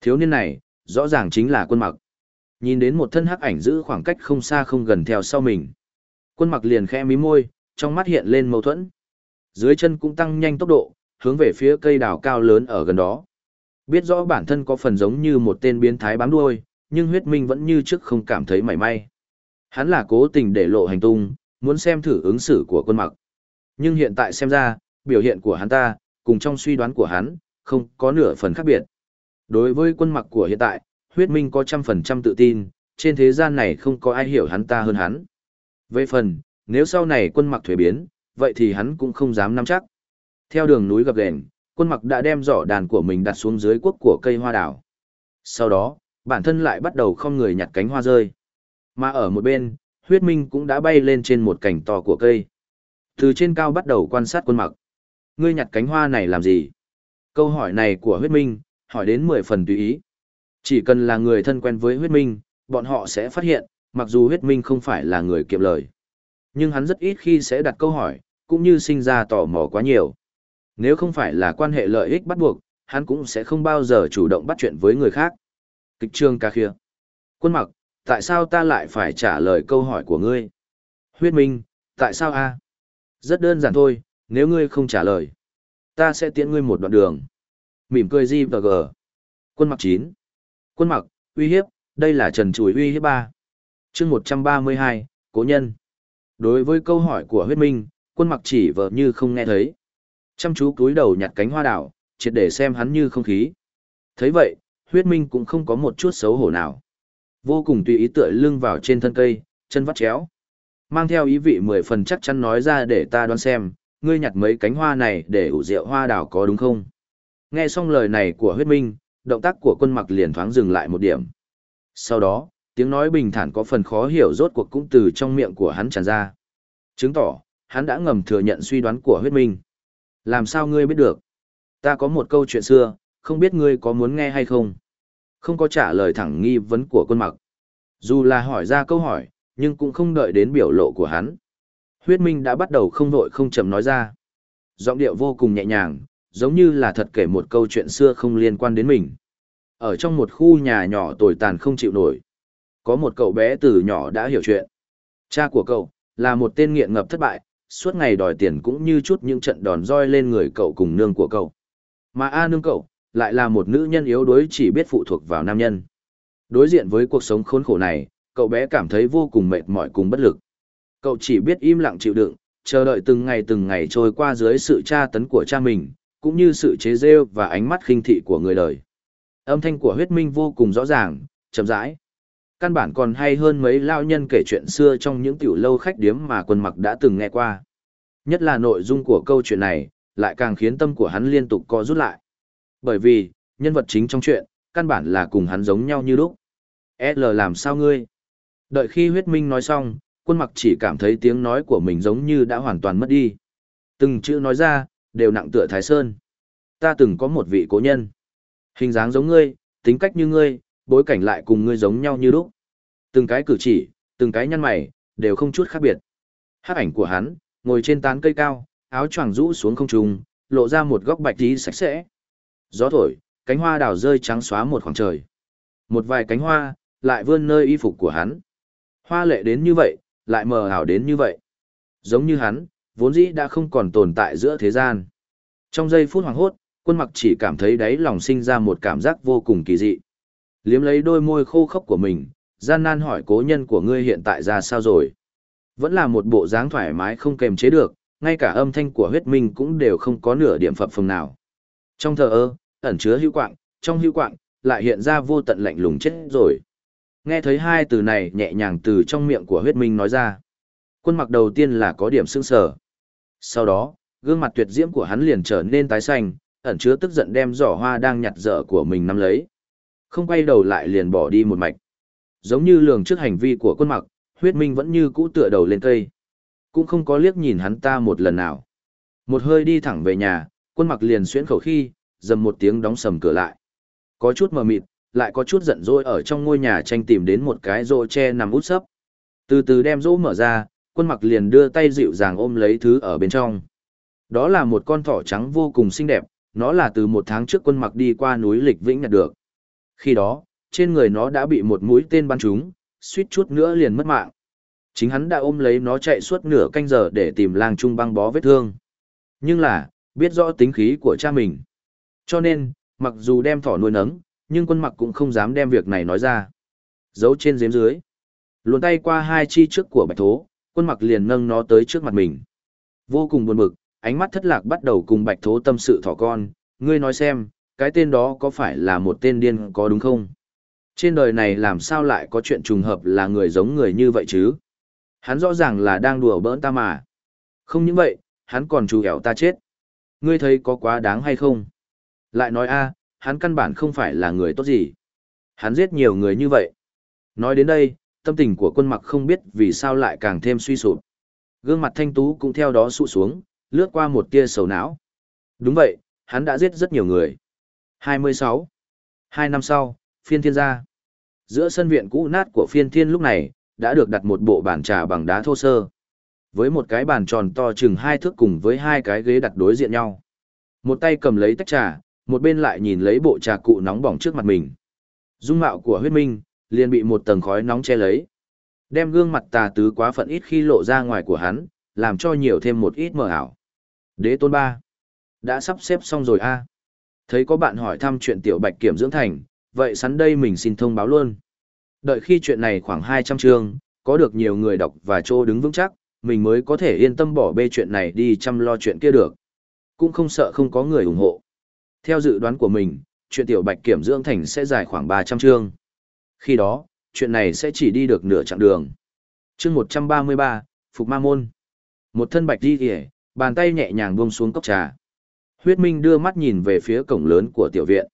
Thiếu niên này, rõ ràng chính là quân mặc. Nhìn đến một thân hắc ảnh giữ khoảng cách không xa không gần theo sau mình. Quân mặc liền khẽ mí môi, trong mắt hiện lên mâu thuẫn. Dưới chân cũng tăng nhanh tốc độ, hướng về phía cây đào cao lớn ở gần đó. Biết rõ bản thân có phần giống như một tên biến thái bám đuôi, nhưng huyết minh vẫn như trước không cảm thấy mảy may. Hắn là cố tình để lộ hành tung, muốn xem thử ứng xử của quân mặc. Nhưng hiện tại xem ra, biểu hiện của hắn ta, cùng trong suy đoán của hắn, không có nửa phần khác biệt. Đối với quân mặc của hiện tại, huyết minh có trăm phần trăm tự tin, trên thế gian này không có ai hiểu hắn ta hơn hắn. Về phần, nếu sau này quân mặc thuế biến, vậy thì hắn cũng không dám nắm chắc. Theo đường núi gập ghềnh, quân mặc đã đem giỏ đàn của mình đặt xuống dưới quốc của cây hoa đảo. Sau đó, bản thân lại bắt đầu không người nhặt cánh hoa rơi. Mà ở một bên, huyết minh cũng đã bay lên trên một cành to của cây. Từ trên cao bắt đầu quan sát quân mặc. Ngươi nhặt cánh hoa này làm gì? Câu hỏi này của huyết minh, hỏi đến mười phần tùy ý. Chỉ cần là người thân quen với huyết minh, bọn họ sẽ phát hiện, mặc dù huyết minh không phải là người kiệm lời. Nhưng hắn rất ít khi sẽ đặt câu hỏi, cũng như sinh ra tò mò quá nhiều. Nếu không phải là quan hệ lợi ích bắt buộc, hắn cũng sẽ không bao giờ chủ động bắt chuyện với người khác. Kịch trương ca khía. Quân mặc, tại sao ta lại phải trả lời câu hỏi của ngươi? Huyết minh, tại sao a? Rất đơn giản thôi, nếu ngươi không trả lời, ta sẽ tiễn ngươi một đoạn đường. Mỉm cười di và gờ. Quân mặc chín Quân mặc, uy hiếp, đây là trần chùi uy hiếp ba. chương 132, cố nhân. Đối với câu hỏi của huyết minh, quân mặc chỉ vợ như không nghe thấy. Chăm chú cúi đầu nhặt cánh hoa đảo, triệt để xem hắn như không khí. thấy vậy, huyết minh cũng không có một chút xấu hổ nào. Vô cùng tùy ý tựa lưng vào trên thân cây, chân vắt chéo. Mang theo ý vị mười phần chắc chắn nói ra để ta đoán xem, ngươi nhặt mấy cánh hoa này để ủ rượu hoa đảo có đúng không? Nghe xong lời này của huyết minh, động tác của quân mặc liền thoáng dừng lại một điểm. Sau đó, tiếng nói bình thản có phần khó hiểu rốt cuộc cũng từ trong miệng của hắn tràn ra. Chứng tỏ, hắn đã ngầm thừa nhận suy đoán của huyết minh. Làm sao ngươi biết được? Ta có một câu chuyện xưa, không biết ngươi có muốn nghe hay không? Không có trả lời thẳng nghi vấn của quân mặc. Dù là hỏi ra câu hỏi, nhưng cũng không đợi đến biểu lộ của hắn. Huyết minh đã bắt đầu không vội không chậm nói ra. Giọng điệu vô cùng nhẹ nhàng, giống như là thật kể một câu chuyện xưa không liên quan đến mình. Ở trong một khu nhà nhỏ tồi tàn không chịu nổi. Có một cậu bé từ nhỏ đã hiểu chuyện. Cha của cậu, là một tên nghiện ngập thất bại, suốt ngày đòi tiền cũng như chút những trận đòn roi lên người cậu cùng nương của cậu. Mà A nương cậu, lại là một nữ nhân yếu đuối chỉ biết phụ thuộc vào nam nhân. Đối diện với cuộc sống khốn khổ này, cậu bé cảm thấy vô cùng mệt mỏi cùng bất lực. Cậu chỉ biết im lặng chịu đựng, chờ đợi từng ngày từng ngày trôi qua dưới sự tra tấn của cha mình, cũng như sự chế rêu và ánh mắt khinh thị của người đời. Âm thanh của huyết minh vô cùng rõ ràng, chậm rãi. Căn bản còn hay hơn mấy lao nhân kể chuyện xưa trong những tiểu lâu khách điếm mà quân mặc đã từng nghe qua. Nhất là nội dung của câu chuyện này, lại càng khiến tâm của hắn liên tục co rút lại. Bởi vì, nhân vật chính trong chuyện, căn bản là cùng hắn giống nhau như lúc. L làm sao ngươi? Đợi khi huyết minh nói xong, quân mặc chỉ cảm thấy tiếng nói của mình giống như đã hoàn toàn mất đi. Từng chữ nói ra, đều nặng tựa Thái Sơn. Ta từng có một vị cố nhân. Hình dáng giống ngươi, tính cách như ngươi, bối cảnh lại cùng ngươi giống nhau như lúc. Từng cái cử chỉ, từng cái nhăn mày, đều không chút khác biệt. Hát ảnh của hắn, ngồi trên tán cây cao, áo choàng rũ xuống không trung, lộ ra một góc bạch tí sạch sẽ. Gió thổi, cánh hoa đào rơi trắng xóa một khoảng trời. Một vài cánh hoa, lại vươn nơi y phục của hắn. Hoa lệ đến như vậy, lại mờ ảo đến như vậy. Giống như hắn, vốn dĩ đã không còn tồn tại giữa thế gian. Trong giây phút hoàng hốt, quân mặc chỉ cảm thấy đáy lòng sinh ra một cảm giác vô cùng kỳ dị. Liếm lấy đôi môi khô khốc của mình, gian nan hỏi cố nhân của ngươi hiện tại ra sao rồi. Vẫn là một bộ dáng thoải mái không kềm chế được, ngay cả âm thanh của huyết minh cũng đều không có nửa điểm phập phồng nào. Trong thờ ơ, ẩn chứa hữu quạng, trong hữu quạng, lại hiện ra vô tận lạnh lùng chết rồi. Nghe thấy hai từ này nhẹ nhàng từ trong miệng của huyết minh nói ra. Quân mặc đầu tiên là có điểm sững sờ. Sau đó, gương mặt tuyệt diễm của hắn liền trở nên tái xanh, ẩn chứa tức giận đem giỏ hoa đang nhặt dở của mình nắm lấy. Không quay đầu lại liền bỏ đi một mạch. Giống như lường trước hành vi của quân mặc, huyết minh vẫn như cũ tựa đầu lên cây. Cũng không có liếc nhìn hắn ta một lần nào. Một hơi đi thẳng về nhà, quân mặc liền xuyễn khẩu khi, dầm một tiếng đóng sầm cửa lại. Có chút mờ mịt, lại có chút giận dỗi ở trong ngôi nhà tranh tìm đến một cái rô tre nằm út sấp. Từ từ đem rỗ mở ra, quân mặc liền đưa tay dịu dàng ôm lấy thứ ở bên trong. Đó là một con thỏ trắng vô cùng xinh đẹp, nó là từ một tháng trước quân mặc đi qua núi Lịch Vĩnh nhặt được. Khi đó, trên người nó đã bị một mũi tên bắn trúng, suýt chút nữa liền mất mạng. Chính hắn đã ôm lấy nó chạy suốt nửa canh giờ để tìm lang trung băng bó vết thương. Nhưng là, biết rõ tính khí của cha mình. Cho nên, mặc dù đem thỏ nuôi nấng, nhưng quân mặc cũng không dám đem việc này nói ra. Giấu trên giếm dưới. Luồn tay qua hai chi trước của bạch thố, quân mặc liền nâng nó tới trước mặt mình. Vô cùng buồn bực, ánh mắt thất lạc bắt đầu cùng bạch thố tâm sự thỏ con, ngươi nói xem, cái tên đó có phải là một tên điên có đúng không? Trên đời này làm sao lại có chuyện trùng hợp là người giống người như vậy chứ? Hắn rõ ràng là đang đùa bỡn ta mà. Không những vậy, hắn còn trù ẻo ta chết. Ngươi thấy có quá đáng hay không? Lại nói a, hắn căn bản không phải là người tốt gì. Hắn giết nhiều người như vậy. Nói đến đây, tâm tình của quân mặc không biết vì sao lại càng thêm suy sụp. Gương mặt thanh tú cũng theo đó sụ xuống, lướt qua một tia sầu não. Đúng vậy, hắn đã giết rất nhiều người. 26. Hai năm sau, phiên thiên gia. Giữa sân viện cũ nát của phiên thiên lúc này, đã được đặt một bộ bàn trà bằng đá thô sơ. Với một cái bàn tròn to chừng hai thước cùng với hai cái ghế đặt đối diện nhau. Một tay cầm lấy tách trà, một bên lại nhìn lấy bộ trà cụ nóng bỏng trước mặt mình. Dung mạo của huyết minh, liền bị một tầng khói nóng che lấy. Đem gương mặt tà tứ quá phận ít khi lộ ra ngoài của hắn, làm cho nhiều thêm một ít mờ ảo. Đế tôn ba Đã sắp xếp xong rồi a Thấy có bạn hỏi thăm chuyện tiểu bạch kiểm dưỡng thành, vậy sẵn đây mình xin thông báo luôn. Đợi khi chuyện này khoảng 200 chương, có được nhiều người đọc và trô đứng vững chắc, mình mới có thể yên tâm bỏ bê chuyện này đi chăm lo chuyện kia được. Cũng không sợ không có người ủng hộ. Theo dự đoán của mình, chuyện tiểu bạch kiểm dưỡng thành sẽ dài khoảng 300 chương. Khi đó, chuyện này sẽ chỉ đi được nửa chặng đường. chương 133, Phục Ma Môn. Một thân bạch đi kìa, bàn tay nhẹ nhàng buông xuống cốc trà. Huyết Minh đưa mắt nhìn về phía cổng lớn của tiểu viện.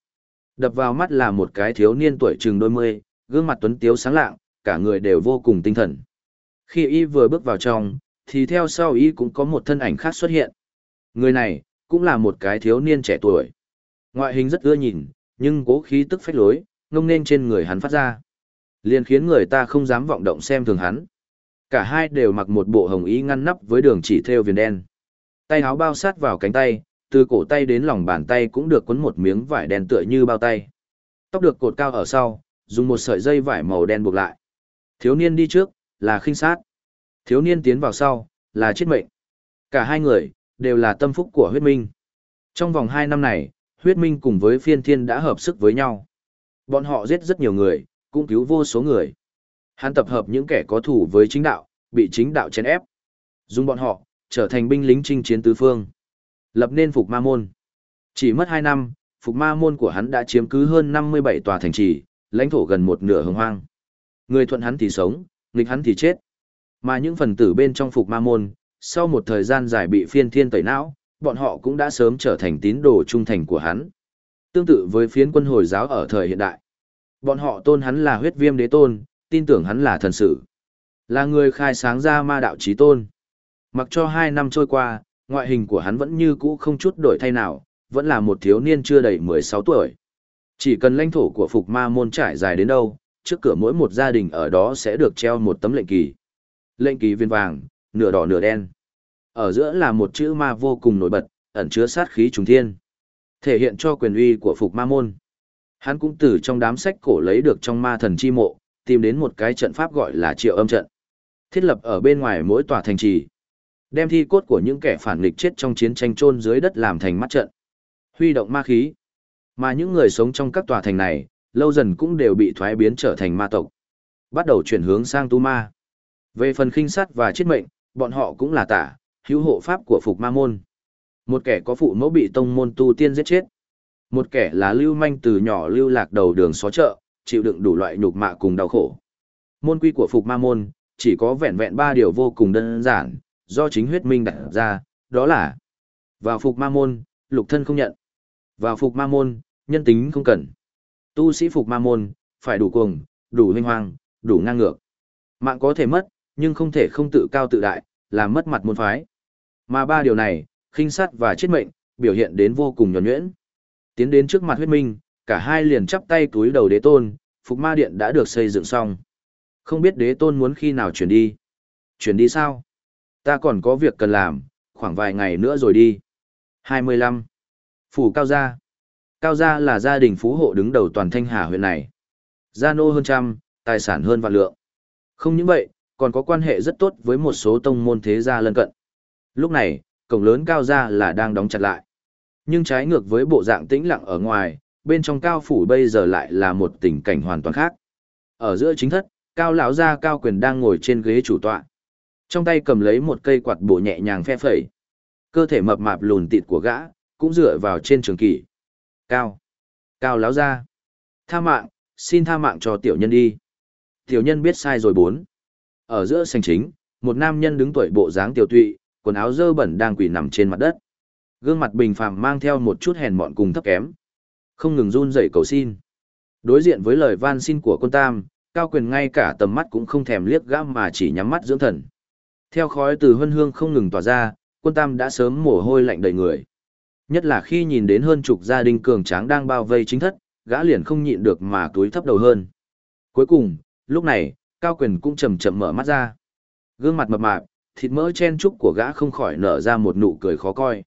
Đập vào mắt là một cái thiếu niên tuổi chừng đôi mươi, gương mặt tuấn tiếu sáng lạng, cả người đều vô cùng tinh thần. Khi y vừa bước vào trong, thì theo sau y cũng có một thân ảnh khác xuất hiện. Người này, cũng là một cái thiếu niên trẻ tuổi. Ngoại hình rất ưa nhìn, nhưng cố khí tức phách lối, ngông nên trên người hắn phát ra. liền khiến người ta không dám vọng động xem thường hắn. Cả hai đều mặc một bộ hồng y ngăn nắp với đường chỉ thêu viền đen. Tay áo bao sát vào cánh tay, từ cổ tay đến lòng bàn tay cũng được quấn một miếng vải đen tựa như bao tay. Tóc được cột cao ở sau, dùng một sợi dây vải màu đen buộc lại. Thiếu niên đi trước, là khinh sát. Thiếu niên tiến vào sau, là chết mệnh. Cả hai người, đều là tâm phúc của huyết minh. Trong vòng hai năm này, huyết minh cùng với phiên thiên đã hợp sức với nhau. Bọn họ giết rất nhiều người, cũng cứu vô số người. Hắn tập hợp những kẻ có thủ với chính đạo, bị chính đạo chèn ép. Dùng bọn họ, trở thành binh lính chinh chiến tứ phương. Lập nên Phục Ma Môn. Chỉ mất hai năm, Phục Ma Môn của hắn đã chiếm cứ hơn 57 tòa thành trì, lãnh thổ gần một nửa hồng hoang. Người thuận hắn thì sống, nghịch hắn thì chết. Mà những phần tử bên trong Phục Ma Môn, sau một thời gian dài bị phiên thiên tẩy não, bọn họ cũng đã sớm trở thành tín đồ trung thành của hắn. Tương tự với phiến quân Hồi giáo ở thời hiện đại. Bọn họ tôn hắn là huyết viêm đế tôn, tin tưởng hắn là thần sử. Là người khai sáng ra ma đạo trí tôn. Mặc cho hai năm trôi qua, ngoại hình của hắn vẫn như cũ không chút đổi thay nào, vẫn là một thiếu niên chưa đầy 16 tuổi. Chỉ cần lãnh thổ của Phục Ma môn trải dài đến đâu, trước cửa mỗi một gia đình ở đó sẽ được treo một tấm lệnh kỳ. Lệnh kỳ viên vàng, nửa đỏ nửa đen. Ở giữa là một chữ ma vô cùng nổi bật, ẩn chứa sát khí trùng thiên. Thể hiện cho quyền uy của Phục Ma môn. Hắn cũng từ trong đám sách cổ lấy được trong ma thần chi mộ, tìm đến một cái trận pháp gọi là triệu âm trận. Thiết lập ở bên ngoài mỗi tòa thành trì. Đem thi cốt của những kẻ phản nghịch chết trong chiến tranh chôn dưới đất làm thành mắt trận. Huy động ma khí. Mà những người sống trong các tòa thành này, lâu dần cũng đều bị thoái biến trở thành ma tộc. Bắt đầu chuyển hướng sang tu ma. Về phần khinh sát và chết mệnh, bọn họ cũng là tả, hữu hộ pháp của phục ma môn. Một kẻ có phụ mẫu bị tông môn tu tiên giết chết. Một kẻ là lưu manh từ nhỏ lưu lạc đầu đường xó chợ, chịu đựng đủ loại nhục mạ cùng đau khổ. Môn quy của phục ma môn, chỉ có vẹn vẹn ba điều vô cùng đơn giản, do chính huyết minh đặt ra, đó là vào phục ma môn, lục thân không nhận. Vào phục ma môn, nhân tính không cần. Tu sĩ phục ma môn, phải đủ cuồng, đủ huynh hoang, đủ ngang ngược. Mạng có thể mất, nhưng không thể không tự cao tự đại, làm mất mặt môn phái. Mà ba điều này, khinh sát và chết mệnh, biểu hiện đến vô cùng nhuẩn nhuyễn. Tiến đến trước mặt huyết minh, cả hai liền chắp tay túi đầu đế tôn, phục ma điện đã được xây dựng xong. Không biết đế tôn muốn khi nào chuyển đi. Chuyển đi sao? Ta còn có việc cần làm, khoảng vài ngày nữa rồi đi. 25. Phủ cao gia. Cao gia là gia đình phú hộ đứng đầu toàn thanh hà huyện này. Gia nô hơn trăm, tài sản hơn vạn lượng. Không những vậy, còn có quan hệ rất tốt với một số tông môn thế gia lân cận. Lúc này, cổng lớn cao gia là đang đóng chặt lại. Nhưng trái ngược với bộ dạng tĩnh lặng ở ngoài, bên trong cao phủ bây giờ lại là một tình cảnh hoàn toàn khác. Ở giữa chính thất, cao lão gia cao quyền đang ngồi trên ghế chủ tọa. Trong tay cầm lấy một cây quạt bộ nhẹ nhàng phe phẩy. Cơ thể mập mạp lùn tịt của gã, cũng dựa vào trên trường kỷ. Cao. Cao lão gia. Tha mạng, xin tha mạng cho tiểu nhân đi. Tiểu nhân biết sai rồi bốn. Ở giữa sành chính, một nam nhân đứng tuổi bộ dáng tiểu tụy, quần áo dơ bẩn đang quỳ nằm trên mặt đất. Gương mặt bình phàm mang theo một chút hèn mọn cùng thấp kém. Không ngừng run rẩy cầu xin. Đối diện với lời van xin của quân tam, cao quyền ngay cả tầm mắt cũng không thèm liếc gã mà chỉ nhắm mắt dưỡng thần. Theo khói từ hân hương không ngừng tỏa ra, quân tam đã sớm mồ hôi lạnh đầy người. Nhất là khi nhìn đến hơn chục gia đình cường tráng đang bao vây chính thất, gã liền không nhịn được mà túi thấp đầu hơn. Cuối cùng, lúc này, cao quyền cũng chậm chậm mở mắt ra. Gương mặt mập mạp, thịt mỡ chen trúc của gã không khỏi nở ra một nụ cười khó coi.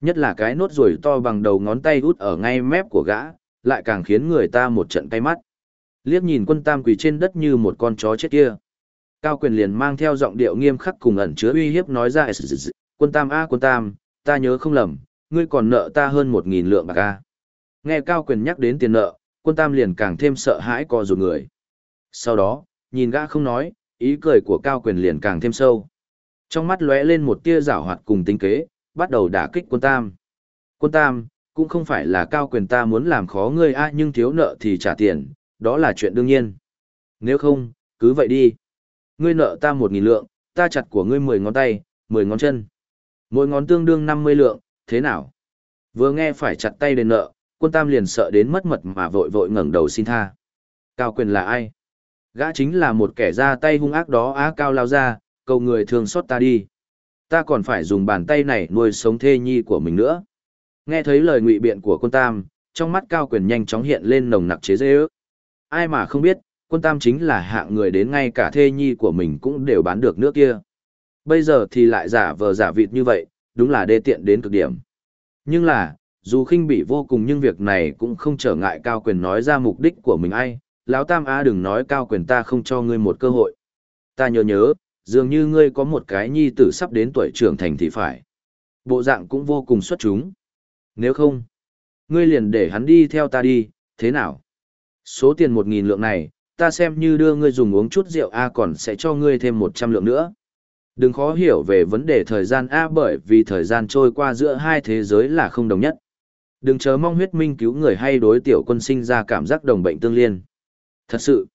Nhất là cái nốt ruồi to bằng đầu ngón tay út ở ngay mép của gã, lại càng khiến người ta một trận cay mắt. Liếc nhìn quân tam quỳ trên đất như một con chó chết kia. Cao quyền liền mang theo giọng điệu nghiêm khắc cùng ẩn chứa uy hiếp nói ra quân tam a quân tam, ta nhớ không lầm, ngươi còn nợ ta hơn một nghìn lượng bạc a. Nghe Cao quyền nhắc đến tiền nợ, quân tam liền càng thêm sợ hãi co rụt người. Sau đó, nhìn gã không nói, ý cười của Cao quyền liền càng thêm sâu. Trong mắt lóe lên một tia giảo hoạt cùng tính kế, bắt đầu đả kích quân tam. Quân tam, cũng không phải là cao quyền ta muốn làm khó ngươi a nhưng thiếu nợ thì trả tiền, đó là chuyện đương nhiên. Nếu không, cứ vậy đi. Ngươi nợ ta một nghìn lượng, ta chặt của ngươi mười ngón tay, mười ngón chân. Mỗi ngón tương đương năm mươi lượng, thế nào? Vừa nghe phải chặt tay đền nợ, quân tam liền sợ đến mất mật mà vội vội ngẩng đầu xin tha. Cao quyền là ai? Gã chính là một kẻ ra tay hung ác đó á cao lao ra, cầu người thường xót ta đi. Ta còn phải dùng bàn tay này nuôi sống thê nhi của mình nữa. Nghe thấy lời ngụy biện của quân tam, trong mắt cao quyền nhanh chóng hiện lên nồng nặc chế dễ ước. Ai mà không biết, quân tam chính là hạng người đến ngay cả thê nhi của mình cũng đều bán được nước kia. Bây giờ thì lại giả vờ giả vịt như vậy, đúng là đê tiện đến cực điểm. Nhưng là, dù khinh bỉ vô cùng nhưng việc này cũng không trở ngại cao quyền nói ra mục đích của mình ai. Lão Tam Á đừng nói cao quyền ta không cho ngươi một cơ hội. Ta nhớ nhớ, dường như ngươi có một cái nhi tử sắp đến tuổi trưởng thành thì phải. Bộ dạng cũng vô cùng xuất chúng. Nếu không, ngươi liền để hắn đi theo ta đi, thế nào? Số tiền một nghìn lượng này, ta xem như đưa ngươi dùng uống chút rượu A còn sẽ cho ngươi thêm một trăm lượng nữa. Đừng khó hiểu về vấn đề thời gian A bởi vì thời gian trôi qua giữa hai thế giới là không đồng nhất. Đừng chờ mong huyết minh cứu người hay đối tiểu quân sinh ra cảm giác đồng bệnh tương liên. Thật sự,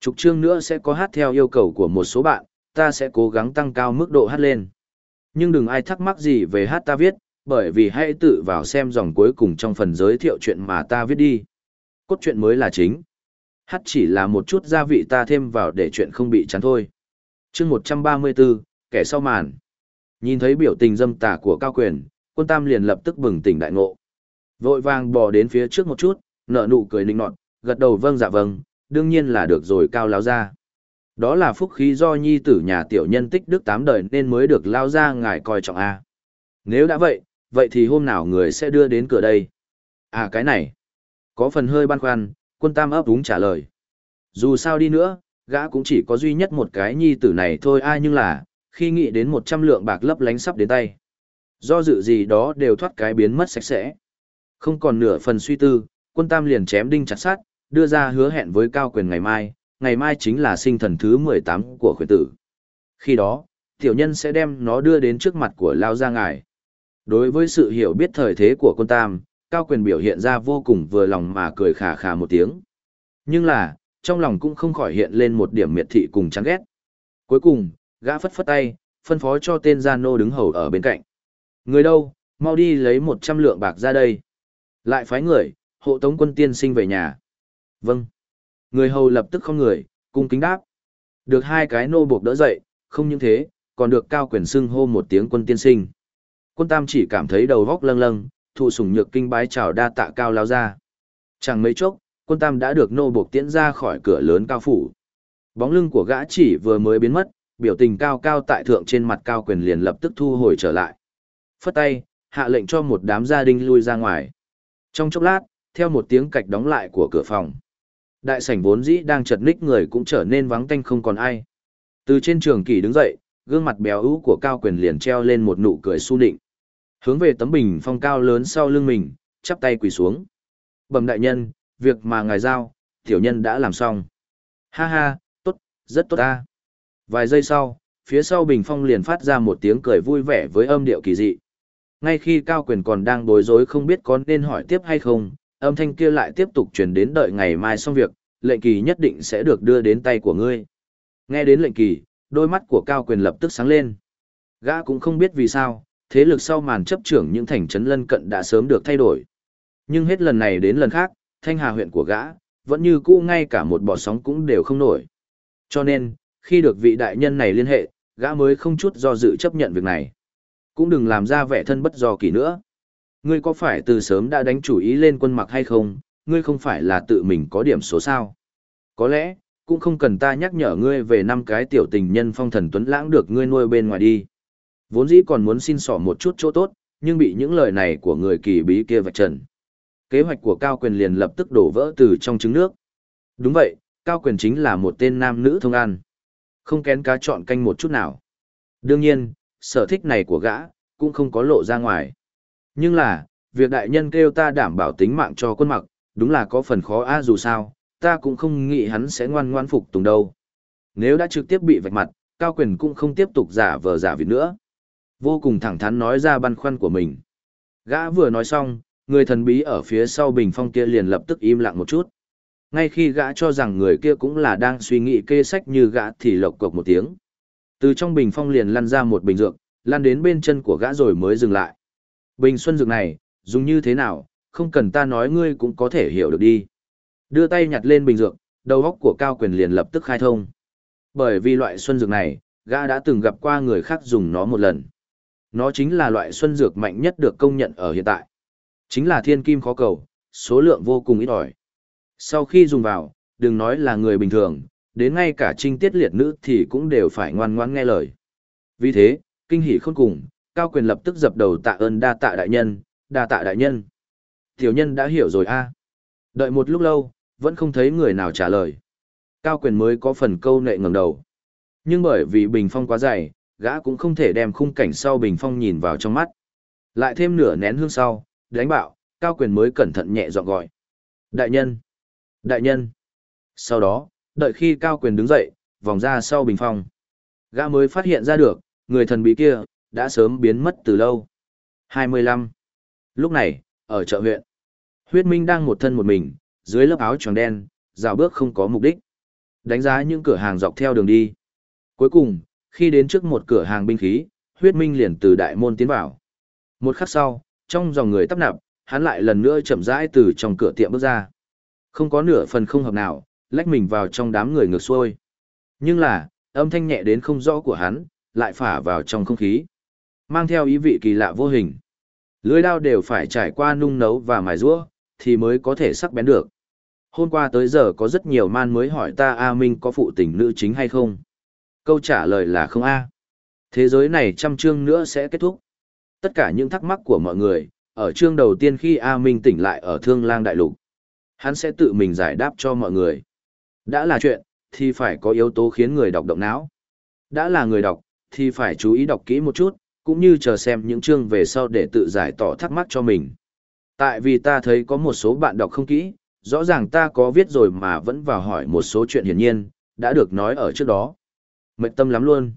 trục chương nữa sẽ có hát theo yêu cầu của một số bạn, ta sẽ cố gắng tăng cao mức độ hát lên. Nhưng đừng ai thắc mắc gì về hát ta viết, bởi vì hãy tự vào xem dòng cuối cùng trong phần giới thiệu chuyện mà ta viết đi. Cốt truyện mới là chính. Hát chỉ là một chút gia vị ta thêm vào để chuyện không bị chán thôi. chương 134, kẻ sau màn. Nhìn thấy biểu tình dâm tà của cao quyền, quân tam liền lập tức bừng tỉnh đại ngộ. Vội vàng bò đến phía trước một chút, nở nụ cười ninh nọt, gật đầu vâng dạ vâng, đương nhiên là được rồi cao láo ra. Đó là phúc khí do nhi tử nhà tiểu nhân tích đức tám đời nên mới được lao ra ngài coi trọng A. Nếu đã vậy, vậy thì hôm nào người sẽ đưa đến cửa đây? À cái này, có phần hơi băn khoăn, quân tam ấp đúng trả lời. Dù sao đi nữa, gã cũng chỉ có duy nhất một cái nhi tử này thôi ai nhưng là, khi nghĩ đến một trăm lượng bạc lấp lánh sắp đến tay. Do dự gì đó đều thoát cái biến mất sạch sẽ. Không còn nửa phần suy tư, quân tam liền chém đinh chặt sát, đưa ra hứa hẹn với cao quyền ngày mai, ngày mai chính là sinh thần thứ 18 của khuyến tử. Khi đó, tiểu nhân sẽ đem nó đưa đến trước mặt của Lao Gia Ngài. Đối với sự hiểu biết thời thế của quân tam, Cao Quyền biểu hiện ra vô cùng vừa lòng mà cười khà khà một tiếng. Nhưng là, trong lòng cũng không khỏi hiện lên một điểm miệt thị cùng chán ghét. Cuối cùng, gã phất phất tay, phân phó cho tên Gia Nô đứng hầu ở bên cạnh. Người đâu, mau đi lấy 100 lượng bạc ra đây. Lại phái người, hộ tống quân tiên sinh về nhà. Vâng. Người hầu lập tức không người, cung kính đáp. Được hai cái nô buộc đỡ dậy, không những thế, còn được cao quyền xưng hô một tiếng quân tiên sinh. Quân tam chỉ cảm thấy đầu góc lâng lâng, thụ sủng nhược kinh bái chào đa tạ cao lao ra. Chẳng mấy chốc, quân tam đã được nô buộc tiễn ra khỏi cửa lớn cao phủ. Bóng lưng của gã chỉ vừa mới biến mất, biểu tình cao cao tại thượng trên mặt cao quyền liền lập tức thu hồi trở lại. Phất tay, hạ lệnh cho một đám gia đình lui ra ngoài. Trong chốc lát, theo một tiếng cạch đóng lại của cửa phòng. Đại sảnh vốn dĩ đang chật ních người cũng trở nên vắng tanh không còn ai. Từ trên trường kỳ đứng dậy, gương mặt béo ú của Cao Quyền liền treo lên một nụ cười su định. Hướng về tấm bình phong cao lớn sau lưng mình, chắp tay quỳ xuống. Bẩm đại nhân, việc mà ngài giao, tiểu nhân đã làm xong. Ha ha, tốt, rất tốt ta. Vài giây sau, phía sau bình phong liền phát ra một tiếng cười vui vẻ với âm điệu kỳ dị. Ngay khi Cao Quyền còn đang bối rối không biết có nên hỏi tiếp hay không, âm thanh kia lại tiếp tục truyền đến đợi ngày mai xong việc, lệnh kỳ nhất định sẽ được đưa đến tay của ngươi. Nghe đến lệnh kỳ, đôi mắt của Cao Quyền lập tức sáng lên. Gã cũng không biết vì sao, thế lực sau màn chấp trưởng những thành trấn lân cận đã sớm được thay đổi. Nhưng hết lần này đến lần khác, thanh hà huyện của gã, vẫn như cũ ngay cả một bọt sóng cũng đều không nổi. Cho nên, khi được vị đại nhân này liên hệ, gã mới không chút do dự chấp nhận việc này. Cũng đừng làm ra vẻ thân bất do kỳ nữa. Ngươi có phải từ sớm đã đánh chủ ý lên quân mặc hay không, ngươi không phải là tự mình có điểm số sao. Có lẽ, cũng không cần ta nhắc nhở ngươi về năm cái tiểu tình nhân phong thần tuấn lãng được ngươi nuôi bên ngoài đi. Vốn dĩ còn muốn xin sỏ một chút chỗ tốt, nhưng bị những lời này của người kỳ bí kia vạch trần. Kế hoạch của Cao Quyền liền lập tức đổ vỡ từ trong trứng nước. Đúng vậy, Cao Quyền chính là một tên nam nữ thông an. Không kén cá chọn canh một chút nào. Đương nhiên, sở thích này của gã, cũng không có lộ ra ngoài. Nhưng là, việc đại nhân kêu ta đảm bảo tính mạng cho quân mặc, đúng là có phần khó a dù sao, ta cũng không nghĩ hắn sẽ ngoan ngoan phục tùng đâu. Nếu đã trực tiếp bị vạch mặt, Cao Quyền cũng không tiếp tục giả vờ giả vịt nữa. Vô cùng thẳng thắn nói ra băn khoăn của mình. Gã vừa nói xong, người thần bí ở phía sau bình phong kia liền lập tức im lặng một chút. Ngay khi gã cho rằng người kia cũng là đang suy nghĩ kê sách như gã thì lộc cộc một tiếng. Từ trong bình phong liền lăn ra một bình dược, lăn đến bên chân của gã rồi mới dừng lại. Bình xuân dược này, dùng như thế nào, không cần ta nói ngươi cũng có thể hiểu được đi. Đưa tay nhặt lên bình dược, đầu óc của Cao Quyền liền lập tức khai thông. Bởi vì loại xuân dược này, gã đã từng gặp qua người khác dùng nó một lần. Nó chính là loại xuân dược mạnh nhất được công nhận ở hiện tại. Chính là thiên kim khó cầu, số lượng vô cùng ít ỏi. Sau khi dùng vào, đừng nói là người bình thường, đến ngay cả trinh tiết liệt nữ thì cũng đều phải ngoan ngoãn nghe lời. Vì thế, kinh hỉ khôn cùng, Cao Quyền lập tức dập đầu tạ ơn đa tạ đại nhân, đa tạ đại nhân. Tiểu nhân đã hiểu rồi a. À. Đợi một lúc lâu, vẫn không thấy người nào trả lời. Cao Quyền mới có phần câu nệ ngẩng đầu. Nhưng bởi vì bình phong quá dày, gã cũng không thể đem khung cảnh sau bình phong nhìn vào trong mắt. Lại thêm nửa nén hương sau, đánh bạo, Cao Quyền mới cẩn thận nhẹ dọn gọi. Đại nhân! Đại nhân! Sau đó, đợi khi Cao Quyền đứng dậy, vòng ra sau bình phong. Gã mới phát hiện ra được, người thần bí kia, đã sớm biến mất từ lâu. 25. Lúc này, ở chợ huyện, huyết minh đang một thân một mình, dưới lớp áo tròn đen, dạo bước không có mục đích. Đánh giá những cửa hàng dọc theo đường đi. Cuối cùng, khi đến trước một cửa hàng binh khí, huyết minh liền từ đại môn tiến vào. Một khắc sau, trong dòng người tấp nập, hắn lại lần nữa chậm rãi từ trong cửa tiệm bước ra. Không có nửa phần không hợp nào, lách mình vào trong đám người ngược xuôi. Nhưng là, âm thanh nhẹ đến không rõ của hắn, lại phả vào trong không khí. Mang theo ý vị kỳ lạ vô hình. Lưới đao đều phải trải qua nung nấu và mài rũa, thì mới có thể sắc bén được. Hôm qua tới giờ có rất nhiều man mới hỏi ta A Minh có phụ tình nữ chính hay không. Câu trả lời là không A. Thế giới này trăm chương nữa sẽ kết thúc. Tất cả những thắc mắc của mọi người, ở chương đầu tiên khi A Minh tỉnh lại ở Thương Lang Đại Lục, hắn sẽ tự mình giải đáp cho mọi người. Đã là chuyện, thì phải có yếu tố khiến người đọc động não. Đã là người đọc, thì phải chú ý đọc kỹ một chút, cũng như chờ xem những chương về sau để tự giải tỏ thắc mắc cho mình. Tại vì ta thấy có một số bạn đọc không kỹ, rõ ràng ta có viết rồi mà vẫn vào hỏi một số chuyện hiển nhiên, đã được nói ở trước đó. Mệnh tâm lắm luôn.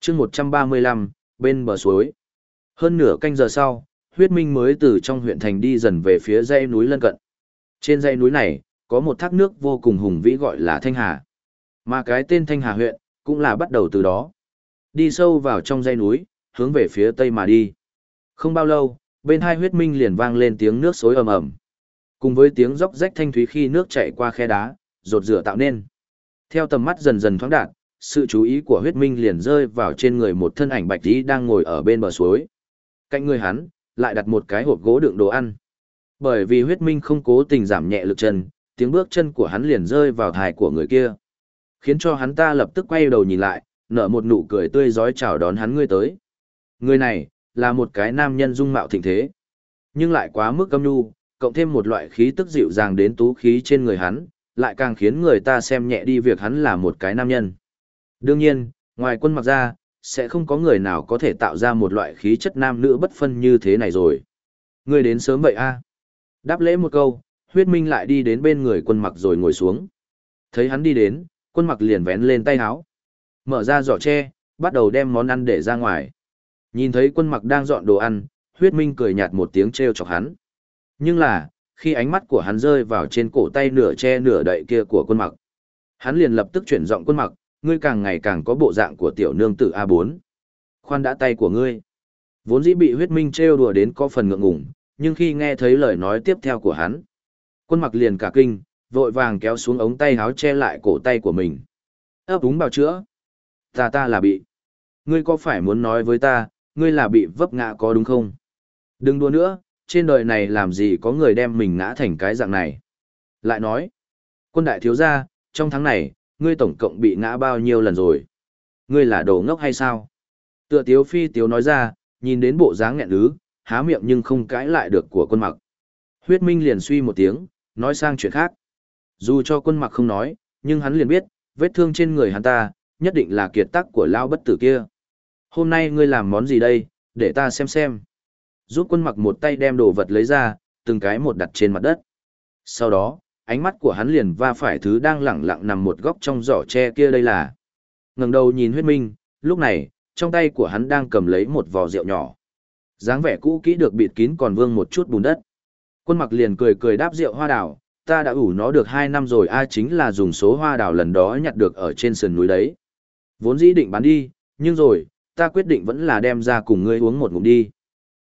chương 135, bên bờ suối. Hơn nửa canh giờ sau, huyết minh mới từ trong huyện thành đi dần về phía dãy núi lân cận. Trên dãy núi này, có một thác nước vô cùng hùng vĩ gọi là Thanh Hà. Mà cái tên Thanh Hà huyện, cũng là bắt đầu từ đó. Đi sâu vào trong dãy núi, hướng về phía tây mà đi. Không bao lâu, bên hai huyết minh liền vang lên tiếng nước xối ầm ầm. Cùng với tiếng róc rách thanh thúy khi nước chảy qua khe đá, rột rửa tạo nên. Theo tầm mắt dần dần thoáng đạt, sự chú ý của huyết minh liền rơi vào trên người một thân ảnh bạch tí đang ngồi ở bên bờ suối. Cạnh người hắn, lại đặt một cái hộp gỗ đựng đồ ăn. Bởi vì huyết minh không cố tình giảm nhẹ lực chân, tiếng bước chân của hắn liền rơi vào thải của người kia. Khiến cho hắn ta lập tức quay đầu nhìn lại, nở một nụ cười tươi giói chào đón hắn ngươi tới. Người này, là một cái nam nhân dung mạo thịnh thế. Nhưng lại quá mức âm nhu, cộng thêm một loại khí tức dịu dàng đến tú khí trên người hắn, lại càng khiến người ta xem nhẹ đi việc hắn là một cái nam nhân. Đương nhiên, ngoài quân mặc ra, sẽ không có người nào có thể tạo ra một loại khí chất nam nữ bất phân như thế này rồi. Ngươi đến sớm vậy a? Đáp lễ một câu, huyết minh lại đi đến bên người quân mặc rồi ngồi xuống. Thấy hắn đi đến, quân mặc liền vén lên tay áo. Mở ra giỏ tre, bắt đầu đem món ăn để ra ngoài. Nhìn thấy quân mặc đang dọn đồ ăn, huyết minh cười nhạt một tiếng treo chọc hắn. Nhưng là, khi ánh mắt của hắn rơi vào trên cổ tay nửa che nửa đậy kia của quân mặc, hắn liền lập tức chuyển giọng quân mặc, ngươi càng ngày càng có bộ dạng của tiểu nương tử A4. Khoan đã tay của ngươi. Vốn dĩ bị huyết minh trêu đùa đến có phần ngượng ngùng, nhưng khi nghe thấy lời nói tiếp theo của hắn, quân mặc liền cả kinh, vội vàng kéo xuống ống tay háo che lại cổ tay của mình. ấp úng bào chữa. Ta ta là bị. Ngươi có phải muốn nói với ta, ngươi là bị vấp ngã có đúng không? Đừng đùa nữa, trên đời này làm gì có người đem mình ngã thành cái dạng này. Lại nói, quân đại thiếu gia, trong tháng này, ngươi tổng cộng bị ngã bao nhiêu lần rồi? Ngươi là đồ ngốc hay sao? Tựa tiếu phi tiếu nói ra, nhìn đến bộ dáng nghẹn ứ, há miệng nhưng không cãi lại được của quân mặc. Huyết Minh liền suy một tiếng, nói sang chuyện khác. Dù cho quân mặc không nói, nhưng hắn liền biết, vết thương trên người hắn ta, nhất định là kiệt tác của lao bất tử kia. Hôm nay ngươi làm món gì đây, để ta xem xem. Giúp quân mặc một tay đem đồ vật lấy ra, từng cái một đặt trên mặt đất. Sau đó, ánh mắt của hắn liền va phải thứ đang lẳng lặng nằm một góc trong giỏ tre kia đây là. ngẩng đầu nhìn huyết minh, lúc này, trong tay của hắn đang cầm lấy một vò rượu nhỏ. dáng vẻ cũ kỹ được bịt kín còn vương một chút bùn đất. Quân mặc liền cười cười đáp rượu hoa đào, ta đã ủ nó được hai năm rồi a chính là dùng số hoa đào lần đó nhặt được ở trên sườn núi đấy. Vốn dĩ định bán đi, nhưng rồi, ta quyết định vẫn là đem ra cùng ngươi uống một ngụm đi.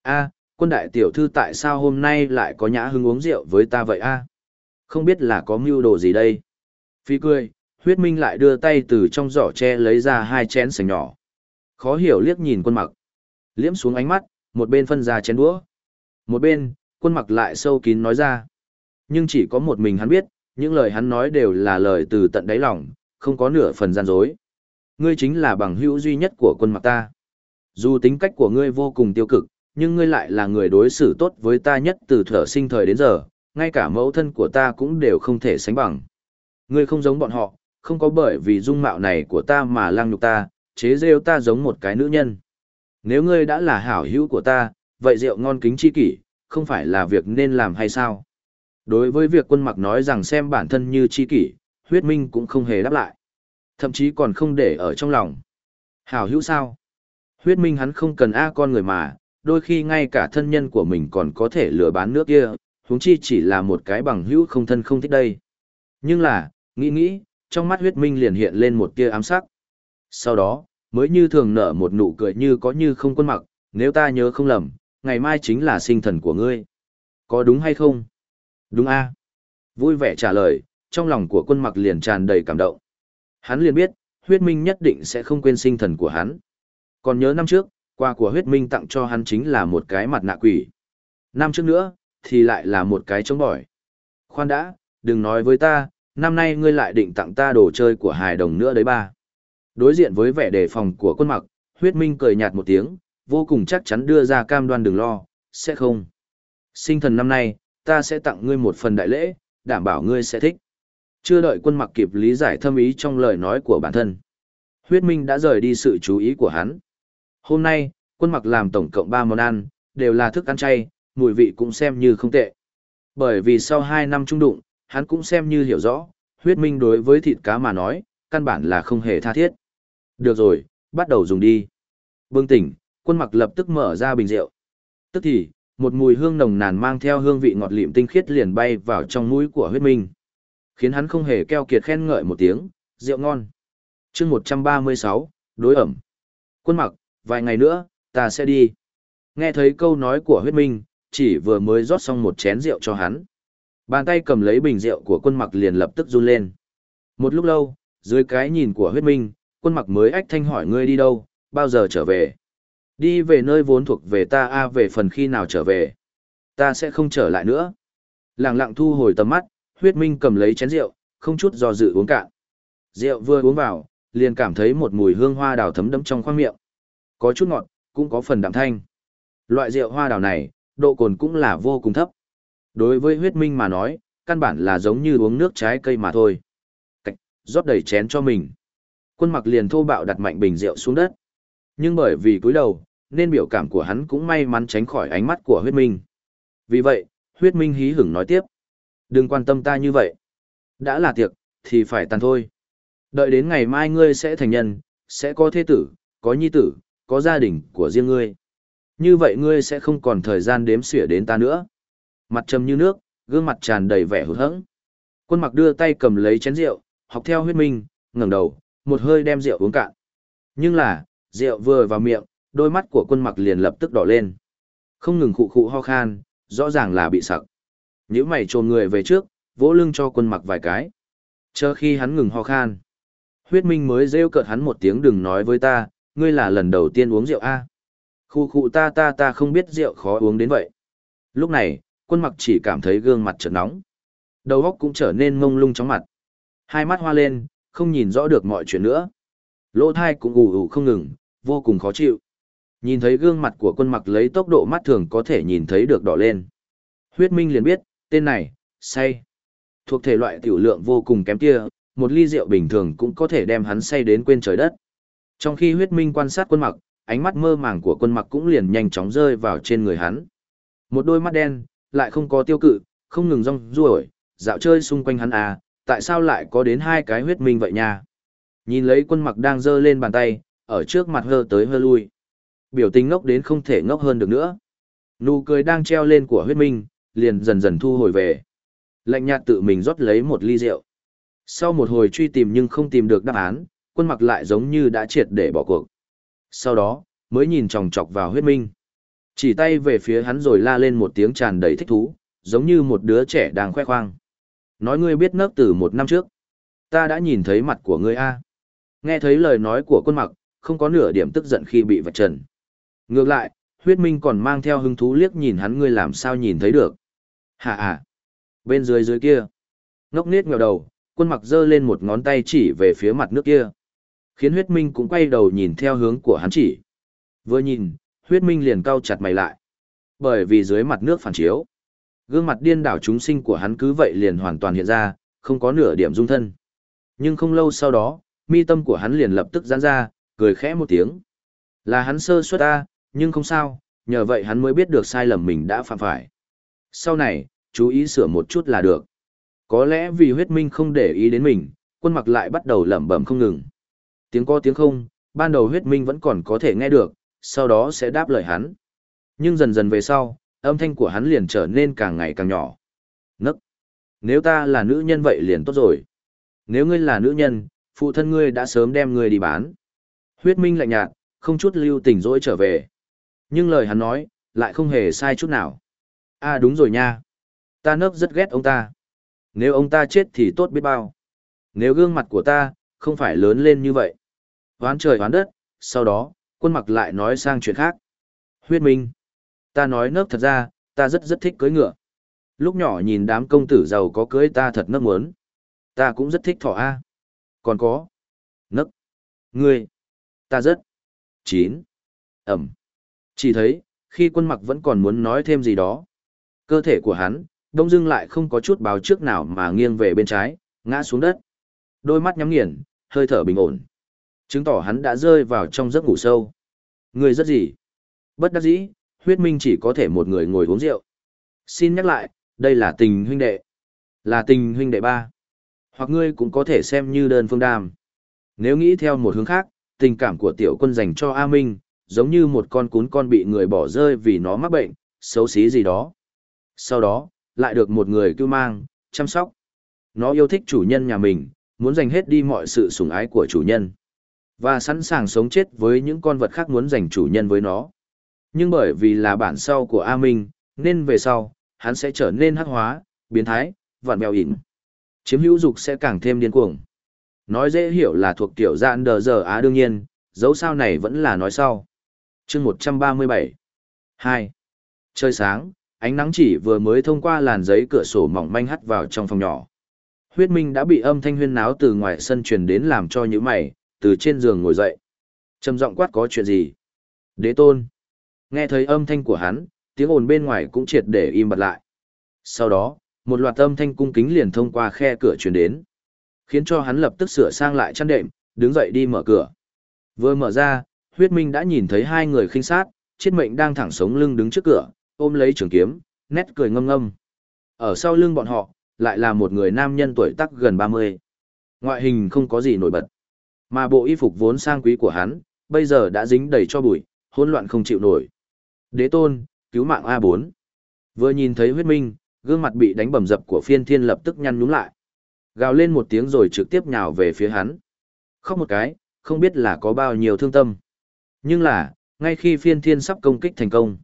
A, quân đại tiểu thư tại sao hôm nay lại có nhã hứng uống rượu với ta vậy a? Không biết là có mưu đồ gì đây? Phi cười, huyết minh lại đưa tay từ trong giỏ tre lấy ra hai chén sành nhỏ. Khó hiểu liếc nhìn quân mặc. Liếm xuống ánh mắt, một bên phân ra chén đũa. Một bên, quân mặc lại sâu kín nói ra. Nhưng chỉ có một mình hắn biết, những lời hắn nói đều là lời từ tận đáy lòng, không có nửa phần gian dối. Ngươi chính là bằng hữu duy nhất của quân mặc ta. Dù tính cách của ngươi vô cùng tiêu cực, nhưng ngươi lại là người đối xử tốt với ta nhất từ thở sinh thời đến giờ, ngay cả mẫu thân của ta cũng đều không thể sánh bằng. Ngươi không giống bọn họ, không có bởi vì dung mạo này của ta mà lăng nhục ta, chế rêu ta giống một cái nữ nhân. Nếu ngươi đã là hảo hữu của ta, vậy rượu ngon kính chi kỷ, không phải là việc nên làm hay sao? Đối với việc quân mặc nói rằng xem bản thân như chi kỷ, huyết minh cũng không hề đáp lại. Thậm chí còn không để ở trong lòng. Hảo hữu sao? Huyết minh hắn không cần A con người mà, đôi khi ngay cả thân nhân của mình còn có thể lừa bán nước kia, huống chi chỉ là một cái bằng hữu không thân không thích đây. Nhưng là, nghĩ nghĩ, trong mắt huyết minh liền hiện lên một tia ám sắc. Sau đó, mới như thường nở một nụ cười như có như không quân mặc, nếu ta nhớ không lầm, ngày mai chính là sinh thần của ngươi. Có đúng hay không? Đúng a Vui vẻ trả lời, trong lòng của quân mặc liền tràn đầy cảm động. Hắn liền biết, huyết minh nhất định sẽ không quên sinh thần của hắn. Còn nhớ năm trước, quà của huyết minh tặng cho hắn chính là một cái mặt nạ quỷ. Năm trước nữa, thì lại là một cái chống bỏi. Khoan đã, đừng nói với ta, năm nay ngươi lại định tặng ta đồ chơi của hài đồng nữa đấy ba. Đối diện với vẻ đề phòng của quân mặc, huyết minh cười nhạt một tiếng, vô cùng chắc chắn đưa ra cam đoan đừng lo, sẽ không. Sinh thần năm nay, ta sẽ tặng ngươi một phần đại lễ, đảm bảo ngươi sẽ thích. Chưa đợi quân mặc kịp lý giải thâm ý trong lời nói của bản thân. Huyết Minh đã rời đi sự chú ý của hắn. Hôm nay, quân mặc làm tổng cộng 3 món ăn, đều là thức ăn chay, mùi vị cũng xem như không tệ. Bởi vì sau 2 năm trung đụng, hắn cũng xem như hiểu rõ, huyết minh đối với thịt cá mà nói, căn bản là không hề tha thiết. Được rồi, bắt đầu dùng đi. Bưng tỉnh, quân mặc lập tức mở ra bình rượu. Tức thì, một mùi hương nồng nàn mang theo hương vị ngọt lịm tinh khiết liền bay vào trong mũi của huyết minh. Khiến hắn không hề keo kiệt khen ngợi một tiếng, rượu ngon. chương 136, đối ẩm. Quân mặc, vài ngày nữa, ta sẽ đi. Nghe thấy câu nói của huyết minh, chỉ vừa mới rót xong một chén rượu cho hắn. Bàn tay cầm lấy bình rượu của quân mặc liền lập tức run lên. Một lúc lâu, dưới cái nhìn của huyết minh, quân mặc mới ách thanh hỏi ngươi đi đâu, bao giờ trở về. Đi về nơi vốn thuộc về ta a về phần khi nào trở về. Ta sẽ không trở lại nữa. Lặng lặng thu hồi tầm mắt, huyết minh cầm lấy chén rượu, không chút do dự uống cạn. Rượu vừa uống vào, liền cảm thấy một mùi hương hoa đào thấm đẫm trong khoang miệng. Có chút ngọt, cũng có phần đạm thanh. Loại rượu hoa đào này, độ cồn cũng là vô cùng thấp. Đối với huyết minh mà nói, căn bản là giống như uống nước trái cây mà thôi. Cách, rót đầy chén cho mình. Quân mặc liền thô bạo đặt mạnh bình rượu xuống đất. Nhưng bởi vì cúi đầu, nên biểu cảm của hắn cũng may mắn tránh khỏi ánh mắt của huyết minh. Vì vậy, huyết minh hí hửng nói tiếp. Đừng quan tâm ta như vậy. Đã là tiệc, thì phải tàn thôi. Đợi đến ngày mai ngươi sẽ thành nhân, sẽ có thế tử, có nhi tử, có gia đình của riêng ngươi. Như vậy ngươi sẽ không còn thời gian đếm xỉa đến ta nữa. Mặt trầm như nước, gương mặt tràn đầy vẻ hụt hẫng. Quân mặc đưa tay cầm lấy chén rượu, học theo huyết minh, ngẩng đầu, một hơi đem rượu uống cạn. Nhưng là, rượu vừa vào miệng, đôi mắt của quân mặc liền lập tức đỏ lên. Không ngừng khụ khụ ho khan, rõ ràng là bị sặc. Nếu mày trồn người về trước, vỗ lưng cho quân mặc vài cái. Chờ khi hắn ngừng ho khan. Huyết minh mới rêu cợt hắn một tiếng đừng nói với ta, ngươi là lần đầu tiên uống rượu a Khu khu ta ta ta không biết rượu khó uống đến vậy. Lúc này, quân mặc chỉ cảm thấy gương mặt trợn nóng. Đầu óc cũng trở nên mông lung chóng mặt. Hai mắt hoa lên, không nhìn rõ được mọi chuyện nữa. Lỗ thai cũng ù ù không ngừng, vô cùng khó chịu. Nhìn thấy gương mặt của quân mặc lấy tốc độ mắt thường có thể nhìn thấy được đỏ lên. Huyết Minh liền biết, tên này, say. Thuộc thể loại tiểu lượng vô cùng kém kia, một ly rượu bình thường cũng có thể đem hắn say đến quên trời đất. Trong khi huyết minh quan sát quân mặc, ánh mắt mơ màng của quân mặc cũng liền nhanh chóng rơi vào trên người hắn. Một đôi mắt đen, lại không có tiêu cự, không ngừng rong ruổi, dạo chơi xung quanh hắn à, tại sao lại có đến hai cái huyết minh vậy nha? Nhìn lấy quân mặc đang giơ lên bàn tay, ở trước mặt hơ tới hơ lui. Biểu tình ngốc đến không thể ngốc hơn được nữa. Nụ cười đang treo lên của huyết minh, liền dần dần thu hồi về. Lạnh nhạt tự mình rót lấy một ly rượu. Sau một hồi truy tìm nhưng không tìm được đáp án, quân mặc lại giống như đã triệt để bỏ cuộc. Sau đó, mới nhìn chòng chọc vào huyết minh. Chỉ tay về phía hắn rồi la lên một tiếng tràn đầy thích thú, giống như một đứa trẻ đang khoe khoang. Nói ngươi biết nấc từ một năm trước. Ta đã nhìn thấy mặt của ngươi a. Nghe thấy lời nói của quân mặc, không có nửa điểm tức giận khi bị vạch trần. Ngược lại, huyết minh còn mang theo hứng thú liếc nhìn hắn ngươi làm sao nhìn thấy được. Hà à. Bên dưới dưới kia. Ngốc nết ngèo đầu, quân mặc giơ lên một ngón tay chỉ về phía mặt nước kia. Khiến huyết minh cũng quay đầu nhìn theo hướng của hắn chỉ. Vừa nhìn, huyết minh liền cau chặt mày lại. Bởi vì dưới mặt nước phản chiếu, gương mặt điên đảo chúng sinh của hắn cứ vậy liền hoàn toàn hiện ra, không có nửa điểm dung thân. Nhưng không lâu sau đó, mi tâm của hắn liền lập tức giãn ra, cười khẽ một tiếng. Là hắn sơ suất ta, nhưng không sao, nhờ vậy hắn mới biết được sai lầm mình đã phạm phải. Sau này, chú ý sửa một chút là được. Có lẽ vì huyết minh không để ý đến mình, quân mặc lại bắt đầu lẩm bẩm không ngừng. Tiếng có tiếng không, ban đầu huyết minh vẫn còn có thể nghe được, sau đó sẽ đáp lời hắn. Nhưng dần dần về sau, âm thanh của hắn liền trở nên càng ngày càng nhỏ. Nấc! Nếu ta là nữ nhân vậy liền tốt rồi. Nếu ngươi là nữ nhân, phụ thân ngươi đã sớm đem ngươi đi bán. Huyết minh lạnh nhạt, không chút lưu tình dỗi trở về. Nhưng lời hắn nói, lại không hề sai chút nào. À đúng rồi nha. Ta nấp rất ghét ông ta. Nếu ông ta chết thì tốt biết bao. Nếu gương mặt của ta, không phải lớn lên như vậy. Hoán trời hoán đất, sau đó, quân mặc lại nói sang chuyện khác. Huyết minh. Ta nói nấp thật ra, ta rất rất thích cưới ngựa. Lúc nhỏ nhìn đám công tử giàu có cưới ta thật nấp muốn. Ta cũng rất thích thỏ A. Còn có. Nấc. Ngươi. Ta rất. Chín. Ẩm. Chỉ thấy, khi quân mặc vẫn còn muốn nói thêm gì đó. Cơ thể của hắn, đông dưng lại không có chút báo trước nào mà nghiêng về bên trái, ngã xuống đất. Đôi mắt nhắm nghiền, hơi thở bình ổn. Chứng tỏ hắn đã rơi vào trong giấc ngủ sâu. Người rất gì? Bất đắc dĩ, huyết minh chỉ có thể một người ngồi uống rượu. Xin nhắc lại, đây là tình huynh đệ. Là tình huynh đệ ba. Hoặc ngươi cũng có thể xem như đơn phương đàm. Nếu nghĩ theo một hướng khác, tình cảm của tiểu quân dành cho A Minh, giống như một con cún con bị người bỏ rơi vì nó mắc bệnh, xấu xí gì đó. Sau đó, lại được một người cứu mang, chăm sóc. Nó yêu thích chủ nhân nhà mình, muốn dành hết đi mọi sự sủng ái của chủ nhân. Và sẵn sàng sống chết với những con vật khác muốn giành chủ nhân với nó. Nhưng bởi vì là bản sau của A Minh, nên về sau, hắn sẽ trở nên hắc hóa, biến thái, vặn bèo ỉn. Chiếm hữu dục sẽ càng thêm điên cuồng. Nói dễ hiểu là thuộc kiểu dạng đờ giờ á đương nhiên, dấu sao này vẫn là nói sau. chương 137 2. Trời sáng, ánh nắng chỉ vừa mới thông qua làn giấy cửa sổ mỏng manh hắt vào trong phòng nhỏ. Huyết Minh đã bị âm thanh huyên náo từ ngoài sân truyền đến làm cho những mày, từ trên giường ngồi dậy. Trầm giọng quát có chuyện gì? Đế tôn. Nghe thấy âm thanh của hắn, tiếng ồn bên ngoài cũng triệt để im bặt lại. Sau đó, một loạt âm thanh cung kính liền thông qua khe cửa truyền đến, khiến cho hắn lập tức sửa sang lại chăn đệm, đứng dậy đi mở cửa. Vừa mở ra, huyết minh đã nhìn thấy hai người khinh sát, chết mệnh đang thẳng sống lưng đứng trước cửa, ôm lấy trường kiếm, nét cười ngâm ngâm. Ở sau lưng bọn họ, lại là một người nam nhân tuổi tác gần 30. Ngoại hình không có gì nổi bật. Mà bộ y phục vốn sang quý của hắn, bây giờ đã dính đầy cho bụi, hỗn loạn không chịu nổi. Đế tôn, cứu mạng A4. Vừa nhìn thấy huyết minh, gương mặt bị đánh bầm dập của phiên thiên lập tức nhăn nhúm lại. Gào lên một tiếng rồi trực tiếp nhào về phía hắn. Khóc một cái, không biết là có bao nhiêu thương tâm. Nhưng là, ngay khi phiên thiên sắp công kích thành công,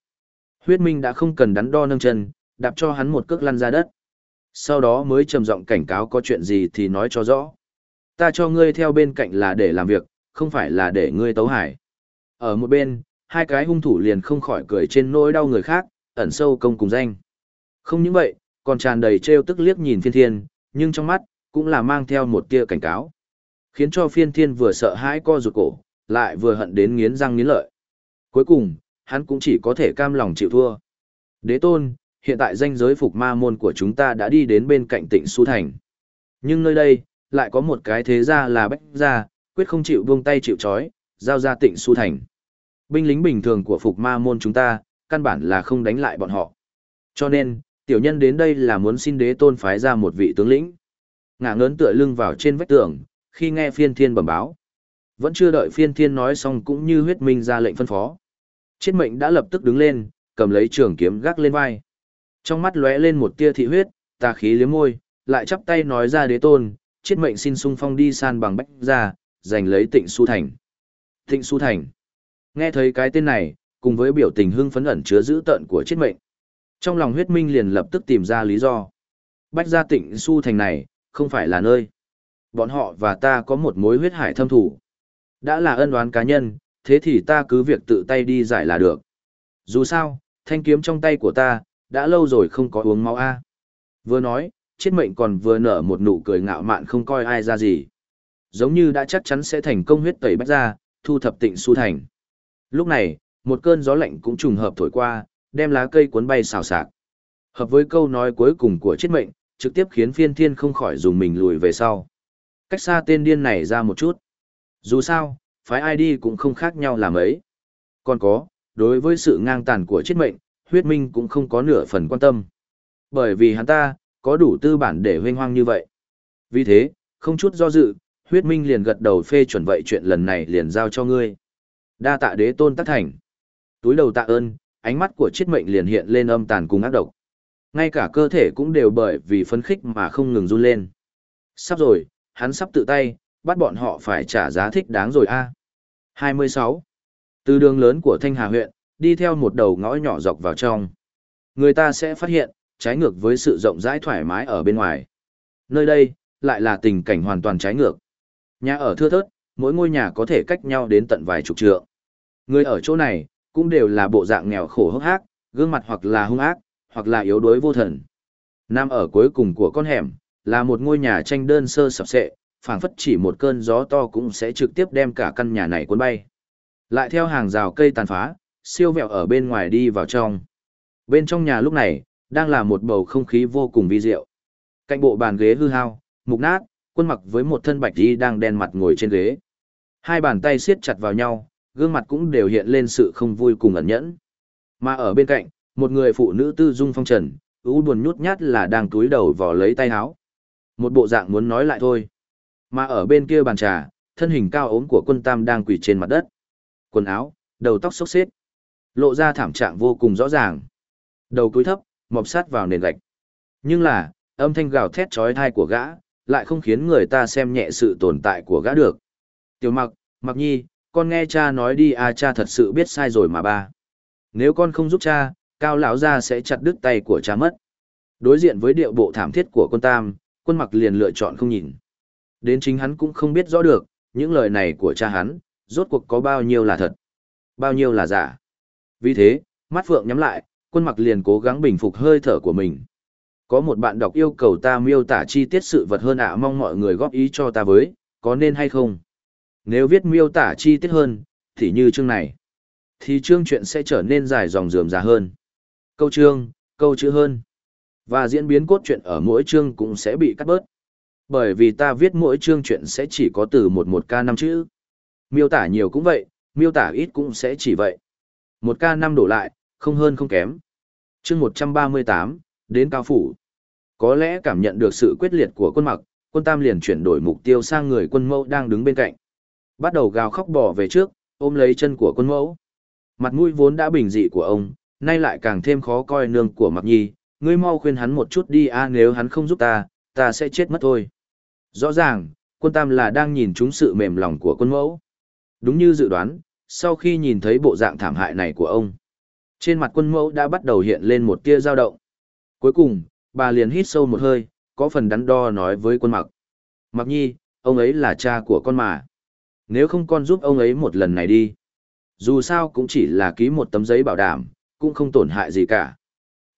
huyết minh đã không cần đắn đo nâng chân, đạp cho hắn một cước lăn ra đất. Sau đó mới trầm giọng cảnh cáo có chuyện gì thì nói cho rõ. Ta cho ngươi theo bên cạnh là để làm việc, không phải là để ngươi tấu hải. Ở một bên, hai cái hung thủ liền không khỏi cười trên nỗi đau người khác, ẩn sâu công cùng danh. Không những vậy, còn tràn đầy trêu tức liếc nhìn phiên thiên, nhưng trong mắt, cũng là mang theo một tia cảnh cáo. Khiến cho phiên thiên vừa sợ hãi co rụt cổ, lại vừa hận đến nghiến răng nghiến lợi. Cuối cùng, hắn cũng chỉ có thể cam lòng chịu thua. Đế tôn, hiện tại danh giới phục ma môn của chúng ta đã đi đến bên cạnh tịnh Su Thành. Nhưng nơi đây, lại có một cái thế gia là bách gia, quyết không chịu buông tay chịu chói, giao ra tịnh Su Thành. Binh lính bình thường của phục ma môn chúng ta, căn bản là không đánh lại bọn họ. Cho nên, tiểu nhân đến đây là muốn xin đế tôn phái ra một vị tướng lĩnh. Ngả ngớn tựa lưng vào trên vách tường, khi nghe phiên thiên bẩm báo. Vẫn chưa đợi phiên thiên nói xong cũng như huyết minh ra lệnh phân phó. Chiết mệnh đã lập tức đứng lên, cầm lấy trường kiếm gác lên vai. Trong mắt lóe lên một tia thị huyết, tà khí liếm môi, lại chắp tay nói ra đế tôn, chiết mệnh xin sung phong đi san bằng bách ra, giành lấy tịnh su thành. Tịnh su thành. Nghe thấy cái tên này, cùng với biểu tình hưng phấn ẩn chứa dữ tợn của chiết mệnh. Trong lòng huyết minh liền lập tức tìm ra lý do. Bách gia tịnh su thành này, không phải là nơi. Bọn họ và ta có một mối huyết hải thâm thủ. Đã là ân oán cá nhân, thế thì ta cứ việc tự tay đi giải là được. Dù sao, thanh kiếm trong tay của ta, đã lâu rồi không có uống máu A. Vừa nói, chết mệnh còn vừa nở một nụ cười ngạo mạn không coi ai ra gì. Giống như đã chắc chắn sẽ thành công huyết tẩy bách ra, thu thập tịnh su thành. Lúc này, một cơn gió lạnh cũng trùng hợp thổi qua, đem lá cây cuốn bay xào xạc. Hợp với câu nói cuối cùng của chết mệnh, trực tiếp khiến phiên thiên không khỏi dùng mình lùi về sau. Cách xa tên điên này ra một chút. Dù sao, phái ai đi cũng không khác nhau làm ấy. Còn có, đối với sự ngang tàn của chết mệnh, huyết minh cũng không có nửa phần quan tâm. Bởi vì hắn ta, có đủ tư bản để huynh hoang như vậy. Vì thế, không chút do dự, huyết minh liền gật đầu phê chuẩn vậy chuyện lần này liền giao cho ngươi. Đa tạ đế tôn tác thành. Túi đầu tạ ơn, ánh mắt của chết mệnh liền hiện lên âm tàn cùng ác độc. Ngay cả cơ thể cũng đều bởi vì phấn khích mà không ngừng run lên. Sắp rồi, hắn sắp tự tay, bắt bọn họ phải trả giá thích đáng rồi a. 26. Từ đường lớn của Thanh Hà huyện, đi theo một đầu ngõ nhỏ dọc vào trong. Người ta sẽ phát hiện, trái ngược với sự rộng rãi thoải mái ở bên ngoài. Nơi đây, lại là tình cảnh hoàn toàn trái ngược. Nhà ở thưa thớt, mỗi ngôi nhà có thể cách nhau đến tận vài chục trượng. Người ở chỗ này, cũng đều là bộ dạng nghèo khổ hốc hác, gương mặt hoặc là hung ác, hoặc là yếu đuối vô thần. Nam ở cuối cùng của con hẻm, là một ngôi nhà tranh đơn sơ sập sệ, phảng phất chỉ một cơn gió to cũng sẽ trực tiếp đem cả căn nhà này cuốn bay. Lại theo hàng rào cây tàn phá, siêu vẹo ở bên ngoài đi vào trong. Bên trong nhà lúc này, đang là một bầu không khí vô cùng vi diệu. Cạnh bộ bàn ghế hư hao, mục nát, quân mặc với một thân bạch y đang đen mặt ngồi trên ghế. Hai bàn tay siết chặt vào nhau, gương mặt cũng đều hiện lên sự không vui cùng ẩn nhẫn. Mà ở bên cạnh, một người phụ nữ tư dung phong trần, u buồn nhút nhát là đang túi đầu vò lấy tay áo. Một bộ dạng muốn nói lại thôi. Mà ở bên kia bàn trà, thân hình cao ốm của quân tam đang quỳ trên mặt đất. Quần áo, đầu tóc xốc xếp. Lộ ra thảm trạng vô cùng rõ ràng. Đầu cúi thấp, mọc sát vào nền gạch. Nhưng là, âm thanh gào thét chói tai của gã, lại không khiến người ta xem nhẹ sự tồn tại của gã được. Tiểu mặc, mặc nhi, con nghe cha nói đi à cha thật sự biết sai rồi mà ba. Nếu con không giúp cha, cao lão gia sẽ chặt đứt tay của cha mất. Đối diện với điệu bộ thảm thiết của quân tam, quân mặc liền lựa chọn không nhìn. Đến chính hắn cũng không biết rõ được, những lời này của cha hắn, rốt cuộc có bao nhiêu là thật, bao nhiêu là giả. Vì thế, mắt phượng nhắm lại, quân mặc liền cố gắng bình phục hơi thở của mình. Có một bạn đọc yêu cầu ta miêu tả chi tiết sự vật hơn ạ à, mong mọi người góp ý cho ta với, có nên hay không? Nếu viết miêu tả chi tiết hơn, thì như chương này, thì chương chuyện sẽ trở nên dài dòng dườm già hơn. Câu chương, câu chữ hơn. Và diễn biến cốt truyện ở mỗi chương cũng sẽ bị cắt bớt. Bởi vì ta viết mỗi chương truyện sẽ chỉ có từ một một k năm chữ. Miêu tả nhiều cũng vậy, miêu tả ít cũng sẽ chỉ vậy. Một k năm đổ lại, không hơn không kém. chương một trăm ba mươi tám đến cao phủ. Có lẽ cảm nhận được sự quyết liệt của quân mặc, quân tam liền chuyển đổi mục tiêu sang người quân mẫu đang đứng bên cạnh. Bắt đầu gào khóc bỏ về trước, ôm lấy chân của quân mẫu. Mặt mũi vốn đã bình dị của ông, nay lại càng thêm khó coi nương của mặc nhi, ngươi mau khuyên hắn một chút đi a nếu hắn không giúp ta, ta sẽ chết mất thôi. Rõ ràng, quân tam là đang nhìn trúng sự mềm lòng của quân mẫu. Đúng như dự đoán, sau khi nhìn thấy bộ dạng thảm hại này của ông, trên mặt quân mẫu đã bắt đầu hiện lên một tia dao động. Cuối cùng, bà liền hít sâu một hơi, có phần đắn đo nói với quân mặc. Mặc nhi, ông ấy là cha của con mà. Nếu không con giúp ông ấy một lần này đi. Dù sao cũng chỉ là ký một tấm giấy bảo đảm, cũng không tổn hại gì cả.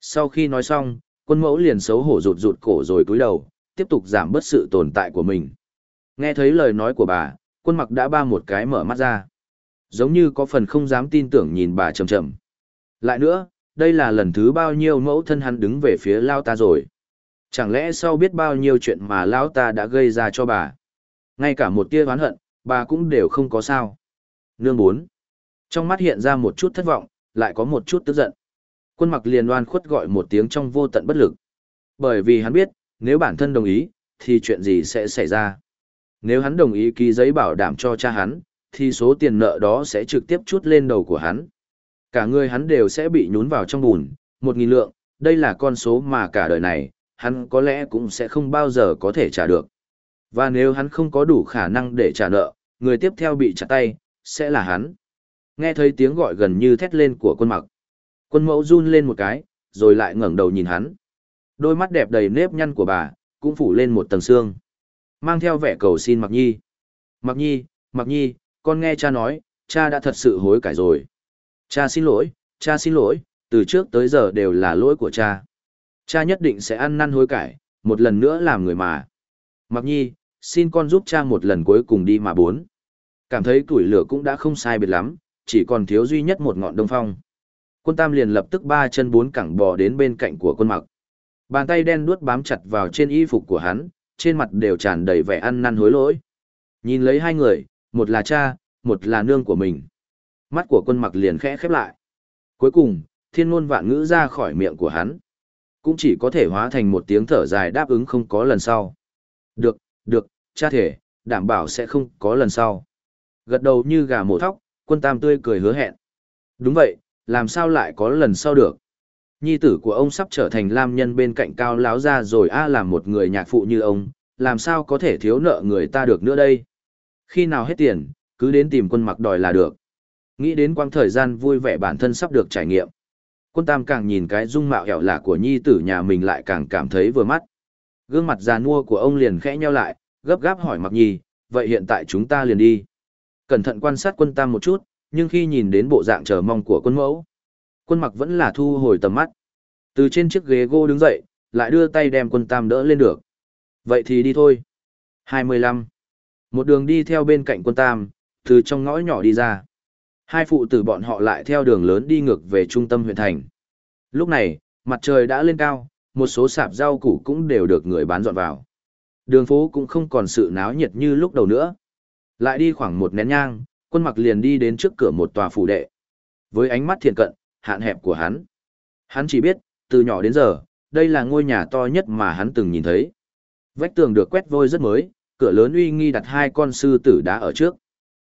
Sau khi nói xong, quân mẫu liền xấu hổ rụt rụt cổ rồi cúi đầu, tiếp tục giảm bớt sự tồn tại của mình. Nghe thấy lời nói của bà, quân mặc đã ba một cái mở mắt ra. Giống như có phần không dám tin tưởng nhìn bà chầm chầm. Lại nữa, đây là lần thứ bao nhiêu mẫu thân hắn đứng về phía lao ta rồi. Chẳng lẽ sau biết bao nhiêu chuyện mà lao ta đã gây ra cho bà. Ngay cả một tia oán hận, bà cũng đều không có sao. Nương bốn. Trong mắt hiện ra một chút thất vọng, lại có một chút tức giận. Quân mặc liền oan khuất gọi một tiếng trong vô tận bất lực. Bởi vì hắn biết, nếu bản thân đồng ý, thì chuyện gì sẽ xảy ra. Nếu hắn đồng ý ký giấy bảo đảm cho cha hắn, thì số tiền nợ đó sẽ trực tiếp chút lên đầu của hắn. Cả người hắn đều sẽ bị nhún vào trong bùn, một nghìn lượng, đây là con số mà cả đời này, hắn có lẽ cũng sẽ không bao giờ có thể trả được. Và nếu hắn không có đủ khả năng để trả nợ, người tiếp theo bị chặt tay, sẽ là hắn. Nghe thấy tiếng gọi gần như thét lên của quân mặc. Quân mẫu run lên một cái, rồi lại ngẩng đầu nhìn hắn. Đôi mắt đẹp đầy nếp nhăn của bà, cũng phủ lên một tầng xương. Mang theo vẻ cầu xin Mặc Nhi. Mặc Nhi, Mặc Nhi, con nghe cha nói, cha đã thật sự hối cải rồi. Cha xin lỗi, cha xin lỗi, từ trước tới giờ đều là lỗi của cha. Cha nhất định sẽ ăn năn hối cải, một lần nữa làm người mà. Mặc Nhi, xin con giúp cha một lần cuối cùng đi mà bốn. Cảm thấy tuổi lửa cũng đã không sai biệt lắm, chỉ còn thiếu duy nhất một ngọn đông phong. Quân Tam liền lập tức ba chân bốn cẳng bò đến bên cạnh của quân mặc. Bàn tay đen đuốt bám chặt vào trên y phục của hắn, trên mặt đều tràn đầy vẻ ăn năn hối lỗi. Nhìn lấy hai người, một là cha, một là nương của mình. Mắt của quân mặc liền khẽ khép lại. Cuối cùng, thiên ngôn vạn ngữ ra khỏi miệng của hắn. Cũng chỉ có thể hóa thành một tiếng thở dài đáp ứng không có lần sau. Được, được, cha thể, đảm bảo sẽ không có lần sau. Gật đầu như gà mổ thóc, quân tam tươi cười hứa hẹn. Đúng vậy, làm sao lại có lần sau được. Nhi tử của ông sắp trở thành lam nhân bên cạnh cao láo ra rồi a làm một người nhạc phụ như ông, làm sao có thể thiếu nợ người ta được nữa đây. Khi nào hết tiền, cứ đến tìm quân mặc đòi là được. Nghĩ đến quãng thời gian vui vẻ bản thân sắp được trải nghiệm. Quân tam càng nhìn cái dung mạo hẻo lạ của nhi tử nhà mình lại càng cảm thấy vừa mắt. Gương mặt già nua của ông liền khẽ nheo lại, gấp gáp hỏi mặc nhi, vậy hiện tại chúng ta liền đi. Cẩn thận quan sát quân tam một chút, nhưng khi nhìn đến bộ dạng chờ mong của quân mẫu, quân mặc vẫn là thu hồi tầm mắt. Từ trên chiếc ghế gỗ đứng dậy, lại đưa tay đem quân tam đỡ lên được. Vậy thì đi thôi. 25. Một đường đi theo bên cạnh quân tam, từ trong ngõ nhỏ đi ra. Hai phụ tử bọn họ lại theo đường lớn đi ngược về trung tâm huyện thành. Lúc này, mặt trời đã lên cao, một số sạp rau củ cũng đều được người bán dọn vào. Đường phố cũng không còn sự náo nhiệt như lúc đầu nữa. Lại đi khoảng một nén nhang, quân mặc liền đi đến trước cửa một tòa phủ đệ. Với ánh mắt thiện cận, hạn hẹp của hắn. Hắn chỉ biết, từ nhỏ đến giờ, đây là ngôi nhà to nhất mà hắn từng nhìn thấy. Vách tường được quét vôi rất mới, cửa lớn uy nghi đặt hai con sư tử đá ở trước.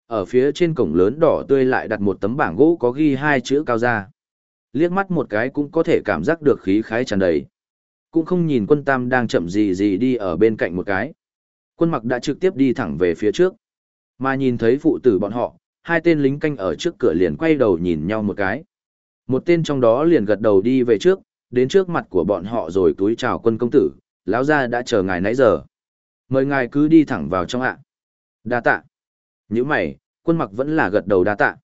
Ở phía trên cổng lớn đỏ tươi lại đặt một tấm bảng gỗ có ghi hai chữ cao ra. Liếc mắt một cái cũng có thể cảm giác được khí khái tràn đầy. Cũng không nhìn quân tam đang chậm gì gì đi ở bên cạnh một cái. Quân mặc đã trực tiếp đi thẳng về phía trước. Mà nhìn thấy phụ tử bọn họ, hai tên lính canh ở trước cửa liền quay đầu nhìn nhau một cái. Một tên trong đó liền gật đầu đi về trước, đến trước mặt của bọn họ rồi túi chào quân công tử, lão gia đã chờ ngài nãy giờ. Mời ngài cứ đi thẳng vào trong ạ. Đa tạ. Như mày, quân mặc vẫn là gật đầu đa tạ.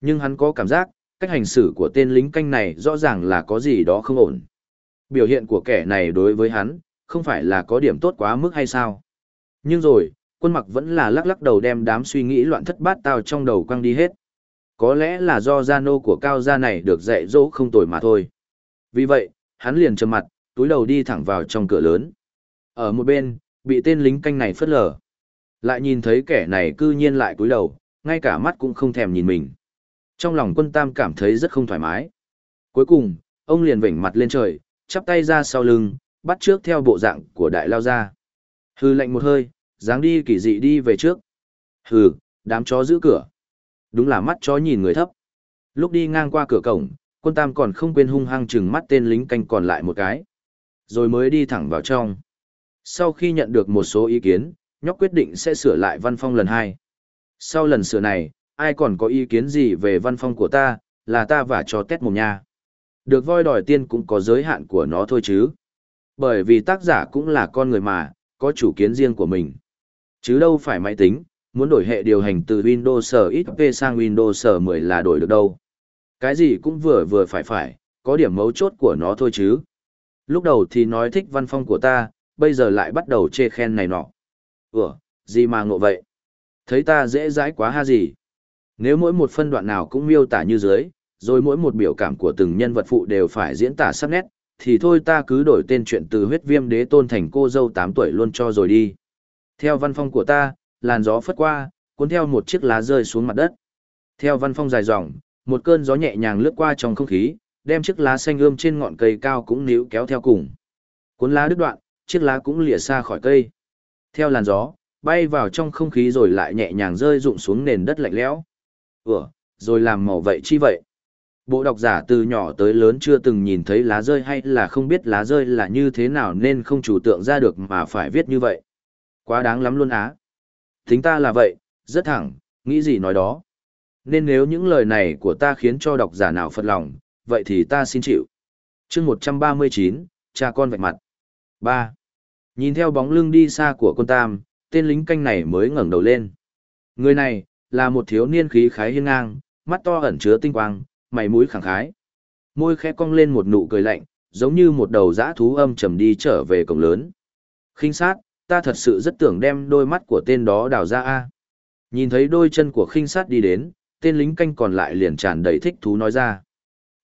Nhưng hắn có cảm giác, cách hành xử của tên lính canh này rõ ràng là có gì đó không ổn. Biểu hiện của kẻ này đối với hắn, không phải là có điểm tốt quá mức hay sao. Nhưng rồi, quân mặc vẫn là lắc lắc đầu đem đám suy nghĩ loạn thất bát tao trong đầu quăng đi hết. Có lẽ là do gia nô của cao gia này được dạy dỗ không tồi mà thôi. Vì vậy, hắn liền trầm mặt, túi đầu đi thẳng vào trong cửa lớn. Ở một bên, bị tên lính canh này phớt lờ. Lại nhìn thấy kẻ này cư nhiên lại túi đầu, ngay cả mắt cũng không thèm nhìn mình. Trong lòng quân tam cảm thấy rất không thoải mái. Cuối cùng, ông liền vểnh mặt lên trời, chắp tay ra sau lưng, bắt trước theo bộ dạng của đại lao gia. Hư lạnh một hơi, dáng đi kỳ dị đi về trước. Hừ, đám chó giữ cửa. Đúng là mắt chó nhìn người thấp. Lúc đi ngang qua cửa cổng, quân tam còn không quên hung hăng chừng mắt tên lính canh còn lại một cái. Rồi mới đi thẳng vào trong. Sau khi nhận được một số ý kiến, nhóc quyết định sẽ sửa lại văn phong lần hai. Sau lần sửa này, ai còn có ý kiến gì về văn phong của ta, là ta và cho tét mồm nha. Được voi đòi tiên cũng có giới hạn của nó thôi chứ. Bởi vì tác giả cũng là con người mà, có chủ kiến riêng của mình. Chứ đâu phải máy tính, muốn đổi hệ điều hành từ Windows XP sang Windows 10 là đổi được đâu. Cái gì cũng vừa vừa phải phải, có điểm mấu chốt của nó thôi chứ. Lúc đầu thì nói thích văn phong của ta, bây giờ lại bắt đầu chê khen này nọ. Ủa, gì mà ngộ vậy? Thấy ta dễ dãi quá ha gì? Nếu mỗi một phân đoạn nào cũng miêu tả như dưới, rồi mỗi một biểu cảm của từng nhân vật phụ đều phải diễn tả sắc nét, thì thôi ta cứ đổi tên chuyện từ huyết viêm đế tôn thành cô dâu 8 tuổi luôn cho rồi đi. Theo văn phong của ta, làn gió phất qua, cuốn theo một chiếc lá rơi xuống mặt đất. Theo văn phong dài dòng, một cơn gió nhẹ nhàng lướt qua trong không khí, đem chiếc lá xanh ươm trên ngọn cây cao cũng níu kéo theo cùng. Cuốn lá đứt đoạn, chiếc lá cũng lìa xa khỏi cây. Theo làn gió, bay vào trong không khí rồi lại nhẹ nhàng rơi rụng xuống nền đất lạnh lẽo. Ủa, rồi làm màu vậy chi vậy? Bộ độc giả từ nhỏ tới lớn chưa từng nhìn thấy lá rơi hay là không biết lá rơi là như thế nào nên không chủ tượng ra được mà phải viết như vậy. Quá đáng lắm luôn á. Tính ta là vậy, rất thẳng, nghĩ gì nói đó. Nên nếu những lời này của ta khiến cho độc giả nào phật lòng, vậy thì ta xin chịu. chương 139, cha con vạch mặt. 3. Nhìn theo bóng lưng đi xa của con Tam, tên lính canh này mới ngẩng đầu lên. Người này, là một thiếu niên khí khái hiên ngang, mắt to ẩn chứa tinh quang, mày mũi khẳng khái. Môi khẽ cong lên một nụ cười lạnh, giống như một đầu dã thú âm trầm đi trở về cổng lớn. Khinh sát, ta thật sự rất tưởng đem đôi mắt của tên đó đào ra a. Nhìn thấy đôi chân của khinh sát đi đến, tên lính canh còn lại liền tràn đầy thích thú nói ra.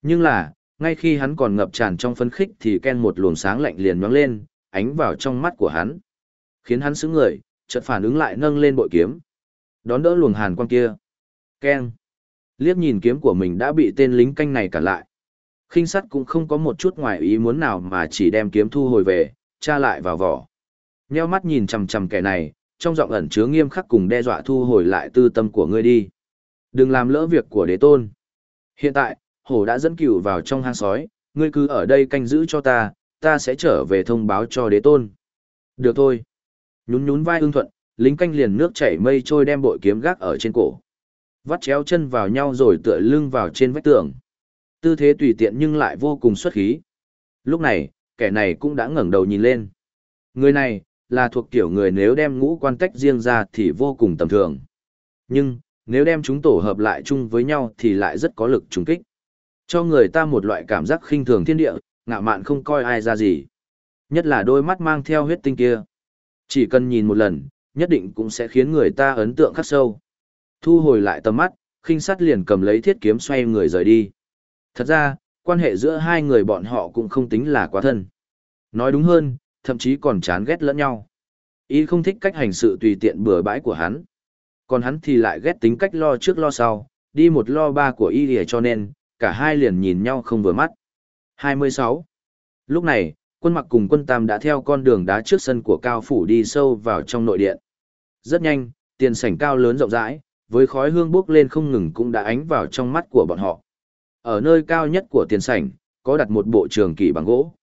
Nhưng là, ngay khi hắn còn ngập tràn trong phấn khích thì ken một luồng sáng lạnh liền nhoáng lên, ánh vào trong mắt của hắn. Khiến hắn sững người, chợt phản ứng lại nâng lên bội kiếm. Đón đỡ luồng hàn quang kia. Ken. Liếc nhìn kiếm của mình đã bị tên lính canh này cản lại. Khinh sắt cũng không có một chút ngoài ý muốn nào mà chỉ đem kiếm thu hồi về, tra lại vào vỏ. Nheo mắt nhìn chằm chằm kẻ này, trong giọng ẩn chứa nghiêm khắc cùng đe dọa thu hồi lại tư tâm của ngươi đi. Đừng làm lỡ việc của đế tôn. Hiện tại, hổ đã dẫn cửu vào trong hang sói, ngươi cứ ở đây canh giữ cho ta, ta sẽ trở về thông báo cho đế tôn. Được thôi. Nhún nhún vai ưng thuận, lính canh liền nước chảy mây trôi đem bội kiếm gác ở trên cổ. Vắt chéo chân vào nhau rồi tựa lưng vào trên vách tường. Tư thế tùy tiện nhưng lại vô cùng xuất khí. Lúc này, kẻ này cũng đã ngẩng đầu nhìn lên. Người này, là thuộc kiểu người nếu đem ngũ quan tách riêng ra thì vô cùng tầm thường. Nhưng, nếu đem chúng tổ hợp lại chung với nhau thì lại rất có lực trùng kích. Cho người ta một loại cảm giác khinh thường thiên địa, ngạo mạn không coi ai ra gì. Nhất là đôi mắt mang theo huyết tinh kia. Chỉ cần nhìn một lần, nhất định cũng sẽ khiến người ta ấn tượng khắc sâu. Thu hồi lại tầm mắt, khinh sát liền cầm lấy thiết kiếm xoay người rời đi. Thật ra, quan hệ giữa hai người bọn họ cũng không tính là quá thân. Nói đúng hơn, thậm chí còn chán ghét lẫn nhau. Y không thích cách hành sự tùy tiện bừa bãi của hắn. Còn hắn thì lại ghét tính cách lo trước lo sau, đi một lo ba của Y để cho nên, cả hai liền nhìn nhau không vừa mắt. 26. Lúc này, quân mặc cùng quân tam đã theo con đường đá trước sân của cao phủ đi sâu vào trong nội điện. Rất nhanh, tiền sảnh cao lớn rộng rãi, với khói hương bốc lên không ngừng cũng đã ánh vào trong mắt của bọn họ. Ở nơi cao nhất của tiền sảnh, có đặt một bộ trường kỷ bằng gỗ.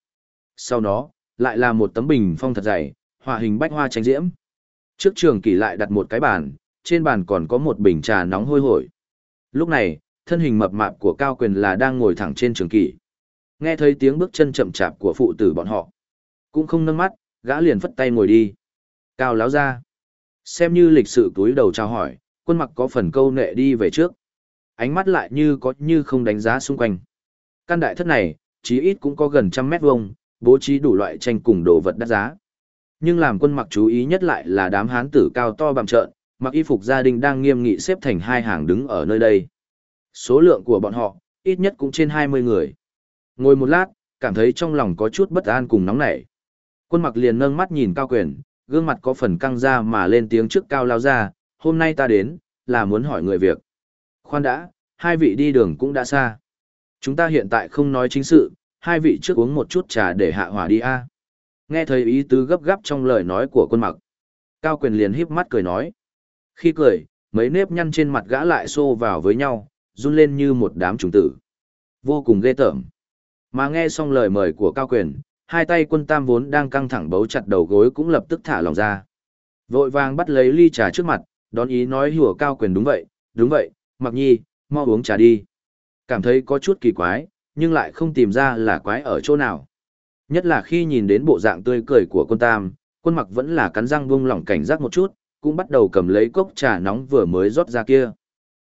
Sau đó, lại là một tấm bình phong thật dày, họa hình bách hoa tranh diễm. Trước trường kỷ lại đặt một cái bàn, trên bàn còn có một bình trà nóng hôi hổi. Lúc này, thân hình mập mạp của Cao Quyền là đang ngồi thẳng trên trường kỷ. Nghe thấy tiếng bước chân chậm chạp của phụ tử bọn họ. Cũng không nâng mắt, gã liền phất tay ngồi đi. Cao láo ra. Xem như lịch sự túi đầu chào hỏi, quân mặc có phần câu nệ đi về trước. Ánh mắt lại như có như không đánh giá xung quanh. Căn đại thất này, chí ít cũng có gần trăm mét vuông, bố trí đủ loại tranh cùng đồ vật đắt giá. Nhưng làm quân mặc chú ý nhất lại là đám hán tử cao to bằng trợn, mặc y phục gia đình đang nghiêm nghị xếp thành hai hàng đứng ở nơi đây. Số lượng của bọn họ, ít nhất cũng trên 20 người. Ngồi một lát, cảm thấy trong lòng có chút bất an cùng nóng nảy. Quân mặc liền nâng mắt nhìn cao quyền, gương mặt có phần căng ra mà lên tiếng trước cao lao ra, hôm nay ta đến, là muốn hỏi người việc. Khoan đã, hai vị đi đường cũng đã xa. Chúng ta hiện tại không nói chính sự, hai vị trước uống một chút trà để hạ hỏa đi a. Nghe thấy ý tứ gấp gáp trong lời nói của quân mặc. Cao quyền liền híp mắt cười nói. Khi cười, mấy nếp nhăn trên mặt gã lại xô vào với nhau, run lên như một đám trùng tử. Vô cùng ghê tởm. Mà nghe xong lời mời của Cao quyền, hai tay quân tam vốn đang căng thẳng bấu chặt đầu gối cũng lập tức thả lòng ra. Vội vàng bắt lấy ly trà trước mặt, đón ý nói hùa Cao quyền đúng vậy, đúng vậy, mặc nhi, mau uống trà đi. Cảm thấy có chút kỳ quái, nhưng lại không tìm ra là quái ở chỗ nào. Nhất là khi nhìn đến bộ dạng tươi cười của quân tam, quân mặc vẫn là cắn răng buông lỏng cảnh giác một chút, cũng bắt đầu cầm lấy cốc trà nóng vừa mới rót ra kia.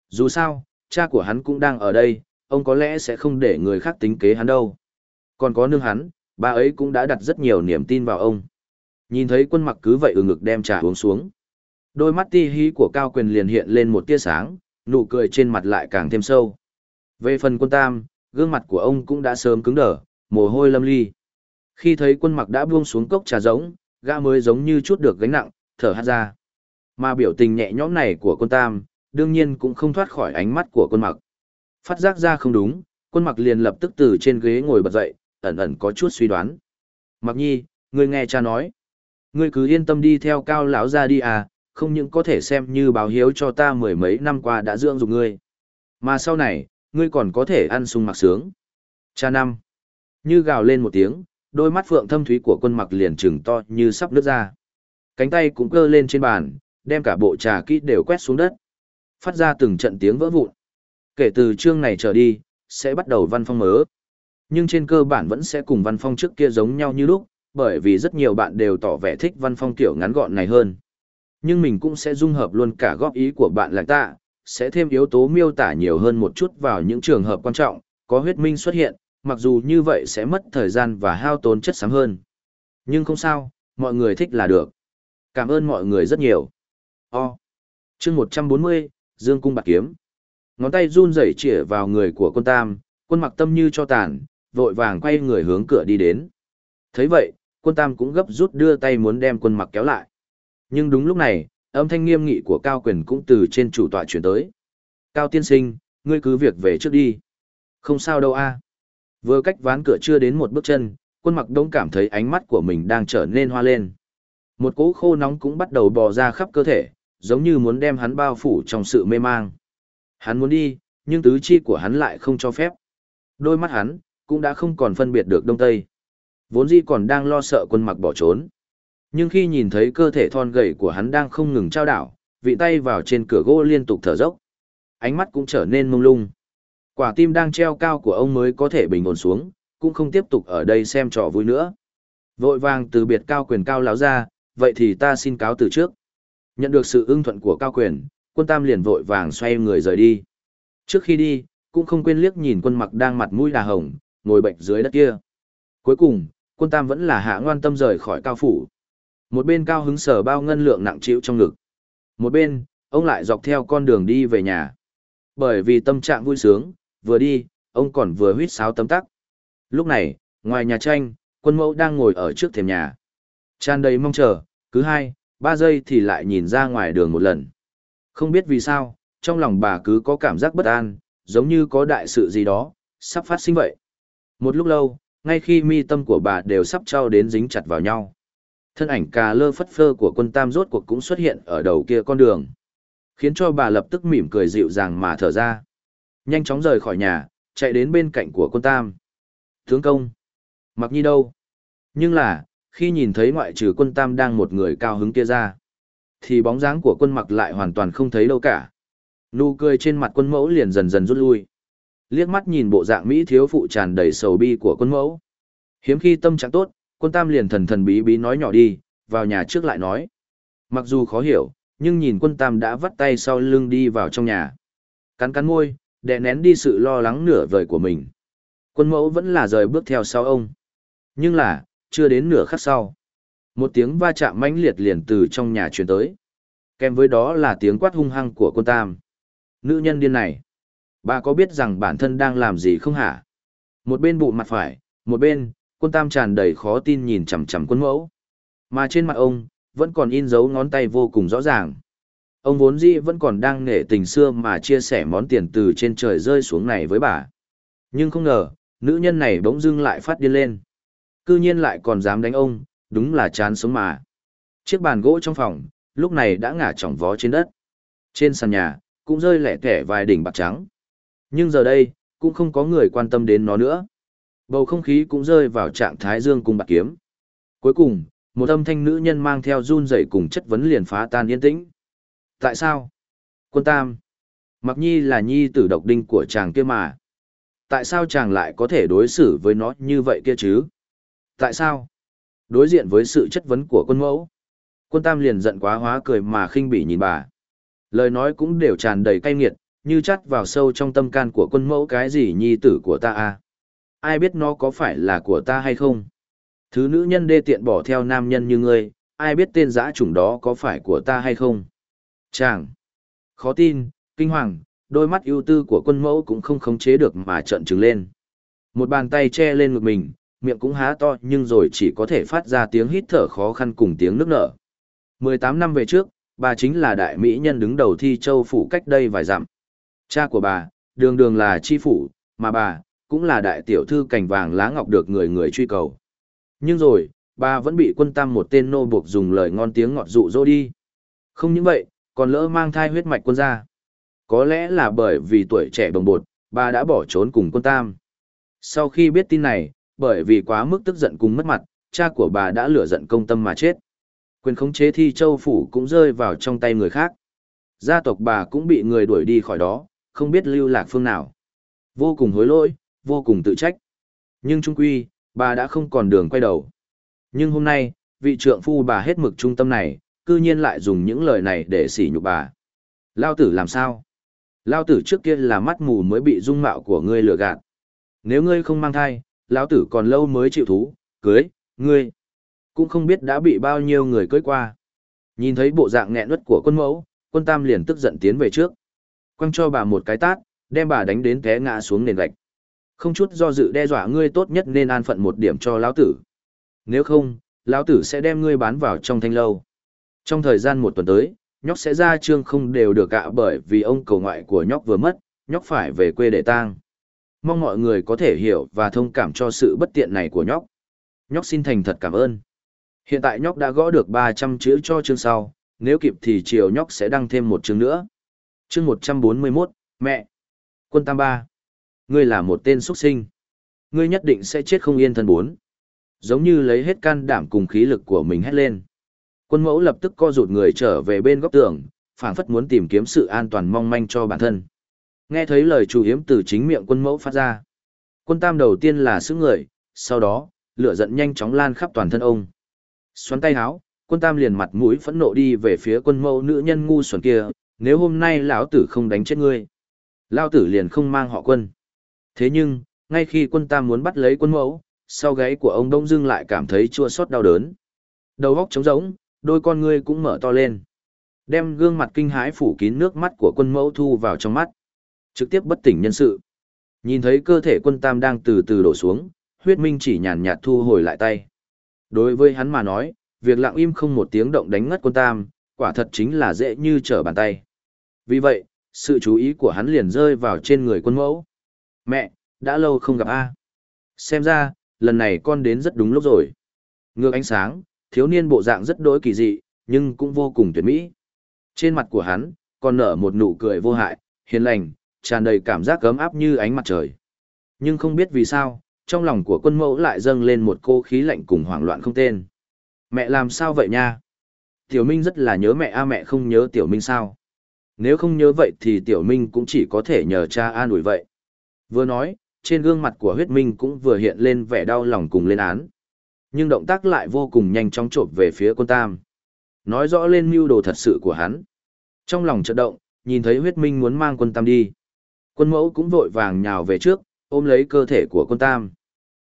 Dù sao, cha của hắn cũng đang ở đây, ông có lẽ sẽ không để người khác tính kế hắn đâu. Còn có nương hắn, bà ấy cũng đã đặt rất nhiều niềm tin vào ông. Nhìn thấy quân mặc cứ vậy ừ ngực đem trà uống xuống. Đôi mắt ti hí của cao quyền liền hiện lên một tia sáng, nụ cười trên mặt lại càng thêm sâu. Về phần quân tam, gương mặt của ông cũng đã sớm cứng đờ, mồ hôi lâm ly. Khi thấy quân mặc đã buông xuống cốc trà giống, gã mới giống như chút được gánh nặng, thở hát ra. Mà biểu tình nhẹ nhõm này của quân tam, đương nhiên cũng không thoát khỏi ánh mắt của quân mặc. Phát giác ra không đúng, quân mặc liền lập tức từ trên ghế ngồi bật dậy, ẩn ẩn có chút suy đoán. Mặc nhi, ngươi nghe cha nói. Ngươi cứ yên tâm đi theo cao lão ra đi à, không những có thể xem như báo hiếu cho ta mười mấy năm qua đã dưỡng dục ngươi. Mà sau này, ngươi còn có thể ăn sung mặc sướng. Cha năm. Như gào lên một tiếng, đôi mắt phượng thâm thúy của quân mặc liền trừng to như sắp nứt ra. Cánh tay cũng cơ lên trên bàn, đem cả bộ trà kỹ đều quét xuống đất. Phát ra từng trận tiếng vỡ vụn. Kể từ chương này trở đi, sẽ bắt đầu văn phong mớ. Nhưng trên cơ bản vẫn sẽ cùng văn phong trước kia giống nhau như lúc, bởi vì rất nhiều bạn đều tỏ vẻ thích văn phong kiểu ngắn gọn này hơn. Nhưng mình cũng sẽ dung hợp luôn cả góp ý của bạn lạc tạ, sẽ thêm yếu tố miêu tả nhiều hơn một chút vào những trường hợp quan trọng, có huyết minh xuất hiện, mặc dù như vậy sẽ mất thời gian và hao tốn chất xám hơn. Nhưng không sao, mọi người thích là được. Cảm ơn mọi người rất nhiều. O. chương 140, Dương Cung Bạc Kiếm. Ngón tay run rẩy chĩa vào người của quân tam, quân mặc tâm như cho tàn, vội vàng quay người hướng cửa đi đến. thấy vậy, quân tam cũng gấp rút đưa tay muốn đem quân mặc kéo lại. Nhưng đúng lúc này, âm thanh nghiêm nghị của Cao Quyền cũng từ trên chủ tọa chuyển tới. Cao tiên sinh, ngươi cứ việc về trước đi. Không sao đâu a. Vừa cách ván cửa chưa đến một bước chân, quân mặc đông cảm thấy ánh mắt của mình đang trở nên hoa lên. Một cỗ khô nóng cũng bắt đầu bò ra khắp cơ thể, giống như muốn đem hắn bao phủ trong sự mê mang. Hắn muốn đi, nhưng tứ chi của hắn lại không cho phép. Đôi mắt hắn, cũng đã không còn phân biệt được đông tây. Vốn dĩ còn đang lo sợ quân mặc bỏ trốn. Nhưng khi nhìn thấy cơ thể thon gầy của hắn đang không ngừng trao đảo, vị tay vào trên cửa gỗ liên tục thở dốc. Ánh mắt cũng trở nên mông lung. Quả tim đang treo cao của ông mới có thể bình ổn xuống, cũng không tiếp tục ở đây xem trò vui nữa. Vội vàng từ biệt cao quyền cao láo ra, vậy thì ta xin cáo từ trước. Nhận được sự ưng thuận của cao quyền, quân tam liền vội vàng xoay người rời đi. Trước khi đi, cũng không quên liếc nhìn quân mặc đang mặt mũi đà hồng, ngồi bệnh dưới đất kia. Cuối cùng, quân tam vẫn là hạ ngoan tâm rời khỏi cao phủ. Một bên cao hứng sở bao ngân lượng nặng chịu trong ngực. Một bên, ông lại dọc theo con đường đi về nhà. Bởi vì tâm trạng vui sướng, vừa đi, ông còn vừa huýt sáo tấm tắc. Lúc này, ngoài nhà tranh, quân mẫu đang ngồi ở trước thềm nhà. Tràn đầy mong chờ, cứ hai, ba giây thì lại nhìn ra ngoài đường một lần. Không biết vì sao, trong lòng bà cứ có cảm giác bất an, giống như có đại sự gì đó, sắp phát sinh vậy. Một lúc lâu, ngay khi mi tâm của bà đều sắp trao đến dính chặt vào nhau. Thân ảnh cà lơ phất phơ của quân tam rốt cuộc cũng xuất hiện ở đầu kia con đường. Khiến cho bà lập tức mỉm cười dịu dàng mà thở ra. Nhanh chóng rời khỏi nhà, chạy đến bên cạnh của quân tam. Tướng công. Mặc nhi đâu? Nhưng là, khi nhìn thấy ngoại trừ quân tam đang một người cao hứng kia ra, thì bóng dáng của quân mặc lại hoàn toàn không thấy đâu cả. Nụ cười trên mặt quân mẫu liền dần dần rút lui. Liếc mắt nhìn bộ dạng Mỹ thiếu phụ tràn đầy sầu bi của quân mẫu. Hiếm khi tâm trạng tốt, quân tam liền thần thần bí bí nói nhỏ đi, vào nhà trước lại nói. Mặc dù khó hiểu, nhưng nhìn quân tam đã vắt tay sau lưng đi vào trong nhà. Cắn cắn môi, đè nén đi sự lo lắng nửa vời của mình. Quân mẫu vẫn là rời bước theo sau ông. Nhưng là, chưa đến nửa khắc sau. Một tiếng va chạm mãnh liệt liền từ trong nhà truyền tới. Kèm với đó là tiếng quát hung hăng của quân tam. Nữ nhân điên này. Bà có biết rằng bản thân đang làm gì không hả? Một bên bụng mặt phải, Một bên, quân tam tràn đầy khó tin nhìn chằm chằm quân mẫu. Mà trên mặt ông, vẫn còn in dấu ngón tay vô cùng rõ ràng. Ông vốn dĩ vẫn còn đang nể tình xưa mà chia sẻ món tiền từ trên trời rơi xuống này với bà. Nhưng không ngờ, nữ nhân này bỗng dưng lại phát điên lên. Cư nhiên lại còn dám đánh ông, đúng là chán sống mà. Chiếc bàn gỗ trong phòng, lúc này đã ngả chỏng vó trên đất. Trên sàn nhà, cũng rơi lẻ tẻ vài đỉnh bạc trắng. Nhưng giờ đây, cũng không có người quan tâm đến nó nữa. Bầu không khí cũng rơi vào trạng thái dương cùng bạc kiếm. Cuối cùng, một âm thanh nữ nhân mang theo run rẩy cùng chất vấn liền phá tan yên tĩnh. Tại sao? Quân Tam. Mặc nhi là nhi tử độc đinh của chàng kia mà. Tại sao chàng lại có thể đối xử với nó như vậy kia chứ? Tại sao? Đối diện với sự chất vấn của quân mẫu. Quân Tam liền giận quá hóa cười mà khinh bỉ nhìn bà. Lời nói cũng đều tràn đầy cay nghiệt, như chắt vào sâu trong tâm can của quân mẫu cái gì nhi tử của ta à? Ai biết nó có phải là của ta hay không? Thứ nữ nhân đê tiện bỏ theo nam nhân như ngươi, ai biết tên dã chủng đó có phải của ta hay không? Chàng! Khó tin, kinh hoàng, đôi mắt ưu tư của quân mẫu cũng không khống chế được mà trợn trừng lên. Một bàn tay che lên ngực mình, miệng cũng há to nhưng rồi chỉ có thể phát ra tiếng hít thở khó khăn cùng tiếng nước nở. 18 năm về trước, bà chính là đại mỹ nhân đứng đầu thi châu phủ cách đây vài dặm. Cha của bà, đường đường là chi phủ, mà bà, cũng là đại tiểu thư cảnh vàng lá ngọc được người người truy cầu. Nhưng rồi, bà vẫn bị quân tam một tên nô buộc dùng lời ngon tiếng ngọt dụ dỗ đi. Không những vậy, còn lỡ mang thai huyết mạch quân gia. Có lẽ là bởi vì tuổi trẻ bồng bột, bà đã bỏ trốn cùng quân tam. Sau khi biết tin này, bởi vì quá mức tức giận cùng mất mặt, cha của bà đã lửa giận công tâm mà chết. Quyền khống chế thi châu phủ cũng rơi vào trong tay người khác. Gia tộc bà cũng bị người đuổi đi khỏi đó, không biết lưu lạc phương nào. Vô cùng hối lỗi, vô cùng tự trách. Nhưng trung quy, bà đã không còn đường quay đầu. Nhưng hôm nay, vị trượng phu bà hết mực trung tâm này, cư nhiên lại dùng những lời này để sỉ nhục bà. Lao tử làm sao? Lao tử trước kia là mắt mù mới bị dung mạo của ngươi lừa gạt. Nếu ngươi không mang thai, Lão tử còn lâu mới chịu thú, cưới, ngươi. Cũng không biết đã bị bao nhiêu người cưới qua. Nhìn thấy bộ dạng nghẹn nuốt của quân mẫu, quân tam liền tức giận tiến về trước. Quăng cho bà một cái tát, đem bà đánh đến té ngã xuống nền gạch. Không chút do dự đe dọa ngươi tốt nhất nên an phận một điểm cho lão tử. Nếu không, lão tử sẽ đem ngươi bán vào trong thanh lâu. Trong thời gian một tuần tới, nhóc sẽ ra trương không đều được ạ bởi vì ông cầu ngoại của nhóc vừa mất, nhóc phải về quê để tang. Mong mọi người có thể hiểu và thông cảm cho sự bất tiện này của nhóc. Nhóc xin thành thật cảm ơn. Hiện tại nhóc đã gõ được 300 chữ cho chương sau, nếu kịp thì chiều nhóc sẽ đăng thêm một chương nữa. Chương 141, mẹ. Quân Tam Ba. Ngươi là một tên xuất sinh. Ngươi nhất định sẽ chết không yên thân bốn. Giống như lấy hết can đảm cùng khí lực của mình hét lên. Quân mẫu lập tức co rụt người trở về bên góc tường, phảng phất muốn tìm kiếm sự an toàn mong manh cho bản thân. Nghe thấy lời chủ hiếm từ chính miệng quân mẫu phát ra. Quân tam đầu tiên là sức người, sau đó, lửa giận nhanh chóng lan khắp toàn thân ông. Xoắn tay háo, quân tam liền mặt mũi phẫn nộ đi về phía quân mẫu nữ nhân ngu xuẩn kia, nếu hôm nay lão tử không đánh chết ngươi, lão tử liền không mang họ quân. Thế nhưng, ngay khi quân tam muốn bắt lấy quân mẫu, sau gáy của ông Đông Dương lại cảm thấy chua xót đau đớn. Đầu óc trống rỗng, đôi con ngươi cũng mở to lên. Đem gương mặt kinh hãi phủ kín nước mắt của quân mẫu thu vào trong mắt. Trực tiếp bất tỉnh nhân sự. Nhìn thấy cơ thể quân tam đang từ từ đổ xuống, huyết minh chỉ nhàn nhạt thu hồi lại tay. Đối với hắn mà nói, việc lặng im không một tiếng động đánh ngất quân tam, quả thật chính là dễ như trở bàn tay. Vì vậy, sự chú ý của hắn liền rơi vào trên người quân mẫu. Mẹ, đã lâu không gặp A. Xem ra, lần này con đến rất đúng lúc rồi. Ngược ánh sáng, thiếu niên bộ dạng rất đỗi kỳ dị, nhưng cũng vô cùng tuyệt mỹ. Trên mặt của hắn, còn nở một nụ cười vô hại, hiền lành, tràn đầy cảm giác ấm áp như ánh mặt trời. Nhưng không biết vì sao, trong lòng của quân mẫu lại dâng lên một cô khí lạnh cùng hoảng loạn không tên. Mẹ làm sao vậy nha? Tiểu Minh rất là nhớ mẹ a mẹ không nhớ Tiểu Minh sao? Nếu không nhớ vậy thì Tiểu Minh cũng chỉ có thể nhờ cha an ủi vậy. Vừa nói, trên gương mặt của huyết minh cũng vừa hiện lên vẻ đau lòng cùng lên án. Nhưng động tác lại vô cùng nhanh chóng trộm về phía quân tam. Nói rõ lên mưu đồ thật sự của hắn. Trong lòng chợt động, nhìn thấy huyết minh muốn mang quân tam đi. Quân mẫu cũng vội vàng nhào về trước, ôm lấy cơ thể của quân tam.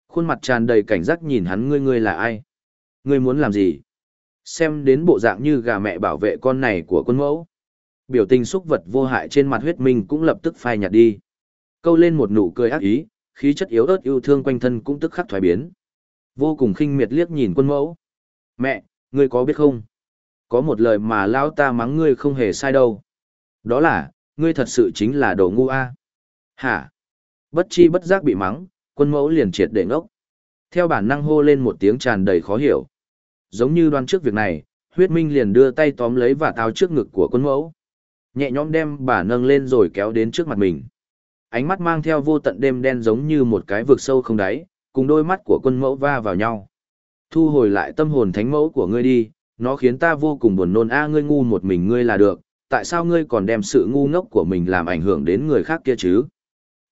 Khuôn mặt tràn đầy cảnh giác nhìn hắn ngươi ngươi là ai? Ngươi muốn làm gì? Xem đến bộ dạng như gà mẹ bảo vệ con này của quân mẫu. Biểu tình xúc vật vô hại trên mặt huyết minh cũng lập tức phai nhạt đi. Câu lên một nụ cười ác ý, khí chất yếu ớt yêu thương quanh thân cũng tức khắc thoái biến. Vô cùng khinh miệt liếc nhìn quân mẫu. Mẹ, ngươi có biết không? Có một lời mà lão ta mắng ngươi không hề sai đâu. Đó là, ngươi thật sự chính là đồ ngu a. Hả? Bất chi bất giác bị mắng, quân mẫu liền triệt để ngốc. Theo bản năng hô lên một tiếng tràn đầy khó hiểu. Giống như đoan trước việc này, huyết minh liền đưa tay tóm lấy và táo trước ngực của quân mẫu. Nhẹ nhõm đem bà nâng lên rồi kéo đến trước mặt mình. Ánh mắt mang theo vô tận đêm đen giống như một cái vực sâu không đáy, cùng đôi mắt của quân mẫu va vào nhau. Thu hồi lại tâm hồn thánh mẫu của ngươi đi, nó khiến ta vô cùng buồn nôn a ngươi ngu một mình ngươi là được, tại sao ngươi còn đem sự ngu ngốc của mình làm ảnh hưởng đến người khác kia chứ?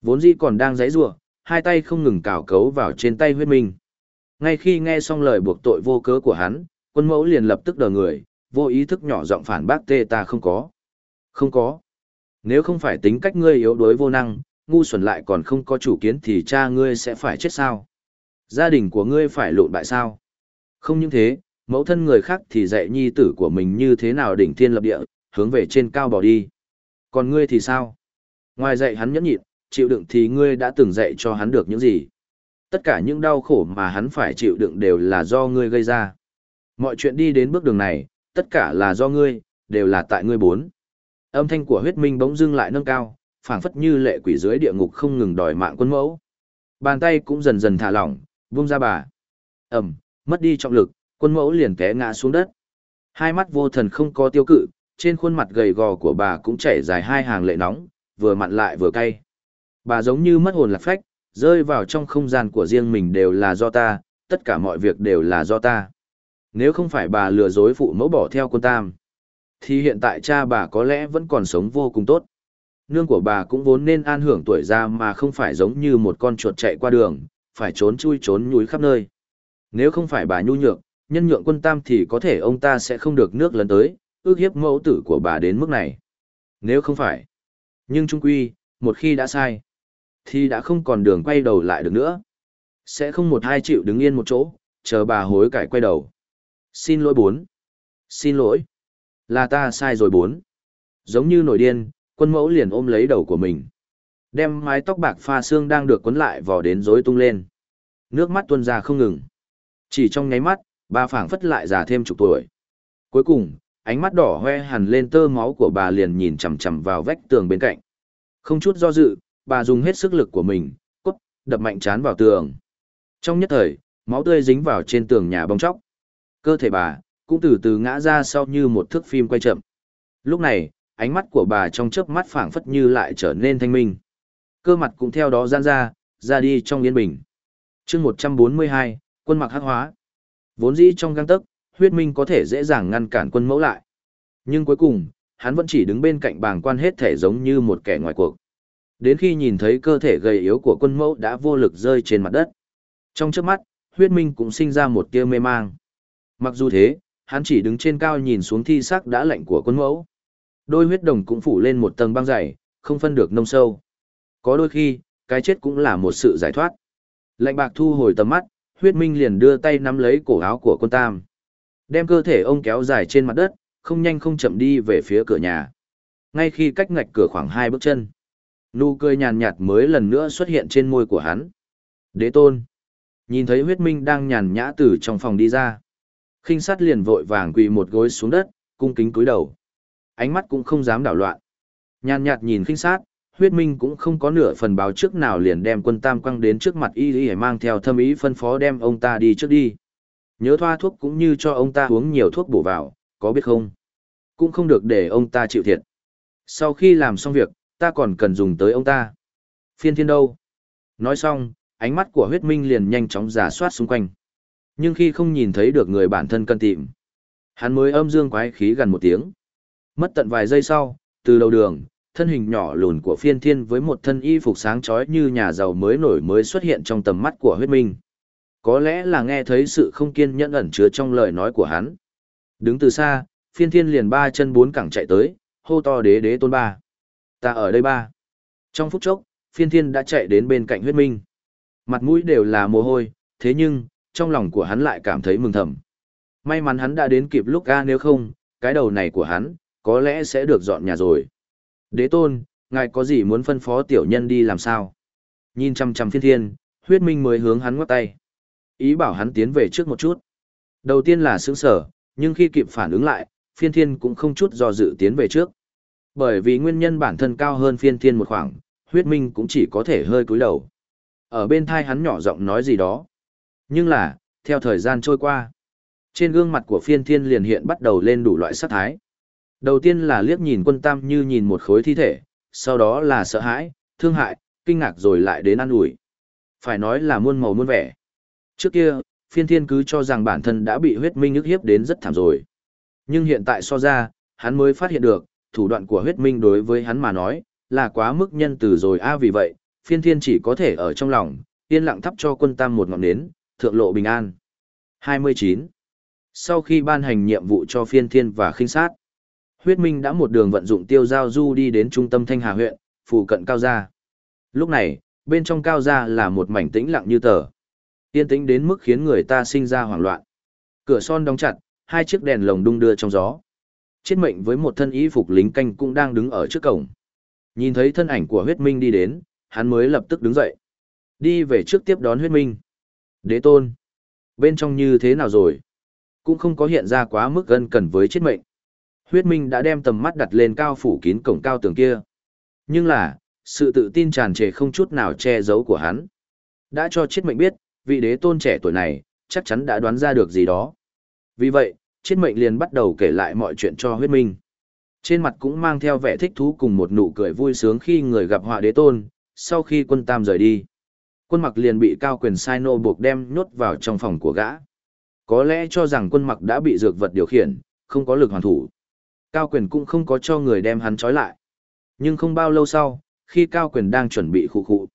Vốn dĩ còn đang giãy giụa, hai tay không ngừng cào cấu vào trên tay huyết minh. Ngay khi nghe xong lời buộc tội vô cớ của hắn, quân mẫu liền lập tức đờ người, vô ý thức nhỏ giọng phản bác tê ta không có. Không có. Nếu không phải tính cách ngươi yếu đuối vô năng, ngu xuẩn lại còn không có chủ kiến thì cha ngươi sẽ phải chết sao? Gia đình của ngươi phải lộn bại sao? Không những thế, mẫu thân người khác thì dạy nhi tử của mình như thế nào đỉnh thiên lập địa, hướng về trên cao bỏ đi. Còn ngươi thì sao? Ngoài dạy hắn nhẫn nhịn, chịu đựng thì ngươi đã từng dạy cho hắn được những gì? Tất cả những đau khổ mà hắn phải chịu đựng đều là do ngươi gây ra. Mọi chuyện đi đến bước đường này, tất cả là do ngươi, đều là tại ngươi bốn. Âm thanh của huyết minh bỗng dưng lại nâng cao, phảng phất như lệ quỷ dưới địa ngục không ngừng đòi mạng quân mẫu. Bàn tay cũng dần dần thả lỏng, vung ra bà. Ẩm, mất đi trọng lực, quân mẫu liền té ngã xuống đất. Hai mắt vô thần không có tiêu cự, trên khuôn mặt gầy gò của bà cũng chảy dài hai hàng lệ nóng, vừa mặn lại vừa cay. Bà giống như mất hồn lạc phách, rơi vào trong không gian của riêng mình đều là do ta, tất cả mọi việc đều là do ta. Nếu không phải bà lừa dối phụ mẫu bỏ theo quân tam, thì hiện tại cha bà có lẽ vẫn còn sống vô cùng tốt. Nương của bà cũng vốn nên an hưởng tuổi già mà không phải giống như một con chuột chạy qua đường, phải trốn chui trốn nhúi khắp nơi. Nếu không phải bà nhu nhược, nhân nhượng quân tam thì có thể ông ta sẽ không được nước lần tới, ước hiếp mẫu tử của bà đến mức này. Nếu không phải. Nhưng trung quy, một khi đã sai, thì đã không còn đường quay đầu lại được nữa. Sẽ không một hai chịu đứng yên một chỗ, chờ bà hối cải quay đầu. Xin lỗi bốn. Xin lỗi. Là ta sai rồi bốn. Giống như nổi điên, quân mẫu liền ôm lấy đầu của mình. Đem mái tóc bạc pha xương đang được quấn lại vò đến rối tung lên. Nước mắt tuôn ra không ngừng. Chỉ trong nháy mắt, bà phảng phất lại già thêm chục tuổi. Cuối cùng, ánh mắt đỏ hoe hằn lên tơ máu của bà liền nhìn chằm chằm vào vách tường bên cạnh. Không chút do dự, bà dùng hết sức lực của mình, cốt, đập mạnh chán vào tường. Trong nhất thời, máu tươi dính vào trên tường nhà bong chóc. Cơ thể bà, cũng từ từ ngã ra sau như một thước phim quay chậm. Lúc này, ánh mắt của bà trong chớp mắt phảng phất như lại trở nên thanh minh. Cơ mặt cũng theo đó gian ra, ra đi trong yên bình. chương 142, quân mặc hắc hóa. Vốn dĩ trong găng tấc, huyết minh có thể dễ dàng ngăn cản quân mẫu lại. Nhưng cuối cùng, hắn vẫn chỉ đứng bên cạnh bàng quan hết thể giống như một kẻ ngoài cuộc. Đến khi nhìn thấy cơ thể gầy yếu của quân mẫu đã vô lực rơi trên mặt đất. Trong chớp mắt, huyết minh cũng sinh ra một tia mê mang. Mặc dù thế, hắn chỉ đứng trên cao nhìn xuống thi xác đã lạnh của quân mẫu. Đôi huyết đồng cũng phủ lên một tầng băng dày, không phân được nông sâu. Có đôi khi, cái chết cũng là một sự giải thoát. Lạnh bạc thu hồi tầm mắt, huyết minh liền đưa tay nắm lấy cổ áo của quân tam. Đem cơ thể ông kéo dài trên mặt đất, không nhanh không chậm đi về phía cửa nhà. Ngay khi cách ngạch cửa khoảng hai bước chân, nụ cười nhàn nhạt mới lần nữa xuất hiện trên môi của hắn. Đế tôn. Nhìn thấy huyết minh đang nhàn nhã từ trong phòng đi ra. khinh sát liền vội vàng quỳ một gối xuống đất, cung kính cúi đầu. Ánh mắt cũng không dám đảo loạn. Nhàn nhạt nhìn khinh sát, huyết minh cũng không có nửa phần báo trước nào liền đem quân tam quăng đến trước mặt y y mang theo thâm ý phân phó đem ông ta đi trước đi. Nhớ thoa thuốc cũng như cho ông ta uống nhiều thuốc bổ vào, có biết không? Cũng không được để ông ta chịu thiệt. Sau khi làm xong việc, ta còn cần dùng tới ông ta. Phiên thiên đâu? Nói xong, ánh mắt của huyết minh liền nhanh chóng giả soát xung quanh. Nhưng khi không nhìn thấy được người bản thân cần tìm, hắn mới âm dương quái khí gần một tiếng. Mất tận vài giây sau, từ đầu đường, thân hình nhỏ lùn của phiên thiên với một thân y phục sáng chói như nhà giàu mới nổi mới xuất hiện trong tầm mắt của huyết minh. Có lẽ là nghe thấy sự không kiên nhẫn ẩn chứa trong lời nói của hắn. Đứng từ xa, phiên thiên liền ba chân bốn cẳng chạy tới, hô to đế đế tôn ba. Ta ở đây ba. Trong phút chốc, phiên thiên đã chạy đến bên cạnh huyết minh. Mặt mũi đều là mồ hôi, thế nhưng, trong lòng của hắn lại cảm thấy mừng thầm. May mắn hắn đã đến kịp lúc ga nếu không, cái đầu này của hắn, có lẽ sẽ được dọn nhà rồi. Đế tôn, ngài có gì muốn phân phó tiểu nhân đi làm sao? Nhìn chăm chăm phiên thiên, huyết minh mới hướng hắn ngoắc tay. Ý bảo hắn tiến về trước một chút. Đầu tiên là sướng sở, nhưng khi kịp phản ứng lại, phiên thiên cũng không chút do dự tiến về trước. Bởi vì nguyên nhân bản thân cao hơn phiên thiên một khoảng, huyết minh cũng chỉ có thể hơi cúi đầu. Ở bên thai hắn nhỏ giọng nói gì đó. Nhưng là, theo thời gian trôi qua, trên gương mặt của phiên thiên liền hiện bắt đầu lên đủ loại sắc thái. Đầu tiên là liếc nhìn quân tam như nhìn một khối thi thể, sau đó là sợ hãi, thương hại, kinh ngạc rồi lại đến ăn ủi Phải nói là muôn màu muôn vẻ. Trước kia, phiên thiên cứ cho rằng bản thân đã bị huyết minh ức hiếp đến rất thảm rồi. Nhưng hiện tại so ra, hắn mới phát hiện được, thủ đoạn của huyết minh đối với hắn mà nói, là quá mức nhân từ rồi a vì vậy, phiên thiên chỉ có thể ở trong lòng, yên lặng thắp cho quân tam một ngọn nến, thượng lộ bình an. 29. Sau khi ban hành nhiệm vụ cho phiên thiên và khinh sát, huyết minh đã một đường vận dụng tiêu giao du đi đến trung tâm thanh hà huyện, phụ cận cao gia. Lúc này, bên trong cao gia là một mảnh tĩnh lặng như tờ. Yên tĩnh đến mức khiến người ta sinh ra hoảng loạn. Cửa son đóng chặt, hai chiếc đèn lồng đung đưa trong gió. Chết mệnh với một thân y phục lính canh cũng đang đứng ở trước cổng. Nhìn thấy thân ảnh của huyết minh đi đến, hắn mới lập tức đứng dậy. Đi về trước tiếp đón huyết minh. Đế tôn. Bên trong như thế nào rồi? Cũng không có hiện ra quá mức gân cần với chết mệnh. Huyết minh đã đem tầm mắt đặt lên cao phủ kín cổng cao tường kia. Nhưng là, sự tự tin tràn trề không chút nào che giấu của hắn. Đã cho chết mệnh biết, vị đế tôn trẻ tuổi này, chắc chắn đã đoán ra được gì đó. Vì vậy, chết mệnh liền bắt đầu kể lại mọi chuyện cho huyết minh. Trên mặt cũng mang theo vẻ thích thú cùng một nụ cười vui sướng khi người gặp họa đế tôn, sau khi quân tam rời đi. Quân mặc liền bị cao quyền sai nô buộc đem nhốt vào trong phòng của gã. Có lẽ cho rằng quân mặc đã bị dược vật điều khiển, không có lực hoàn thủ. Cao quyền cũng không có cho người đem hắn trói lại. Nhưng không bao lâu sau, khi cao quyền đang chuẩn bị khụ khụ,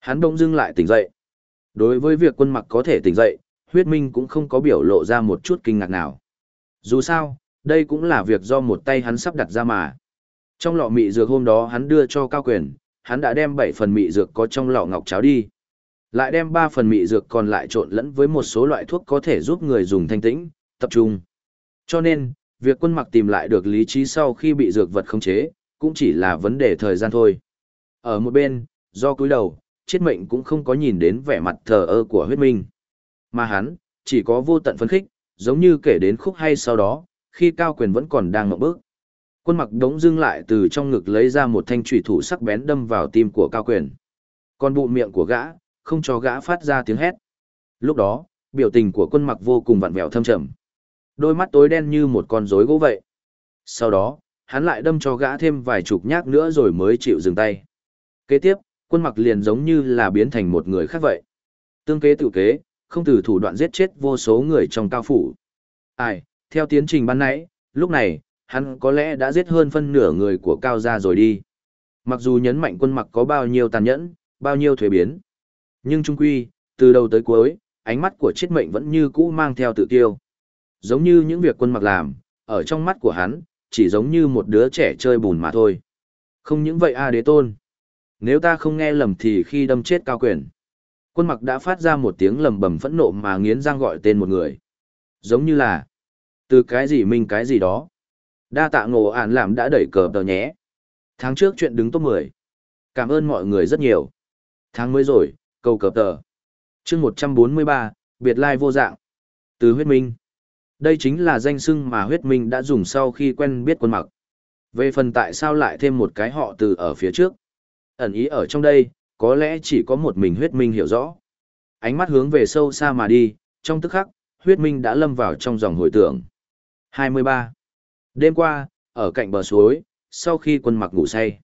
hắn đông dưng lại tỉnh dậy. Đối với việc quân mặc có thể tỉnh dậy, huyết minh cũng không có biểu lộ ra một chút kinh ngạc nào. Dù sao, đây cũng là việc do một tay hắn sắp đặt ra mà. Trong lọ mị dược hôm đó hắn đưa cho cao quyền, hắn đã đem 7 phần mị dược có trong lọ ngọc cháo đi. Lại đem 3 phần mị dược còn lại trộn lẫn với một số loại thuốc có thể giúp người dùng thanh tĩnh, tập trung. Cho nên, việc quân mặc tìm lại được lý trí sau khi bị dược vật khống chế, cũng chỉ là vấn đề thời gian thôi. Ở một bên, do cúi đầu, chết mệnh cũng không có nhìn đến vẻ mặt thờ ơ của huyết minh. Mà hắn, chỉ có vô tận phấn khích, giống như kể đến khúc hay sau đó, khi cao quyền vẫn còn đang ngậm bước. Quân mặc đống dưng lại từ trong ngực lấy ra một thanh trùy thủ sắc bén đâm vào tim của cao quyền. Còn bụng miệng của gã, không cho gã phát ra tiếng hét. Lúc đó, biểu tình của quân mặc vô cùng vặn vẹo thâm trầm. Đôi mắt tối đen như một con rối gỗ vậy. Sau đó, hắn lại đâm cho gã thêm vài chục nhát nữa rồi mới chịu dừng tay. Kế tiếp, quân mặc liền giống như là biến thành một người khác vậy. Tương kế tự kế, không từ thủ đoạn giết chết vô số người trong cao phủ. Ai, theo tiến trình ban nãy, lúc này, hắn có lẽ đã giết hơn phân nửa người của cao gia rồi đi. Mặc dù nhấn mạnh quân mặc có bao nhiêu tàn nhẫn, bao nhiêu thuế biến. Nhưng trung quy, từ đầu tới cuối, ánh mắt của chết mệnh vẫn như cũ mang theo tự tiêu. Giống như những việc quân mặc làm, ở trong mắt của hắn, chỉ giống như một đứa trẻ chơi bùn mà thôi. Không những vậy a đế tôn. Nếu ta không nghe lầm thì khi đâm chết cao quyền. Quân mặc đã phát ra một tiếng lầm bầm phẫn nộ mà nghiến răng gọi tên một người. Giống như là, từ cái gì mình cái gì đó. Đa tạ ngộ ản làm đã đẩy cờ tờ nhé. Tháng trước chuyện đứng top 10. Cảm ơn mọi người rất nhiều. Tháng mới rồi, cầu cờ tờ. chương 143, biệt lai vô dạng. Từ huyết minh. Đây chính là danh xưng mà huyết minh đã dùng sau khi quen biết quân mặc. Về phần tại sao lại thêm một cái họ từ ở phía trước. Ẩn ý ở trong đây, có lẽ chỉ có một mình huyết minh hiểu rõ. Ánh mắt hướng về sâu xa mà đi, trong tức khắc, huyết minh đã lâm vào trong dòng hồi tưởng. 23. Đêm qua, ở cạnh bờ suối, sau khi quân mặc ngủ say,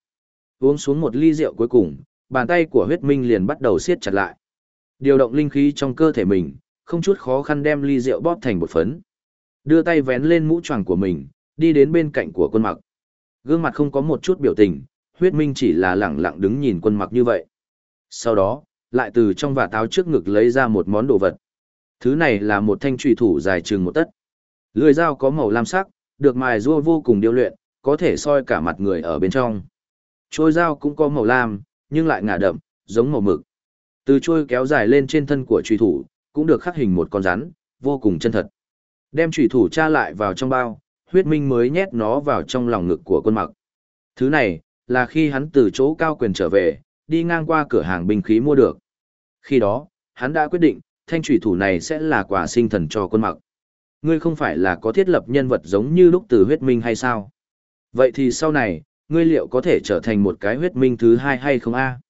uống xuống một ly rượu cuối cùng, bàn tay của huyết minh liền bắt đầu siết chặt lại. Điều động linh khí trong cơ thể mình, không chút khó khăn đem ly rượu bóp thành một phấn. Đưa tay vén lên mũ choàng của mình, đi đến bên cạnh của quân mặc. Gương mặt không có một chút biểu tình, huyết minh chỉ là lẳng lặng đứng nhìn quân mặc như vậy. Sau đó, lại từ trong vạt áo trước ngực lấy ra một món đồ vật. Thứ này là một thanh trùy thủ dài chừng một tấc. Lưỡi dao có màu lam sắc, được mài rua vô cùng điêu luyện, có thể soi cả mặt người ở bên trong. Trôi dao cũng có màu lam, nhưng lại ngả đậm, giống màu mực. Từ trôi kéo dài lên trên thân của trùy thủ, cũng được khắc hình một con rắn, vô cùng chân thật. Đem trùy thủ tra lại vào trong bao, huyết minh mới nhét nó vào trong lòng ngực của quân mặc. Thứ này, là khi hắn từ chỗ cao quyền trở về, đi ngang qua cửa hàng binh khí mua được. Khi đó, hắn đã quyết định, thanh thủy thủ này sẽ là quả sinh thần cho quân mặc. Ngươi không phải là có thiết lập nhân vật giống như lúc từ huyết minh hay sao? Vậy thì sau này, ngươi liệu có thể trở thành một cái huyết minh thứ hai hay không a?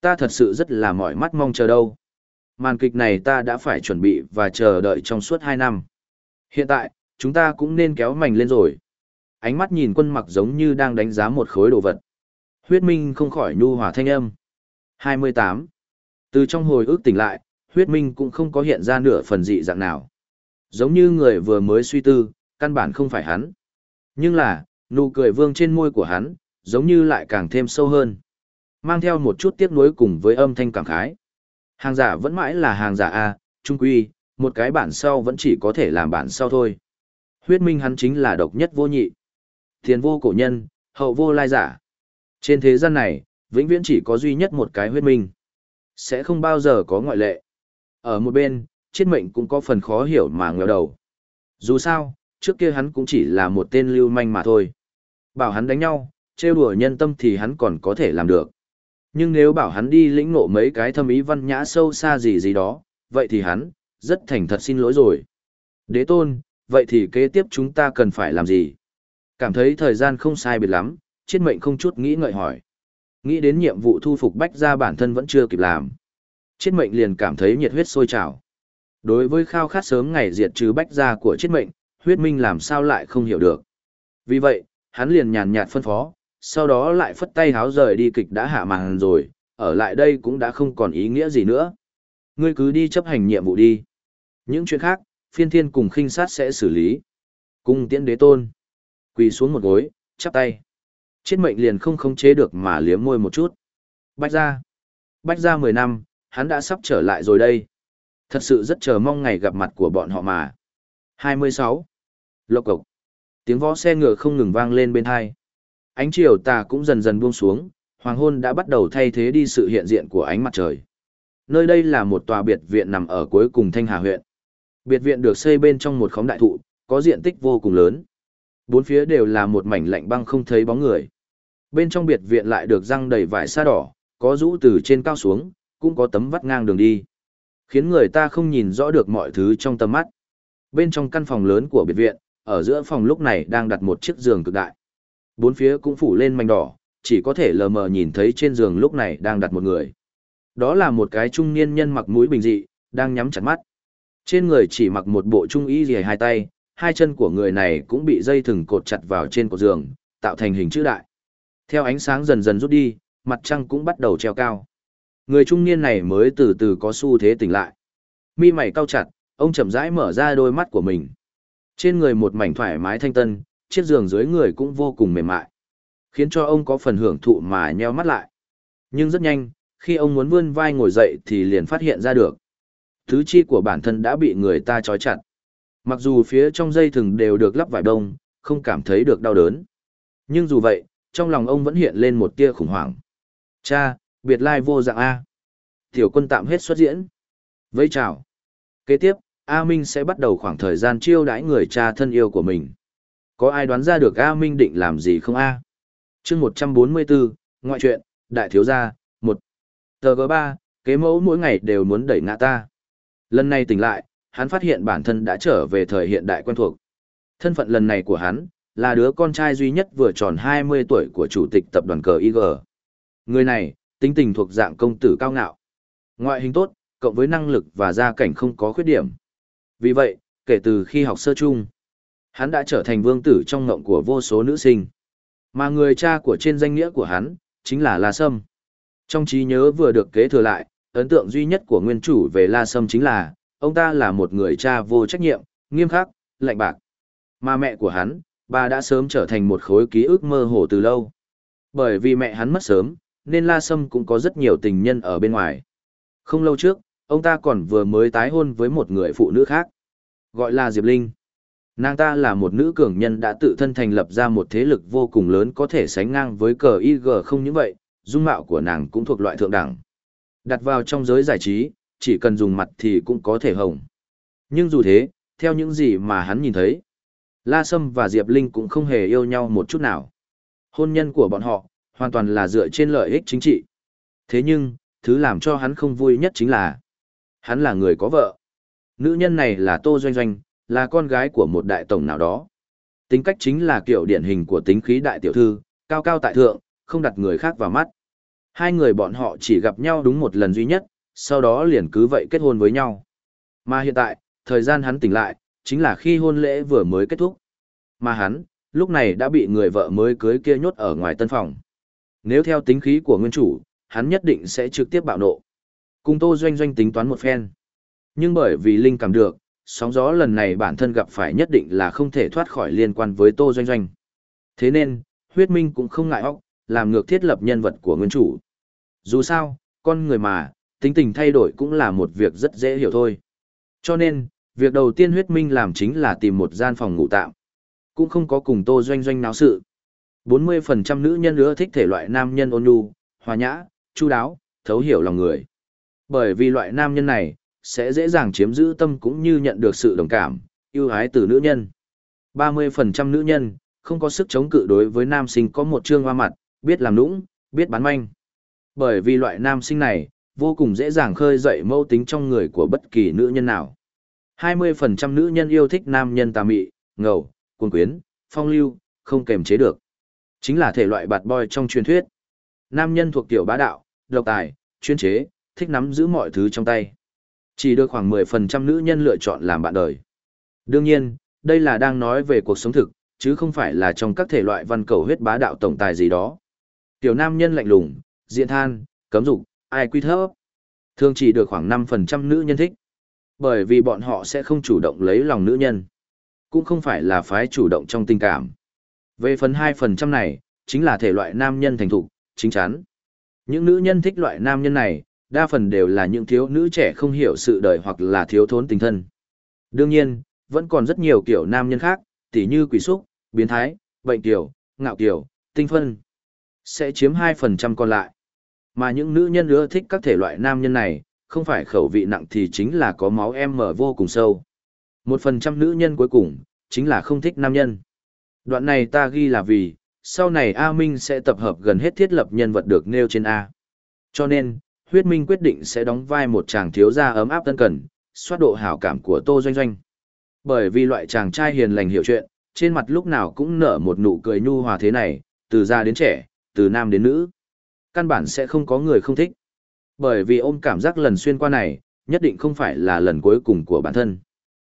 Ta thật sự rất là mỏi mắt mong chờ đâu. Màn kịch này ta đã phải chuẩn bị và chờ đợi trong suốt hai năm. Hiện tại, chúng ta cũng nên kéo mảnh lên rồi. Ánh mắt nhìn quân mặc giống như đang đánh giá một khối đồ vật. Huyết minh không khỏi nhu hòa thanh âm. 28. Từ trong hồi ức tỉnh lại, huyết minh cũng không có hiện ra nửa phần dị dạng nào. Giống như người vừa mới suy tư, căn bản không phải hắn. Nhưng là, nụ cười vương trên môi của hắn, giống như lại càng thêm sâu hơn. Mang theo một chút tiếc nuối cùng với âm thanh cảm khái. Hàng giả vẫn mãi là hàng giả A, trung quy, một cái bản sau vẫn chỉ có thể làm bản sau thôi. Huyết minh hắn chính là độc nhất vô nhị. Tiền vô cổ nhân, hậu vô lai giả. Trên thế gian này, vĩnh viễn chỉ có duy nhất một cái huyết minh. Sẽ không bao giờ có ngoại lệ. Ở một bên, chết mệnh cũng có phần khó hiểu mà ngờ đầu. Dù sao, trước kia hắn cũng chỉ là một tên lưu manh mà thôi. Bảo hắn đánh nhau, trêu đùa nhân tâm thì hắn còn có thể làm được. Nhưng nếu bảo hắn đi lĩnh ngộ mấy cái thâm ý văn nhã sâu xa gì gì đó, vậy thì hắn, rất thành thật xin lỗi rồi. Đế tôn, vậy thì kế tiếp chúng ta cần phải làm gì? Cảm thấy thời gian không sai biệt lắm, chết mệnh không chút nghĩ ngợi hỏi. Nghĩ đến nhiệm vụ thu phục bách ra bản thân vẫn chưa kịp làm. Chết mệnh liền cảm thấy nhiệt huyết sôi trào. Đối với khao khát sớm ngày diệt trừ bách ra của chết mệnh, huyết minh làm sao lại không hiểu được. Vì vậy, hắn liền nhàn nhạt phân phó, sau đó lại phất tay háo rời đi kịch đã hạ màn rồi, ở lại đây cũng đã không còn ý nghĩa gì nữa. Ngươi cứ đi chấp hành nhiệm vụ đi. Những chuyện khác, phiên thiên cùng khinh sát sẽ xử lý. Cung tiễn đế tôn. Quỳ xuống một gối, chắp tay. Chết mệnh liền không khống chế được mà liếm môi một chút. Bách ra. Bách ra 10 năm, hắn đã sắp trở lại rồi đây. Thật sự rất chờ mong ngày gặp mặt của bọn họ mà. 26. Lộc cộc. Tiếng võ xe ngựa không ngừng vang lên bên hai. Ánh chiều tà cũng dần dần buông xuống, hoàng hôn đã bắt đầu thay thế đi sự hiện diện của ánh mặt trời. Nơi đây là một tòa biệt viện nằm ở cuối cùng Thanh Hà huyện. Biệt viện được xây bên trong một khóm đại thụ, có diện tích vô cùng lớn. Bốn phía đều là một mảnh lạnh băng không thấy bóng người. Bên trong biệt viện lại được răng đầy vải sa đỏ, có rũ từ trên cao xuống, cũng có tấm vắt ngang đường đi. Khiến người ta không nhìn rõ được mọi thứ trong tầm mắt. Bên trong căn phòng lớn của biệt viện, ở giữa phòng lúc này đang đặt một chiếc giường cực đại. Bốn phía cũng phủ lên mảnh đỏ, chỉ có thể lờ mờ nhìn thấy trên giường lúc này đang đặt một người. Đó là một cái trung niên nhân mặc mũi bình dị, đang nhắm chặt mắt. Trên người chỉ mặc một bộ trung y rìa hai tay, hai chân của người này cũng bị dây thừng cột chặt vào trên cột giường, tạo thành hình chữ đại. Theo ánh sáng dần dần rút đi, mặt trăng cũng bắt đầu treo cao. Người trung niên này mới từ từ có xu thế tỉnh lại. Mi mày cau chặt, ông chậm rãi mở ra đôi mắt của mình. Trên người một mảnh thoải mái thanh tân, chiếc giường dưới người cũng vô cùng mềm mại. Khiến cho ông có phần hưởng thụ mà nheo mắt lại. Nhưng rất nhanh, khi ông muốn vươn vai ngồi dậy thì liền phát hiện ra được. Thứ chi của bản thân đã bị người ta trói chặt. Mặc dù phía trong dây thừng đều được lắp vải đông, không cảm thấy được đau đớn. Nhưng dù vậy, trong lòng ông vẫn hiện lên một tia khủng hoảng. Cha, biệt lai vô dạng A. Tiểu quân tạm hết xuất diễn. Vây chào. Kế tiếp, A Minh sẽ bắt đầu khoảng thời gian chiêu đãi người cha thân yêu của mình. Có ai đoán ra được A Minh định làm gì không A? chương 144, ngoại truyện, đại thiếu gia, 1. Tờ G3, kế mẫu mỗi ngày đều muốn đẩy ngã ta. Lần này tỉnh lại, hắn phát hiện bản thân đã trở về thời hiện đại quen thuộc. Thân phận lần này của hắn, là đứa con trai duy nhất vừa tròn 20 tuổi của chủ tịch tập đoàn cờ IG. Người này, tính tình thuộc dạng công tử cao ngạo. Ngoại hình tốt, cộng với năng lực và gia cảnh không có khuyết điểm. Vì vậy, kể từ khi học sơ chung, hắn đã trở thành vương tử trong ngộng của vô số nữ sinh. Mà người cha của trên danh nghĩa của hắn, chính là La Sâm. Trong trí nhớ vừa được kế thừa lại, ấn tượng duy nhất của nguyên chủ về La Sâm chính là, ông ta là một người cha vô trách nhiệm, nghiêm khắc, lạnh bạc. Mà mẹ của hắn, bà đã sớm trở thành một khối ký ức mơ hồ từ lâu. Bởi vì mẹ hắn mất sớm, nên La Sâm cũng có rất nhiều tình nhân ở bên ngoài. Không lâu trước, ông ta còn vừa mới tái hôn với một người phụ nữ khác, gọi là Diệp Linh. Nàng ta là một nữ cường nhân đã tự thân thành lập ra một thế lực vô cùng lớn có thể sánh ngang với cờ IG không những vậy, dung mạo của nàng cũng thuộc loại thượng đẳng. Đặt vào trong giới giải trí, chỉ cần dùng mặt thì cũng có thể hồng. Nhưng dù thế, theo những gì mà hắn nhìn thấy, La Sâm và Diệp Linh cũng không hề yêu nhau một chút nào. Hôn nhân của bọn họ, hoàn toàn là dựa trên lợi ích chính trị. Thế nhưng, thứ làm cho hắn không vui nhất chính là, hắn là người có vợ. Nữ nhân này là Tô Doanh Doanh, là con gái của một đại tổng nào đó. Tính cách chính là kiểu điển hình của tính khí đại tiểu thư, cao cao tại thượng, không đặt người khác vào mắt. Hai người bọn họ chỉ gặp nhau đúng một lần duy nhất, sau đó liền cứ vậy kết hôn với nhau. Mà hiện tại, thời gian hắn tỉnh lại, chính là khi hôn lễ vừa mới kết thúc. Mà hắn, lúc này đã bị người vợ mới cưới kia nhốt ở ngoài tân phòng. Nếu theo tính khí của nguyên chủ, hắn nhất định sẽ trực tiếp bạo nộ. Cùng Tô Doanh Doanh tính toán một phen. Nhưng bởi vì Linh cảm được, sóng gió lần này bản thân gặp phải nhất định là không thể thoát khỏi liên quan với Tô Doanh Doanh. Thế nên, huyết minh cũng không ngại óc, làm ngược thiết lập nhân vật của nguyên chủ. Dù sao, con người mà, tính tình thay đổi cũng là một việc rất dễ hiểu thôi. Cho nên, việc đầu tiên huyết minh làm chính là tìm một gian phòng ngủ tạm. Cũng không có cùng Tô Doanh Doanh náo sự. 40% nữ nhân nữa thích thể loại nam nhân ôn nhu, hòa nhã, chu đáo, thấu hiểu lòng người. Bởi vì loại nam nhân này, sẽ dễ dàng chiếm giữ tâm cũng như nhận được sự đồng cảm, yêu ái từ nữ nhân. 30% nữ nhân, không có sức chống cự đối với nam sinh có một trương hoa mặt, biết làm nũng, biết bán manh. Bởi vì loại nam sinh này, vô cùng dễ dàng khơi dậy mâu tính trong người của bất kỳ nữ nhân nào. 20% nữ nhân yêu thích nam nhân tà mị, ngầu, cuồng quyến, phong lưu, không kềm chế được. Chính là thể loại bạt boy trong truyền thuyết. Nam nhân thuộc tiểu bá đạo, độc tài, chuyên chế, thích nắm giữ mọi thứ trong tay. Chỉ được khoảng 10% nữ nhân lựa chọn làm bạn đời. Đương nhiên, đây là đang nói về cuộc sống thực, chứ không phải là trong các thể loại văn cầu huyết bá đạo tổng tài gì đó. Tiểu nam nhân lạnh lùng, diện than, cấm dục, ai quy thấp. Thường chỉ được khoảng 5% nữ nhân thích. Bởi vì bọn họ sẽ không chủ động lấy lòng nữ nhân. Cũng không phải là phái chủ động trong tình cảm. Về phần 2% này, chính là thể loại nam nhân thành thục, chính chắn. Những nữ nhân thích loại nam nhân này, đa phần đều là những thiếu nữ trẻ không hiểu sự đời hoặc là thiếu thốn tình thân. Đương nhiên, vẫn còn rất nhiều kiểu nam nhân khác, tỉ như quỷ xúc, biến thái, bệnh tiểu, ngạo tiểu, tinh phân. Sẽ chiếm 2% còn lại. Mà những nữ nhân ưa thích các thể loại nam nhân này, không phải khẩu vị nặng thì chính là có máu em mở vô cùng sâu. Một phần trăm nữ nhân cuối cùng, chính là không thích nam nhân. Đoạn này ta ghi là vì, sau này A Minh sẽ tập hợp gần hết thiết lập nhân vật được nêu trên A. Cho nên, huyết minh quyết định sẽ đóng vai một chàng thiếu gia ấm áp tân cần, xoát độ hảo cảm của Tô Doanh Doanh. Bởi vì loại chàng trai hiền lành hiểu chuyện, trên mặt lúc nào cũng nở một nụ cười nhu hòa thế này, từ già đến trẻ, từ nam đến nữ. Căn bản sẽ không có người không thích. Bởi vì ôm cảm giác lần xuyên qua này, nhất định không phải là lần cuối cùng của bản thân.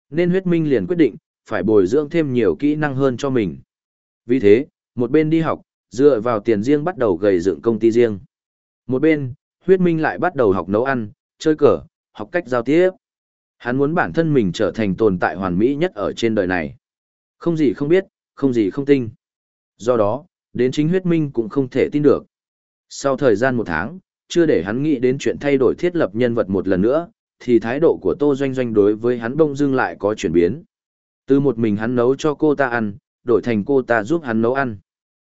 Nên huyết minh liền quyết định, phải bồi dưỡng thêm nhiều kỹ năng hơn cho mình. Vì thế, một bên đi học, dựa vào tiền riêng bắt đầu gầy dựng công ty riêng. Một bên, huyết minh lại bắt đầu học nấu ăn, chơi cờ, học cách giao tiếp. Hắn muốn bản thân mình trở thành tồn tại hoàn mỹ nhất ở trên đời này. Không gì không biết, không gì không tinh. Do đó, đến chính huyết minh cũng không thể tin được. Sau thời gian một tháng, chưa để hắn nghĩ đến chuyện thay đổi thiết lập nhân vật một lần nữa, thì thái độ của Tô Doanh Doanh đối với hắn bông dưng lại có chuyển biến. Từ một mình hắn nấu cho cô ta ăn, đổi thành cô ta giúp hắn nấu ăn.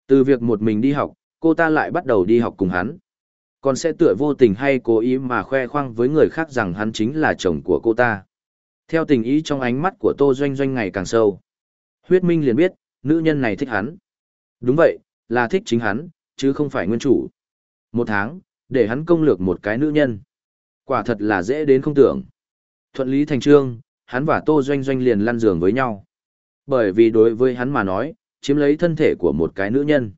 Từ việc một mình đi học, cô ta lại bắt đầu đi học cùng hắn. Còn sẽ tựa vô tình hay cố ý mà khoe khoang với người khác rằng hắn chính là chồng của cô ta. Theo tình ý trong ánh mắt của Tô Doanh Doanh ngày càng sâu. Huyết Minh liền biết, nữ nhân này thích hắn. Đúng vậy, là thích chính hắn, chứ không phải nguyên chủ. Một tháng, để hắn công lược một cái nữ nhân. Quả thật là dễ đến không tưởng. Thuận lý thành trương, hắn và Tô Doanh Doanh liền lăn giường với nhau. Bởi vì đối với hắn mà nói, chiếm lấy thân thể của một cái nữ nhân.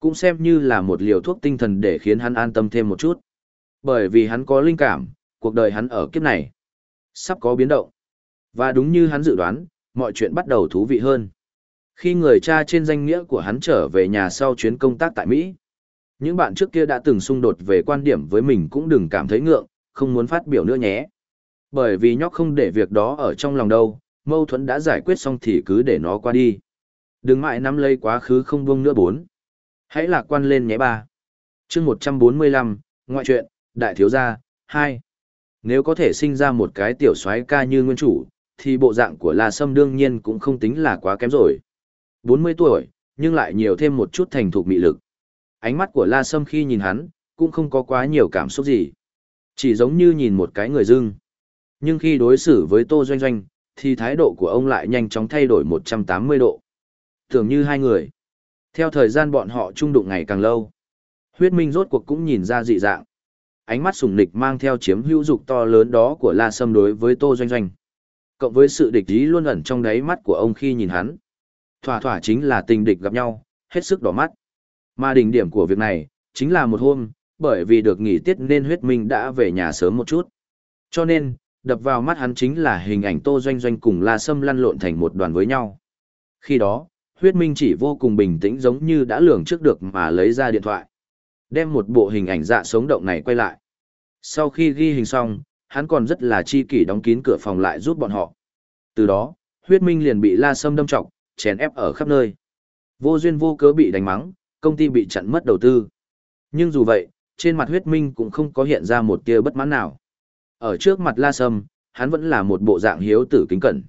Cũng xem như là một liều thuốc tinh thần để khiến hắn an tâm thêm một chút. Bởi vì hắn có linh cảm, cuộc đời hắn ở kiếp này sắp có biến động. Và đúng như hắn dự đoán, mọi chuyện bắt đầu thú vị hơn. Khi người cha trên danh nghĩa của hắn trở về nhà sau chuyến công tác tại Mỹ, những bạn trước kia đã từng xung đột về quan điểm với mình cũng đừng cảm thấy ngượng, không muốn phát biểu nữa nhé. Bởi vì nhóc không để việc đó ở trong lòng đâu, mâu thuẫn đã giải quyết xong thì cứ để nó qua đi. Đừng mãi nắm lấy quá khứ không buông nữa bốn. Hãy lạc quan lên nhé ba. chương 145, ngoại truyện, đại thiếu gia, 2. Nếu có thể sinh ra một cái tiểu soái ca như nguyên chủ, thì bộ dạng của La Sâm đương nhiên cũng không tính là quá kém rồi. 40 tuổi, nhưng lại nhiều thêm một chút thành thục mị lực. Ánh mắt của La Sâm khi nhìn hắn, cũng không có quá nhiều cảm xúc gì. Chỉ giống như nhìn một cái người dưng. Nhưng khi đối xử với Tô Doanh Doanh, thì thái độ của ông lại nhanh chóng thay đổi 180 độ. Tưởng như hai người. Theo thời gian bọn họ chung đụng ngày càng lâu, huyết minh rốt cuộc cũng nhìn ra dị dạng. ánh mắt sùng nịch mang theo chiếm hữu dục to lớn đó của La Sâm đối với Tô Doanh Doanh. Cộng với sự địch ý luôn ẩn trong đáy mắt của ông khi nhìn hắn. Thỏa thỏa chính là tình địch gặp nhau, hết sức đỏ mắt. Mà đỉnh điểm của việc này, chính là một hôm, bởi vì được nghỉ tiết nên huyết minh đã về nhà sớm một chút. Cho nên, đập vào mắt hắn chính là hình ảnh Tô Doanh Doanh cùng La Sâm lăn lộn thành một đoàn với nhau. Khi đó, huyết minh chỉ vô cùng bình tĩnh giống như đã lường trước được mà lấy ra điện thoại. Đem một bộ hình ảnh dạ sống động này quay lại. Sau khi ghi hình xong, hắn còn rất là chi kỷ đóng kín cửa phòng lại giúp bọn họ. Từ đó, huyết minh liền bị La Sâm đâm trọng, chèn ép ở khắp nơi. Vô duyên vô cớ bị đánh mắng, công ty bị chặn mất đầu tư. Nhưng dù vậy, trên mặt huyết minh cũng không có hiện ra một tia bất mãn nào. Ở trước mặt La Sâm, hắn vẫn là một bộ dạng hiếu tử kính cẩn.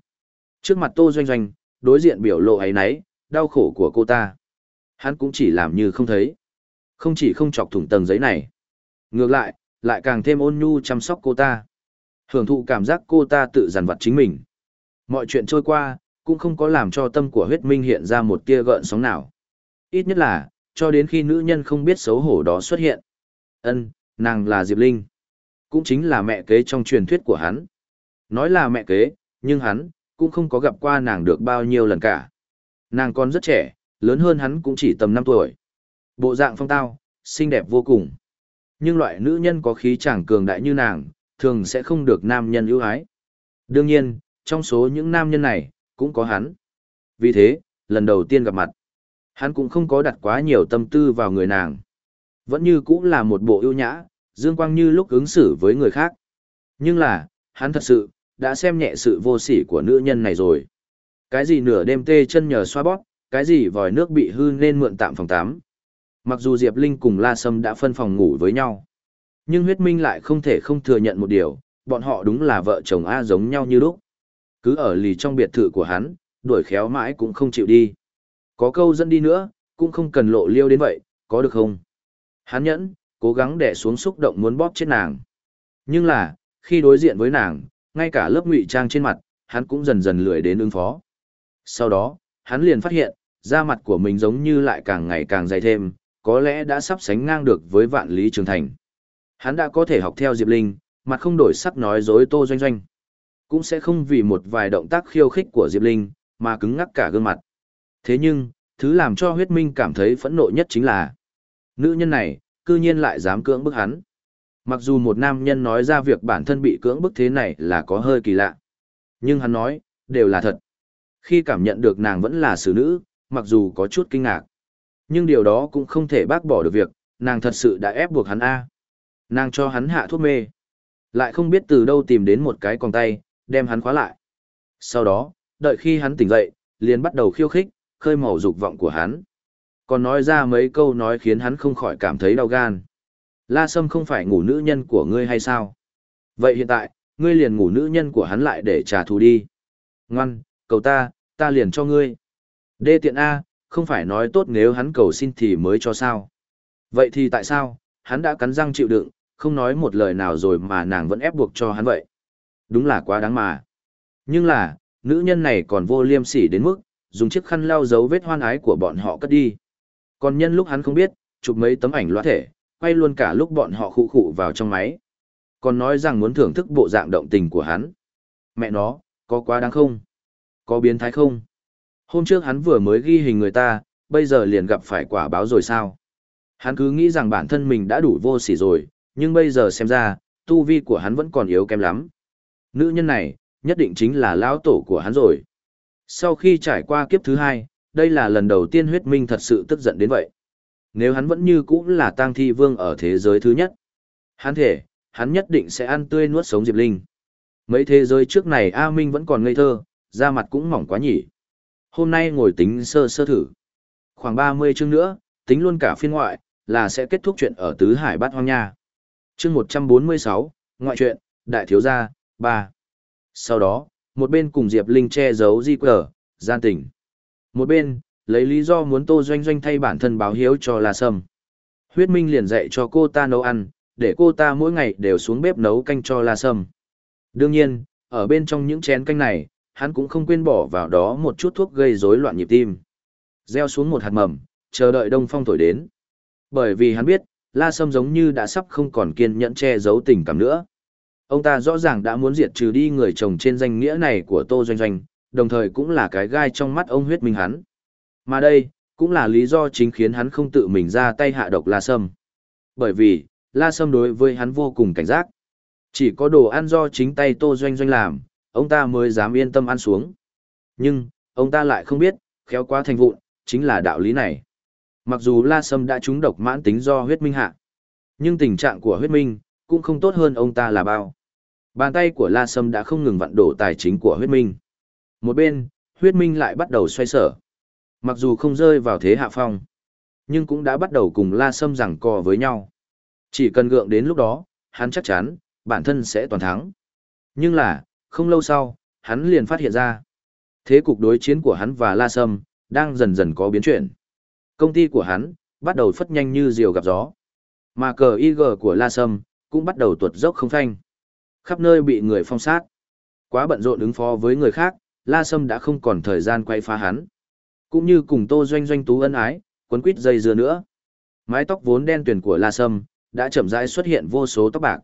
Trước mặt Tô Doanh Doanh, đối diện biểu lộ ấy nấy, đau khổ của cô ta. Hắn cũng chỉ làm như không thấy. Không chỉ không chọc thủng tầng giấy này. Ngược lại, lại càng thêm ôn nhu chăm sóc cô ta. Hưởng thụ cảm giác cô ta tự dằn vặt chính mình. Mọi chuyện trôi qua, cũng không có làm cho tâm của huyết minh hiện ra một tia gợn sóng nào. Ít nhất là, cho đến khi nữ nhân không biết xấu hổ đó xuất hiện. Ân, nàng là Diệp Linh. Cũng chính là mẹ kế trong truyền thuyết của hắn. Nói là mẹ kế, nhưng hắn, cũng không có gặp qua nàng được bao nhiêu lần cả. Nàng còn rất trẻ, lớn hơn hắn cũng chỉ tầm 5 tuổi. Bộ dạng phong tao, xinh đẹp vô cùng. Nhưng loại nữ nhân có khí chàng cường đại như nàng, thường sẽ không được nam nhân ưu ái. Đương nhiên, trong số những nam nhân này, cũng có hắn. Vì thế, lần đầu tiên gặp mặt, hắn cũng không có đặt quá nhiều tâm tư vào người nàng. Vẫn như cũng là một bộ ưu nhã, dương quang như lúc ứng xử với người khác. Nhưng là, hắn thật sự, đã xem nhẹ sự vô sỉ của nữ nhân này rồi. Cái gì nửa đêm tê chân nhờ xoa bóp, cái gì vòi nước bị hư nên mượn tạm phòng 8. Mặc dù Diệp Linh cùng La Sâm đã phân phòng ngủ với nhau. Nhưng huyết minh lại không thể không thừa nhận một điều, bọn họ đúng là vợ chồng A giống nhau như lúc. Cứ ở lì trong biệt thự của hắn, đuổi khéo mãi cũng không chịu đi. Có câu dẫn đi nữa, cũng không cần lộ liêu đến vậy, có được không? Hắn nhẫn, cố gắng để xuống xúc động muốn bóp chết nàng. Nhưng là, khi đối diện với nàng, ngay cả lớp ngụy trang trên mặt, hắn cũng dần dần lười đến ứng phó. Sau đó, hắn liền phát hiện, da mặt của mình giống như lại càng ngày càng dày thêm, có lẽ đã sắp sánh ngang được với vạn lý trường thành. Hắn đã có thể học theo Diệp Linh, mặt không đổi sắc nói dối tô doanh doanh. Cũng sẽ không vì một vài động tác khiêu khích của Diệp Linh, mà cứng ngắc cả gương mặt. Thế nhưng, thứ làm cho huyết minh cảm thấy phẫn nộ nhất chính là nữ nhân này, cư nhiên lại dám cưỡng bức hắn. Mặc dù một nam nhân nói ra việc bản thân bị cưỡng bức thế này là có hơi kỳ lạ. Nhưng hắn nói, đều là thật. Khi cảm nhận được nàng vẫn là xử nữ, mặc dù có chút kinh ngạc. Nhưng điều đó cũng không thể bác bỏ được việc, nàng thật sự đã ép buộc hắn A. Nàng cho hắn hạ thuốc mê. Lại không biết từ đâu tìm đến một cái còng tay, đem hắn khóa lại. Sau đó, đợi khi hắn tỉnh dậy, liền bắt đầu khiêu khích, khơi màu dục vọng của hắn. Còn nói ra mấy câu nói khiến hắn không khỏi cảm thấy đau gan. La Sâm không phải ngủ nữ nhân của ngươi hay sao? Vậy hiện tại, ngươi liền ngủ nữ nhân của hắn lại để trả thù đi. Ngoan, cầu ta, ta liền cho ngươi. Đê tiện A, không phải nói tốt nếu hắn cầu xin thì mới cho sao. Vậy thì tại sao, hắn đã cắn răng chịu đựng, không nói một lời nào rồi mà nàng vẫn ép buộc cho hắn vậy. Đúng là quá đáng mà. Nhưng là, nữ nhân này còn vô liêm sỉ đến mức, dùng chiếc khăn lau dấu vết hoan ái của bọn họ cất đi. Còn nhân lúc hắn không biết, chụp mấy tấm ảnh loa thể, quay luôn cả lúc bọn họ khụ khụ vào trong máy. Còn nói rằng muốn thưởng thức bộ dạng động tình của hắn. Mẹ nó, có quá đáng không? Có biến thái không? Hôm trước hắn vừa mới ghi hình người ta, bây giờ liền gặp phải quả báo rồi sao? Hắn cứ nghĩ rằng bản thân mình đã đủ vô sỉ rồi, nhưng bây giờ xem ra, tu vi của hắn vẫn còn yếu kém lắm. Nữ nhân này, nhất định chính là lão tổ của hắn rồi. Sau khi trải qua kiếp thứ hai, đây là lần đầu tiên huyết minh thật sự tức giận đến vậy. Nếu hắn vẫn như cũ là tang thi vương ở thế giới thứ nhất, hắn thể, hắn nhất định sẽ ăn tươi nuốt sống Diệp Linh. Mấy thế giới trước này A Minh vẫn còn ngây thơ, da mặt cũng mỏng quá nhỉ. Hôm nay ngồi tính sơ sơ thử. Khoảng 30 chương nữa, tính luôn cả phiên ngoại, là sẽ kết thúc chuyện ở Tứ Hải Bát Hoang Nha. Chương 146, ngoại truyện, Đại Thiếu Gia, 3. Sau đó, một bên cùng Diệp Linh che giấu di cờ, gian tình. Một bên, lấy lý do muốn Tô Doanh Doanh thay bản thân báo hiếu cho La Sâm. Huyết Minh liền dạy cho cô ta nấu ăn, để cô ta mỗi ngày đều xuống bếp nấu canh cho La Sâm. Đương nhiên, ở bên trong những chén canh này, hắn cũng không quên bỏ vào đó một chút thuốc gây rối loạn nhịp tim. Gieo xuống một hạt mầm, chờ đợi đông phong thổi đến. Bởi vì hắn biết, La Sâm giống như đã sắp không còn kiên nhẫn che giấu tình cảm nữa. Ông ta rõ ràng đã muốn diệt trừ đi người chồng trên danh nghĩa này của Tô Doanh Doanh, đồng thời cũng là cái gai trong mắt ông huyết minh hắn. Mà đây, cũng là lý do chính khiến hắn không tự mình ra tay hạ độc La Sâm. Bởi vì, La Sâm đối với hắn vô cùng cảnh giác. Chỉ có đồ ăn do chính tay Tô Doanh Doanh làm, ông ta mới dám yên tâm ăn xuống. Nhưng, ông ta lại không biết, khéo quá thành vụn, chính là đạo lý này. Mặc dù La Sâm đã trúng độc mãn tính do huyết minh hạ, nhưng tình trạng của huyết minh cũng không tốt hơn ông ta là bao. Bàn tay của La Sâm đã không ngừng vặn đổ tài chính của huyết minh. Một bên, huyết minh lại bắt đầu xoay sở. Mặc dù không rơi vào thế hạ phong, nhưng cũng đã bắt đầu cùng La Sâm giằng co với nhau. Chỉ cần gượng đến lúc đó, hắn chắc chắn, bản thân sẽ toàn thắng. Nhưng là, không lâu sau, hắn liền phát hiện ra. Thế cục đối chiến của hắn và La Sâm, đang dần dần có biến chuyển. Công ty của hắn, bắt đầu phất nhanh như diều gặp gió. Mà cờ IG của La Sâm, cũng bắt đầu tuột dốc không phanh. Khắp nơi bị người phong sát. Quá bận rộn ứng phó với người khác, La Sâm đã không còn thời gian quay phá hắn. Cũng như cùng Tô Doanh Doanh tú ân ái, quấn quýt dây dưa nữa. Mái tóc vốn đen tuyền của La Sâm, đã chậm rãi xuất hiện vô số tóc bạc.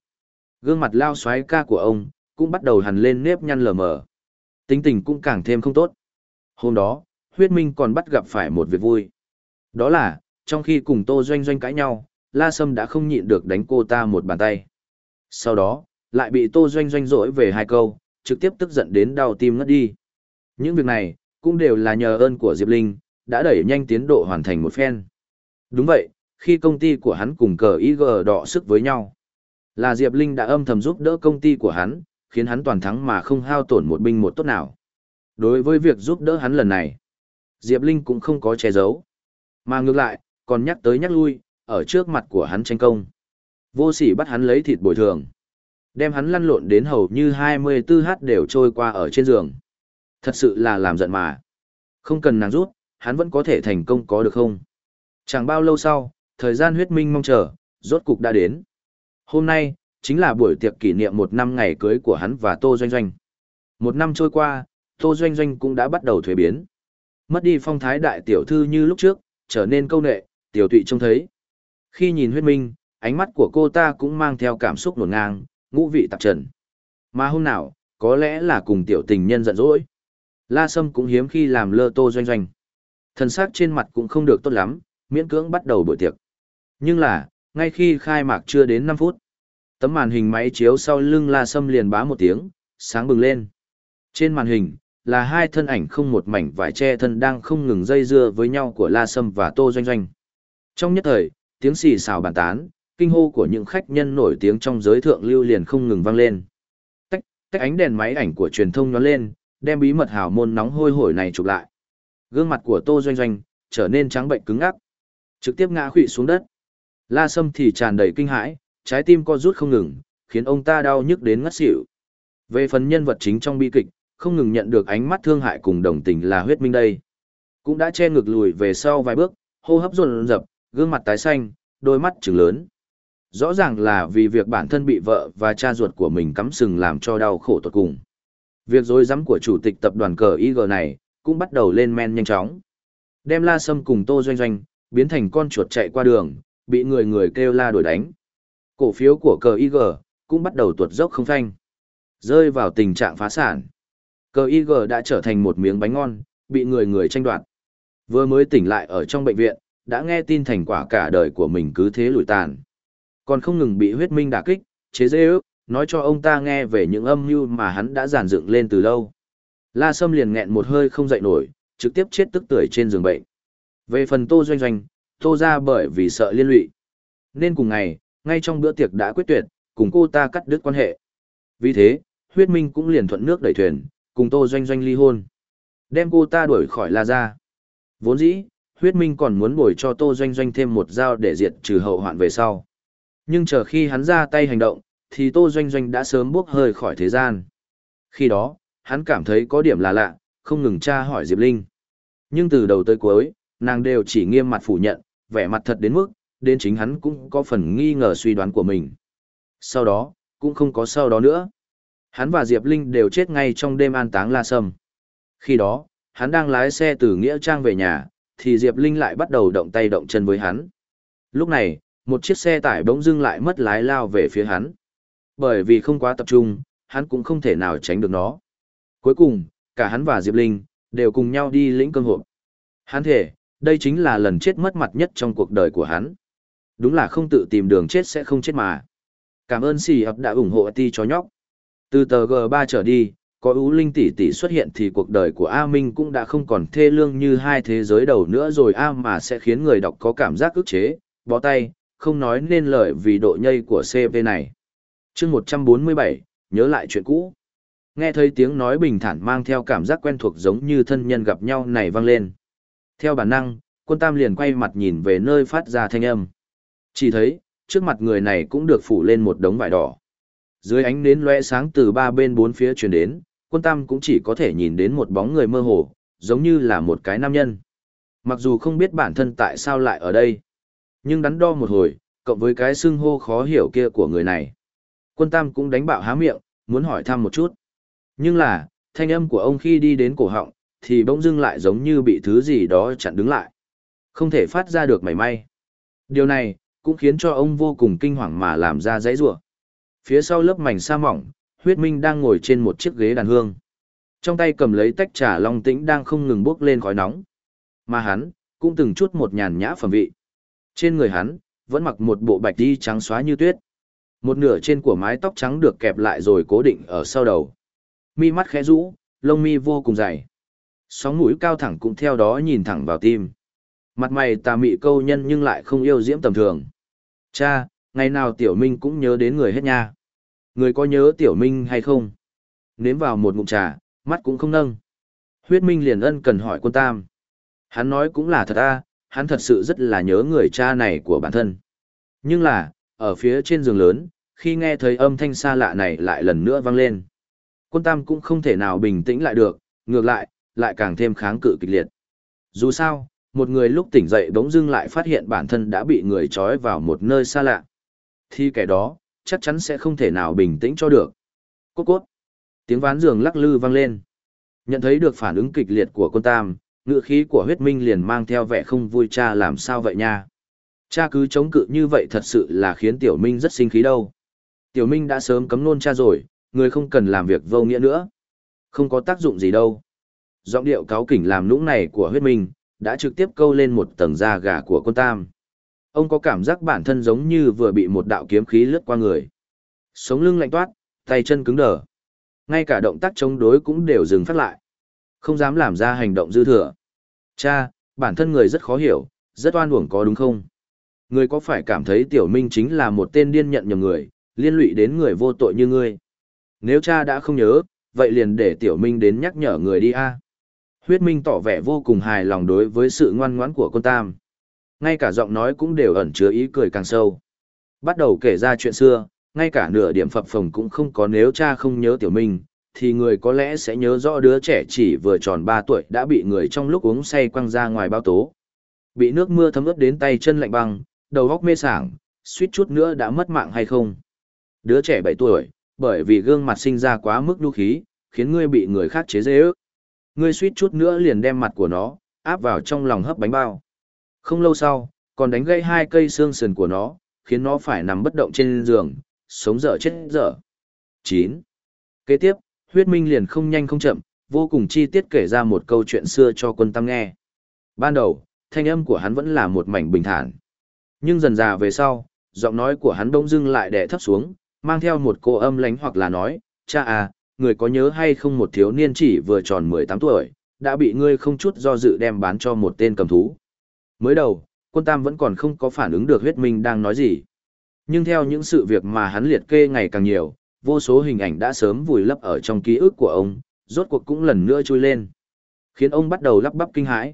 Gương mặt lao xoáy ca của ông, cũng bắt đầu hằn lên nếp nhăn lờ mờ. Tính tình cũng càng thêm không tốt. Hôm đó, huyết minh còn bắt gặp phải một việc vui. Đó là, trong khi cùng Tô Doanh Doanh cãi nhau, La Sâm đã không nhịn được đánh cô ta một bàn tay. Sau đó, lại bị Tô Doanh Doanh rỗi về hai câu, trực tiếp tức giận đến đau tim ngất đi. Những việc này, cũng đều là nhờ ơn của Diệp Linh, đã đẩy nhanh tiến độ hoàn thành một phen. Đúng vậy, khi công ty của hắn cùng cờ IG đọ sức với nhau, là Diệp Linh đã âm thầm giúp đỡ công ty của hắn, khiến hắn toàn thắng mà không hao tổn một binh một tốt nào. Đối với việc giúp đỡ hắn lần này, Diệp Linh cũng không có che giấu. Mà ngược lại, còn nhắc tới nhắc lui, ở trước mặt của hắn tranh công. Vô sỉ bắt hắn lấy thịt bồi thường. Đem hắn lăn lộn đến hầu như 24h đều trôi qua ở trên giường. Thật sự là làm giận mà. Không cần nàng rút, hắn vẫn có thể thành công có được không? Chẳng bao lâu sau, thời gian huyết minh mong chờ, rốt cục đã đến. Hôm nay, chính là buổi tiệc kỷ niệm một năm ngày cưới của hắn và Tô Doanh Doanh. Một năm trôi qua, Tô Doanh Doanh cũng đã bắt đầu thuế biến. Mất đi phong thái đại tiểu thư như lúc trước, trở nên câu nệ, tiểu tụy trông thấy. Khi nhìn huyết minh, ánh mắt của cô ta cũng mang theo cảm xúc nổn ngang, ngũ vị tạp trần. Mà hôm nào, có lẽ là cùng tiểu tình nhân giận dỗi. La Sâm cũng hiếm khi làm lơ tô doanh doanh. Thần sắc trên mặt cũng không được tốt lắm, miễn cưỡng bắt đầu buổi tiệc. Nhưng là, ngay khi khai mạc chưa đến 5 phút, tấm màn hình máy chiếu sau lưng La Sâm liền bá một tiếng, sáng bừng lên. Trên màn hình, là hai thân ảnh không một mảnh vải che thân đang không ngừng dây dưa với nhau của La Sâm và Tô Doanh Doanh. Trong nhất thời, tiếng xì xào bàn tán, kinh hô của những khách nhân nổi tiếng trong giới thượng lưu liền không ngừng vang lên. Tách, tách ánh đèn máy ảnh của truyền thông nhón lên, đem bí mật hào môn nóng hôi hổi này chụp lại. Gương mặt của Tô Doanh Doanh trở nên trắng bệnh cứng ngắc, trực tiếp ngã khuỵu xuống đất. La Sâm thì tràn đầy kinh hãi, trái tim co rút không ngừng, khiến ông ta đau nhức đến ngất xỉu. Về phần nhân vật chính trong bi kịch, không ngừng nhận được ánh mắt thương hại cùng đồng tình là huyết minh đây. Cũng đã che ngực lùi về sau vài bước, hô hấp dồn dập, gương mặt tái xanh, đôi mắt trừng lớn. Rõ ràng là vì việc bản thân bị vợ và cha ruột của mình cắm sừng làm cho đau khổ tột cùng. Việc dối rắm của chủ tịch tập đoàn cờ IG này, cũng bắt đầu lên men nhanh chóng. Đem la sâm cùng tô doanh doanh, biến thành con chuột chạy qua đường, bị người người kêu la đuổi đánh. Cổ phiếu của cờ IG, cũng bắt đầu tuột dốc không phanh. Rơi vào tình trạng phá sản. Cờ IG đã trở thành một miếng bánh ngon, bị người người tranh đoạt. Vừa mới tỉnh lại ở trong bệnh viện, đã nghe tin thành quả cả đời của mình cứ thế lùi tàn. Còn không ngừng bị huyết minh đả kích, chế dê ước, nói cho ông ta nghe về những âm mưu mà hắn đã giàn dựng lên từ lâu. La Sâm liền nghẹn một hơi không dậy nổi, trực tiếp chết tức tưởi trên giường bệnh. Về phần Tô Doanh Doanh, Tô ra bởi vì sợ liên lụy. Nên cùng ngày, ngay trong bữa tiệc đã quyết tuyệt, cùng cô ta cắt đứt quan hệ. Vì thế, huyết minh cũng liền thuận nước đẩy thuyền, cùng Tô Doanh Doanh ly hôn. Đem cô ta đuổi khỏi La ra. Vốn dĩ, huyết minh còn muốn bồi cho Tô Doanh Doanh thêm một dao để diệt trừ hậu hoạn về sau. Nhưng chờ khi hắn ra tay hành động, thì Tô Doanh Doanh đã sớm bước hơi khỏi thế gian. Khi đó, hắn cảm thấy có điểm là lạ, không ngừng tra hỏi Diệp Linh. Nhưng từ đầu tới cuối, nàng đều chỉ nghiêm mặt phủ nhận, vẻ mặt thật đến mức, đến chính hắn cũng có phần nghi ngờ suy đoán của mình. Sau đó, cũng không có sau đó nữa. Hắn và Diệp Linh đều chết ngay trong đêm an táng La Sâm. Khi đó, hắn đang lái xe từ Nghĩa Trang về nhà, thì Diệp Linh lại bắt đầu động tay động chân với hắn. Lúc này, một chiếc xe tải bỗng dưng lại mất lái lao về phía hắn. Bởi vì không quá tập trung, hắn cũng không thể nào tránh được nó. Cuối cùng, cả hắn và Diệp Linh, đều cùng nhau đi lĩnh cơm hộp. Hắn thể, đây chính là lần chết mất mặt nhất trong cuộc đời của hắn. Đúng là không tự tìm đường chết sẽ không chết mà. Cảm ơn xì ập đã ủng hộ ti cho nhóc. Từ tờ G3 trở đi, có ưu linh tỷ tỷ xuất hiện thì cuộc đời của A Minh cũng đã không còn thê lương như hai thế giới đầu nữa rồi A mà sẽ khiến người đọc có cảm giác ức chế, bó tay, không nói nên lời vì độ nhây của CV này. chương 147, nhớ lại chuyện cũ. Nghe thấy tiếng nói bình thản mang theo cảm giác quen thuộc giống như thân nhân gặp nhau này vang lên. Theo bản năng, quân tam liền quay mặt nhìn về nơi phát ra thanh âm. Chỉ thấy, trước mặt người này cũng được phủ lên một đống vải đỏ. Dưới ánh nến lóe sáng từ ba bên bốn phía truyền đến, quân tam cũng chỉ có thể nhìn đến một bóng người mơ hồ, giống như là một cái nam nhân. Mặc dù không biết bản thân tại sao lại ở đây, nhưng đắn đo một hồi, cộng với cái xưng hô khó hiểu kia của người này. Quân tam cũng đánh bạo há miệng, muốn hỏi thăm một chút. Nhưng là, thanh âm của ông khi đi đến cổ họng, thì bỗng dưng lại giống như bị thứ gì đó chặn đứng lại. Không thể phát ra được mảy may. Điều này, cũng khiến cho ông vô cùng kinh hoàng mà làm ra dãy rủa Phía sau lớp mảnh sa mỏng, huyết minh đang ngồi trên một chiếc ghế đàn hương. Trong tay cầm lấy tách trà long tĩnh đang không ngừng bốc lên khói nóng. Mà hắn, cũng từng chút một nhàn nhã phẩm vị. Trên người hắn, vẫn mặc một bộ bạch đi trắng xóa như tuyết. Một nửa trên của mái tóc trắng được kẹp lại rồi cố định ở sau đầu. Mi mắt khẽ rũ, lông mi vô cùng dày. Sóng mũi cao thẳng cũng theo đó nhìn thẳng vào tim. Mặt mày tà mị câu nhân nhưng lại không yêu diễm tầm thường. Cha, ngày nào tiểu minh cũng nhớ đến người hết nha. Người có nhớ tiểu minh hay không? Nếm vào một ngụm trà, mắt cũng không nâng. Huyết minh liền ân cần hỏi quân tam. Hắn nói cũng là thật a, hắn thật sự rất là nhớ người cha này của bản thân. Nhưng là, ở phía trên giường lớn, khi nghe thấy âm thanh xa lạ này lại lần nữa vang lên. Quân tam cũng không thể nào bình tĩnh lại được, ngược lại, lại càng thêm kháng cự kịch liệt. Dù sao, một người lúc tỉnh dậy bỗng dưng lại phát hiện bản thân đã bị người trói vào một nơi xa lạ. Thì kẻ đó, chắc chắn sẽ không thể nào bình tĩnh cho được. Cốt cốt. Tiếng ván giường lắc lư vang lên. Nhận thấy được phản ứng kịch liệt của quân tam, ngựa khí của huyết minh liền mang theo vẻ không vui cha làm sao vậy nha. Cha cứ chống cự như vậy thật sự là khiến tiểu minh rất sinh khí đâu. Tiểu minh đã sớm cấm nôn cha rồi, người không cần làm việc vô nghĩa nữa. Không có tác dụng gì đâu. Giọng điệu cáo kỉnh làm nũng này của huyết minh, đã trực tiếp câu lên một tầng da gà của con tam. Ông có cảm giác bản thân giống như vừa bị một đạo kiếm khí lướt qua người. Sống lưng lạnh toát, tay chân cứng đờ. Ngay cả động tác chống đối cũng đều dừng phát lại. Không dám làm ra hành động dư thừa. Cha, bản thân người rất khó hiểu, rất oan uổng có đúng không? Người có phải cảm thấy tiểu minh chính là một tên điên nhận nhầm người, liên lụy đến người vô tội như ngươi? Nếu cha đã không nhớ, vậy liền để tiểu minh đến nhắc nhở người đi a. Huyết minh tỏ vẻ vô cùng hài lòng đối với sự ngoan ngoãn của con tam. Ngay cả giọng nói cũng đều ẩn chứa ý cười càng sâu. Bắt đầu kể ra chuyện xưa, ngay cả nửa điểm phập phồng cũng không có nếu cha không nhớ tiểu minh, thì người có lẽ sẽ nhớ rõ đứa trẻ chỉ vừa tròn 3 tuổi đã bị người trong lúc uống say quăng ra ngoài bao tố. Bị nước mưa thấm ướt đến tay chân lạnh băng, đầu góc mê sảng, suýt chút nữa đã mất mạng hay không. Đứa trẻ 7 tuổi, bởi vì gương mặt sinh ra quá mức đu khí, khiến ngươi bị người khác chế dễ ước. Ngươi suýt chút nữa liền đem mặt của nó, áp vào trong lòng hấp bánh bao. Không lâu sau, còn đánh gãy hai cây xương sườn của nó, khiến nó phải nằm bất động trên giường, sống dở chết dở. 9. Kế tiếp, huyết minh liền không nhanh không chậm, vô cùng chi tiết kể ra một câu chuyện xưa cho quân tam nghe. Ban đầu, thanh âm của hắn vẫn là một mảnh bình thản. Nhưng dần dà về sau, giọng nói của hắn bỗng dưng lại đè thấp xuống, mang theo một cô âm lánh hoặc là nói, cha à, người có nhớ hay không một thiếu niên chỉ vừa tròn 18 tuổi, đã bị ngươi không chút do dự đem bán cho một tên cầm thú. Mới đầu, quân tam vẫn còn không có phản ứng được huyết minh đang nói gì. Nhưng theo những sự việc mà hắn liệt kê ngày càng nhiều, vô số hình ảnh đã sớm vùi lấp ở trong ký ức của ông, rốt cuộc cũng lần nữa trôi lên. Khiến ông bắt đầu lắp bắp kinh hãi.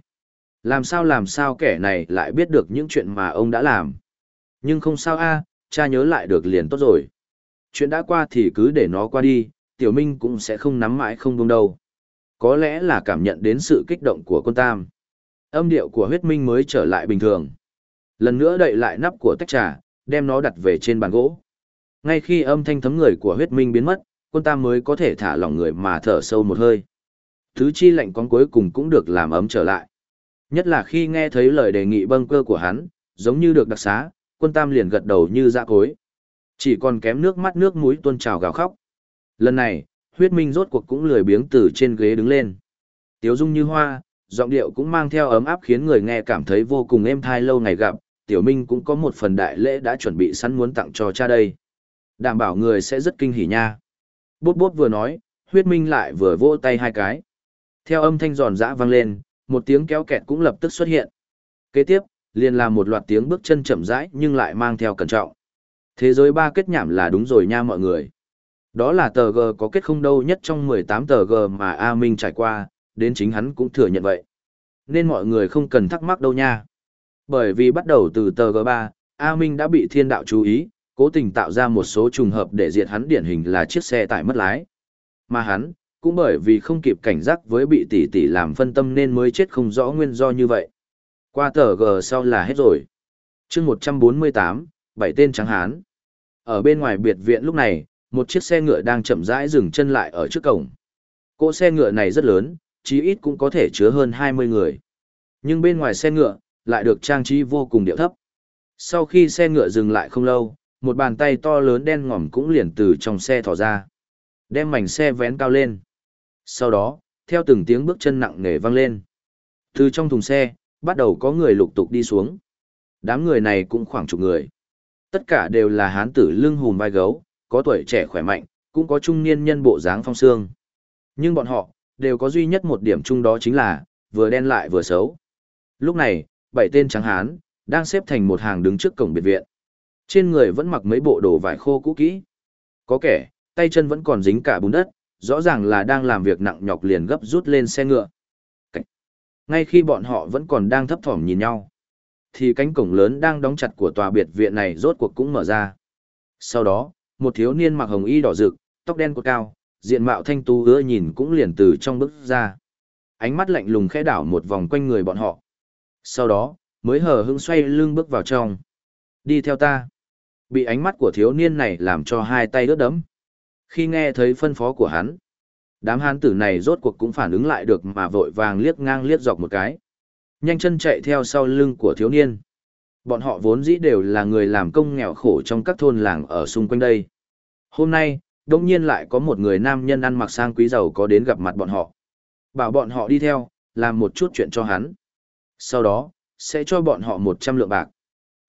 Làm sao làm sao kẻ này lại biết được những chuyện mà ông đã làm. Nhưng không sao a, cha nhớ lại được liền tốt rồi. Chuyện đã qua thì cứ để nó qua đi, tiểu minh cũng sẽ không nắm mãi không buông đâu. Có lẽ là cảm nhận đến sự kích động của con tam. Âm điệu của huyết minh mới trở lại bình thường. Lần nữa đậy lại nắp của tách trà, đem nó đặt về trên bàn gỗ. Ngay khi âm thanh thấm người của huyết minh biến mất, quân tam mới có thể thả lỏng người mà thở sâu một hơi. Thứ chi lạnh con cuối cùng cũng được làm ấm trở lại. Nhất là khi nghe thấy lời đề nghị bâng cơ của hắn, giống như được đặc xá, quân tam liền gật đầu như dạ cối. Chỉ còn kém nước mắt nước mũi tuôn trào gào khóc. Lần này, huyết minh rốt cuộc cũng lười biếng từ trên ghế đứng lên. Tiếu dung như hoa, giọng điệu cũng mang theo ấm áp khiến người nghe cảm thấy vô cùng êm thai lâu ngày gặp, tiểu minh cũng có một phần đại lễ đã chuẩn bị sẵn muốn tặng cho cha đây. Đảm bảo người sẽ rất kinh hỉ nha. Bốp bốp vừa nói, huyết minh lại vừa vỗ tay hai cái. Theo âm thanh giòn giã vang lên, một tiếng kéo kẹt cũng lập tức xuất hiện. Kế tiếp, liền là một loạt tiếng bước chân chậm rãi nhưng lại mang theo cẩn trọng. Thế giới ba kết nhảm là đúng rồi nha mọi người. Đó là tờ G có kết không đâu nhất trong 18 tờ G mà A Minh trải qua, đến chính hắn cũng thừa nhận vậy. Nên mọi người không cần thắc mắc đâu nha. Bởi vì bắt đầu từ tờ G3, A Minh đã bị thiên đạo chú ý, cố tình tạo ra một số trùng hợp để diệt hắn điển hình là chiếc xe tải mất lái. Mà hắn, cũng bởi vì không kịp cảnh giác với bị tỷ tỷ làm phân tâm nên mới chết không rõ nguyên do như vậy. Qua tờ G sau là hết rồi. chương 148, bảy tên trắng hán. Ở bên ngoài biệt viện lúc này, một chiếc xe ngựa đang chậm rãi dừng chân lại ở trước cổng. Cỗ xe ngựa này rất lớn, chí ít cũng có thể chứa hơn 20 người. Nhưng bên ngoài xe ngựa, lại được trang trí vô cùng điệu thấp. Sau khi xe ngựa dừng lại không lâu, một bàn tay to lớn đen ngòm cũng liền từ trong xe thò ra. Đem mảnh xe vén cao lên. Sau đó, theo từng tiếng bước chân nặng nề vang lên. Từ trong thùng xe, bắt đầu có người lục tục đi xuống. Đám người này cũng khoảng chục người. Tất cả đều là hán tử lưng hùm vai gấu, có tuổi trẻ khỏe mạnh, cũng có trung niên nhân bộ dáng phong xương. Nhưng bọn họ, đều có duy nhất một điểm chung đó chính là, vừa đen lại vừa xấu. Lúc này, bảy tên trắng hán, đang xếp thành một hàng đứng trước cổng biệt viện. Trên người vẫn mặc mấy bộ đồ vải khô cũ kỹ. Có kẻ, tay chân vẫn còn dính cả bùn đất, rõ ràng là đang làm việc nặng nhọc liền gấp rút lên xe ngựa. Cảnh. Ngay khi bọn họ vẫn còn đang thấp thỏm nhìn nhau, thì cánh cổng lớn đang đóng chặt của tòa biệt viện này rốt cuộc cũng mở ra. Sau đó, một thiếu niên mặc hồng y đỏ rực, tóc đen cột cao, diện mạo thanh tú ưa nhìn cũng liền từ trong bước ra. Ánh mắt lạnh lùng khẽ đảo một vòng quanh người bọn họ. Sau đó, mới hờ hững xoay lưng bước vào trong. Đi theo ta. Bị ánh mắt của thiếu niên này làm cho hai tay ướt đẫm. Khi nghe thấy phân phó của hắn, đám hán tử này rốt cuộc cũng phản ứng lại được mà vội vàng liếc ngang liếc dọc một cái. Nhanh chân chạy theo sau lưng của thiếu niên. Bọn họ vốn dĩ đều là người làm công nghèo khổ trong các thôn làng ở xung quanh đây. Hôm nay, đông nhiên lại có một người nam nhân ăn mặc sang quý giàu có đến gặp mặt bọn họ. Bảo bọn họ đi theo, làm một chút chuyện cho hắn. Sau đó, sẽ cho bọn họ 100 lượng bạc.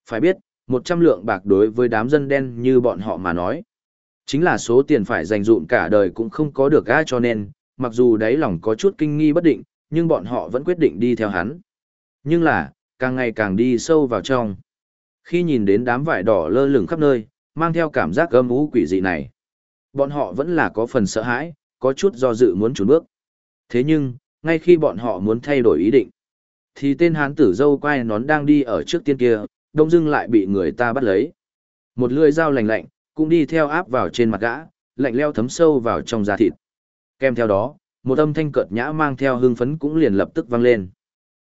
Phải biết, 100 lượng bạc đối với đám dân đen như bọn họ mà nói. Chính là số tiền phải dành dụm cả đời cũng không có được ai cho nên, mặc dù đáy lòng có chút kinh nghi bất định, nhưng bọn họ vẫn quyết định đi theo hắn. Nhưng là, càng ngày càng đi sâu vào trong. Khi nhìn đến đám vải đỏ lơ lửng khắp nơi, mang theo cảm giác âm ú quỷ dị này. Bọn họ vẫn là có phần sợ hãi, có chút do dự muốn trốn bước. Thế nhưng, ngay khi bọn họ muốn thay đổi ý định, thì tên hán tử dâu quai nón đang đi ở trước tiên kia, đông dưng lại bị người ta bắt lấy. Một lưỡi dao lạnh lạnh, cũng đi theo áp vào trên mặt gã, lạnh leo thấm sâu vào trong da thịt. Kèm theo đó, một âm thanh cợt nhã mang theo hưng phấn cũng liền lập tức vang lên.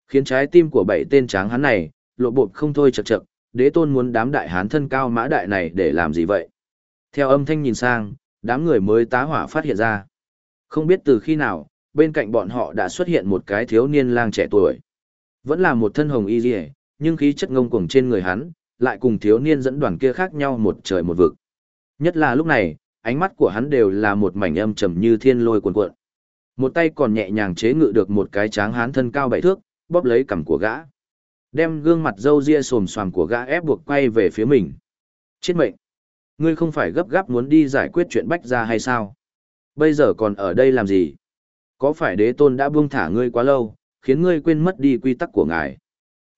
Khiến trái tim của bảy tên tráng hán này, lộ bột không thôi chật chật, đế tôn muốn đám đại hán thân cao mã đại này để làm gì vậy? Theo âm thanh nhìn sang, đám người mới tá hỏa phát hiện ra. Không biết từ khi nào, bên cạnh bọn họ đã xuất hiện một cái thiếu niên lang trẻ tuổi. Vẫn là một thân hồng y dì nhưng khí chất ngông cuồng trên người hắn, lại cùng thiếu niên dẫn đoàn kia khác nhau một trời một vực. Nhất là lúc này, ánh mắt của hắn đều là một mảnh âm trầm như thiên lôi cuồn cuộn. Một tay còn nhẹ nhàng chế ngự được một cái tráng hán thân cao bảy thước, bóp lấy cằm của gã. Đem gương mặt râu ria xồm xoàm của gã ép buộc quay về phía mình. Chết mệnh! Ngươi không phải gấp gáp muốn đi giải quyết chuyện bách ra hay sao? Bây giờ còn ở đây làm gì? Có phải đế tôn đã buông thả ngươi quá lâu, khiến ngươi quên mất đi quy tắc của ngài?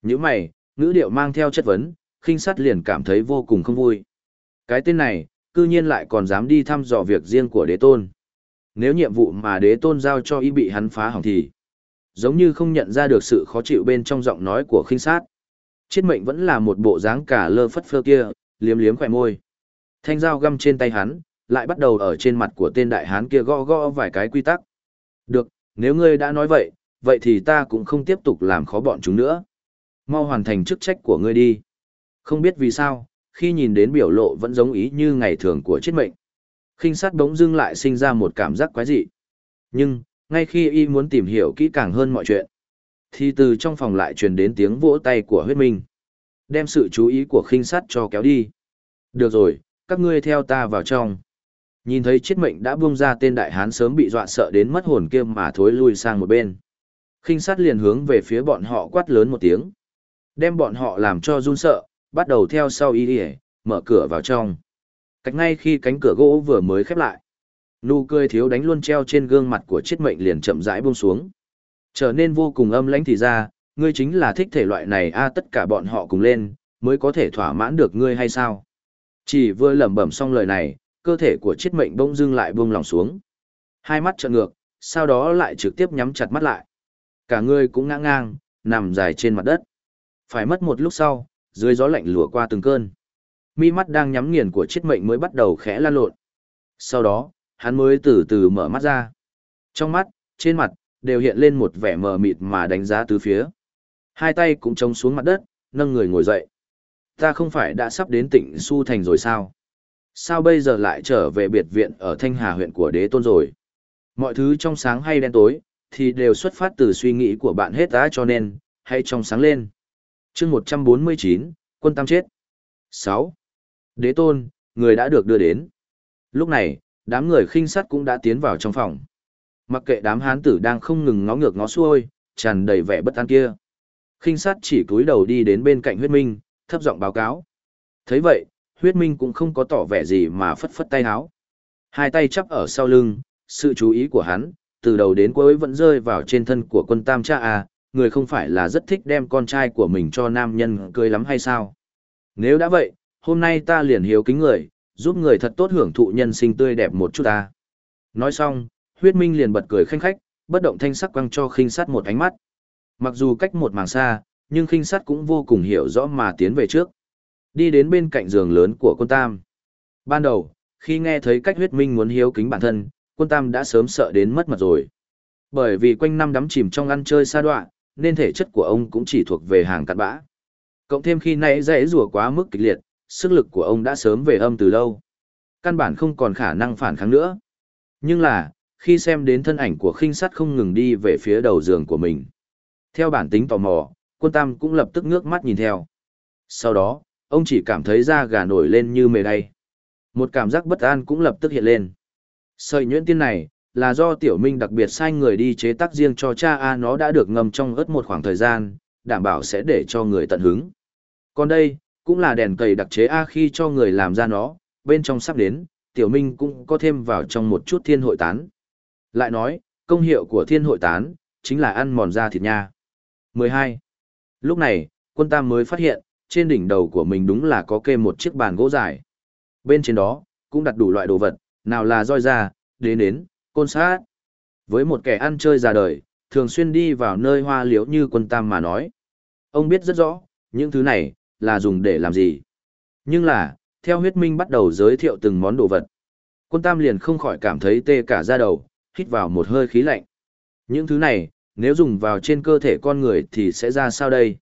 Những mày, ngữ điệu mang theo chất vấn, khinh sát liền cảm thấy vô cùng không vui. Cái tên này, cư nhiên lại còn dám đi thăm dò việc riêng của đế tôn. Nếu nhiệm vụ mà đế tôn giao cho y bị hắn phá hỏng thì, giống như không nhận ra được sự khó chịu bên trong giọng nói của khinh sát. Chiết mệnh vẫn là một bộ dáng cả lơ phất phơ kia, liếm liếm khỏe môi. Thanh dao găm trên tay hắn, lại bắt đầu ở trên mặt của tên đại hán kia gõ gõ vài cái quy tắc. Được, nếu ngươi đã nói vậy, vậy thì ta cũng không tiếp tục làm khó bọn chúng nữa. Mau hoàn thành chức trách của ngươi đi. Không biết vì sao, khi nhìn đến biểu lộ vẫn giống ý như ngày thường của chết mệnh. khinh sát bỗng dưng lại sinh ra một cảm giác quái dị. Nhưng, ngay khi y muốn tìm hiểu kỹ càng hơn mọi chuyện, thì từ trong phòng lại truyền đến tiếng vỗ tay của huyết minh. đem sự chú ý của khinh sát cho kéo đi. Được rồi, các ngươi theo ta vào trong. Nhìn thấy chết mệnh đã buông ra tên đại hán sớm bị dọa sợ đến mất hồn kia mà thối lui sang một bên. Khinh sát liền hướng về phía bọn họ quát lớn một tiếng. Đem bọn họ làm cho run sợ, bắt đầu theo sau y đi mở cửa vào trong. Cách ngay khi cánh cửa gỗ vừa mới khép lại. Nụ cười thiếu đánh luôn treo trên gương mặt của chết mệnh liền chậm rãi buông xuống. Trở nên vô cùng âm lãnh thì ra, ngươi chính là thích thể loại này a tất cả bọn họ cùng lên, mới có thể thỏa mãn được ngươi hay sao? Chỉ vừa lẩm bẩm xong lời này, cơ thể của chết mệnh bỗng dưng lại buông lòng xuống. Hai mắt trợn ngược, sau đó lại trực tiếp nhắm chặt mắt lại. Cả người cũng ngã ngang, nằm dài trên mặt đất. Phải mất một lúc sau, dưới gió lạnh lùa qua từng cơn. Mi mắt đang nhắm nghiền của chiết mệnh mới bắt đầu khẽ lan lộn. Sau đó, hắn mới từ từ mở mắt ra. Trong mắt, trên mặt, đều hiện lên một vẻ mờ mịt mà đánh giá tứ phía. Hai tay cũng trống xuống mặt đất, nâng người ngồi dậy. Ta không phải đã sắp đến tỉnh Su Thành rồi sao? Sao bây giờ lại trở về biệt viện ở Thanh Hà huyện của đế tôn rồi? Mọi thứ trong sáng hay đen tối, thì đều xuất phát từ suy nghĩ của bạn hết á cho nên, hãy trong sáng lên chương 149, quân tam chết. 6. Đế tôn, người đã được đưa đến. Lúc này, đám người khinh sắt cũng đã tiến vào trong phòng. Mặc kệ đám hán tử đang không ngừng ngó ngược ngó xuôi, tràn đầy vẻ bất an kia. Khinh sát chỉ cúi đầu đi đến bên cạnh huyết minh, thấp giọng báo cáo. thấy vậy, huyết minh cũng không có tỏ vẻ gì mà phất phất tay háo. Hai tay chắp ở sau lưng, sự chú ý của hắn, từ đầu đến cuối vẫn rơi vào trên thân của quân tam cha à, người không phải là rất thích đem con trai của mình cho nam nhân cười lắm hay sao? Nếu đã vậy, hôm nay ta liền hiếu kính người, giúp người thật tốt hưởng thụ nhân sinh tươi đẹp một chút ta. Nói xong, huyết minh liền bật cười khanh khách, bất động thanh sắc quăng cho khinh sát một ánh mắt. Mặc dù cách một mảng xa, nhưng khinh sát cũng vô cùng hiểu rõ mà tiến về trước. Đi đến bên cạnh giường lớn của quân tam. Ban đầu, khi nghe thấy cách huyết minh muốn hiếu kính bản thân, quân tam đã sớm sợ đến mất mặt rồi. Bởi vì quanh năm đắm chìm trong ăn chơi xa đoạn, nên thể chất của ông cũng chỉ thuộc về hàng cặn bã. Cộng thêm khi nãy dãy rùa quá mức kịch liệt, sức lực của ông đã sớm về âm từ lâu. Căn bản không còn khả năng phản kháng nữa. Nhưng là, khi xem đến thân ảnh của khinh sắt không ngừng đi về phía đầu giường của mình. Theo bản tính tò mò, quân tam cũng lập tức ngước mắt nhìn theo. Sau đó, ông chỉ cảm thấy da gà nổi lên như mề đay. Một cảm giác bất an cũng lập tức hiện lên. Sợi nhuyễn tiên này, là do tiểu minh đặc biệt sai người đi chế tác riêng cho cha A nó đã được ngâm trong ớt một khoảng thời gian, đảm bảo sẽ để cho người tận hứng. Còn đây, cũng là đèn cầy đặc chế A khi cho người làm ra nó, bên trong sắp đến, tiểu minh cũng có thêm vào trong một chút thiên hội tán. Lại nói, công hiệu của thiên hội tán, chính là ăn mòn da thịt nha. 12. Lúc này, quân tam mới phát hiện, trên đỉnh đầu của mình đúng là có kê một chiếc bàn gỗ dài. Bên trên đó, cũng đặt đủ loại đồ vật, nào là roi da, đến đến, côn sát. Với một kẻ ăn chơi già đời, thường xuyên đi vào nơi hoa liễu như quân tam mà nói. Ông biết rất rõ, những thứ này, là dùng để làm gì. Nhưng là, theo huyết minh bắt đầu giới thiệu từng món đồ vật. Quân tam liền không khỏi cảm thấy tê cả da đầu, hít vào một hơi khí lạnh. Những thứ này, nếu dùng vào trên cơ thể con người thì sẽ ra sao đây?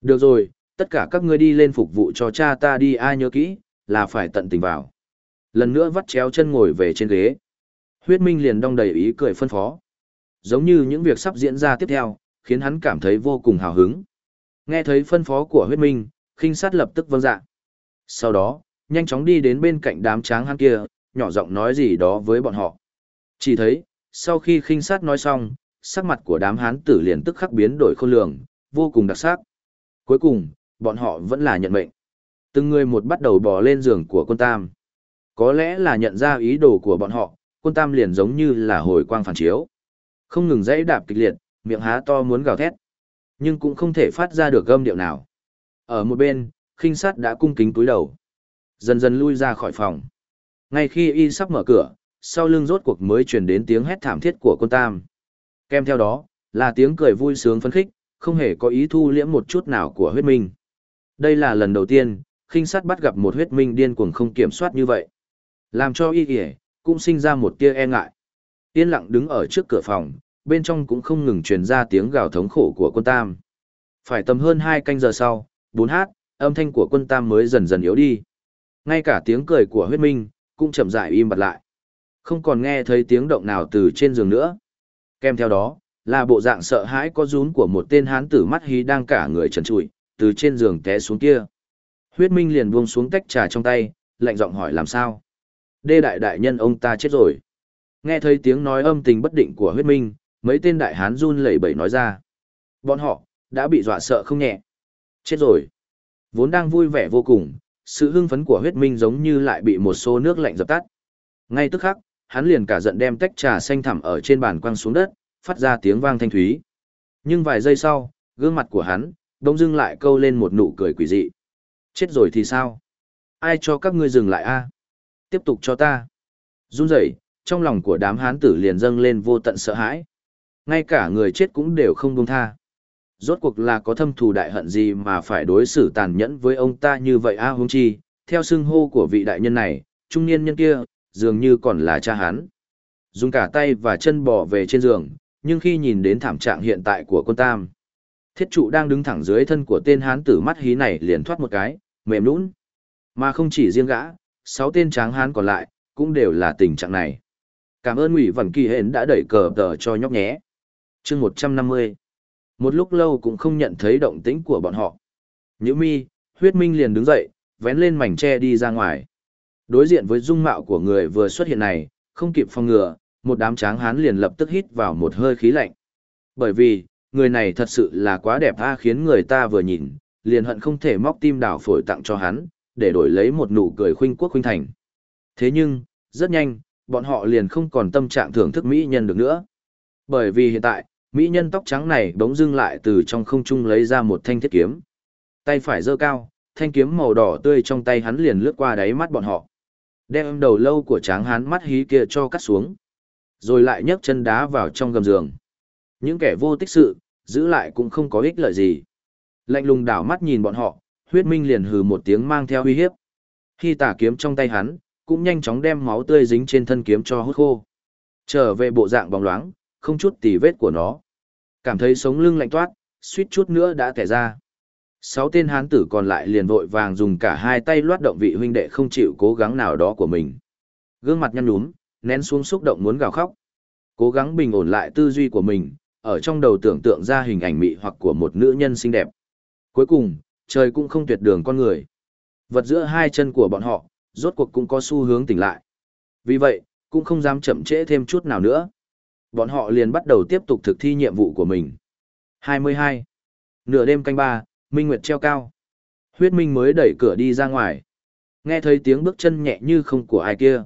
Được rồi, tất cả các ngươi đi lên phục vụ cho cha ta đi ai nhớ kỹ, là phải tận tình vào. Lần nữa vắt chéo chân ngồi về trên ghế. Huyết Minh liền đong đầy ý cười phân phó. Giống như những việc sắp diễn ra tiếp theo, khiến hắn cảm thấy vô cùng hào hứng. Nghe thấy phân phó của huyết minh, khinh sát lập tức vâng dạ. Sau đó, nhanh chóng đi đến bên cạnh đám tráng hắn kia, nhỏ giọng nói gì đó với bọn họ. Chỉ thấy, sau khi khinh sát nói xong, sắc mặt của đám hán tử liền tức khắc biến đổi khôn lường, vô cùng đặc sắc. Cuối cùng, bọn họ vẫn là nhận mệnh. Từng người một bắt đầu bò lên giường của quân tam. Có lẽ là nhận ra ý đồ của bọn họ, quân tam liền giống như là hồi quang phản chiếu. Không ngừng dãy đạp kịch liệt, miệng há to muốn gào thét. Nhưng cũng không thể phát ra được gâm điệu nào. Ở một bên, khinh sát đã cung kính túi đầu. Dần dần lui ra khỏi phòng. Ngay khi y sắp mở cửa, sau lưng rốt cuộc mới truyền đến tiếng hét thảm thiết của quân tam. Kèm theo đó, là tiếng cười vui sướng phấn khích, không hề có ý thu liễm một chút nào của huyết minh. Đây là lần đầu tiên, khinh sát bắt gặp một huyết minh điên cuồng không kiểm soát như vậy. Làm cho y kể, cũng sinh ra một tia e ngại. Yên lặng đứng ở trước cửa phòng, bên trong cũng không ngừng truyền ra tiếng gào thống khổ của quân tam. Phải tầm hơn hai canh giờ sau, bốn hát, âm thanh của quân tam mới dần dần yếu đi. Ngay cả tiếng cười của huyết minh, cũng chậm rãi im bặt lại. Không còn nghe thấy tiếng động nào từ trên giường nữa. Kèm theo đó, là bộ dạng sợ hãi có rún của một tên hán tử mắt hí đang cả người trần trụi, từ trên giường té xuống kia. Huyết Minh liền buông xuống tách trà trong tay, lạnh giọng hỏi làm sao. Đê đại đại nhân ông ta chết rồi. Nghe thấy tiếng nói âm tình bất định của huyết minh, mấy tên đại hán run lẩy bẩy nói ra. Bọn họ, đã bị dọa sợ không nhẹ. Chết rồi. Vốn đang vui vẻ vô cùng, sự hưng phấn của huyết minh giống như lại bị một xô nước lạnh dập tắt. Ngay tức khắc, hắn liền cả giận đem tách trà xanh thẳm ở trên bàn quăng xuống đất, phát ra tiếng vang thanh thúy. Nhưng vài giây sau, gương mặt của hắn, đông dưng lại câu lên một nụ cười quỷ dị. Chết rồi thì sao? Ai cho các ngươi dừng lại a? Tiếp tục cho ta. Run rẩy, trong lòng của đám hán tử liền dâng lên vô tận sợ hãi. Ngay cả người chết cũng đều không buông tha. Rốt cuộc là có thâm thù đại hận gì mà phải đối xử tàn nhẫn với ông ta như vậy a à, huống chi, theo xưng hô của vị đại nhân này, trung niên nhân kia, dường như còn là cha hắn. Dùng cả tay và chân bò về trên giường, nhưng khi nhìn đến thảm trạng hiện tại của quân tam, thiết trụ đang đứng thẳng dưới thân của tên hán tử mắt hí này liền thoát một cái, mềm nũng. Mà không chỉ riêng gã, sáu tên tráng hán còn lại, cũng đều là tình trạng này. Cảm ơn Ngụy Vẩn Kỳ Hến đã đẩy cờ tờ cho nhóc nhé. chương 150. Một lúc lâu cũng không nhận thấy động tĩnh của bọn họ. Nhữ mi, huyết minh liền đứng dậy, vén lên mảnh tre đi ra ngoài. Đối diện với dung mạo của người vừa xuất hiện này, không kịp phòng ngừa, một đám tráng hán liền lập tức hít vào một hơi khí lạnh. Bởi vì, người này thật sự là quá đẹp tha khiến người ta vừa nhìn, liền hận không thể móc tim đảo phổi tặng cho hắn, để đổi lấy một nụ cười khuynh quốc khuynh thành. Thế nhưng, rất nhanh, bọn họ liền không còn tâm trạng thưởng thức mỹ nhân được nữa. Bởi vì hiện tại, mỹ nhân tóc trắng này bỗng dưng lại từ trong không trung lấy ra một thanh thiết kiếm. Tay phải giơ cao, thanh kiếm màu đỏ tươi trong tay hắn liền lướt qua đáy mắt bọn họ. Đem đầu lâu của tráng hán mắt hí kia cho cắt xuống. Rồi lại nhấc chân đá vào trong gầm giường. Những kẻ vô tích sự, giữ lại cũng không có ích lợi gì. Lạnh lùng đảo mắt nhìn bọn họ, huyết minh liền hừ một tiếng mang theo uy hiếp. Khi tả kiếm trong tay hắn, cũng nhanh chóng đem máu tươi dính trên thân kiếm cho hút khô. Trở về bộ dạng bóng loáng, không chút tì vết của nó. Cảm thấy sống lưng lạnh toát, suýt chút nữa đã kẻ ra. Sáu tên hán tử còn lại liền vội vàng dùng cả hai tay loát động vị huynh đệ không chịu cố gắng nào đó của mình. Gương mặt nhăn nhúm, nén xuống xúc động muốn gào khóc. Cố gắng bình ổn lại tư duy của mình, ở trong đầu tưởng tượng ra hình ảnh mị hoặc của một nữ nhân xinh đẹp. Cuối cùng, trời cũng không tuyệt đường con người. Vật giữa hai chân của bọn họ, rốt cuộc cũng có xu hướng tỉnh lại. Vì vậy, cũng không dám chậm trễ thêm chút nào nữa. Bọn họ liền bắt đầu tiếp tục thực thi nhiệm vụ của mình. 22. Nửa đêm canh ba, Minh Nguyệt treo cao. Huyết Minh mới đẩy cửa đi ra ngoài. Nghe thấy tiếng bước chân nhẹ như không của ai kia.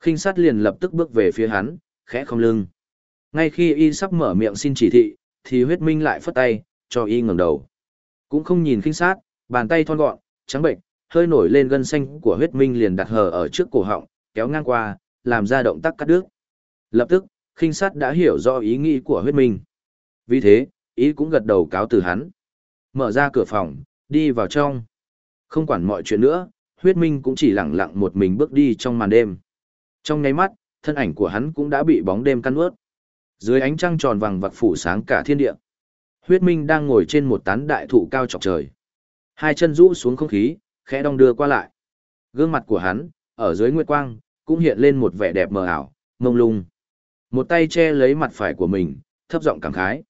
khinh sát liền lập tức bước về phía hắn, khẽ không lưng. Ngay khi y sắp mở miệng xin chỉ thị, thì huyết minh lại phất tay, cho y ngẩng đầu. Cũng không nhìn khinh sát, bàn tay thon gọn, trắng bệnh, hơi nổi lên gân xanh của huyết minh liền đặt hờ ở trước cổ họng, kéo ngang qua, làm ra động tác cắt đứt. Lập tức, khinh sát đã hiểu rõ ý nghĩ của huyết minh. Vì thế, ý cũng gật đầu cáo từ hắn. Mở ra cửa phòng, đi vào trong. Không quản mọi chuyện nữa, huyết minh cũng chỉ lặng lặng một mình bước đi trong màn đêm. Trong nháy mắt, thân ảnh của hắn cũng đã bị bóng đêm căn ướt. Dưới ánh trăng tròn vàng vặc phủ sáng cả thiên địa. Huyết minh đang ngồi trên một tán đại thụ cao chọc trời. Hai chân rũ xuống không khí, khẽ đong đưa qua lại. Gương mặt của hắn, ở dưới nguyệt quang, cũng hiện lên một vẻ đẹp mờ ảo, mông lung. Một tay che lấy mặt phải của mình, thấp giọng cảm khái.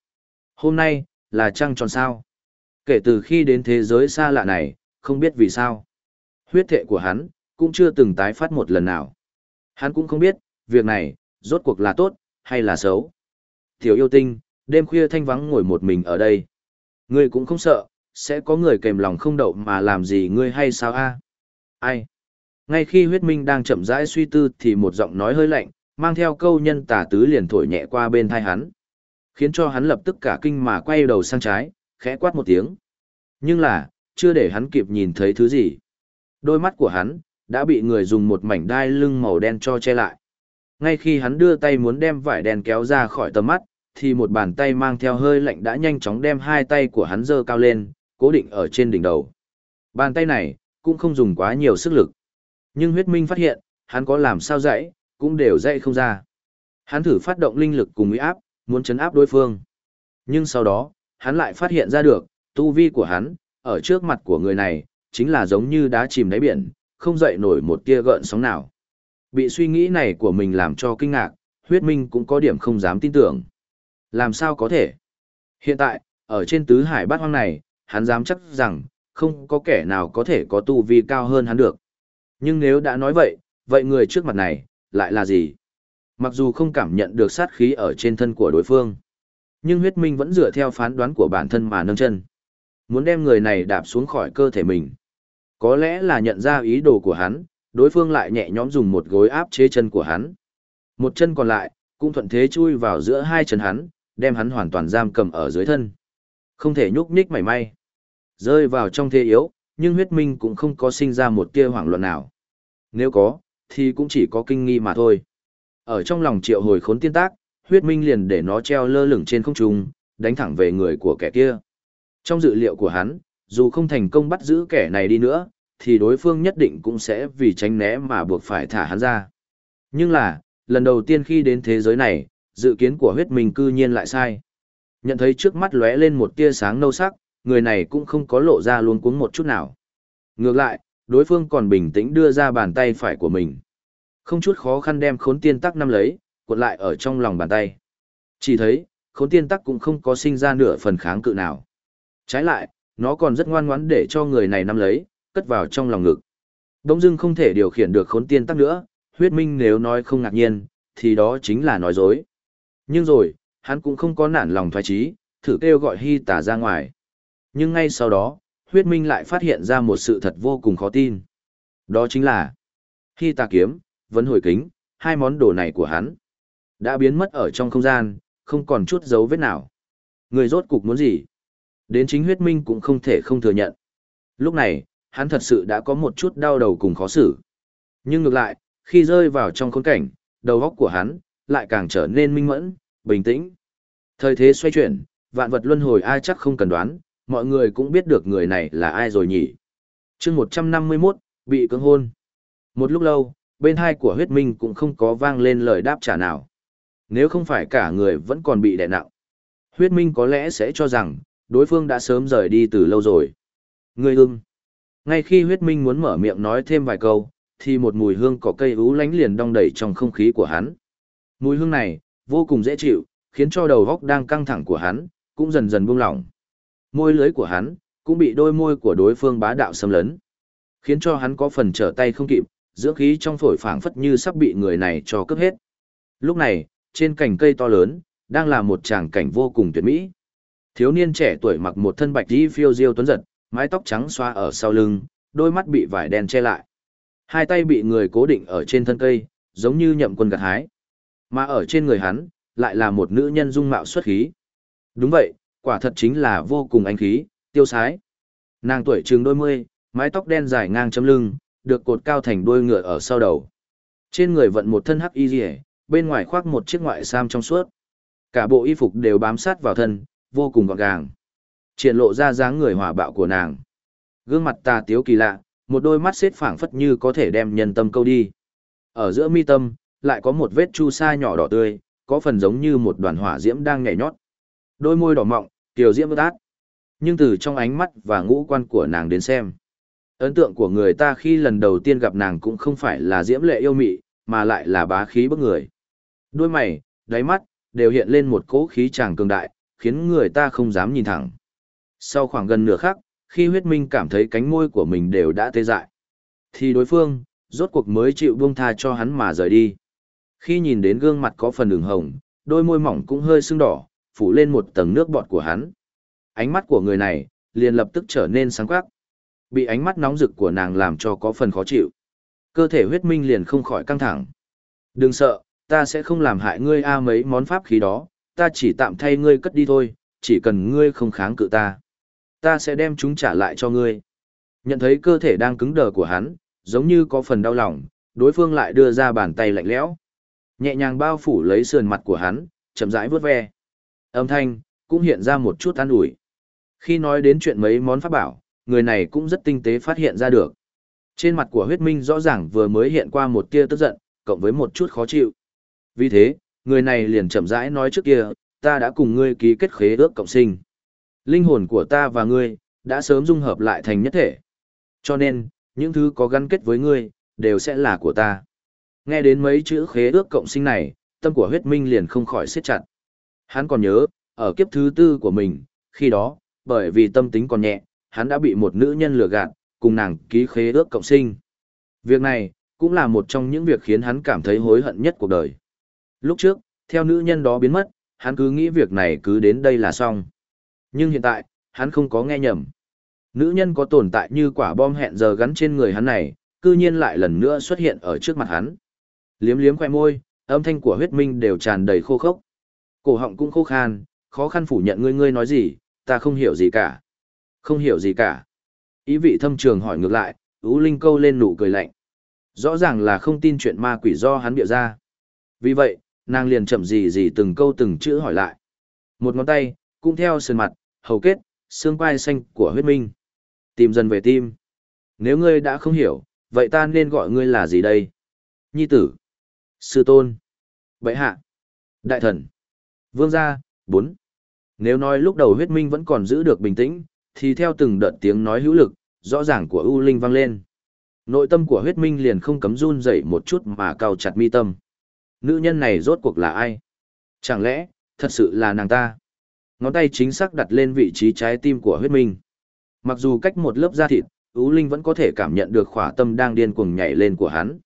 Hôm nay, là trăng tròn sao. Kể từ khi đến thế giới xa lạ này, không biết vì sao. Huyết thệ của hắn, cũng chưa từng tái phát một lần nào. Hắn cũng không biết, việc này, rốt cuộc là tốt, hay là xấu. Tiểu yêu tinh, đêm khuya thanh vắng ngồi một mình ở đây. Ngươi cũng không sợ, sẽ có người kèm lòng không đậu mà làm gì ngươi hay sao a? Ai? Ngay khi huyết minh đang chậm rãi suy tư thì một giọng nói hơi lạnh, mang theo câu nhân tà tứ liền thổi nhẹ qua bên thai hắn. Khiến cho hắn lập tức cả kinh mà quay đầu sang trái, khẽ quát một tiếng. Nhưng là, chưa để hắn kịp nhìn thấy thứ gì. Đôi mắt của hắn, đã bị người dùng một mảnh đai lưng màu đen cho che lại. Ngay khi hắn đưa tay muốn đem vải đen kéo ra khỏi tầm mắt, thì một bàn tay mang theo hơi lạnh đã nhanh chóng đem hai tay của hắn dơ cao lên, cố định ở trên đỉnh đầu. Bàn tay này, cũng không dùng quá nhiều sức lực. Nhưng huyết minh phát hiện, hắn có làm sao dãy, cũng đều dãy không ra. Hắn thử phát động linh lực cùng uy áp, muốn chấn áp đối phương. Nhưng sau đó, hắn lại phát hiện ra được, tu vi của hắn, ở trước mặt của người này, chính là giống như đá chìm đáy biển, không dậy nổi một tia gợn sóng nào. Bị suy nghĩ này của mình làm cho kinh ngạc, huyết minh cũng có điểm không dám tin tưởng. Làm sao có thể? Hiện tại, ở trên tứ hải bát hoang này, hắn dám chắc rằng, không có kẻ nào có thể có tu vi cao hơn hắn được. Nhưng nếu đã nói vậy, vậy người trước mặt này, lại là gì? Mặc dù không cảm nhận được sát khí ở trên thân của đối phương, nhưng huyết minh vẫn dựa theo phán đoán của bản thân mà nâng chân. Muốn đem người này đạp xuống khỏi cơ thể mình. Có lẽ là nhận ra ý đồ của hắn, đối phương lại nhẹ nhõm dùng một gối áp chế chân của hắn. Một chân còn lại, cũng thuận thế chui vào giữa hai chân hắn, đem hắn hoàn toàn giam cầm ở dưới thân. Không thể nhúc nhích mảy may. Rơi vào trong thế yếu, nhưng huyết minh cũng không có sinh ra một tia hoảng loạn nào. Nếu có, thì cũng chỉ có kinh nghi mà thôi. Ở trong lòng triệu hồi khốn tiên tác, huyết minh liền để nó treo lơ lửng trên không trung, đánh thẳng về người của kẻ kia. Trong dự liệu của hắn, dù không thành công bắt giữ kẻ này đi nữa, thì đối phương nhất định cũng sẽ vì tránh né mà buộc phải thả hắn ra. Nhưng là, lần đầu tiên khi đến thế giới này, dự kiến của huyết minh cư nhiên lại sai. Nhận thấy trước mắt lóe lên một tia sáng nâu sắc, người này cũng không có lộ ra luôn cuống một chút nào. Ngược lại, đối phương còn bình tĩnh đưa ra bàn tay phải của mình. Không chút khó khăn đem khốn tiên tắc nắm lấy, cuộn lại ở trong lòng bàn tay. Chỉ thấy, khốn tiên tắc cũng không có sinh ra nửa phần kháng cự nào. Trái lại, nó còn rất ngoan ngoãn để cho người này nắm lấy, cất vào trong lòng ngực. Đông dưng không thể điều khiển được khốn tiên tắc nữa, huyết minh nếu nói không ngạc nhiên, thì đó chính là nói dối. Nhưng rồi, hắn cũng không có nản lòng thoái trí, thử kêu gọi hy tả ra ngoài. Nhưng ngay sau đó, huyết minh lại phát hiện ra một sự thật vô cùng khó tin. Đó chính là hy tà kiếm, vấn hồi kính, hai món đồ này của hắn đã biến mất ở trong không gian, không còn chút dấu vết nào. Người rốt cục muốn gì? Đến chính huyết minh cũng không thể không thừa nhận. Lúc này, hắn thật sự đã có một chút đau đầu cùng khó xử. Nhưng ngược lại, khi rơi vào trong khốn cảnh, đầu óc của hắn lại càng trở nên minh mẫn, bình tĩnh. Thời thế xoay chuyển, vạn vật luân hồi ai chắc không cần đoán, mọi người cũng biết được người này là ai rồi nhỉ. chương 151, bị cưỡng hôn. Một lúc lâu, bên hai của huyết minh cũng không có vang lên lời đáp trả nào. Nếu không phải cả người vẫn còn bị đè nặng, huyết minh có lẽ sẽ cho rằng, đối phương đã sớm rời đi từ lâu rồi. Người ưng. Ngay khi huyết minh muốn mở miệng nói thêm vài câu, thì một mùi hương cỏ cây ú lánh liền đong đầy trong không khí của hắn. Mùi hương này, vô cùng dễ chịu, khiến cho đầu góc đang căng thẳng của hắn, cũng dần dần buông lỏng. Môi lưới của hắn, cũng bị đôi môi của đối phương bá đạo xâm lấn. Khiến cho hắn có phần trở tay không kịp, dưỡng khí trong phổi phảng phất như sắp bị người này cho cướp hết. Lúc này, trên cành cây to lớn, đang là một tràng cảnh vô cùng tuyệt mỹ. Thiếu niên trẻ tuổi mặc một thân bạch y phiêu diêu tuấn giật, mái tóc trắng xoa ở sau lưng, đôi mắt bị vải đen che lại. Hai tay bị người cố định ở trên thân cây, giống như nhậm quân gặt hái. Mà ở trên người hắn, lại là một nữ nhân dung mạo xuất khí. Đúng vậy, quả thật chính là vô cùng anh khí, tiêu sái. Nàng tuổi chừng đôi mươi, mái tóc đen dài ngang chấm lưng, được cột cao thành đuôi ngựa ở sau đầu. Trên người vận một thân hắc y rìa, bên ngoài khoác một chiếc ngoại sam trong suốt. Cả bộ y phục đều bám sát vào thân, vô cùng gọn gàng. Triển lộ ra dáng người hòa bạo của nàng. Gương mặt tà tiếu kỳ lạ, một đôi mắt xếp phảng phất như có thể đem nhân tâm câu đi. Ở giữa mi tâm, lại có một vết chu sa nhỏ đỏ tươi, có phần giống như một đoàn hỏa diễm đang nhảy nhót. Đôi môi đỏ mọng, tiểu diễm ướt át. Nhưng từ trong ánh mắt và ngũ quan của nàng đến xem, ấn tượng của người ta khi lần đầu tiên gặp nàng cũng không phải là diễm lệ yêu mị, mà lại là bá khí bức người. Đôi mày, đáy mắt, đều hiện lên một cỗ khí tràng cường đại, khiến người ta không dám nhìn thẳng. Sau khoảng gần nửa khắc, khi huyết minh cảm thấy cánh môi của mình đều đã tê dại, thì đối phương, rốt cuộc mới chịu buông tha cho hắn mà rời đi. Khi nhìn đến gương mặt có phần đường hồng, đôi môi mỏng cũng hơi sưng đỏ, phủ lên một tầng nước bọt của hắn. Ánh mắt của người này, liền lập tức trở nên sáng quắc. Bị ánh mắt nóng rực của nàng làm cho có phần khó chịu. Cơ thể huyết minh liền không khỏi căng thẳng. Đừng sợ, ta sẽ không làm hại ngươi a mấy món pháp khí đó, ta chỉ tạm thay ngươi cất đi thôi, chỉ cần ngươi không kháng cự ta. Ta sẽ đem chúng trả lại cho ngươi. Nhận thấy cơ thể đang cứng đờ của hắn, giống như có phần đau lòng, đối phương lại đưa ra bàn tay lạnh lẽo. Nhẹ nhàng bao phủ lấy sườn mặt của hắn, chậm rãi vớt ve. Âm thanh, cũng hiện ra một chút an ủi. Khi nói đến chuyện mấy món pháp bảo, người này cũng rất tinh tế phát hiện ra được. Trên mặt của huyết minh rõ ràng vừa mới hiện qua một tia tức giận, cộng với một chút khó chịu. Vì thế, người này liền chậm rãi nói trước kia, ta đã cùng ngươi ký kết khế ước cộng sinh. Linh hồn của ta và ngươi, đã sớm dung hợp lại thành nhất thể. Cho nên, những thứ có gắn kết với ngươi, đều sẽ là của ta. Nghe đến mấy chữ khế ước cộng sinh này, tâm của huyết minh liền không khỏi siết chặt. Hắn còn nhớ, ở kiếp thứ tư của mình, khi đó, Bởi vì tâm tính còn nhẹ, hắn đã bị một nữ nhân lừa gạt, cùng nàng ký khế ước cộng sinh. Việc này, cũng là một trong những việc khiến hắn cảm thấy hối hận nhất cuộc đời. Lúc trước, theo nữ nhân đó biến mất, hắn cứ nghĩ việc này cứ đến đây là xong. Nhưng hiện tại, hắn không có nghe nhầm. Nữ nhân có tồn tại như quả bom hẹn giờ gắn trên người hắn này, cư nhiên lại lần nữa xuất hiện ở trước mặt hắn. Liếm liếm khoe môi, âm thanh của huyết minh đều tràn đầy khô khốc. Cổ họng cũng khô khan, khó khăn phủ nhận ngươi ngươi nói gì, ta không hiểu gì cả. Không hiểu gì cả. Ý vị thâm trường hỏi ngược lại, Ú Linh câu lên nụ cười lạnh. Rõ ràng là không tin chuyện ma quỷ do hắn bịa ra. Vì vậy, nàng liền chậm gì gì từng câu từng chữ hỏi lại. Một ngón tay, cũng theo sườn mặt, hầu kết, xương quai xanh của huyết minh. Tìm dần về tim. Nếu ngươi đã không hiểu, vậy ta nên gọi ngươi là gì đây? Nhi tử. Sư tôn. Bệ hạ. Đại thần. Vương gia, bốn. Nếu nói lúc đầu huyết minh vẫn còn giữ được bình tĩnh, thì theo từng đợt tiếng nói hữu lực, rõ ràng của U Linh vang lên. Nội tâm của huyết minh liền không cấm run dậy một chút mà cao chặt mi tâm. Nữ nhân này rốt cuộc là ai? Chẳng lẽ, thật sự là nàng ta? Ngón tay chính xác đặt lên vị trí trái tim của huyết minh. Mặc dù cách một lớp da thịt, U Linh vẫn có thể cảm nhận được khỏa tâm đang điên cuồng nhảy lên của hắn.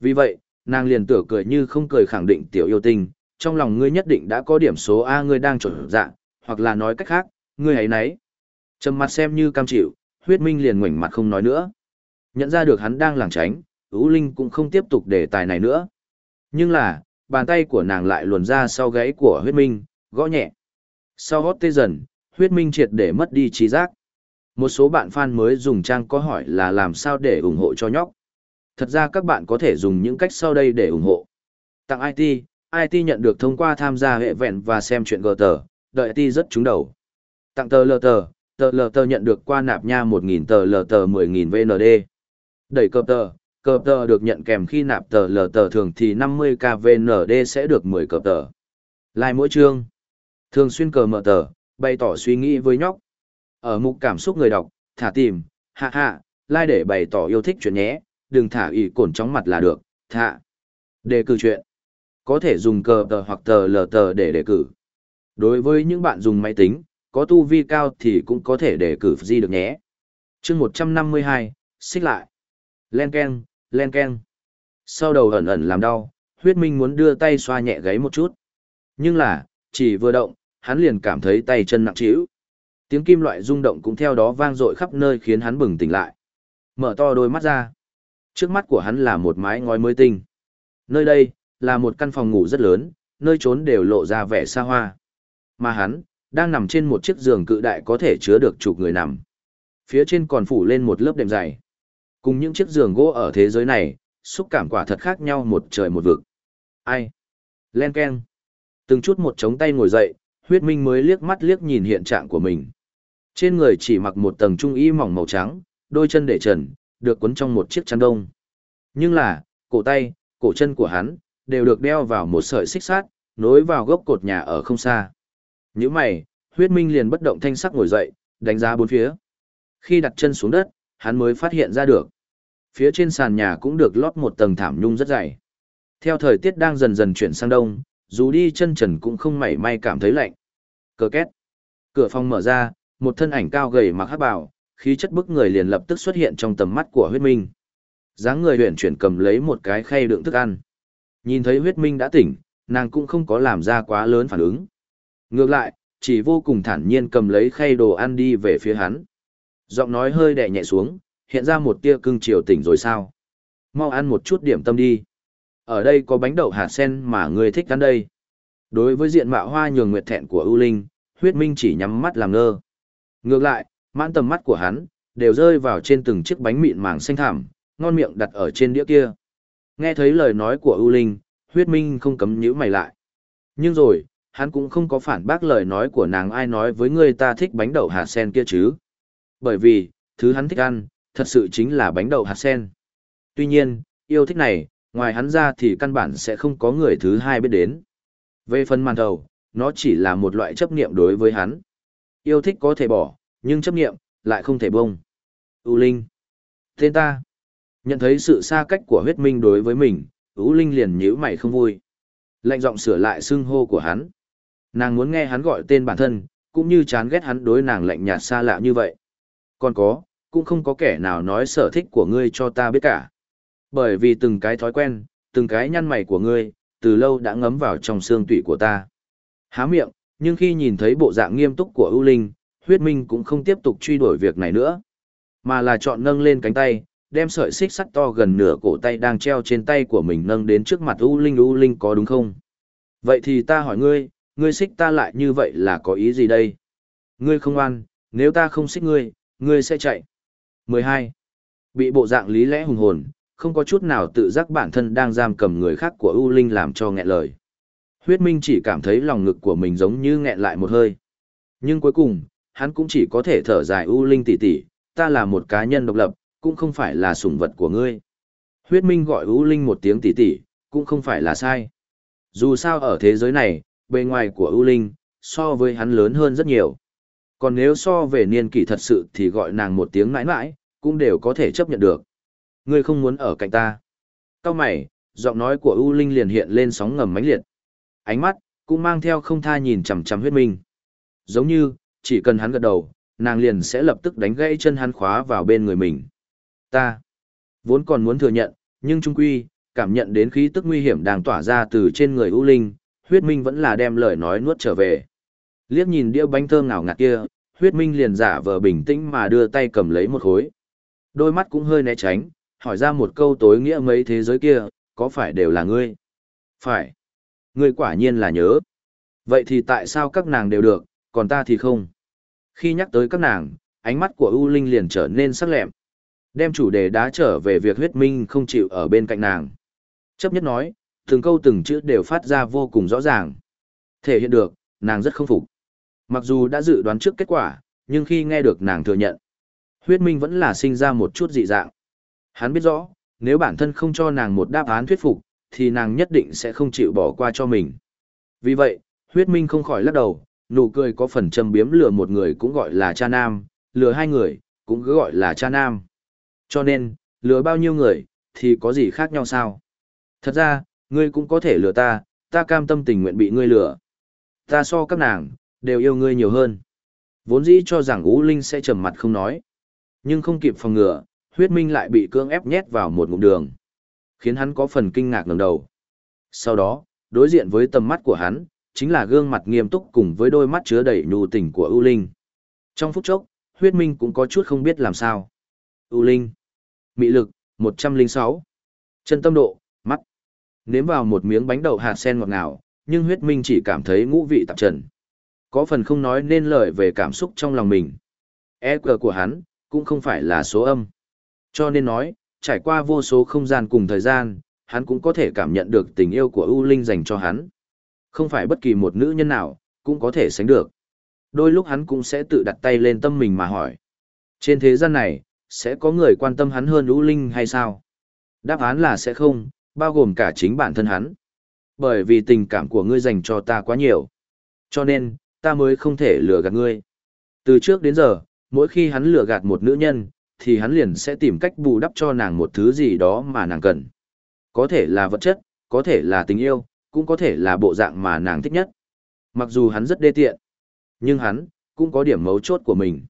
Vì vậy, nàng liền tựa cười như không cười khẳng định tiểu yêu tinh, trong lòng ngươi nhất định đã có điểm số A ngươi đang trộn dạng, hoặc là nói cách khác, ngươi hãy nấy. Trầm mặt xem như cam chịu, huyết minh liền ngoảnh mặt không nói nữa. Nhận ra được hắn đang lảng tránh, Ú Linh cũng không tiếp tục đề tài này nữa. Nhưng là, bàn tay của nàng lại luồn ra sau gáy của huyết minh, gõ nhẹ. Sau hót tê dần, huyết minh triệt để mất đi trí giác. Một số bạn fan mới dùng trang có hỏi là làm sao để ủng hộ cho nhóc. Thật ra các bạn có thể dùng những cách sau đây để ủng hộ. Tặng IT, IT nhận được thông qua tham gia hệ vẹn và xem chuyện gờ tờ, đợi IT rất trúng đầu. Tặng tờ lờ tờ, tờ lờ tờ nhận được qua nạp nha 1.000 tờ lờ tờ 10.000 VND. Đẩy cờ tờ, cờ tờ được nhận kèm khi nạp tờ lờ tờ thường thì 50k VND sẽ được 10 cờ tờ. Lai mỗi chương. Thường xuyên cờ mở tờ, bày tỏ suy nghĩ với nhóc. Ở mục cảm xúc người đọc, thả tìm, hạ hạ, like để bày tỏ yêu thích chuyện nhé, đừng thả ỉ cồn chóng mặt là được, thả. Đề cử chuyện. Có thể dùng cờ tờ hoặc tờ lờ tờ để đề cử. Đối với những bạn dùng máy tính, có tu vi cao thì cũng có thể đề cử gì được nhé. chương 152, xích lại. Len ken, len ken. Sau đầu ẩn ẩn làm đau, huyết minh muốn đưa tay xoa nhẹ gáy một chút. Nhưng là, chỉ vừa động, hắn liền cảm thấy tay chân nặng trĩu. Tiếng kim loại rung động cũng theo đó vang dội khắp nơi khiến hắn bừng tỉnh lại. Mở to đôi mắt ra. Trước mắt của hắn là một mái ngói mới tinh. Nơi đây, là một căn phòng ngủ rất lớn, nơi trốn đều lộ ra vẻ xa hoa. Mà hắn, đang nằm trên một chiếc giường cự đại có thể chứa được chục người nằm. Phía trên còn phủ lên một lớp đệm dày. Cùng những chiếc giường gỗ ở thế giới này, xúc cảm quả thật khác nhau một trời một vực. Ai? Len Ken. Từng chút một chống tay ngồi dậy, huyết minh mới liếc mắt liếc nhìn hiện trạng của mình. Trên người chỉ mặc một tầng trung y mỏng màu trắng, đôi chân để trần, được quấn trong một chiếc chăn đông. Nhưng là, cổ tay, cổ chân của hắn, đều được đeo vào một sợi xích sát, nối vào gốc cột nhà ở không xa. Những mày, huyết minh liền bất động thanh sắc ngồi dậy, đánh giá bốn phía. Khi đặt chân xuống đất, hắn mới phát hiện ra được. Phía trên sàn nhà cũng được lót một tầng thảm nhung rất dày. Theo thời tiết đang dần dần chuyển sang đông, dù đi chân trần cũng không mảy may cảm thấy lạnh. Cờ két. Cửa phòng mở ra, một thân ảnh cao gầy mặc hắc bào, khí chất bức người liền lập tức xuất hiện trong tầm mắt của huyết minh. dáng người huyền chuyển cầm lấy một cái khay đựng thức ăn. Nhìn thấy huyết minh đã tỉnh, nàng cũng không có làm ra quá lớn phản ứng. Ngược lại, chỉ vô cùng thản nhiên cầm lấy khay đồ ăn đi về phía hắn. Giọng nói hơi đè nhẹ xuống, hiện ra một tia cưng chiều tỉnh rồi sao. Mau ăn một chút điểm tâm đi. Ở đây có bánh đậu hạt sen mà người thích ăn đây. Đối với diện mạo hoa nhường nguyệt thẹn của ưu linh, huyết minh chỉ nhắm mắt làm ngơ. Ngược lại, mãn tầm mắt của hắn, đều rơi vào trên từng chiếc bánh mịn màng xanh thảm, ngon miệng đặt ở trên đĩa kia. Nghe thấy lời nói của ưu linh, huyết minh không cấm nhíu mày lại. Nhưng rồi, hắn cũng không có phản bác lời nói của nàng ai nói với người ta thích bánh đậu hạt sen kia chứ. Bởi vì, thứ hắn thích ăn, thật sự chính là bánh đậu hạt sen. Tuy nhiên, yêu thích này, ngoài hắn ra thì căn bản sẽ không có người thứ hai biết đến. Về phần màn thầu, nó chỉ là một loại chấp niệm đối với hắn. Yêu thích có thể bỏ, nhưng chấp niệm, lại không thể bông. U Linh. Tên ta. Nhận thấy sự xa cách của huyết minh đối với mình, U Linh liền nhíu mày không vui. Lạnh giọng sửa lại xưng hô của hắn. Nàng muốn nghe hắn gọi tên bản thân, cũng như chán ghét hắn đối nàng lạnh nhạt xa lạ như vậy. Còn có, cũng không có kẻ nào nói sở thích của ngươi cho ta biết cả. Bởi vì từng cái thói quen, từng cái nhăn mày của ngươi, từ lâu đã ngấm vào trong xương tủy của ta. Há miệng, nhưng khi nhìn thấy bộ dạng nghiêm túc của ưu linh, huyết minh cũng không tiếp tục truy đuổi việc này nữa, mà là chọn nâng lên cánh tay, đem sợi xích sắt to gần nửa cổ tay đang treo trên tay của mình nâng đến trước mặt U linh U linh có đúng không? Vậy thì ta hỏi ngươi, ngươi xích ta lại như vậy là có ý gì đây? Ngươi không ăn, nếu ta không xích ngươi, ngươi sẽ chạy. 12. Bị bộ dạng lý lẽ hùng hồn, không có chút nào tự giác bản thân đang giam cầm người khác của U linh làm cho nghẹn lời. Huyết Minh chỉ cảm thấy lòng ngực của mình giống như nghẹn lại một hơi. Nhưng cuối cùng, hắn cũng chỉ có thể thở dài ưu linh tỷ tỷ, ta là một cá nhân độc lập, cũng không phải là sủng vật của ngươi. Huyết Minh gọi ưu linh một tiếng tỷ tỷ, cũng không phải là sai. Dù sao ở thế giới này, bề ngoài của ưu linh, so với hắn lớn hơn rất nhiều. Còn nếu so về niên kỷ thật sự thì gọi nàng một tiếng mãi mãi, cũng đều có thể chấp nhận được. Ngươi không muốn ở cạnh ta. Cao mày, giọng nói của ưu linh liền hiện lên sóng ngầm mãnh liệt ánh mắt cũng mang theo không tha nhìn chằm chằm huyết minh. Giống như, chỉ cần hắn gật đầu, nàng liền sẽ lập tức đánh gãy chân hắn khóa vào bên người mình. Ta vốn còn muốn thừa nhận, nhưng trung quy, cảm nhận đến khí tức nguy hiểm đang tỏa ra từ trên người U Linh, huyết minh vẫn là đem lời nói nuốt trở về. Liếc nhìn đĩa bánh thơm ngào ngạt kia, huyết minh liền giả vờ bình tĩnh mà đưa tay cầm lấy một khối. Đôi mắt cũng hơi né tránh, hỏi ra một câu tối nghĩa mấy thế giới kia, có phải đều là ngươi? Phải. Ngươi quả nhiên là nhớ. Vậy thì tại sao các nàng đều được, còn ta thì không? Khi nhắc tới các nàng, ánh mắt của U Linh liền trở nên sắc lẹm. Đem chủ đề đá trở về việc huyết minh không chịu ở bên cạnh nàng. Chấp nhất nói, từng câu từng chữ đều phát ra vô cùng rõ ràng. Thể hiện được, nàng rất không phục. Mặc dù đã dự đoán trước kết quả, nhưng khi nghe được nàng thừa nhận, huyết minh vẫn là sinh ra một chút dị dạng. Hắn biết rõ, nếu bản thân không cho nàng một đáp án thuyết phục, thì nàng nhất định sẽ không chịu bỏ qua cho mình. Vì vậy, huyết minh không khỏi lắc đầu, nụ cười có phần châm biếm lừa một người cũng gọi là cha nam, lừa hai người, cũng cứ gọi là cha nam. Cho nên, lừa bao nhiêu người, thì có gì khác nhau sao? Thật ra, ngươi cũng có thể lừa ta, ta cam tâm tình nguyện bị ngươi lừa. Ta so các nàng, đều yêu ngươi nhiều hơn. Vốn dĩ cho rằng Ú Linh sẽ trầm mặt không nói. Nhưng không kịp phòng ngừa, huyết minh lại bị cưỡng ép nhét vào một ngụm đường khiến hắn có phần kinh ngạc ngẩng đầu. Sau đó, đối diện với tầm mắt của hắn, chính là gương mặt nghiêm túc cùng với đôi mắt chứa đầy nhu tình của ưu linh. Trong phút chốc, huyết minh cũng có chút không biết làm sao. ưu linh. Mị lực, 106. Chân tâm độ, mắt. Nếm vào một miếng bánh đậu hạt sen ngọt ngào, nhưng huyết minh chỉ cảm thấy ngũ vị tạp trần. Có phần không nói nên lời về cảm xúc trong lòng mình. EQ của hắn, cũng không phải là số âm. Cho nên nói, trải qua vô số không gian cùng thời gian, hắn cũng có thể cảm nhận được tình yêu của ưu linh dành cho hắn. Không phải bất kỳ một nữ nhân nào, cũng có thể sánh được. Đôi lúc hắn cũng sẽ tự đặt tay lên tâm mình mà hỏi. Trên thế gian này, sẽ có người quan tâm hắn hơn Lũ linh hay sao? Đáp án là sẽ không, bao gồm cả chính bản thân hắn. Bởi vì tình cảm của ngươi dành cho ta quá nhiều. Cho nên, ta mới không thể lừa gạt ngươi. Từ trước đến giờ, mỗi khi hắn lừa gạt một nữ nhân, thì hắn liền sẽ tìm cách bù đắp cho nàng một thứ gì đó mà nàng cần. Có thể là vật chất, có thể là tình yêu, cũng có thể là bộ dạng mà nàng thích nhất. Mặc dù hắn rất đê tiện, nhưng hắn cũng có điểm mấu chốt của mình.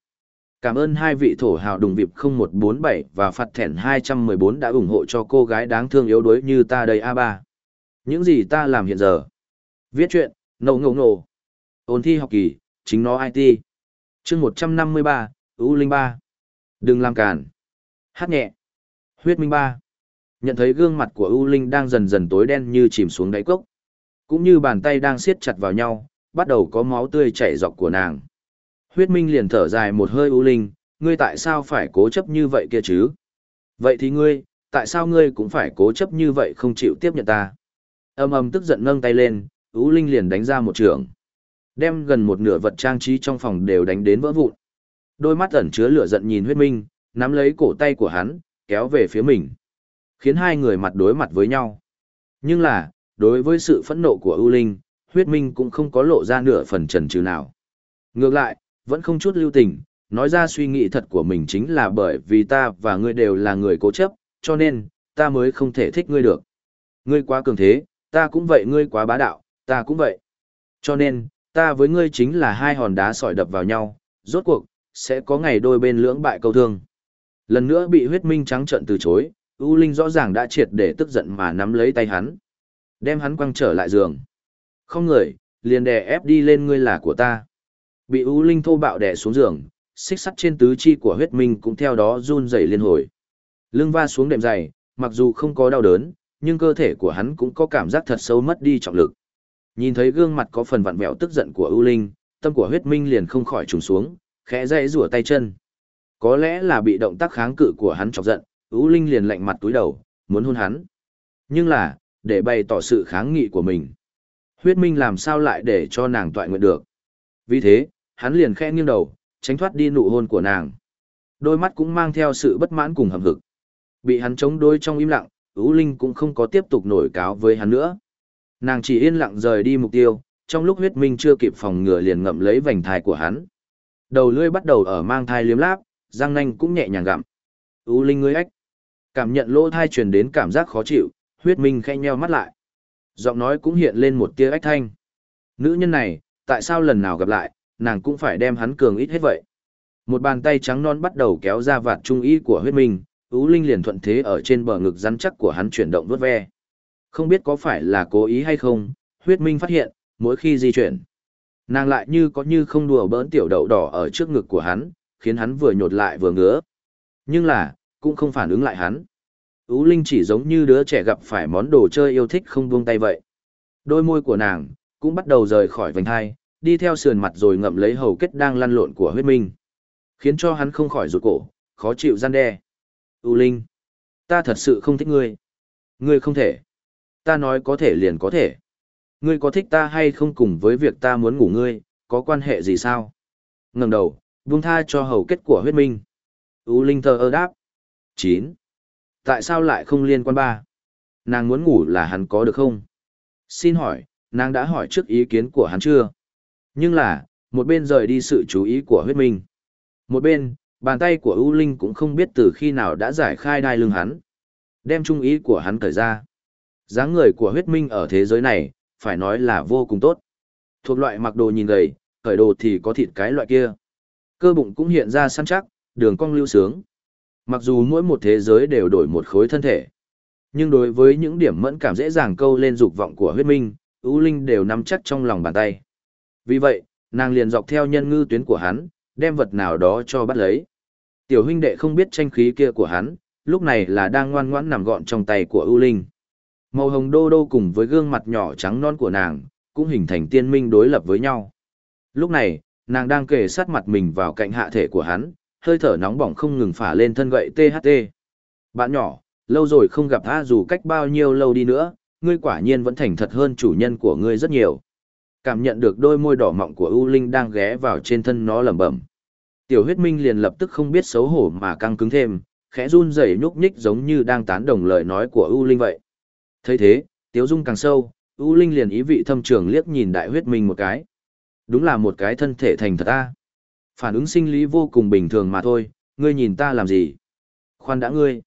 Cảm ơn hai vị thổ hào đùng vịp 0147 và phạt thẻn 214 đã ủng hộ cho cô gái đáng thương yếu đuối như ta đây A3. Những gì ta làm hiện giờ? Viết chuyện, nổ ngầu ngầu. Ôn thi học kỳ, chính nó IT. chương 153, U Linh 3. Đừng làm cản. Hát nhẹ. Huyết minh ba. Nhận thấy gương mặt của U Linh đang dần dần tối đen như chìm xuống đáy cốc. Cũng như bàn tay đang siết chặt vào nhau, bắt đầu có máu tươi chảy dọc của nàng. Huyết minh liền thở dài một hơi U Linh, ngươi tại sao phải cố chấp như vậy kia chứ? Vậy thì ngươi, tại sao ngươi cũng phải cố chấp như vậy không chịu tiếp nhận ta? Âm âm tức giận nâng tay lên, U Linh liền đánh ra một trường. Đem gần một nửa vật trang trí trong phòng đều đánh đến vỡ vụn. Đôi mắt ẩn chứa lửa giận nhìn huyết minh, nắm lấy cổ tay của hắn, kéo về phía mình. Khiến hai người mặt đối mặt với nhau. Nhưng là, đối với sự phẫn nộ của ưu linh, huyết minh cũng không có lộ ra nửa phần trần trừ nào. Ngược lại, vẫn không chút lưu tình, nói ra suy nghĩ thật của mình chính là bởi vì ta và ngươi đều là người cố chấp, cho nên, ta mới không thể thích ngươi được. Ngươi quá cường thế, ta cũng vậy ngươi quá bá đạo, ta cũng vậy. Cho nên, Ta với ngươi chính là hai hòn đá sỏi đập vào nhau, rốt cuộc, sẽ có ngày đôi bên lưỡng bại câu thương. Lần nữa bị huyết minh trắng trận từ chối, U Linh rõ ràng đã triệt để tức giận mà nắm lấy tay hắn. Đem hắn quăng trở lại giường. Không người, liền đè ép đi lên ngươi là của ta. Bị U Linh thô bạo đè xuống giường, xích sắt trên tứ chi của huyết minh cũng theo đó run rẩy liên hồi. Lưng va xuống đệm dày, mặc dù không có đau đớn, nhưng cơ thể của hắn cũng có cảm giác thật sâu mất đi trọng lực. Nhìn thấy gương mặt có phần vặn vẹo tức giận của U Linh, tâm của huyết minh liền không khỏi trùng xuống, khẽ dây rủa tay chân. Có lẽ là bị động tác kháng cự của hắn chọc giận, U Linh liền lạnh mặt túi đầu, muốn hôn hắn. Nhưng là, để bày tỏ sự kháng nghị của mình. Huyết minh làm sao lại để cho nàng toại nguyện được. Vì thế, hắn liền khẽ nghiêng đầu, tránh thoát đi nụ hôn của nàng. Đôi mắt cũng mang theo sự bất mãn cùng hầm hực. Bị hắn chống đối trong im lặng, U Linh cũng không có tiếp tục nổi cáo với hắn nữa. Nàng chỉ yên lặng rời đi mục tiêu, trong lúc huyết minh chưa kịp phòng ngừa liền ngậm lấy vành thai của hắn. Đầu lưỡi bắt đầu ở mang thai liếm láp, răng nanh cũng nhẹ nhàng gặm. U Linh ngươi ách. Cảm nhận lỗ thai truyền đến cảm giác khó chịu, huyết minh khẽ nheo mắt lại. Giọng nói cũng hiện lên một tia ách thanh. Nữ nhân này, tại sao lần nào gặp lại, nàng cũng phải đem hắn cường ít hết vậy. Một bàn tay trắng non bắt đầu kéo ra vạt trung y của huyết minh, Ú Linh liền thuận thế ở trên bờ ngực rắn chắc của hắn chuyển động vuốt ve. Không biết có phải là cố ý hay không, huyết minh phát hiện, mỗi khi di chuyển, nàng lại như có như không đùa bỡn tiểu đậu đỏ ở trước ngực của hắn, khiến hắn vừa nhột lại vừa ngứa. Nhưng là, cũng không phản ứng lại hắn. Ú Linh chỉ giống như đứa trẻ gặp phải món đồ chơi yêu thích không buông tay vậy. Đôi môi của nàng, cũng bắt đầu rời khỏi vành hai, đi theo sườn mặt rồi ngậm lấy hầu kết đang lăn lộn của huyết minh. Khiến cho hắn không khỏi rụt cổ, khó chịu gian đe. U Linh, ta thật sự không thích ngươi. Ngươi không thể. Ta nói có thể liền có thể. Ngươi có thích ta hay không cùng với việc ta muốn ngủ ngươi, có quan hệ gì sao? Ngẩng đầu, buông tha cho hầu kết của huyết minh. U Linh thờ ơ đáp. 9. Tại sao lại không liên quan ba? Nàng muốn ngủ là hắn có được không? Xin hỏi, nàng đã hỏi trước ý kiến của hắn chưa? Nhưng là, một bên rời đi sự chú ý của huyết minh. Một bên, bàn tay của U Linh cũng không biết từ khi nào đã giải khai đai lưng hắn. Đem trung ý của hắn cởi ra. dáng người của huyết minh ở thế giới này, phải nói là vô cùng tốt. Thuộc loại mặc đồ nhìn gầy, cởi đồ thì có thịt cái loại kia. Cơ bụng cũng hiện ra săn chắc, đường cong lưu sướng. Mặc dù mỗi một thế giới đều đổi một khối thân thể. Nhưng đối với những điểm mẫn cảm dễ dàng câu lên dục vọng của huyết minh, U Linh đều nắm chắc trong lòng bàn tay. Vì vậy, nàng liền dọc theo nhân ngư tuyến của hắn, đem vật nào đó cho bắt lấy. Tiểu huynh đệ không biết tranh khí kia của hắn, lúc này là đang ngoan ngoãn nằm gọn trong tay của ưu linh. Màu hồng đô đô cùng với gương mặt nhỏ trắng non của nàng, cũng hình thành tiên minh đối lập với nhau. Lúc này, nàng đang kề sát mặt mình vào cạnh hạ thể của hắn, hơi thở nóng bỏng không ngừng phả lên thân gậy THT. Bạn nhỏ, lâu rồi không gặp A dù cách bao nhiêu lâu đi nữa, ngươi quả nhiên vẫn thành thật hơn chủ nhân của ngươi rất nhiều cảm nhận được đôi môi đỏ mọng của U Linh đang ghé vào trên thân nó lẩm bẩm. Tiểu huyết minh liền lập tức không biết xấu hổ mà căng cứng thêm, khẽ run rẩy nhúc nhích giống như đang tán đồng lời nói của U Linh vậy. thấy thế, tiếu dung càng sâu, U Linh liền ý vị thâm trường liếc nhìn đại huyết minh một cái. Đúng là một cái thân thể thành thật ta. Phản ứng sinh lý vô cùng bình thường mà thôi, ngươi nhìn ta làm gì? Khoan đã ngươi.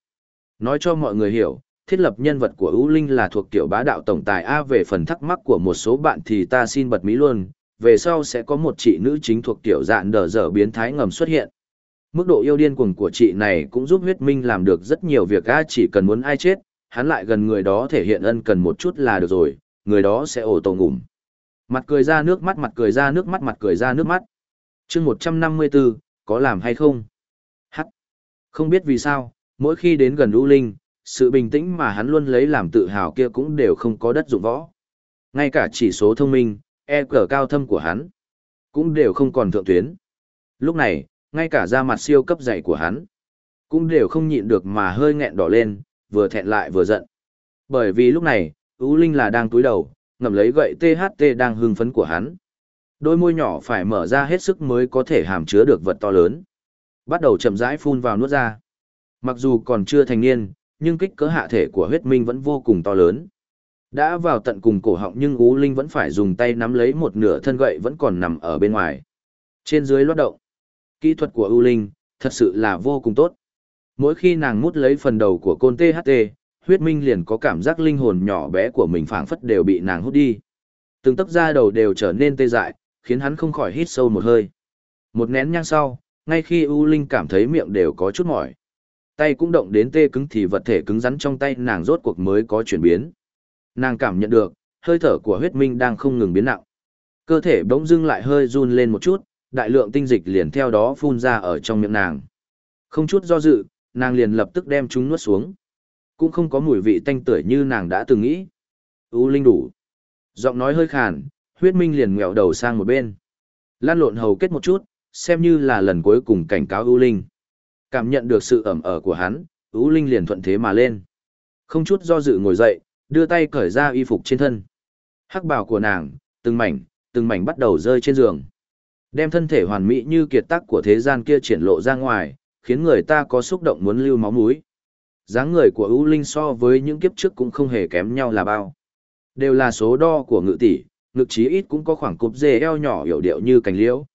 Nói cho mọi người hiểu, thiết lập nhân vật của ưu linh là thuộc kiểu bá đạo tổng tài a về phần thắc mắc của một số bạn thì ta xin bật mí luôn về sau sẽ có một chị nữ chính thuộc kiểu dạn đờ dở biến thái ngầm xuất hiện mức độ yêu điên cuồng của chị này cũng giúp huyết minh làm được rất nhiều việc a chỉ cần muốn ai chết hắn lại gần người đó thể hiện ân cần một chút là được rồi người đó sẽ ổ tổ ngủm mặt cười ra nước mắt mặt cười ra nước mắt mặt cười ra nước mắt chương một trăm năm mươi bốn có làm hay không hắc không biết vì sao mỗi khi đến gần u linh sự bình tĩnh mà hắn luôn lấy làm tự hào kia cũng đều không có đất dụng võ. Ngay cả chỉ số thông minh, e cờ cao thâm của hắn, cũng đều không còn thượng tuyến. Lúc này, ngay cả da mặt siêu cấp dày của hắn, cũng đều không nhịn được mà hơi nghẹn đỏ lên, vừa thẹn lại vừa giận. Bởi vì lúc này, Ú Linh là đang túi đầu, ngậm lấy gậy THT đang hưng phấn của hắn. Đôi môi nhỏ phải mở ra hết sức mới có thể hàm chứa được vật to lớn. Bắt đầu chậm rãi phun vào nuốt ra. Mặc dù còn chưa thành niên, nhưng kích cỡ hạ thể của huyết minh vẫn vô cùng to lớn. Đã vào tận cùng cổ họng nhưng Ú Linh vẫn phải dùng tay nắm lấy một nửa thân gậy vẫn còn nằm ở bên ngoài. Trên dưới loát động. Kỹ thuật của U Linh, thật sự là vô cùng tốt. Mỗi khi nàng mút lấy phần đầu của côn THT, huyết minh liền có cảm giác linh hồn nhỏ bé của mình phảng phất đều bị nàng hút đi. Từng tấc da đầu đều trở nên tê dại, khiến hắn không khỏi hít sâu một hơi. Một nén nhang sau, ngay khi U Linh cảm thấy miệng đều có chút mỏi. Tay cũng động đến tê cứng thì vật thể cứng rắn trong tay nàng rốt cuộc mới có chuyển biến. Nàng cảm nhận được, hơi thở của huyết minh đang không ngừng biến nặng. Cơ thể bỗng dưng lại hơi run lên một chút, đại lượng tinh dịch liền theo đó phun ra ở trong miệng nàng. Không chút do dự, nàng liền lập tức đem chúng nuốt xuống. Cũng không có mùi vị tanh tưởi như nàng đã từng nghĩ. U Linh đủ. Giọng nói hơi khàn, huyết minh liền ngẹo đầu sang một bên. Lan lộn hầu kết một chút, xem như là lần cuối cùng cảnh cáo U Linh. Cảm nhận được sự ẩm ở của hắn, U Linh liền thuận thế mà lên. Không chút do dự ngồi dậy, đưa tay cởi ra y phục trên thân. Hắc bào của nàng, từng mảnh, từng mảnh bắt đầu rơi trên giường. Đem thân thể hoàn mỹ như kiệt tác của thế gian kia triển lộ ra ngoài, khiến người ta có xúc động muốn lưu máu mũi. dáng người của U Linh so với những kiếp trước cũng không hề kém nhau là bao. Đều là số đo của ngự tỷ, ngực chí ít cũng có khoảng cụp dê eo nhỏ hiểu điệu như cành liễu.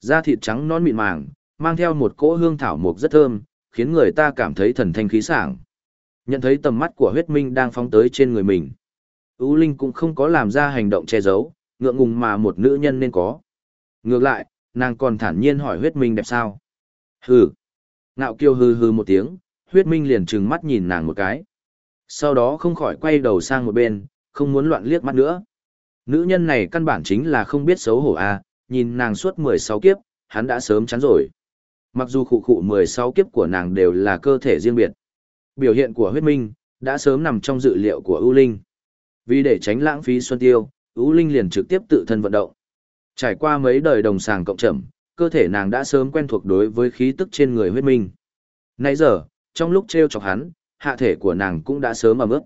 Da thịt trắng non mịn màng, mang theo một cỗ hương thảo mộc rất thơm, khiến người ta cảm thấy thần thanh khí sảng. Nhận thấy tầm mắt của huyết minh đang phóng tới trên người mình. U Linh cũng không có làm ra hành động che giấu, ngượng ngùng mà một nữ nhân nên có. Ngược lại, nàng còn thản nhiên hỏi huyết minh đẹp sao. Hừ. Ngạo kiêu hừ hừ một tiếng, huyết minh liền trừng mắt nhìn nàng một cái. Sau đó không khỏi quay đầu sang một bên, không muốn loạn liếc mắt nữa. Nữ nhân này căn bản chính là không biết xấu hổ a, à, nhìn nàng suốt 16 kiếp, hắn đã sớm chán rồi. Mặc dù khụ khụ 16 kiếp của nàng đều là cơ thể riêng biệt. Biểu hiện của huyết minh, đã sớm nằm trong dự liệu của ưu linh. Vì để tránh lãng phí xuân tiêu, ưu linh liền trực tiếp tự thân vận động. Trải qua mấy đời đồng sàng cộng trầm, cơ thể nàng đã sớm quen thuộc đối với khí tức trên người huyết minh. Nãy giờ, trong lúc treo chọc hắn, hạ thể của nàng cũng đã sớm ẩm ướt.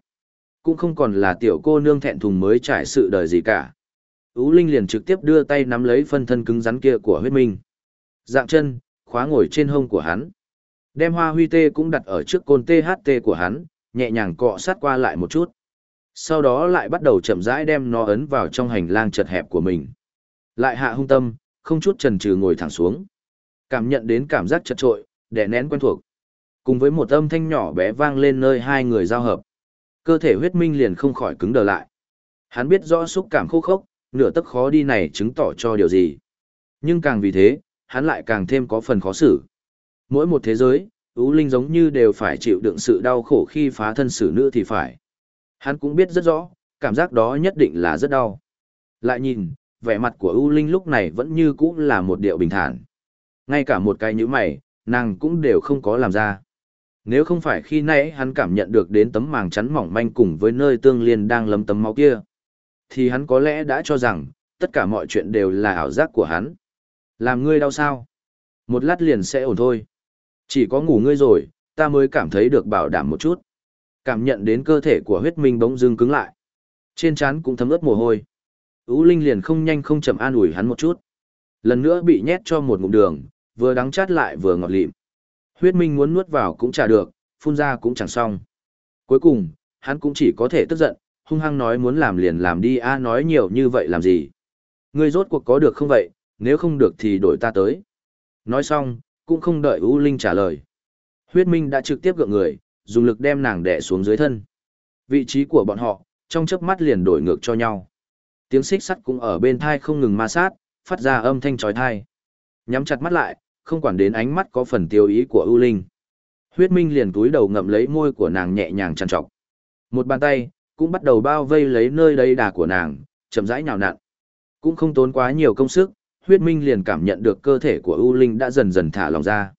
Cũng không còn là tiểu cô nương thẹn thùng mới trải sự đời gì cả. Ú Linh liền trực tiếp đưa tay nắm lấy phân thân cứng rắn kia của huyết minh. Dạng chân, khóa ngồi trên hông của hắn. Đem hoa huy tê cũng đặt ở trước côn THT của hắn, nhẹ nhàng cọ sát qua lại một chút. Sau đó lại bắt đầu chậm rãi đem nó ấn vào trong hành lang chật hẹp của mình. Lại hạ hung tâm, không chút chần chừ ngồi thẳng xuống. Cảm nhận đến cảm giác chật trội, đè nén quen thuộc. Cùng với một âm thanh nhỏ bé vang lên nơi hai người giao hợp. Cơ thể huyết minh liền không khỏi cứng đờ lại. Hắn biết rõ xúc cảm khô khốc, nửa tấc khó đi này chứng tỏ cho điều gì. Nhưng càng vì thế, hắn lại càng thêm có phần khó xử. Mỗi một thế giới, ưu linh giống như đều phải chịu đựng sự đau khổ khi phá thân xử nữ thì phải. Hắn cũng biết rất rõ, cảm giác đó nhất định là rất đau. Lại nhìn, vẻ mặt của ưu linh lúc này vẫn như cũ là một điệu bình thản. Ngay cả một cái nhíu mày, nàng cũng đều không có làm ra. Nếu không phải khi nãy hắn cảm nhận được đến tấm màng chắn mỏng manh cùng với nơi tương liên đang lấm tấm máu kia, thì hắn có lẽ đã cho rằng, tất cả mọi chuyện đều là ảo giác của hắn. Làm ngươi đau sao? Một lát liền sẽ ổn thôi. Chỉ có ngủ ngươi rồi, ta mới cảm thấy được bảo đảm một chút. Cảm nhận đến cơ thể của huyết minh bỗng dưng cứng lại. Trên trán cũng thấm ướt mồ hôi. Ú Linh liền không nhanh không chậm an ủi hắn một chút. Lần nữa bị nhét cho một ngụm đường, vừa đắng chát lại vừa ngọt lịm. Huyết minh muốn nuốt vào cũng chả được, phun ra cũng chẳng xong. Cuối cùng, hắn cũng chỉ có thể tức giận, hung hăng nói muốn làm liền làm đi a nói nhiều như vậy làm gì. Ngươi rốt cuộc có được không vậy, nếu không được thì đổi ta tới. Nói xong, cũng không đợi U Linh trả lời. Huyết Minh đã trực tiếp gượng người, dùng lực đem nàng đè xuống dưới thân. Vị trí của bọn họ, trong chớp mắt liền đổi ngược cho nhau. Tiếng xích sắt cũng ở bên thai không ngừng ma sát, phát ra âm thanh chói tai. Nhắm chặt mắt lại, không quản đến ánh mắt có phần tiêu ý của ưu linh. Huyết Minh liền túi đầu ngậm lấy môi của nàng nhẹ nhàng chăn trọc. Một bàn tay, cũng bắt đầu bao vây lấy nơi đây đà của nàng, chậm rãi nhào nặn. Cũng không tốn quá nhiều công sức, huyết minh liền cảm nhận được cơ thể của ưu linh đã dần dần thả lòng ra.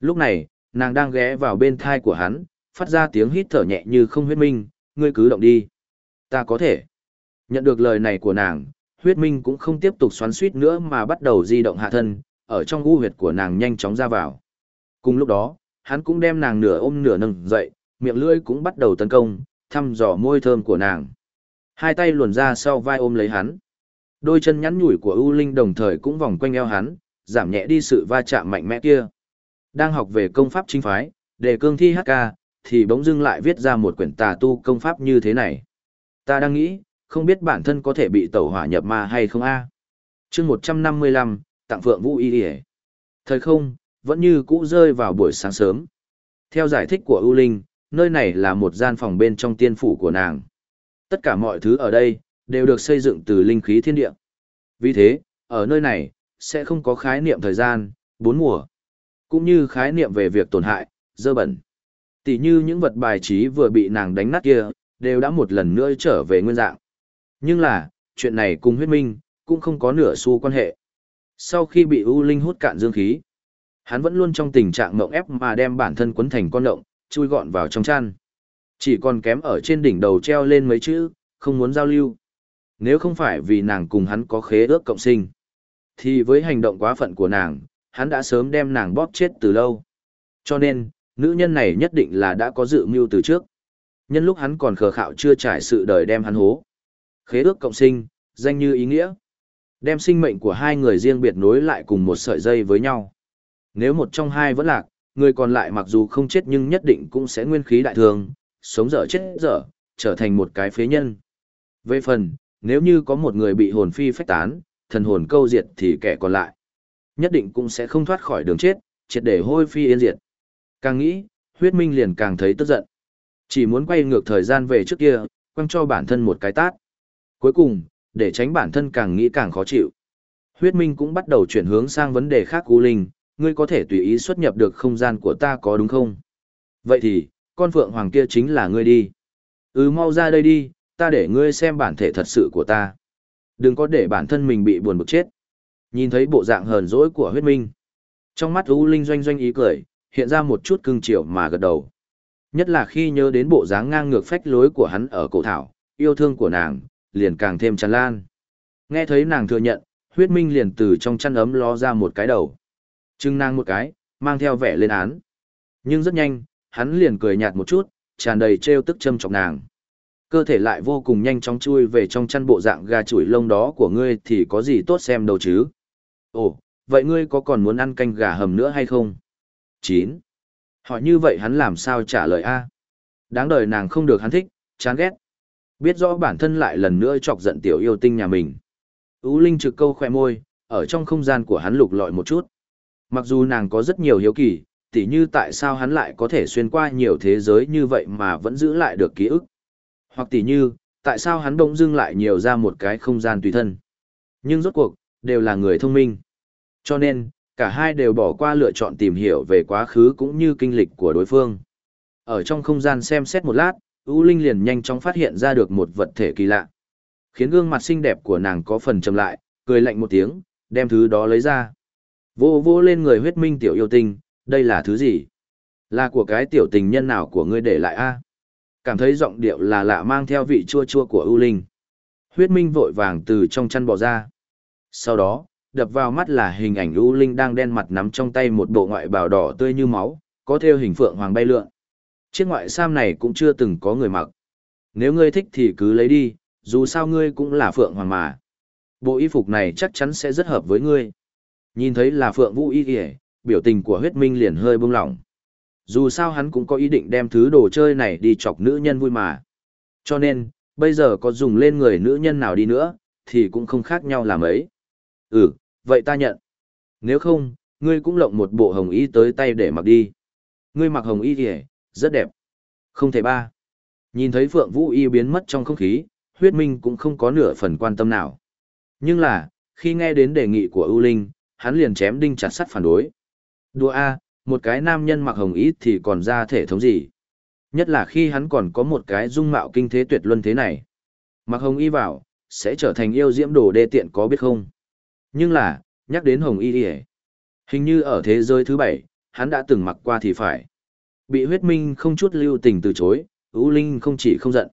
Lúc này, nàng đang ghé vào bên thai của hắn, phát ra tiếng hít thở nhẹ như không huyết minh, ngươi cứ động đi. Ta có thể. Nhận được lời này của nàng, huyết minh cũng không tiếp tục xoắn suýt nữa mà bắt đầu di động hạ thân, ở trong u huyệt của nàng nhanh chóng ra vào. Cùng lúc đó, hắn cũng đem nàng nửa ôm nửa nâng dậy, miệng lưỡi cũng bắt đầu tấn công, thăm dò môi thơm của nàng. Hai tay luồn ra sau vai ôm lấy hắn. Đôi chân nhắn nhủi của U Linh đồng thời cũng vòng quanh eo hắn, giảm nhẹ đi sự va chạm mạnh mẽ kia. Đang học về công pháp chính phái, để cương thi HK, thì bỗng dưng lại viết ra một quyển tà tu công pháp như thế này. Ta đang nghĩ, không biết bản thân có thể bị tẩu hỏa nhập ma hay không a. À? Chương 155, tặng phượng vũ y ỉa Thời không, vẫn như cũ rơi vào buổi sáng sớm. Theo giải thích của U Linh, nơi này là một gian phòng bên trong tiên phủ của nàng. Tất cả mọi thứ ở đây, đều được xây dựng từ linh khí thiên địa. Vì thế, ở nơi này, sẽ không có khái niệm thời gian, bốn mùa. Cũng như khái niệm về việc tổn hại, dơ bẩn. Tỷ như những vật bài trí vừa bị nàng đánh nát kia, đều đã một lần nữa trở về nguyên dạng. Nhưng là, chuyện này cùng huyết minh, cũng không có nửa xu quan hệ. Sau khi bị U Linh hút cạn dương khí, hắn vẫn luôn trong tình trạng mộng ép mà đem bản thân quấn thành con động, chui gọn vào trong chăn. Chỉ còn kém ở trên đỉnh đầu treo lên mấy chữ, không muốn giao lưu. Nếu không phải vì nàng cùng hắn có khế ước cộng sinh, thì với hành động quá phận của nàng, hắn đã sớm đem nàng bóp chết từ lâu. Cho nên, nữ nhân này nhất định là đã có dự mưu từ trước. Nhân lúc hắn còn khờ khạo chưa trải sự đời đem hắn hố. Khế ước cộng sinh, danh như ý nghĩa. Đem sinh mệnh của hai người riêng biệt nối lại cùng một sợi dây với nhau. Nếu một trong hai vẫn lạc, người còn lại mặc dù không chết nhưng nhất định cũng sẽ nguyên khí đại thường, sống dở chết dở, trở thành một cái phế nhân. Về phần, nếu như có một người bị hồn phi phách tán, thần hồn câu diệt thì kẻ còn lại, nhất định cũng sẽ không thoát khỏi đường chết, triệt để hôi phi yên diệt. Càng nghĩ, huyết minh liền càng thấy tức giận. Chỉ muốn quay ngược thời gian về trước kia, quăng cho bản thân một cái tát. Cuối cùng, để tránh bản thân càng nghĩ càng khó chịu. Huyết minh cũng bắt đầu chuyển hướng sang vấn đề khác U Linh, ngươi có thể tùy ý xuất nhập được không gian của ta có đúng không? Vậy thì, con phượng hoàng kia chính là ngươi đi. Ừ mau ra đây đi, ta để ngươi xem bản thể thật sự của ta. Đừng có để bản thân mình bị buồn bực chết. Nhìn thấy bộ dạng hờn dỗi của huyết minh. Trong mắt U Linh doanh doanh ý cười, hiện ra một chút cưng chiều mà gật đầu. Nhất là khi nhớ đến bộ dáng ngang ngược phách lối của hắn ở cổ thảo, yêu thương của nàng, liền càng thêm tràn lan. Nghe thấy nàng thừa nhận, huyết minh liền từ trong chăn ấm ló ra một cái đầu. Trưng nàng một cái, mang theo vẻ lên án. Nhưng rất nhanh, hắn liền cười nhạt một chút, tràn đầy trêu tức châm chọc nàng. Cơ thể lại vô cùng nhanh chóng chui về trong chăn bộ dạng gà chuỗi lông đó của ngươi thì có gì tốt xem đâu chứ. Ồ, vậy ngươi có còn muốn ăn canh gà hầm nữa hay không? 9. Hỏi như vậy hắn làm sao trả lời a? Đáng đời nàng không được hắn thích, chán ghét. Biết rõ bản thân lại lần nữa chọc giận tiểu yêu tinh nhà mình. Ú Linh trực câu khoe môi, ở trong không gian của hắn lục lọi một chút. Mặc dù nàng có rất nhiều hiếu kỳ, tỉ như tại sao hắn lại có thể xuyên qua nhiều thế giới như vậy mà vẫn giữ lại được ký ức. Hoặc tỉ như, tại sao hắn bỗng dưng lại nhiều ra một cái không gian tùy thân. Nhưng rốt cuộc, đều là người thông minh. Cho nên, cả hai đều bỏ qua lựa chọn tìm hiểu về quá khứ cũng như kinh lịch của đối phương. Ở trong không gian xem xét một lát, U Linh liền nhanh chóng phát hiện ra được một vật thể kỳ lạ. Khiến gương mặt xinh đẹp của nàng có phần trầm lại, cười lạnh một tiếng, đem thứ đó lấy ra. Vô vô lên người huyết minh tiểu yêu tinh, đây là thứ gì? Là của cái tiểu tình nhân nào của ngươi để lại a? Cảm thấy giọng điệu là lạ mang theo vị chua chua của U linh. Huyết minh vội vàng từ trong chăn bò ra. Sau đó, đập vào mắt là hình ảnh U linh đang đen mặt nắm trong tay một bộ ngoại bào đỏ tươi như máu, có theo hình phượng hoàng bay lượn. Chiếc ngoại sam này cũng chưa từng có người mặc. Nếu ngươi thích thì cứ lấy đi, dù sao ngươi cũng là phượng hoàng mà. Bộ y phục này chắc chắn sẽ rất hợp với ngươi. Nhìn thấy là phượng vũ y kìa, biểu tình của huyết minh liền hơi bông lỏng. Dù sao hắn cũng có ý định đem thứ đồ chơi này đi chọc nữ nhân vui mà. Cho nên, bây giờ có dùng lên người nữ nhân nào đi nữa, thì cũng không khác nhau là mấy. Ừ, vậy ta nhận. Nếu không, ngươi cũng lộng một bộ hồng y tới tay để mặc đi. Ngươi mặc hồng y kìa, rất đẹp. Không thể ba. Nhìn thấy Phượng Vũ Y biến mất trong không khí, huyết minh cũng không có nửa phần quan tâm nào. Nhưng là, khi nghe đến đề nghị của ưu linh, hắn liền chém đinh chặt sắt phản đối. Đùa a, một cái nam nhân mặc hồng ít thì còn ra thể thống gì. Nhất là khi hắn còn có một cái dung mạo kinh thế tuyệt luân thế này. Mặc hồng y vào, sẽ trở thành yêu diễm đồ đê tiện có biết không? Nhưng là, nhắc đến hồng y đi Hình như ở thế giới thứ bảy, hắn đã từng mặc qua thì phải. Bị huyết minh không chút lưu tình từ chối, ưu linh không chỉ không giận.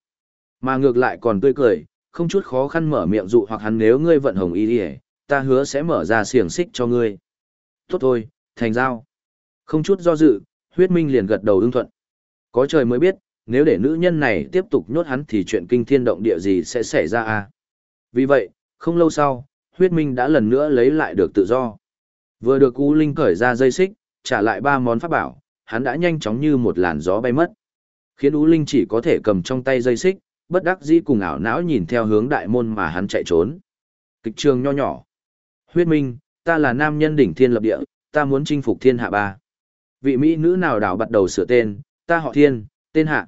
Mà ngược lại còn tươi cười, không chút khó khăn mở miệng dụ hoặc hắn nếu ngươi vận hồng y đi ta hứa sẽ mở ra xiềng xích cho ngươi. Tốt thôi, thành giao. Không chút do dự, huyết minh liền gật đầu ưng thuận. Có trời mới biết, nếu để nữ nhân này tiếp tục nhốt hắn thì chuyện kinh thiên động địa gì sẽ xảy ra à. Vì vậy, không lâu sau, huyết minh đã lần nữa lấy lại được tự do. Vừa được U Linh cởi ra dây xích, trả lại ba món pháp bảo, hắn đã nhanh chóng như một làn gió bay mất. Khiến U Linh chỉ có thể cầm trong tay dây xích, bất đắc dĩ cùng ảo não nhìn theo hướng đại môn mà hắn chạy trốn. Kịch trường nho nhỏ. Huyết minh, ta là nam nhân đỉnh thiên lập địa, ta muốn chinh phục thiên hạ ba. Vị Mỹ nữ nào đảo bắt đầu sửa tên, ta họ thiên, tên hạ.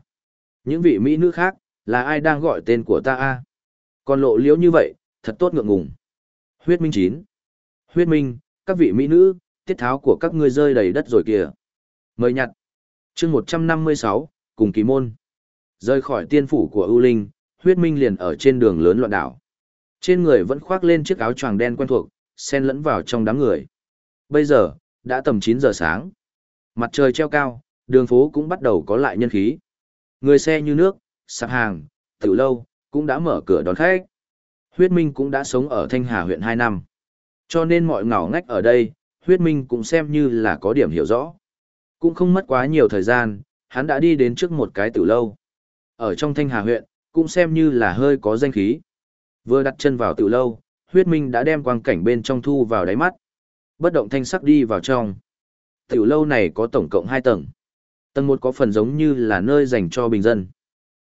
Những vị Mỹ nữ khác, là ai đang gọi tên của ta a? Còn lộ liễu như vậy, thật tốt ngượng ngùng. Huyết minh chín. Huyết minh, các vị mỹ nữ, tiết tháo của các ngươi rơi đầy đất rồi kìa. Mời nhặt. chương 156, cùng kỳ môn. Rời khỏi tiên phủ của ưu linh, huyết minh liền ở trên đường lớn loạn đảo. Trên người vẫn khoác lên chiếc áo choàng đen quen thuộc, xen lẫn vào trong đám người. Bây giờ, đã tầm 9 giờ sáng. Mặt trời treo cao, đường phố cũng bắt đầu có lại nhân khí. Người xe như nước, sạp hàng, tử lâu, cũng đã mở cửa đón khách. Huyết Minh cũng đã sống ở Thanh Hà huyện 2 năm. Cho nên mọi ngỏ ngách ở đây, Huyết Minh cũng xem như là có điểm hiểu rõ. Cũng không mất quá nhiều thời gian, hắn đã đi đến trước một cái tiểu lâu. Ở trong Thanh Hà huyện, cũng xem như là hơi có danh khí. Vừa đặt chân vào tiểu lâu, Huyết Minh đã đem quang cảnh bên trong thu vào đáy mắt. Bất động thanh sắc đi vào trong. Tiểu lâu này có tổng cộng 2 tầng. Tầng 1 có phần giống như là nơi dành cho bình dân.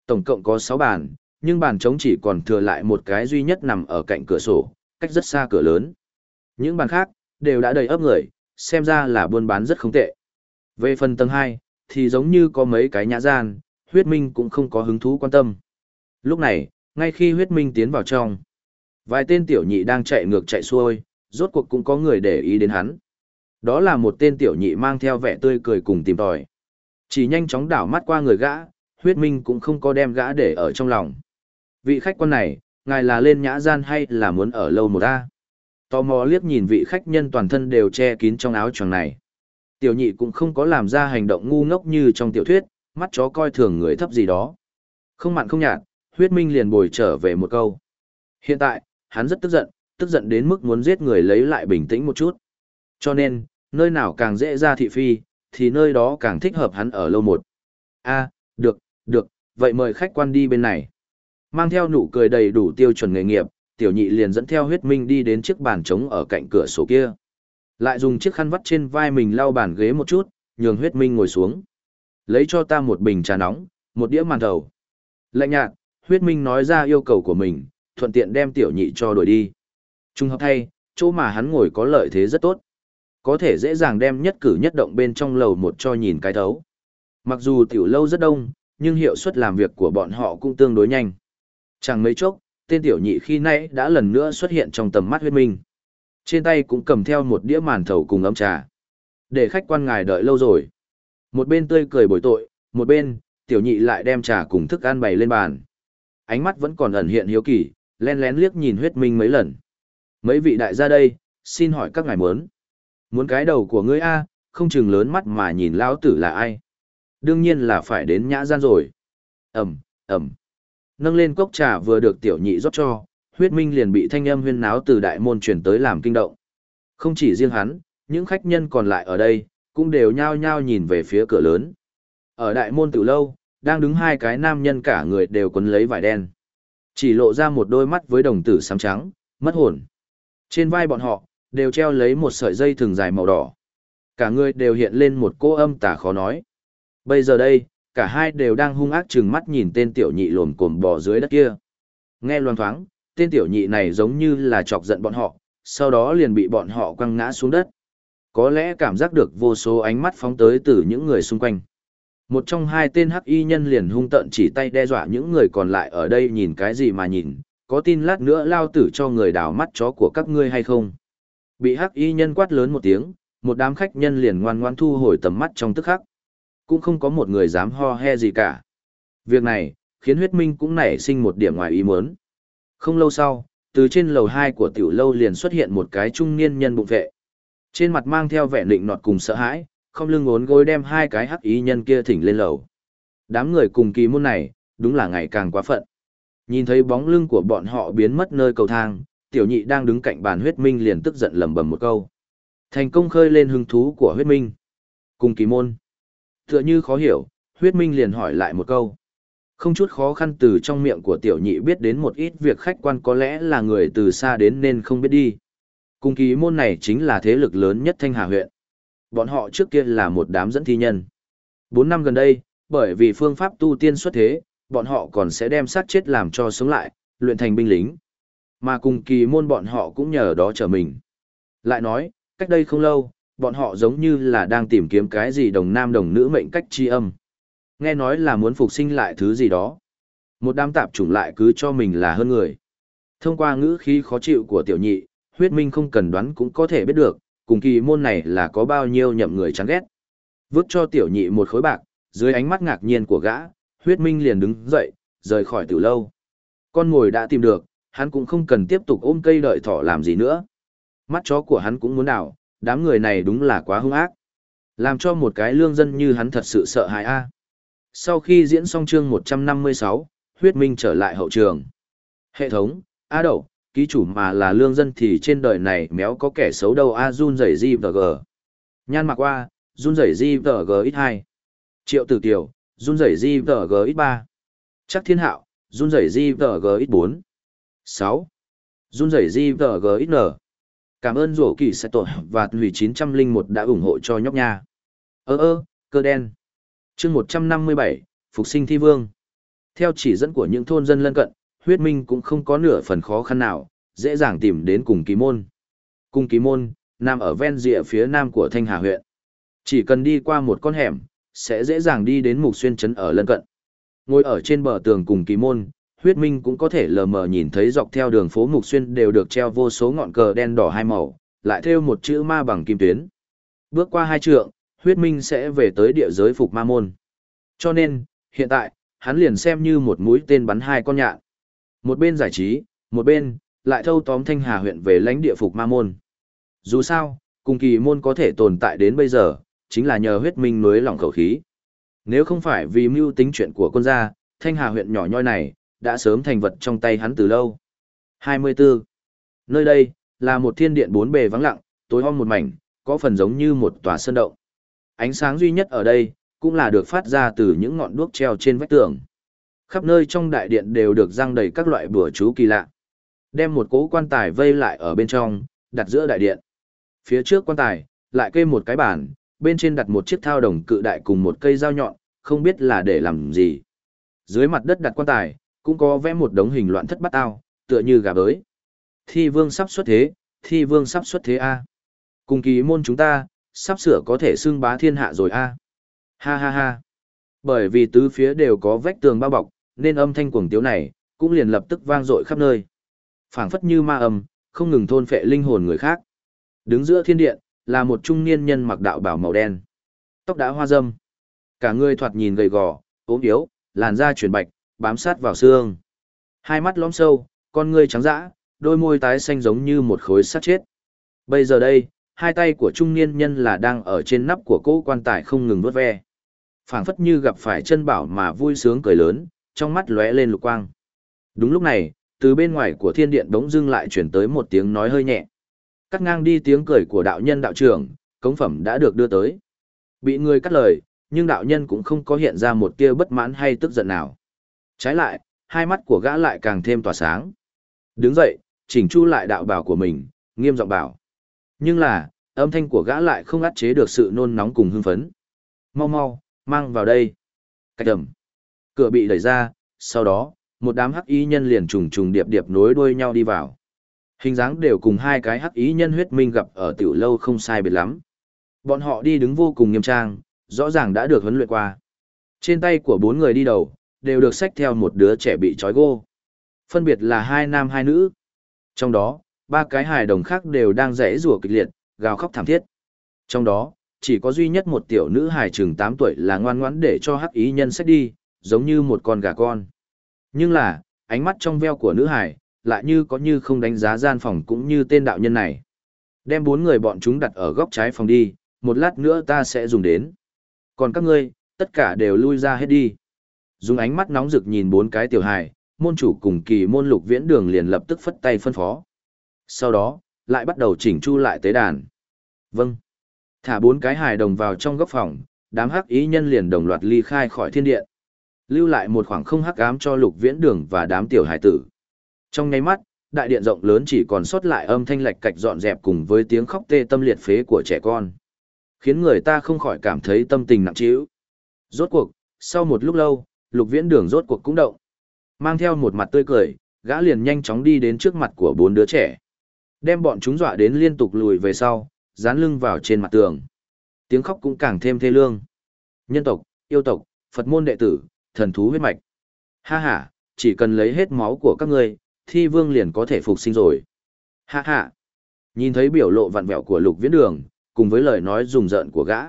Tổng cộng có 6 bàn, nhưng bàn trống chỉ còn thừa lại một cái duy nhất nằm ở cạnh cửa sổ, cách rất xa cửa lớn. Những bàn khác, đều đã đầy ấp người, xem ra là buôn bán rất không tệ. Về phần tầng 2, thì giống như có mấy cái nhã gian, huyết minh cũng không có hứng thú quan tâm. Lúc này, ngay khi huyết minh tiến vào trong, vài tên tiểu nhị đang chạy ngược chạy xuôi, rốt cuộc cũng có người để ý đến hắn. Đó là một tên tiểu nhị mang theo vẻ tươi cười cùng tìm tòi. Chỉ nhanh chóng đảo mắt qua người gã, huyết minh cũng không có đem gã để ở trong lòng. Vị khách quan này, ngài là lên nhã gian hay là muốn ở lâu một ta? Tò mò liếc nhìn vị khách nhân toàn thân đều che kín trong áo choàng này. Tiểu nhị cũng không có làm ra hành động ngu ngốc như trong tiểu thuyết, mắt chó coi thường người thấp gì đó. Không mặn không nhạt, huyết minh liền bồi trở về một câu. Hiện tại, hắn rất tức giận, tức giận đến mức muốn giết người lấy lại bình tĩnh một chút. Cho nên, nơi nào càng dễ ra thị phi, thì nơi đó càng thích hợp hắn ở lâu một. a được, được, vậy mời khách quan đi bên này. Mang theo nụ cười đầy đủ tiêu chuẩn nghề nghiệp, tiểu nhị liền dẫn theo huyết minh đi đến chiếc bàn trống ở cạnh cửa sổ kia. Lại dùng chiếc khăn vắt trên vai mình lau bàn ghế một chút, nhường huyết minh ngồi xuống. Lấy cho ta một bình trà nóng, một đĩa màn thầu. Lạnh nhạt, huyết minh nói ra yêu cầu của mình, thuận tiện đem tiểu nhị cho đổi đi. Trung hợp thay, chỗ mà hắn ngồi có lợi thế rất tốt. Có thể dễ dàng đem nhất cử nhất động bên trong lầu một cho nhìn cái thấu. Mặc dù tiểu lâu rất đông, nhưng hiệu suất làm việc của bọn họ cũng tương đối nhanh. Chẳng mấy chốc, tên tiểu nhị khi nãy đã lần nữa xuất hiện trong tầm mắt huyết minh. Trên tay cũng cầm theo một đĩa màn thầu cùng ấm trà. Để khách quan ngài đợi lâu rồi. Một bên tươi cười bồi tội, một bên, tiểu nhị lại đem trà cùng thức ăn bày lên bàn. Ánh mắt vẫn còn ẩn hiện hiếu kỳ, len lén liếc nhìn huyết minh mấy lần. Mấy vị đại gia đây, xin hỏi các ngài muốn. Muốn cái đầu của ngươi A, không chừng lớn mắt mà nhìn lão tử là ai. Đương nhiên là phải đến nhã gian rồi. Ẩm, Ẩm. Nâng lên cốc trà vừa được tiểu nhị rót cho, huyết minh liền bị thanh âm huyên náo từ đại môn chuyển tới làm kinh động. Không chỉ riêng hắn, những khách nhân còn lại ở đây, cũng đều nhao nhao nhìn về phía cửa lớn. Ở đại môn từ lâu, đang đứng hai cái nam nhân cả người đều quấn lấy vải đen. Chỉ lộ ra một đôi mắt với đồng tử xám trắng, mất hồn. Trên vai bọn họ, đều treo lấy một sợi dây thừng dài màu đỏ. Cả người đều hiện lên một cô âm tà khó nói. Bây giờ đây, cả hai đều đang hung ác chừng mắt nhìn tên tiểu nhị lồm cồm bò dưới đất kia. Nghe loan thoáng, tên tiểu nhị này giống như là chọc giận bọn họ, sau đó liền bị bọn họ quăng ngã xuống đất. Có lẽ cảm giác được vô số ánh mắt phóng tới từ những người xung quanh. Một trong hai tên hắc y nhân liền hung tợn chỉ tay đe dọa những người còn lại ở đây nhìn cái gì mà nhìn, có tin lát nữa lao tử cho người đào mắt chó của các ngươi hay không. Bị hắc y nhân quát lớn một tiếng, một đám khách nhân liền ngoan ngoan thu hồi tầm mắt trong tức khắc. Cũng không có một người dám ho he gì cả. Việc này, khiến huyết minh cũng nảy sinh một điểm ngoài ý muốn. Không lâu sau, từ trên lầu 2 của tiểu lâu liền xuất hiện một cái trung niên nhân bụng vệ. Trên mặt mang theo vẻ nịnh nọt cùng sợ hãi, không lưng ốn gối đem hai cái hắc ý nhân kia thỉnh lên lầu. Đám người cùng kỳ môn này, đúng là ngày càng quá phận. Nhìn thấy bóng lưng của bọn họ biến mất nơi cầu thang, tiểu nhị đang đứng cạnh bàn huyết minh liền tức giận lầm bầm một câu. Thành công khơi lên hứng thú của huyết minh. Cùng kỳ môn. Tựa như khó hiểu, huyết minh liền hỏi lại một câu. Không chút khó khăn từ trong miệng của tiểu nhị biết đến một ít việc khách quan có lẽ là người từ xa đến nên không biết đi. Cung kỳ môn này chính là thế lực lớn nhất Thanh Hà huyện. Bọn họ trước kia là một đám dẫn thi nhân. Bốn năm gần đây, bởi vì phương pháp tu tiên xuất thế, bọn họ còn sẽ đem sát chết làm cho sống lại, luyện thành binh lính. Mà cùng kỳ môn bọn họ cũng nhờ đó trở mình. Lại nói, cách đây không lâu, bọn họ giống như là đang tìm kiếm cái gì đồng nam đồng nữ mệnh cách chi âm. Nghe nói là muốn phục sinh lại thứ gì đó. Một đám tạp chủng lại cứ cho mình là hơn người. Thông qua ngữ khí khó chịu của tiểu nhị, huyết minh không cần đoán cũng có thể biết được, cùng kỳ môn này là có bao nhiêu nhậm người chán ghét. Vước cho tiểu nhị một khối bạc, dưới ánh mắt ngạc nhiên của gã, huyết minh liền đứng dậy, rời khỏi tiểu lâu. Con ngồi đã tìm được, hắn cũng không cần tiếp tục ôm cây đợi thỏ làm gì nữa. Mắt chó của hắn cũng muốn đảo, đám người này đúng là quá hung ác. Làm cho một cái lương dân như hắn thật sự sợ hãi a. Sau khi diễn xong chương 156, huyết minh trở lại hậu trường. Hệ thống, A đậu, ký chủ mà là lương dân thì trên đời này méo có kẻ xấu đâu A run rẩy di vờ g. Nhan mặc qua, run rẩy di vờ g ít 2. Triệu tử tiểu, run rẩy di vờ g ít 3. Chắc thiên hạo, run rẩy di vờ g ít 4. 6. Run rẩy di vờ g ít n. Cảm ơn rổ kỳ sẽ tội và hủy 901 đã ủng hộ cho nhóc nha. Ơ ơ, cơ đen chương 157, Phục sinh thi vương. Theo chỉ dẫn của những thôn dân lân cận, huyết minh cũng không có nửa phần khó khăn nào, dễ dàng tìm đến cùng kỳ môn. Cung kỳ môn, nằm ở ven rìa phía nam của Thanh Hà huyện. Chỉ cần đi qua một con hẻm, sẽ dễ dàng đi đến mục xuyên trấn ở lân cận. Ngồi ở trên bờ tường cùng kỳ môn, huyết minh cũng có thể lờ mờ nhìn thấy dọc theo đường phố mục xuyên đều được treo vô số ngọn cờ đen đỏ hai màu, lại thêu một chữ ma bằng kim tuyến. Bước qua hai trượng, huyết minh sẽ về tới địa giới phục ma môn. Cho nên, hiện tại, hắn liền xem như một mũi tên bắn hai con nhạn. Một bên giải trí, một bên, lại thâu tóm thanh hà huyện về lãnh địa phục ma môn. Dù sao, cùng kỳ môn có thể tồn tại đến bây giờ, chính là nhờ huyết minh nối lỏng khẩu khí. Nếu không phải vì mưu tính chuyện của quân gia, thanh hà huyện nhỏ nhoi này, đã sớm thành vật trong tay hắn từ lâu. 24. Nơi đây, là một thiên điện bốn bề vắng lặng, tối om một mảnh, có phần giống như một tòa sơn động. Ánh sáng duy nhất ở đây, cũng là được phát ra từ những ngọn đuốc treo trên vách tường. Khắp nơi trong đại điện đều được răng đầy các loại bùa chú kỳ lạ. Đem một cố quan tài vây lại ở bên trong, đặt giữa đại điện. Phía trước quan tài, lại kê một cái bàn, bên trên đặt một chiếc thao đồng cự đại cùng một cây dao nhọn, không biết là để làm gì. Dưới mặt đất đặt quan tài, cũng có vẽ một đống hình loạn thất bát ao, tựa như gà bới. Thi vương sắp xuất thế, thi vương sắp xuất thế A. Cùng kỳ môn chúng ta, sắp sửa có thể xưng bá thiên hạ rồi A. Ha ha ha. Bởi vì tứ phía đều có vách tường bao bọc, nên âm thanh cuồng tiếu này, cũng liền lập tức vang dội khắp nơi. phảng phất như ma âm, không ngừng thôn phệ linh hồn người khác. Đứng giữa thiên điện, là một trung niên nhân mặc đạo bào màu đen. Tóc đã hoa râm. Cả người thoạt nhìn gầy gò, ốm yếu, làn da chuyển bạch, bám sát vào xương. Hai mắt lõm sâu, con ngươi trắng dã, đôi môi tái xanh giống như một khối sắt chết. Bây giờ đây, hai tay của trung niên nhân là đang ở trên nắp của cỗ quan tài không ngừng vớt ve. phảng phất như gặp phải chân bảo mà vui sướng cười lớn, trong mắt lóe lên lục quang. Đúng lúc này, từ bên ngoài của thiên điện bỗng dưng lại chuyển tới một tiếng nói hơi nhẹ. Cắt ngang đi tiếng cười của đạo nhân đạo trưởng, cống phẩm đã được đưa tới. Bị người cắt lời, nhưng đạo nhân cũng không có hiện ra một tia bất mãn hay tức giận nào. Trái lại, hai mắt của gã lại càng thêm tỏa sáng. Đứng dậy, chỉnh chu lại đạo bảo của mình, nghiêm giọng bảo. Nhưng là, âm thanh của gã lại không át chế được sự nôn nóng cùng hưng phấn. Mau mau, mang vào đây. Cách đầm. Cửa bị đẩy ra, sau đó, một đám hắc ý nhân liền trùng trùng điệp điệp nối đuôi nhau đi vào. Hình dáng đều cùng hai cái hắc ý nhân huyết minh gặp ở tiểu lâu không sai biệt lắm. Bọn họ đi đứng vô cùng nghiêm trang, rõ ràng đã được huấn luyện qua. Trên tay của bốn người đi đầu, đều được xách theo một đứa trẻ bị trói gô. Phân biệt là hai nam hai nữ. Trong đó, ba cái hài đồng khác đều đang rẽ rùa kịch liệt, gào khóc thảm thiết. Trong đó, chỉ có duy nhất một tiểu nữ hài chừng 8 tuổi là ngoan ngoãn để cho hắc ý nhân sách đi, giống như một con gà con. Nhưng là, ánh mắt trong veo của nữ hài, lại như có như không đánh giá gian phòng cũng như tên đạo nhân này. Đem bốn người bọn chúng đặt ở góc trái phòng đi, một lát nữa ta sẽ dùng đến. Còn các ngươi, tất cả đều lui ra hết đi. Dùng ánh mắt nóng rực nhìn bốn cái tiểu hài, môn chủ cùng kỳ môn lục viễn đường liền lập tức phất tay phân phó. Sau đó, lại bắt đầu chỉnh chu lại tế đàn. Vâng. Thả bốn cái hài đồng vào trong góc phòng, đám hắc ý nhân liền đồng loạt ly khai khỏi thiên điện. Lưu lại một khoảng không hắc ám cho lục viễn đường và đám tiểu hải tử. Trong nháy mắt, đại điện rộng lớn chỉ còn sót lại âm thanh lạch cạch dọn dẹp cùng với tiếng khóc tê tâm liệt phế của trẻ con. Khiến người ta không khỏi cảm thấy tâm tình nặng trĩu. Rốt cuộc, sau một lúc lâu, lục viễn đường rốt cuộc cũng động. Mang theo một mặt tươi cười, gã liền nhanh chóng đi đến trước mặt của bốn đứa trẻ. Đem bọn chúng dọa đến liên tục lùi về sau, dán lưng vào trên mặt tường. Tiếng khóc cũng càng thêm thê lương. Nhân tộc, yêu tộc, Phật môn đệ tử, thần thú huyết mạch. Ha ha, chỉ cần lấy hết máu của các ngươi, thi vương liền có thể phục sinh rồi. Ha ha. Nhìn thấy biểu lộ vặn vẹo của lục viễn đường, cùng với lời nói rùng rợn của gã.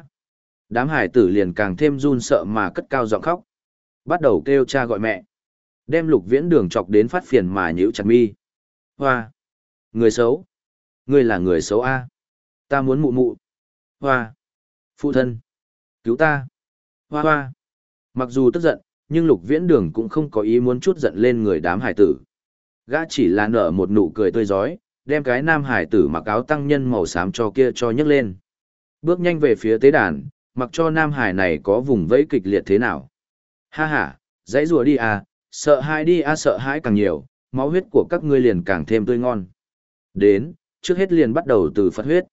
Đám hải tử liền càng thêm run sợ mà cất cao giọng khóc. Bắt đầu kêu cha gọi mẹ. Đem lục viễn đường chọc đến phát phiền mà nhíu chặt mi. Hoa! Người xấu! Ngươi là người xấu A. Ta muốn mụ mụ. Hoa! Phụ thân! Cứu ta! Hoa hoa! Mặc dù tức giận, nhưng lục viễn đường cũng không có ý muốn chút giận lên người đám hải tử. Gã chỉ là nở một nụ cười tươi giói, đem cái nam hải tử mặc áo tăng nhân màu xám cho kia cho nhấc lên. Bước nhanh về phía tế đàn, mặc cho nam hải này có vùng vẫy kịch liệt thế nào. Ha ha, dãy rùa đi à, sợ hãi đi à sợ hãi càng nhiều, máu huyết của các ngươi liền càng thêm tươi ngon. Đến, trước hết liền bắt đầu từ phật huyết.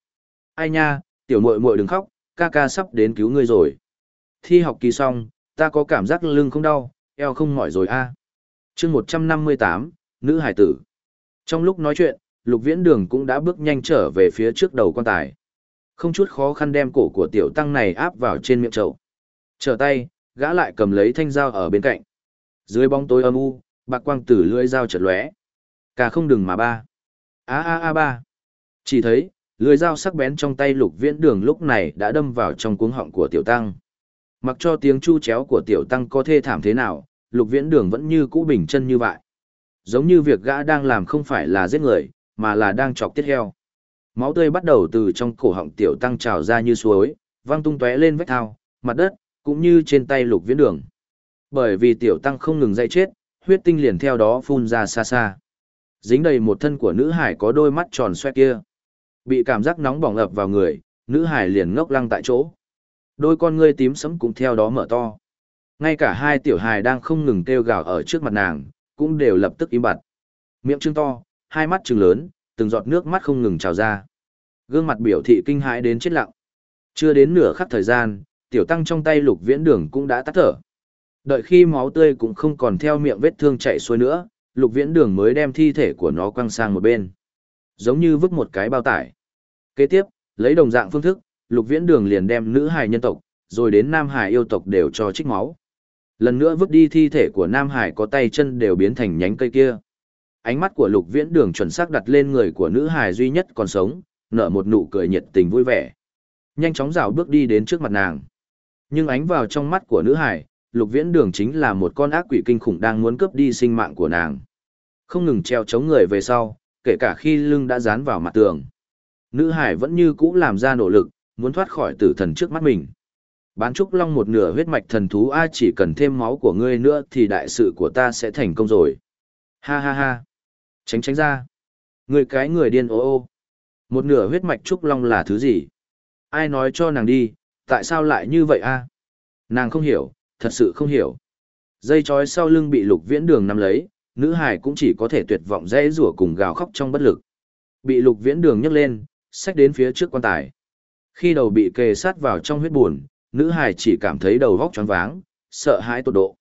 Ai nha, tiểu muội muội đừng khóc, ca ca sắp đến cứu ngươi rồi. Thi học kỳ xong, ta có cảm giác lưng không đau, eo không mỏi rồi a. À. Chương 158, nữ hải tử. Trong lúc nói chuyện, Lục Viễn Đường cũng đã bước nhanh trở về phía trước đầu quan tài. Không chút khó khăn đem cổ của tiểu tăng này áp vào trên miệng chậu. Trở tay, gã lại cầm lấy thanh dao ở bên cạnh. Dưới bóng tối âm u, bạc quang tử lưỡi dao chợt lóe. Cả không đừng mà ba. A a a ba. Chỉ thấy, lưỡi dao sắc bén trong tay Lục Viễn Đường lúc này đã đâm vào trong cuống họng của tiểu tăng. Mặc cho tiếng chu chéo của tiểu tăng có thê thảm thế nào, Lục Viễn Đường vẫn như cũ bình chân như vậy. Giống như việc gã đang làm không phải là giết người, mà là đang chọc tiết heo. Máu tươi bắt đầu từ trong cổ họng tiểu tăng trào ra như suối, văng tung tóe lên vách thao, mặt đất, cũng như trên tay lục viễn đường. Bởi vì tiểu tăng không ngừng dây chết, huyết tinh liền theo đó phun ra xa xa. Dính đầy một thân của nữ hải có đôi mắt tròn xoe kia. Bị cảm giác nóng bỏng ập vào người, nữ hải liền ngốc lăng tại chỗ. Đôi con ngươi tím sẫm cũng theo đó mở to. Ngay cả hai tiểu hài đang không ngừng kêu gào ở trước mặt nàng, cũng đều lập tức im bặt. Miệng trương to, hai mắt trừng lớn, từng giọt nước mắt không ngừng trào ra. Gương mặt biểu thị kinh hãi đến chết lặng. Chưa đến nửa khắc thời gian, tiểu tăng trong tay lục viễn đường cũng đã tắt thở. Đợi khi máu tươi cũng không còn theo miệng vết thương chảy xuôi nữa, lục viễn đường mới đem thi thể của nó quăng sang một bên. Giống như vứt một cái bao tải. Kế tiếp, lấy đồng dạng phương thức, lục viễn đường liền đem nữ hài nhân tộc, rồi đến nam hải yêu tộc đều cho trích máu. Lần nữa vứt đi thi thể của nam hải có tay chân đều biến thành nhánh cây kia ánh mắt của lục viễn đường chuẩn xác đặt lên người của nữ hài duy nhất còn sống, nở một nụ cười nhiệt tình vui vẻ. Nhanh chóng rào bước đi đến trước mặt nàng. Nhưng ánh vào trong mắt của nữ hải lục viễn đường chính là một con ác quỷ kinh khủng đang muốn cướp đi sinh mạng của nàng. Không ngừng treo chống người về sau, kể cả khi lưng đã dán vào mặt tường. Nữ hải vẫn như cũ làm ra nỗ lực, muốn thoát khỏi tử thần trước mắt mình. Bán trúc long một nửa huyết mạch thần thú a chỉ cần thêm máu của ngươi nữa thì đại sự của ta sẽ thành công rồi. Ha ha ha. Tránh tránh ra. Người cái người điên ô ô. Một nửa huyết mạch trúc long là thứ gì? Ai nói cho nàng đi, tại sao lại như vậy a? Nàng không hiểu, thật sự không hiểu. Dây chói sau lưng bị lục viễn đường nắm lấy, nữ hải cũng chỉ có thể tuyệt vọng dễ rủa cùng gào khóc trong bất lực. Bị lục viễn đường nhấc lên, xách đến phía trước quan tài. Khi đầu bị kề sát vào trong huyết buồn, nữ hải chỉ cảm thấy đầu vóc choáng váng, sợ hãi tột độ.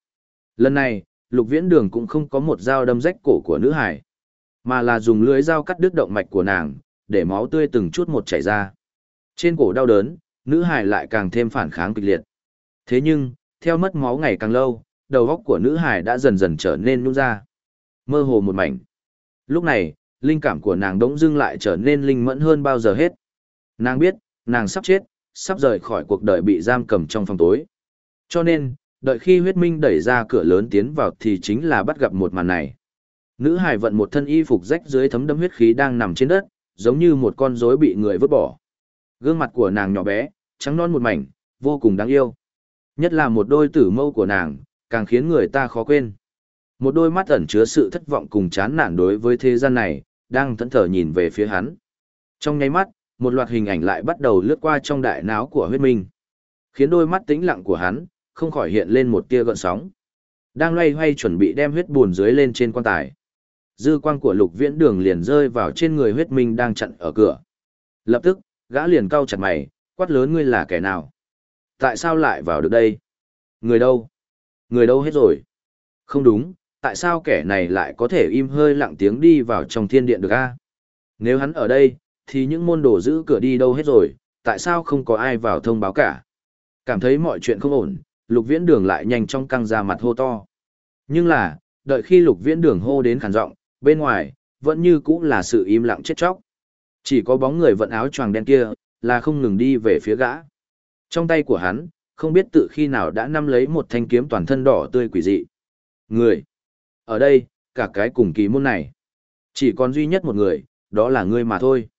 Lần này, lục viễn đường cũng không có một dao đâm rách cổ của nữ hải mà là dùng lưới dao cắt đứt động mạch của nàng, để máu tươi từng chút một chảy ra. Trên cổ đau đớn, nữ hải lại càng thêm phản kháng kịch liệt. Thế nhưng, theo mất máu ngày càng lâu, đầu óc của nữ hải đã dần dần trở nên nhũ ra. Mơ hồ một mảnh. Lúc này, linh cảm của nàng đống dưng lại trở nên linh mẫn hơn bao giờ hết. Nàng biết, nàng sắp chết, sắp rời khỏi cuộc đời bị giam cầm trong phòng tối. Cho nên, đợi khi huyết minh đẩy ra cửa lớn tiến vào thì chính là bắt gặp một màn này. Nữ hải vận một thân y phục rách dưới thấm đẫm huyết khí đang nằm trên đất, giống như một con rối bị người vứt bỏ. Gương mặt của nàng nhỏ bé, trắng non một mảnh, vô cùng đáng yêu. Nhất là một đôi tử mâu của nàng, càng khiến người ta khó quên. Một đôi mắt ẩn chứa sự thất vọng cùng chán nản đối với thế gian này, đang thẫn thờ nhìn về phía hắn. Trong nháy mắt, một loạt hình ảnh lại bắt đầu lướt qua trong đại não của huyết minh. Khiến đôi mắt tĩnh lặng của hắn, không khỏi hiện lên một tia gợn sóng. Đang loay hoay chuẩn bị đem huyết buồn dưới lên trên quan tài dư quang của lục viễn đường liền rơi vào trên người huyết minh đang chặn ở cửa. Lập tức, gã liền cau chặt mày, quát lớn ngươi là kẻ nào? Tại sao lại vào được đây? Người đâu? Người đâu hết rồi? Không đúng, tại sao kẻ này lại có thể im hơi lặng tiếng đi vào trong thiên điện được a? Nếu hắn ở đây, thì những môn đồ giữ cửa đi đâu hết rồi, tại sao không có ai vào thông báo cả? Cảm thấy mọi chuyện không ổn, lục viễn đường lại nhanh chóng căng ra mặt hô to. Nhưng là, đợi khi lục viễn đường hô đến khản giọng bên ngoài, vẫn như cũng là sự im lặng chết chóc. Chỉ có bóng người vận áo choàng đen kia, là không ngừng đi về phía gã. Trong tay của hắn, không biết tự khi nào đã nắm lấy một thanh kiếm toàn thân đỏ tươi quỷ dị. Người. Ở đây, cả cái cùng kỳ môn này. Chỉ còn duy nhất một người, đó là ngươi mà thôi.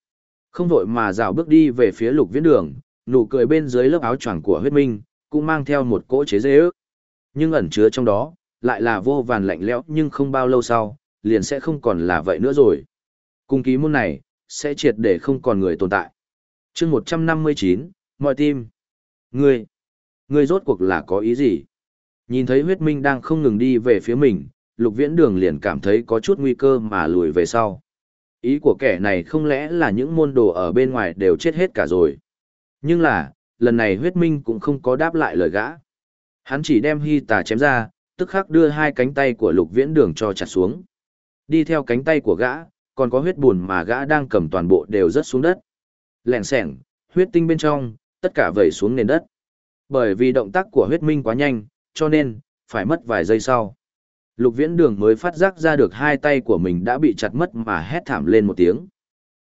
Không vội mà rào bước đi về phía lục viễn đường, nụ cười bên dưới lớp áo choàng của huyết minh, cũng mang theo một cỗ chế dễ ước. Nhưng ẩn chứa trong đó, lại là vô vàn lạnh lẽo nhưng không bao lâu sau, liền sẽ không còn là vậy nữa rồi. Cung ký môn này, sẽ triệt để không còn người tồn tại. chương 159, mọi tim. Ngươi, ngươi rốt cuộc là có ý gì? Nhìn thấy huyết minh đang không ngừng đi về phía mình, lục viễn đường liền cảm thấy có chút nguy cơ mà lùi về sau. Ý của kẻ này không lẽ là những môn đồ ở bên ngoài đều chết hết cả rồi. Nhưng là, lần này huyết minh cũng không có đáp lại lời gã. Hắn chỉ đem hy tà chém ra, tức khắc đưa hai cánh tay của lục viễn đường cho chặt xuống. Đi theo cánh tay của gã, còn có huyết buồn mà gã đang cầm toàn bộ đều rớt xuống đất. Lẹn sẻng, huyết tinh bên trong, tất cả vẩy xuống nền đất. Bởi vì động tác của huyết minh quá nhanh, cho nên, phải mất vài giây sau. Lục viễn đường mới phát giác ra được hai tay của mình đã bị chặt mất mà hét thảm lên một tiếng.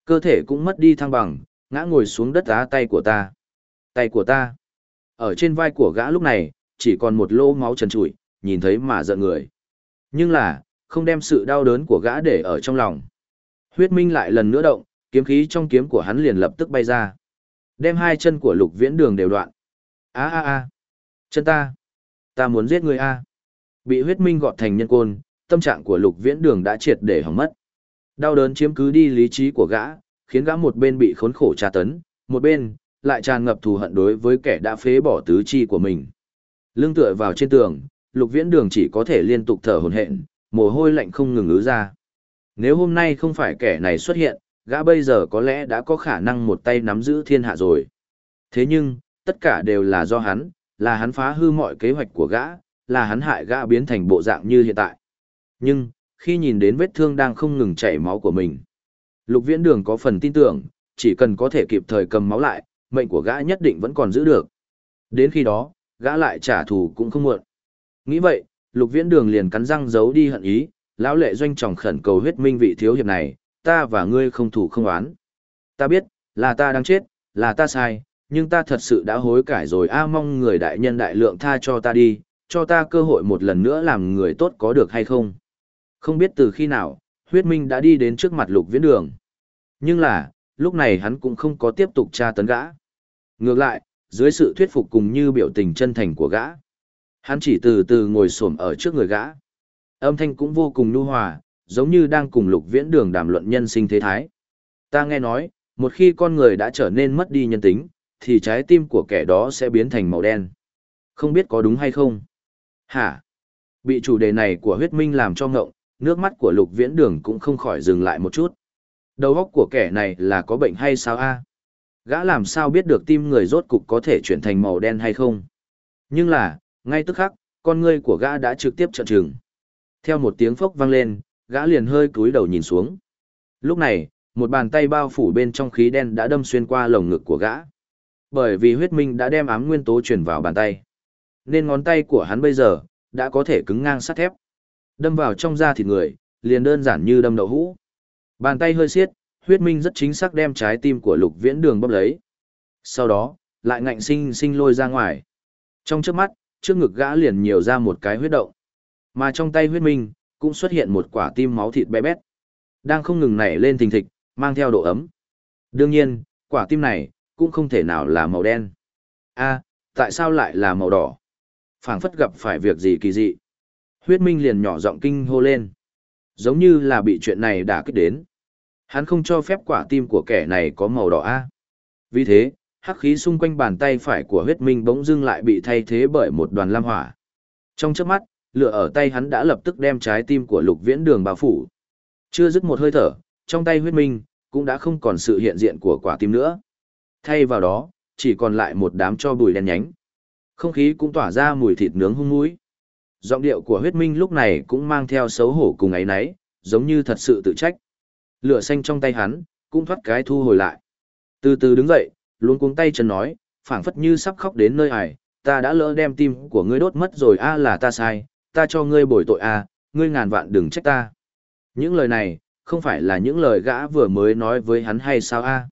Cơ thể cũng mất đi thăng bằng, ngã ngồi xuống đất á tay của ta. Tay của ta. Ở trên vai của gã lúc này, chỉ còn một lỗ máu trần trụi, nhìn thấy mà giận người. Nhưng là, không đem sự đau đớn của gã để ở trong lòng. Huyết minh lại lần nữa động, kiếm khí trong kiếm của hắn liền lập tức bay ra. Đem hai chân của lục viễn đường đều đoạn. a a a chân ta. Ta muốn giết người a Bị huyết minh gọt thành nhân côn, tâm trạng của lục viễn đường đã triệt để hỏng mất. Đau đớn chiếm cứ đi lý trí của gã, khiến gã một bên bị khốn khổ tra tấn, một bên, lại tràn ngập thù hận đối với kẻ đã phế bỏ tứ chi của mình. Lưng tựa vào trên tường, lục viễn đường chỉ có thể liên tục thở hổn hển, mồ hôi lạnh không ngừng ứ ra. Nếu hôm nay không phải kẻ này xuất hiện, gã bây giờ có lẽ đã có khả năng một tay nắm giữ thiên hạ rồi. Thế nhưng, tất cả đều là do hắn, là hắn phá hư mọi kế hoạch của gã, là hắn hại gã biến thành bộ dạng như hiện tại. Nhưng, khi nhìn đến vết thương đang không ngừng chảy máu của mình, lục viễn đường có phần tin tưởng, chỉ cần có thể kịp thời cầm máu lại, mệnh của gã nhất định vẫn còn giữ được. Đến khi đó, gã lại trả thù cũng không muộn. Nghĩ vậy, lục viễn đường liền cắn răng giấu đi hận ý, lão lệ doanh tròng khẩn cầu huyết minh vị thiếu hiệp này, ta và ngươi không thủ không oán. Ta biết, là ta đang chết, là ta sai, nhưng ta thật sự đã hối cải rồi a mong người đại nhân đại lượng tha cho ta đi, cho ta cơ hội một lần nữa làm người tốt có được hay không. Không biết từ khi nào, huyết minh đã đi đến trước mặt lục viễn đường. Nhưng là, lúc này hắn cũng không có tiếp tục tra tấn gã. Ngược lại, dưới sự thuyết phục cùng như biểu tình chân thành của gã, hắn chỉ từ từ ngồi xổm ở trước người gã. Âm thanh cũng vô cùng nhu hòa, giống như đang cùng lục viễn đường đàm luận nhân sinh thế thái. Ta nghe nói, một khi con người đã trở nên mất đi nhân tính, thì trái tim của kẻ đó sẽ biến thành màu đen. Không biết có đúng hay không? Hả? Bị chủ đề này của huyết minh làm cho ngộng, nước mắt của lục viễn đường cũng không khỏi dừng lại một chút. Đầu óc của kẻ này là có bệnh hay sao a? Gã làm sao biết được tim người rốt cục có thể chuyển thành màu đen hay không? Nhưng là, ngay tức khắc, con ngươi của gã đã trực tiếp trợn trừng. Theo một tiếng phốc vang lên, gã liền hơi cúi đầu nhìn xuống. Lúc này, một bàn tay bao phủ bên trong khí đen đã đâm xuyên qua lồng ngực của gã. Bởi vì huyết minh đã đem ám nguyên tố chuyển vào bàn tay. Nên ngón tay của hắn bây giờ, đã có thể cứng ngang sắt thép. Đâm vào trong da thịt người, liền đơn giản như đâm đậu hũ. Bàn tay hơi xiết, huyết minh rất chính xác đem trái tim của lục viễn đường bóp lấy. Sau đó, lại ngạnh sinh sinh lôi ra ngoài. Trong trước mắt, trước ngực gã liền nhiều ra một cái huyết động. Mà trong tay huyết minh, cũng xuất hiện một quả tim máu thịt bé bét. Đang không ngừng nảy lên thình thịch, mang theo độ ấm. Đương nhiên, quả tim này, cũng không thể nào là màu đen. a tại sao lại là màu đỏ? phảng phất gặp phải việc gì kỳ dị. Huyết minh liền nhỏ giọng kinh hô lên. Giống như là bị chuyện này đã kích đến. Hắn không cho phép quả tim của kẻ này có màu đỏ a. Vì thế, hắc khí xung quanh bàn tay phải của huyết minh bỗng dưng lại bị thay thế bởi một đoàn lam hỏa. Trong chớp mắt, lửa ở tay hắn đã lập tức đem trái tim của lục viễn đường bao phủ. Chưa dứt một hơi thở, trong tay huyết minh, cũng đã không còn sự hiện diện của quả tim nữa. Thay vào đó, chỉ còn lại một đám cho bùi đen nhánh. Không khí cũng tỏa ra mùi thịt nướng hung mũi. Giọng điệu của huyết minh lúc này cũng mang theo xấu hổ cùng ấy nấy, giống như thật sự tự trách. Lửa xanh trong tay hắn, cũng thoát cái thu hồi lại. Từ từ đứng dậy, luôn cuống tay chân nói, phảng phất như sắp khóc đến nơi ải, ta đã lỡ đem tim của ngươi đốt mất rồi a là ta sai, ta cho ngươi bồi tội a, ngươi ngàn vạn đừng trách ta. Những lời này, không phải là những lời gã vừa mới nói với hắn hay sao a?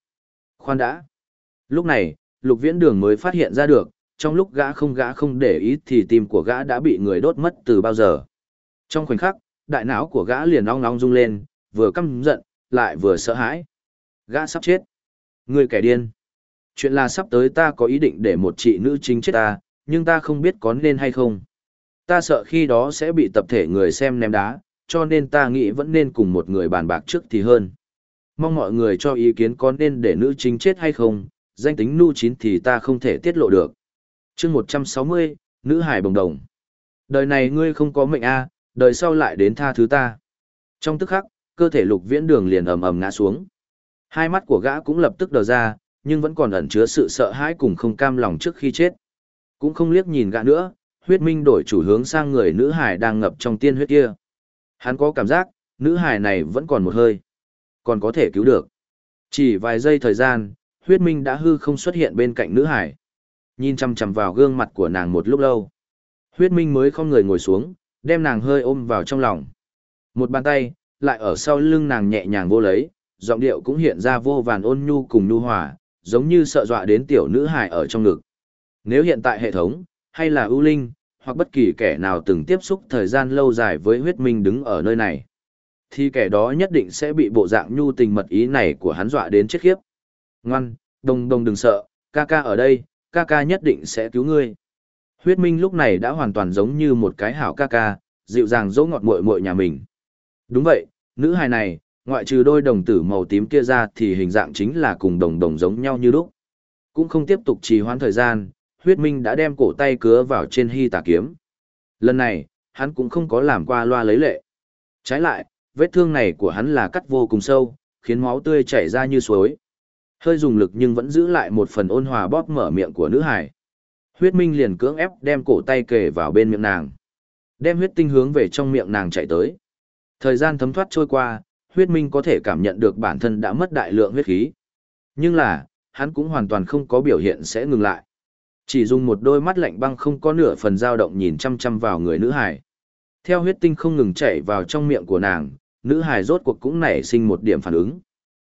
Khoan đã. Lúc này, lục viễn đường mới phát hiện ra được, trong lúc gã không gã không để ý thì tim của gã đã bị người đốt mất từ bao giờ. Trong khoảnh khắc, đại não của gã liền ong ong rung lên, vừa căm giận, lại vừa sợ hãi. Gã sắp chết. Người kẻ điên. Chuyện là sắp tới ta có ý định để một chị nữ chính chết ta, nhưng ta không biết có nên hay không. Ta sợ khi đó sẽ bị tập thể người xem ném đá, cho nên ta nghĩ vẫn nên cùng một người bàn bạc trước thì hơn. Mong mọi người cho ý kiến có nên để nữ chính chết hay không, danh tính nu chín thì ta không thể tiết lộ được. chương 160, Nữ Hải Bồng Đồng. Đời này ngươi không có mệnh a đời sau lại đến tha thứ ta. Trong tức khắc, cơ thể lục viễn đường liền ầm ầm ngã xuống. Hai mắt của gã cũng lập tức đờ ra, nhưng vẫn còn ẩn chứa sự sợ hãi cùng không cam lòng trước khi chết. Cũng không liếc nhìn gã nữa, huyết minh đổi chủ hướng sang người nữ hải đang ngập trong tiên huyết kia. Hắn có cảm giác, nữ hải này vẫn còn một hơi. Còn có thể cứu được. Chỉ vài giây thời gian, huyết minh đã hư không xuất hiện bên cạnh nữ hải. Nhìn chăm chăm vào gương mặt của nàng một lúc lâu. Huyết minh mới không người ngồi xuống, đem nàng hơi ôm vào trong lòng. Một bàn tay, lại ở sau lưng nàng nhẹ nhàng vô lấy, giọng điệu cũng hiện ra vô vàn ôn nhu cùng nhu hòa, giống như sợ dọa đến tiểu nữ hải ở trong ngực. Nếu hiện tại hệ thống, hay là ưu linh, hoặc bất kỳ kẻ nào từng tiếp xúc thời gian lâu dài với huyết minh đứng ở nơi này, thì kẻ đó nhất định sẽ bị bộ dạng nhu tình mật ý này của hắn dọa đến chết khiếp. Ngoan, đồng đồng đừng sợ, ca ca ở đây, ca ca nhất định sẽ cứu ngươi. Huyết minh lúc này đã hoàn toàn giống như một cái hảo ca ca, dịu dàng dỗ ngọt muội muội nhà mình. Đúng vậy, nữ hài này, ngoại trừ đôi đồng tử màu tím kia ra thì hình dạng chính là cùng đồng đồng giống nhau như lúc. Cũng không tiếp tục trì hoãn thời gian, huyết minh đã đem cổ tay cứa vào trên hy tà kiếm. Lần này, hắn cũng không có làm qua loa lấy lệ. Trái lại, vết thương này của hắn là cắt vô cùng sâu, khiến máu tươi chảy ra như suối. Hơi dùng lực nhưng vẫn giữ lại một phần ôn hòa bóp mở miệng của nữ hải. Huyết minh liền cưỡng ép đem cổ tay kề vào bên miệng nàng. Đem huyết tinh hướng về trong miệng nàng chạy tới. Thời gian thấm thoát trôi qua, huyết minh có thể cảm nhận được bản thân đã mất đại lượng huyết khí. Nhưng là, hắn cũng hoàn toàn không có biểu hiện sẽ ngừng lại. Chỉ dùng một đôi mắt lạnh băng không có nửa phần dao động nhìn chăm chăm vào người nữ hải. Theo huyết tinh không ngừng chảy vào trong miệng của nàng, nữ hải rốt cuộc cũng nảy sinh một điểm phản ứng.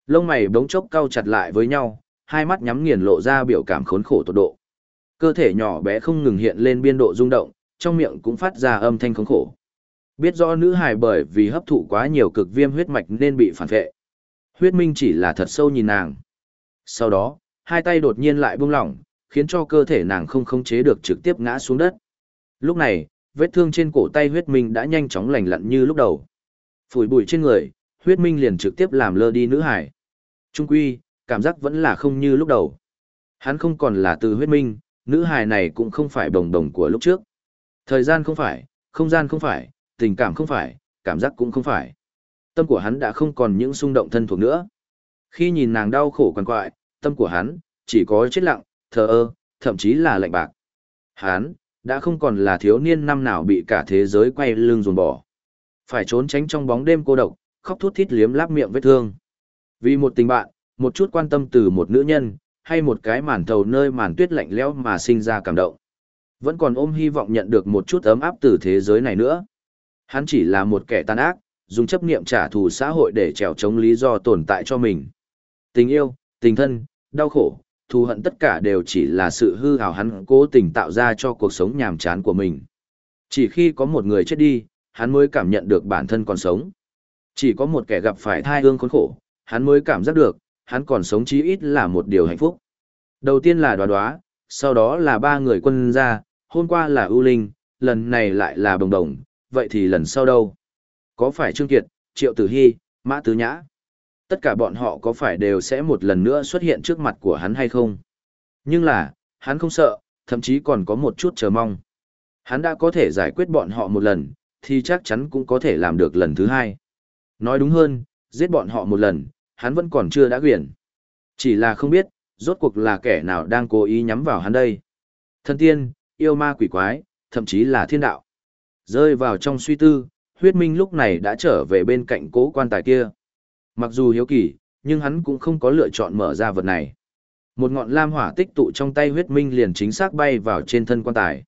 Lông mày bỗng chốc cau chặt lại với nhau, hai mắt nhắm nghiền lộ ra biểu cảm khốn khổ tột độ. Cơ thể nhỏ bé không ngừng hiện lên biên độ rung động, trong miệng cũng phát ra âm thanh khốn khổ. Biết rõ nữ hài bởi vì hấp thụ quá nhiều cực viêm huyết mạch nên bị phản vệ. Huyết minh chỉ là thật sâu nhìn nàng. Sau đó, hai tay đột nhiên lại buông lỏng, khiến cho cơ thể nàng không khống chế được trực tiếp ngã xuống đất. Lúc này, vết thương trên cổ tay huyết minh đã nhanh chóng lành lặn như lúc đầu. Phủi bụi trên người, huyết minh liền trực tiếp làm lơ đi nữ hải. Trung quy, cảm giác vẫn là không như lúc đầu. Hắn không còn là từ huyết minh, nữ hài này cũng không phải đồng đồng của lúc trước. Thời gian không phải, không gian không phải, tình cảm không phải, cảm giác cũng không phải. Tâm của hắn đã không còn những xung động thân thuộc nữa. Khi nhìn nàng đau khổ quằn quại, tâm của hắn, chỉ có chết lặng, thờ ơ, thậm chí là lạnh bạc. Hắn, đã không còn là thiếu niên năm nào bị cả thế giới quay lưng dồn bỏ. Phải trốn tránh trong bóng đêm cô độc, khóc thút thít liếm láp miệng vết thương. Vì một tình bạn, một chút quan tâm từ một nữ nhân, hay một cái màn thầu nơi màn tuyết lạnh lẽo mà sinh ra cảm động. Vẫn còn ôm hy vọng nhận được một chút ấm áp từ thế giới này nữa. Hắn chỉ là một kẻ tàn ác, dùng chấp niệm trả thù xã hội để trèo chống lý do tồn tại cho mình. Tình yêu, tình thân, đau khổ, thù hận tất cả đều chỉ là sự hư hào hắn cố tình tạo ra cho cuộc sống nhàm chán của mình. Chỉ khi có một người chết đi, hắn mới cảm nhận được bản thân còn sống. Chỉ có một kẻ gặp phải thai hương khốn khổ, hắn mới cảm giác được, hắn còn sống chí ít là một điều hạnh phúc. Đầu tiên là đoá đoá, sau đó là ba người quân gia, hôm qua là ưu linh, lần này lại là đồng đồng, vậy thì lần sau đâu? Có phải Trương Kiệt, Triệu Tử Hy, Mã Tứ Nhã? Tất cả bọn họ có phải đều sẽ một lần nữa xuất hiện trước mặt của hắn hay không? Nhưng là, hắn không sợ, thậm chí còn có một chút chờ mong. Hắn đã có thể giải quyết bọn họ một lần, thì chắc chắn cũng có thể làm được lần thứ hai. Nói đúng hơn, giết bọn họ một lần, hắn vẫn còn chưa đã quyển. Chỉ là không biết, rốt cuộc là kẻ nào đang cố ý nhắm vào hắn đây. Thân tiên, yêu ma quỷ quái, thậm chí là thiên đạo. Rơi vào trong suy tư, huyết minh lúc này đã trở về bên cạnh cố quan tài kia. Mặc dù hiếu kỳ, nhưng hắn cũng không có lựa chọn mở ra vật này. Một ngọn lam hỏa tích tụ trong tay huyết minh liền chính xác bay vào trên thân quan tài.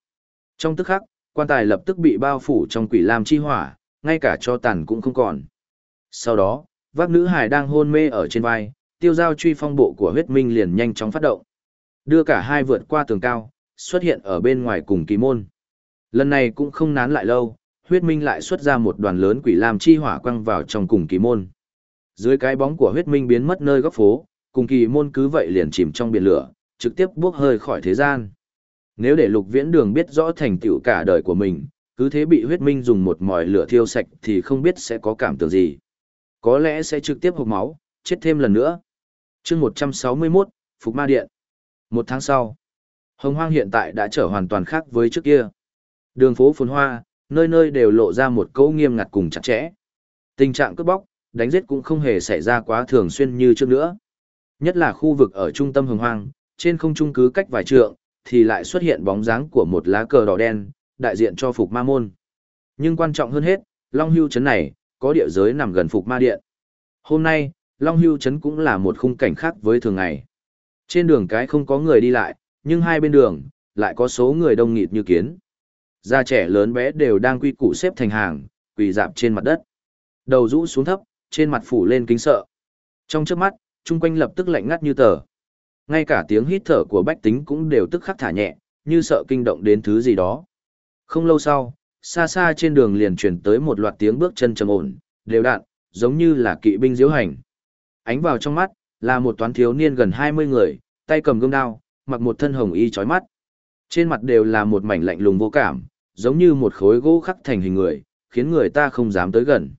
Trong tức khắc, quan tài lập tức bị bao phủ trong quỷ lam chi hỏa, ngay cả cho tàn cũng không còn. Sau đó, Vác nữ hải đang hôn mê ở trên vai, tiêu giao truy phong bộ của huyết minh liền nhanh chóng phát động. Đưa cả hai vượt qua tường cao, xuất hiện ở bên ngoài cùng kỳ môn. Lần này cũng không nán lại lâu, huyết minh lại xuất ra một đoàn lớn quỷ lam chi hỏa quăng vào trong cùng kỳ môn. Dưới cái bóng của huyết minh biến mất nơi góc phố, cùng kỳ môn cứ vậy liền chìm trong biển lửa, trực tiếp bước hơi khỏi thế gian. Nếu để lục viễn đường biết rõ thành tựu cả đời của mình, cứ thế bị huyết minh dùng một mòi lửa thiêu sạch thì không biết sẽ có cảm tưởng gì. Có lẽ sẽ trực tiếp hộp máu, chết thêm lần nữa. chương 161, Phục Ma Điện. Một tháng sau, Hồng Hoang hiện tại đã trở hoàn toàn khác với trước kia. Đường phố phồn hoa, nơi nơi đều lộ ra một cấu nghiêm ngặt cùng chặt chẽ. Tình trạng cướp bóc, đánh giết cũng không hề xảy ra quá thường xuyên như trước nữa. Nhất là khu vực ở trung tâm Hồng Hoang, trên không trung cứ cách vài trượng, thì lại xuất hiện bóng dáng của một lá cờ đỏ đen, đại diện cho Phục Ma Môn. Nhưng quan trọng hơn hết, Long Hưu Trấn này, có địa giới nằm gần Phục Ma Điện. Hôm nay, Long Hưu Trấn cũng là một khung cảnh khác với thường ngày. Trên đường cái không có người đi lại, nhưng hai bên đường, lại có số người đông nghịt như kiến. Gia trẻ lớn bé đều đang quy củ xếp thành hàng, quỳ dạp trên mặt đất. Đầu rũ xuống thấp, trên mặt phủ lên kính sợ. Trong trước mắt, chung quanh lập tức lạnh ngắt như tờ. Ngay cả tiếng hít thở của bách tính cũng đều tức khắc thả nhẹ, như sợ kinh động đến thứ gì đó. Không lâu sau, xa xa trên đường liền truyền tới một loạt tiếng bước chân trầm ổn, đều đặn, giống như là kỵ binh diễu hành. Ánh vào trong mắt, là một toán thiếu niên gần 20 người, tay cầm gươm đao, mặc một thân hồng y chói mắt. Trên mặt đều là một mảnh lạnh lùng vô cảm, giống như một khối gỗ khắc thành hình người, khiến người ta không dám tới gần.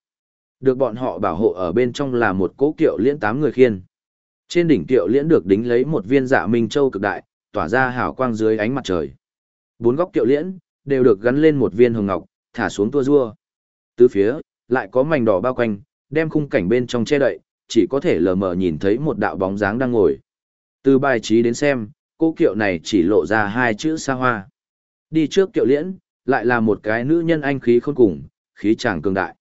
Được bọn họ bảo hộ ở bên trong là một cố kiệu liễn tám người khiên. Trên đỉnh kiệu liễn được đính lấy một viên dạ minh châu cực đại, tỏa ra hào quang dưới ánh mặt trời. Bốn góc kiệu liễn đều được gắn lên một viên hồng ngọc, thả xuống tua rua. Từ phía lại có mảnh đỏ bao quanh, đem khung cảnh bên trong che đậy, chỉ có thể lờ mờ nhìn thấy một đạo bóng dáng đang ngồi. Từ bài trí đến xem, cô kiệu này chỉ lộ ra hai chữ xa hoa. Đi trước kiệu liễn, lại là một cái nữ nhân anh khí khôn cùng, khí chàng cường đại.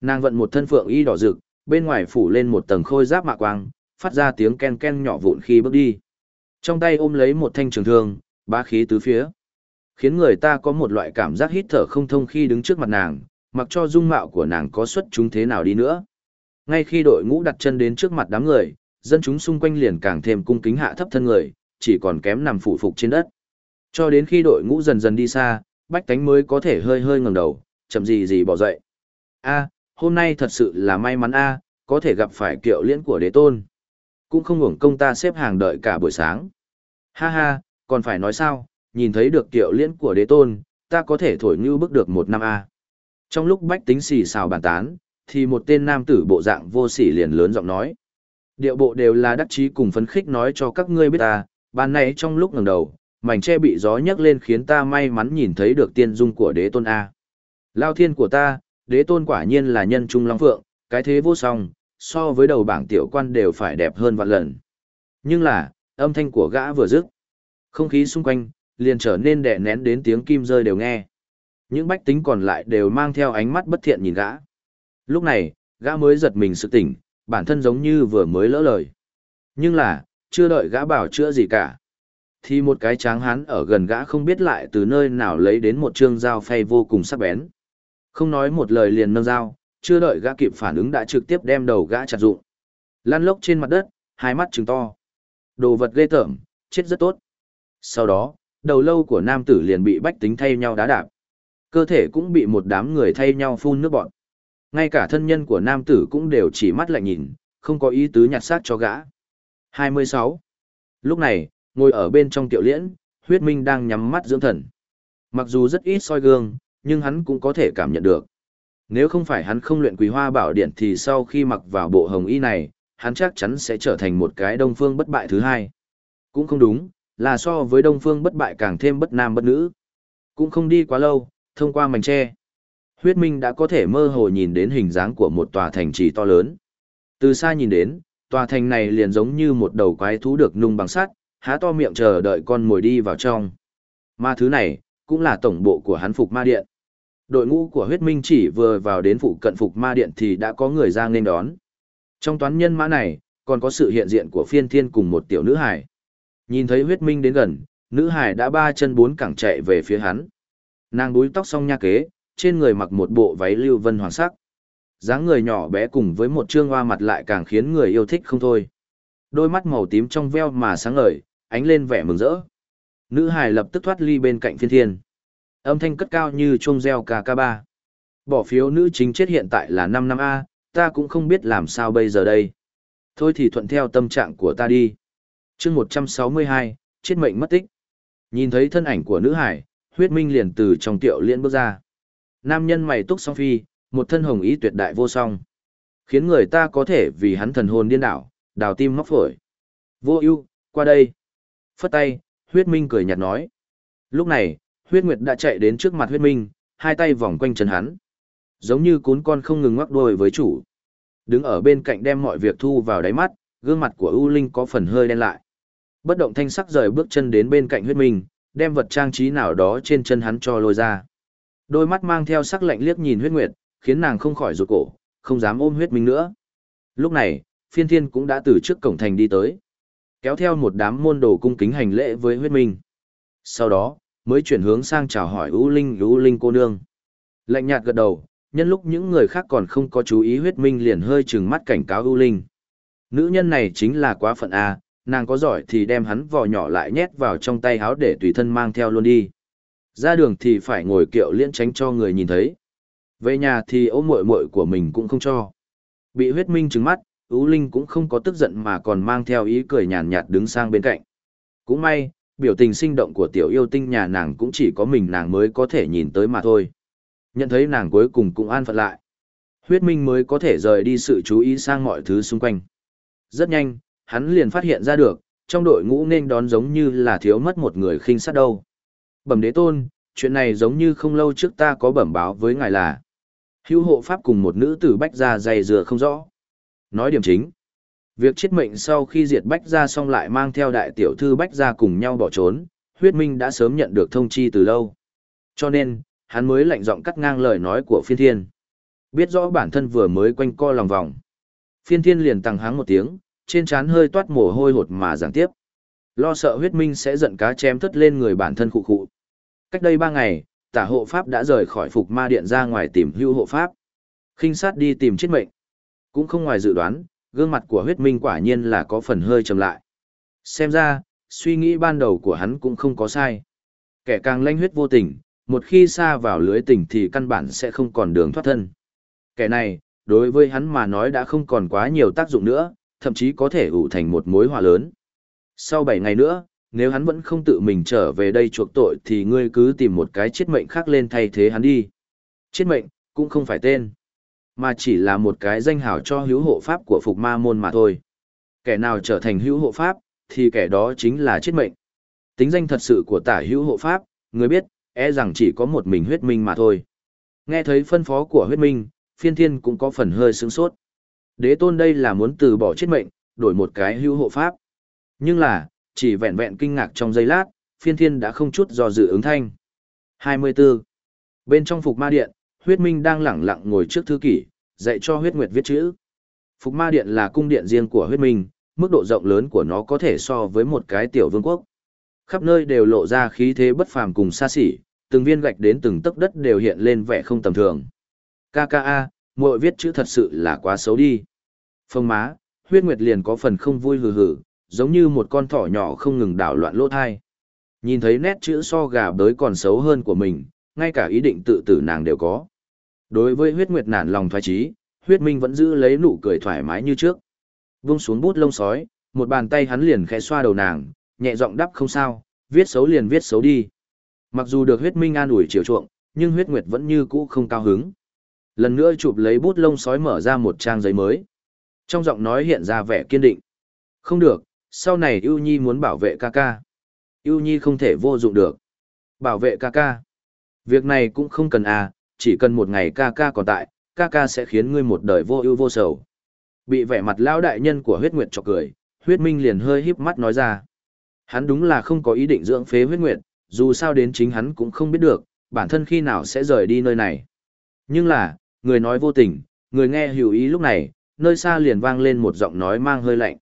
Nàng vận một thân phượng y đỏ rực, bên ngoài phủ lên một tầng khôi giáp mạ quang, phát ra tiếng ken ken nhỏ vụn khi bước đi. Trong tay ôm lấy một thanh trường thương, bá khí tứ phía. Khiến người ta có một loại cảm giác hít thở không thông khi đứng trước mặt nàng, mặc cho dung mạo của nàng có xuất chúng thế nào đi nữa. Ngay khi đội ngũ đặt chân đến trước mặt đám người, dân chúng xung quanh liền càng thêm cung kính hạ thấp thân người, chỉ còn kém nằm phụ phục trên đất. Cho đến khi đội ngũ dần dần đi xa, bách tánh mới có thể hơi hơi ngẩng đầu, chậm gì gì bỏ dậy. A, hôm nay thật sự là may mắn a, có thể gặp phải kiệu liễn của đế tôn. Cũng không hưởng công ta xếp hàng đợi cả buổi sáng. Ha ha, còn phải nói sao, nhìn thấy được kiệu liễn của đế tôn, ta có thể thổi như bước được một năm a. Trong lúc bách tính xì xào bàn tán, thì một tên nam tử bộ dạng vô sỉ liền lớn giọng nói. Điệu bộ đều là đắc chí cùng phấn khích nói cho các ngươi biết ta, ban nay trong lúc ngẩng đầu, mảnh tre bị gió nhấc lên khiến ta may mắn nhìn thấy được tiên dung của đế tôn A. Lao thiên của ta, đế tôn quả nhiên là nhân trung long phượng, cái thế vô song, so với đầu bảng tiểu quan đều phải đẹp hơn vạn lần. Nhưng là, âm thanh của gã vừa dứt, không khí xung quanh, liền trở nên đè nén đến tiếng kim rơi đều nghe. Những bách tính còn lại đều mang theo ánh mắt bất thiện nhìn gã. Lúc này, gã mới giật mình sự tỉnh, bản thân giống như vừa mới lỡ lời. Nhưng là, chưa đợi gã bảo chữa gì cả. Thì một cái tráng hán ở gần gã không biết lại từ nơi nào lấy đến một trương dao phay vô cùng sắc bén. Không nói một lời liền nâng dao, chưa đợi gã kịp phản ứng đã trực tiếp đem đầu gã chặt dụng. Lăn lốc trên mặt đất, hai mắt trừng to. Đồ vật ghê tởm, chết rất tốt. Sau đó, đầu lâu của nam tử liền bị bách tính thay nhau đá đạp. Cơ thể cũng bị một đám người thay nhau phun nước bọn. Ngay cả thân nhân của nam tử cũng đều chỉ mắt lại nhìn, không có ý tứ nhặt xác cho gã. 26. Lúc này, ngồi ở bên trong tiểu liễn, huyết minh đang nhắm mắt dưỡng thần. Mặc dù rất ít soi gương, nhưng hắn cũng có thể cảm nhận được. Nếu không phải hắn không luyện quý hoa bảo điện thì sau khi mặc vào bộ hồng y này, hắn chắc chắn sẽ trở thành một cái đông phương bất bại thứ hai. Cũng không đúng, là so với đông phương bất bại càng thêm bất nam bất nữ. Cũng không đi quá lâu, thông qua mảnh tre. Huyết Minh đã có thể mơ hồ nhìn đến hình dáng của một tòa thành trì to lớn. Từ xa nhìn đến, tòa thành này liền giống như một đầu quái thú được nung bằng sắt, há to miệng chờ đợi con mồi đi vào trong. Mà thứ này, cũng là tổng bộ của hắn Phục Ma Điện. Đội ngũ của huyết minh chỉ vừa vào đến phụ cận Phục Ma Điện thì đã có người ra nên đón. Trong toán nhân mã này, còn có sự hiện diện của phiên thiên cùng một tiểu nữ hải. Nhìn thấy huyết minh đến gần, nữ hải đã ba chân bốn cẳng chạy về phía hắn. Nàng búi tóc xong nha kế, trên người mặc một bộ váy lưu vân hoàng sắc. dáng người nhỏ bé cùng với một trương hoa mặt lại càng khiến người yêu thích không thôi. Đôi mắt màu tím trong veo mà sáng ngời, ánh lên vẻ mừng rỡ. Nữ hài lập tức thoát ly bên cạnh phiên thiên. Âm thanh cất cao như chuông reo KK3. Bỏ phiếu nữ chính chết hiện tại là 5 năm A, ta cũng không biết làm sao bây giờ đây. Thôi thì thuận theo tâm trạng của ta đi. chương 162, chết mệnh mất tích. Nhìn thấy thân ảnh của nữ hải, huyết minh liền từ trong tiệu liên bước ra. Nam nhân mày túc song phi, một thân hồng ý tuyệt đại vô song. Khiến người ta có thể vì hắn thần hồn điên đảo, đào tim móc phổi. Vô ưu, qua đây. Phất tay, huyết minh cười nhạt nói. Lúc này, huyết nguyệt đã chạy đến trước mặt huyết minh, hai tay vòng quanh chân hắn. Giống như cún con không ngừng ngoắc đôi với chủ. Đứng ở bên cạnh đem mọi việc thu vào đáy mắt, gương mặt của ưu linh có phần hơi đen lại. Bất động thanh sắc rời bước chân đến bên cạnh huyết minh, đem vật trang trí nào đó trên chân hắn cho lôi ra. Đôi mắt mang theo sắc lạnh liếc nhìn huyết nguyệt, khiến nàng không khỏi rụt cổ, không dám ôm huyết minh nữa. Lúc này, phiên thiên cũng đã từ trước cổng thành đi tới. Kéo theo một đám môn đồ cung kính hành lễ với huyết minh. Sau đó, mới chuyển hướng sang chào hỏi ưu linh ưu linh cô nương. Lạnh nhạt gật đầu, nhân lúc những người khác còn không có chú ý huyết minh liền hơi trừng mắt cảnh cáo ưu linh. Nữ nhân này chính là quá phận A, nàng có giỏi thì đem hắn vò nhỏ lại nhét vào trong tay háo để tùy thân mang theo luôn đi. Ra đường thì phải ngồi kiệu liễn tránh cho người nhìn thấy. Về nhà thì ôm muội muội của mình cũng không cho. Bị huyết minh trừng mắt, Ú Linh cũng không có tức giận mà còn mang theo ý cười nhàn nhạt đứng sang bên cạnh. Cũng may, biểu tình sinh động của tiểu yêu tinh nhà nàng cũng chỉ có mình nàng mới có thể nhìn tới mà thôi. Nhận thấy nàng cuối cùng cũng an phận lại. Huyết minh mới có thể rời đi sự chú ý sang mọi thứ xung quanh. Rất nhanh, hắn liền phát hiện ra được, trong đội ngũ nên đón giống như là thiếu mất một người khinh sát đâu. Bẩm đế tôn, chuyện này giống như không lâu trước ta có bẩm báo với ngài là hữu hộ pháp cùng một nữ tử bách gia dày dừa không rõ. Nói điểm chính, việc chết mệnh sau khi diệt bách gia xong lại mang theo đại tiểu thư bách gia cùng nhau bỏ trốn, huyết minh đã sớm nhận được thông chi từ lâu. Cho nên, hắn mới lạnh giọng cắt ngang lời nói của phiên thiên. Biết rõ bản thân vừa mới quanh co lòng vòng. Phiên thiên liền tăng háng một tiếng, trên trán hơi toát mồ hôi hột mà giảng tiếp. Lo sợ huyết minh sẽ giận cá chém thất lên người bản thân khụ khụ. Cách đây ba ngày, tả hộ pháp đã rời khỏi phục ma điện ra ngoài tìm hưu hộ pháp. khinh sát đi tìm chết mệnh. Cũng không ngoài dự đoán, gương mặt của huyết minh quả nhiên là có phần hơi trầm lại. Xem ra, suy nghĩ ban đầu của hắn cũng không có sai. Kẻ càng lanh huyết vô tình, một khi xa vào lưới tình thì căn bản sẽ không còn đường thoát thân. Kẻ này, đối với hắn mà nói đã không còn quá nhiều tác dụng nữa, thậm chí có thể ủ thành một mối họa lớn. Sau 7 ngày nữa, nếu hắn vẫn không tự mình trở về đây chuộc tội thì ngươi cứ tìm một cái chết mệnh khác lên thay thế hắn đi. Chết mệnh, cũng không phải tên, mà chỉ là một cái danh hào cho hữu hộ pháp của phục ma môn mà thôi. Kẻ nào trở thành hữu hộ pháp, thì kẻ đó chính là chết mệnh. Tính danh thật sự của tả hữu hộ pháp, người biết, e rằng chỉ có một mình huyết minh mà thôi. Nghe thấy phân phó của huyết minh, phiên thiên cũng có phần hơi sướng sốt. Đế tôn đây là muốn từ bỏ chết mệnh, đổi một cái hữu hộ pháp. Nhưng là, chỉ vẹn vẹn kinh ngạc trong giây lát, phiên thiên đã không chút do dự ứng thanh. 24. Bên trong phục ma điện, huyết minh đang lẳng lặng ngồi trước thư kỷ, dạy cho huyết nguyệt viết chữ. Phục ma điện là cung điện riêng của huyết minh, mức độ rộng lớn của nó có thể so với một cái tiểu vương quốc. Khắp nơi đều lộ ra khí thế bất phàm cùng xa xỉ, từng viên gạch đến từng tấc đất đều hiện lên vẻ không tầm thường. KKA, muội viết chữ thật sự là quá xấu đi. Phong má, huyết nguyệt liền có phần không vui hừ hừ, giống như một con thỏ nhỏ không ngừng đảo loạn lỗ thai. Nhìn thấy nét chữ so gà bới còn xấu hơn của mình, ngay cả ý định tự tử nàng đều có. Đối với huyết nguyệt nản lòng thoái trí, huyết minh vẫn giữ lấy nụ cười thoải mái như trước. Vung xuống bút lông sói, một bàn tay hắn liền khẽ xoa đầu nàng, nhẹ giọng đắp không sao, viết xấu liền viết xấu đi. Mặc dù được huyết minh an ủi chiều chuộng, nhưng huyết nguyệt vẫn như cũ không cao hứng. Lần nữa chụp lấy bút lông sói mở ra một trang giấy mới. Trong giọng nói hiện ra vẻ kiên định. Không được, sau này ưu nhi muốn bảo vệ ca ca ưu nhi không thể vô dụng được bảo vệ ca ca việc này cũng không cần à chỉ cần một ngày ca ca còn tại ca ca sẽ khiến ngươi một đời vô ưu vô sầu bị vẻ mặt lão đại nhân của huyết nguyệt chọc cười huyết minh liền hơi híp mắt nói ra hắn đúng là không có ý định dưỡng phế huyết nguyệt dù sao đến chính hắn cũng không biết được bản thân khi nào sẽ rời đi nơi này nhưng là người nói vô tình người nghe hiểu ý lúc này nơi xa liền vang lên một giọng nói mang hơi lạnh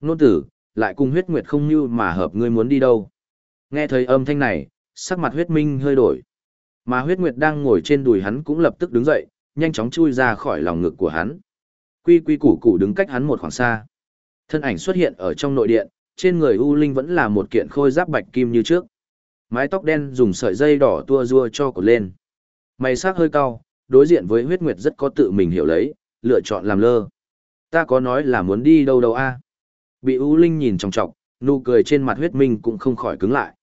nôn tử lại cùng huyết nguyệt không như mà hợp ngươi muốn đi đâu. Nghe thấy âm thanh này, sắc mặt huyết minh hơi đổi. Mà huyết nguyệt đang ngồi trên đùi hắn cũng lập tức đứng dậy, nhanh chóng chui ra khỏi lòng ngực của hắn. Quy quy củ củ đứng cách hắn một khoảng xa. Thân ảnh xuất hiện ở trong nội điện, trên người U Linh vẫn là một kiện khôi giáp bạch kim như trước. Mái tóc đen dùng sợi dây đỏ tua rua cho cột lên. Mày sắc hơi cao, đối diện với huyết nguyệt rất có tự mình hiểu lấy, lựa chọn làm lơ. Ta có nói là muốn đi đâu đâu a? Bị U Linh nhìn trong trọng, nụ cười trên mặt huyết minh cũng không khỏi cứng lại.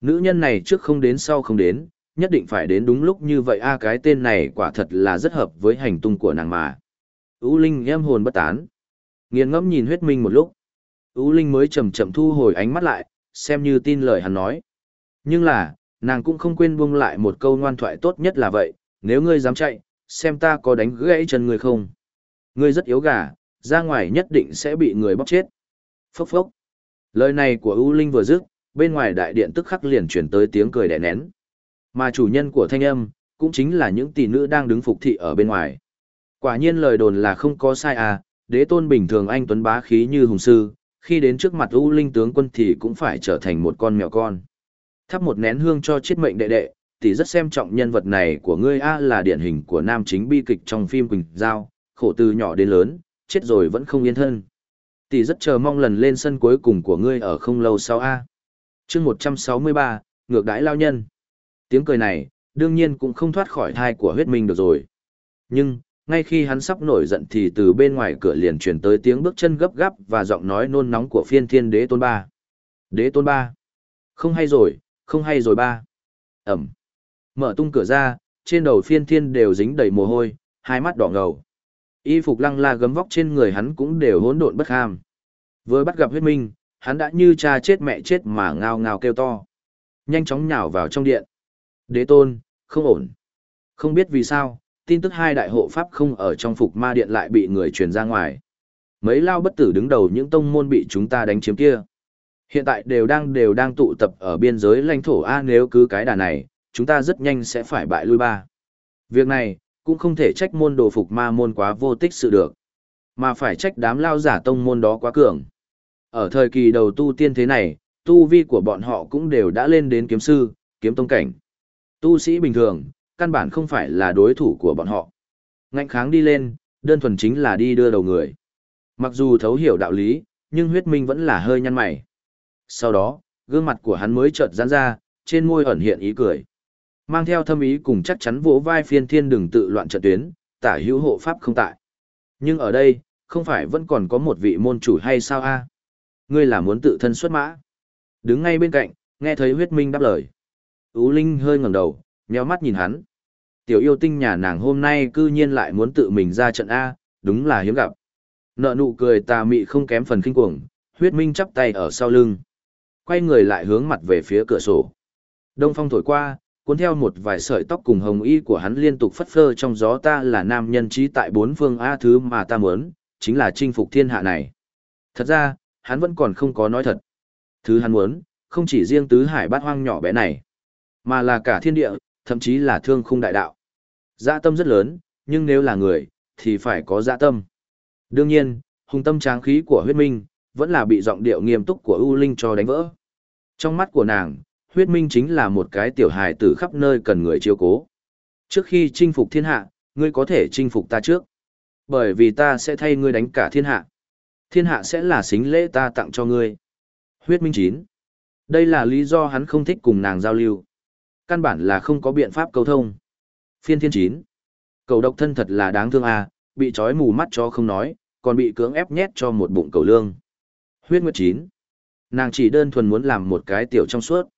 Nữ nhân này trước không đến sau không đến, nhất định phải đến đúng lúc như vậy a cái tên này quả thật là rất hợp với hành tung của nàng mà. U Linh em hồn bất tán. Nghiền ngẫm nhìn huyết minh một lúc. U Linh mới chậm chậm thu hồi ánh mắt lại, xem như tin lời hắn nói. Nhưng là, nàng cũng không quên buông lại một câu ngoan thoại tốt nhất là vậy, nếu ngươi dám chạy, xem ta có đánh gãy chân ngươi không. Ngươi rất yếu gà, ra ngoài nhất định sẽ bị người bóc chết. Phốc phốc. Lời này của U Linh vừa dứt, bên ngoài đại điện tức khắc liền chuyển tới tiếng cười đẻ nén. Mà chủ nhân của thanh âm, cũng chính là những tỷ nữ đang đứng phục thị ở bên ngoài. Quả nhiên lời đồn là không có sai à, đế tôn bình thường anh tuấn bá khí như hùng sư, khi đến trước mặt U Linh tướng quân thì cũng phải trở thành một con mèo con. Thắp một nén hương cho chiết mệnh đệ đệ, tỷ rất xem trọng nhân vật này của ngươi a là điển hình của nam chính bi kịch trong phim Quỳnh Giao, khổ từ nhỏ đến lớn, chết rồi vẫn không yên thân. Tỷ rất chờ mong lần lên sân cuối cùng của ngươi ở không lâu sau a. Chương 163, ngược đãi lao nhân. Tiếng cười này, đương nhiên cũng không thoát khỏi thai của huyết minh được rồi. Nhưng, ngay khi hắn sắp nổi giận thì từ bên ngoài cửa liền truyền tới tiếng bước chân gấp gáp và giọng nói nôn nóng của phiên thiên đế tôn ba. Đế tôn ba. Không hay rồi, không hay rồi ba. Ẩm. Mở tung cửa ra, trên đầu phiên thiên đều dính đầy mồ hôi, hai mắt đỏ ngầu. Y phục lăng la gấm vóc trên người hắn cũng đều hỗn độn bất ham. Vừa bắt gặp huyết minh, hắn đã như cha chết mẹ chết mà ngao ngao kêu to. Nhanh chóng nhào vào trong điện. Đế tôn, không ổn. Không biết vì sao, tin tức hai đại hộ pháp không ở trong phục ma điện lại bị người truyền ra ngoài. Mấy lao bất tử đứng đầu những tông môn bị chúng ta đánh chiếm kia. Hiện tại đều đang đều đang tụ tập ở biên giới lãnh thổ A nếu cứ cái đà này, chúng ta rất nhanh sẽ phải bại lui ba. Việc này, cũng không thể trách môn đồ phục ma môn quá vô tích sự được, mà phải trách đám lao giả tông môn đó quá cường. Ở thời kỳ đầu tu tiên thế này, tu vi của bọn họ cũng đều đã lên đến kiếm sư, kiếm tông cảnh. Tu sĩ bình thường, căn bản không phải là đối thủ của bọn họ. Ngạnh kháng đi lên, đơn thuần chính là đi đưa đầu người. Mặc dù thấu hiểu đạo lý, nhưng huyết minh vẫn là hơi nhăn mày. Sau đó, gương mặt của hắn mới chợt giãn ra, trên môi ẩn hiện ý cười. Mang theo thâm ý cùng chắc chắn vỗ vai phiên thiên đừng tự loạn trận tuyến, tả hữu hộ pháp không tại. Nhưng ở đây, không phải vẫn còn có một vị môn chủ hay sao a? Ngươi là muốn tự thân xuất mã. Đứng ngay bên cạnh, nghe thấy huyết minh đáp lời. Ú Linh hơi ngẩng đầu, nheo mắt nhìn hắn. Tiểu yêu tinh nhà nàng hôm nay cư nhiên lại muốn tự mình ra trận A, đúng là hiếm gặp. Nợ nụ cười tà mị không kém phần kinh cuồng, huyết minh chắp tay ở sau lưng. Quay người lại hướng mặt về phía cửa sổ. Đông phong thổi qua, cuốn theo một vài sợi tóc cùng hồng y của hắn liên tục phất phơ trong gió ta là nam nhân trí tại bốn phương A thứ mà ta muốn, chính là chinh phục thiên hạ này. Thật ra, hắn vẫn còn không có nói thật. Thứ hắn muốn, không chỉ riêng tứ hải bát hoang nhỏ bé này, mà là cả thiên địa, thậm chí là thương khung đại đạo. Dạ tâm rất lớn, nhưng nếu là người, thì phải có dạ tâm. Đương nhiên, hùng tâm tráng khí của huyết minh, vẫn là bị giọng điệu nghiêm túc của U Linh cho đánh vỡ. Trong mắt của nàng, huyết minh chính là một cái tiểu hài tử khắp nơi cần người chiêu cố. Trước khi chinh phục thiên hạ, ngươi có thể chinh phục ta trước. Bởi vì ta sẽ thay ngươi đánh cả thiên hạ. Thiên hạ sẽ là xính lễ ta tặng cho ngươi. Huyết minh chín. Đây là lý do hắn không thích cùng nàng giao lưu. Căn bản là không có biện pháp cầu thông. Phiên thiên chín. Cầu độc thân thật là đáng thương à, bị trói mù mắt cho không nói, còn bị cưỡng ép nhét cho một bụng cầu lương. Huyết nguyệt chín. Nàng chỉ đơn thuần muốn làm một cái tiểu trong suốt.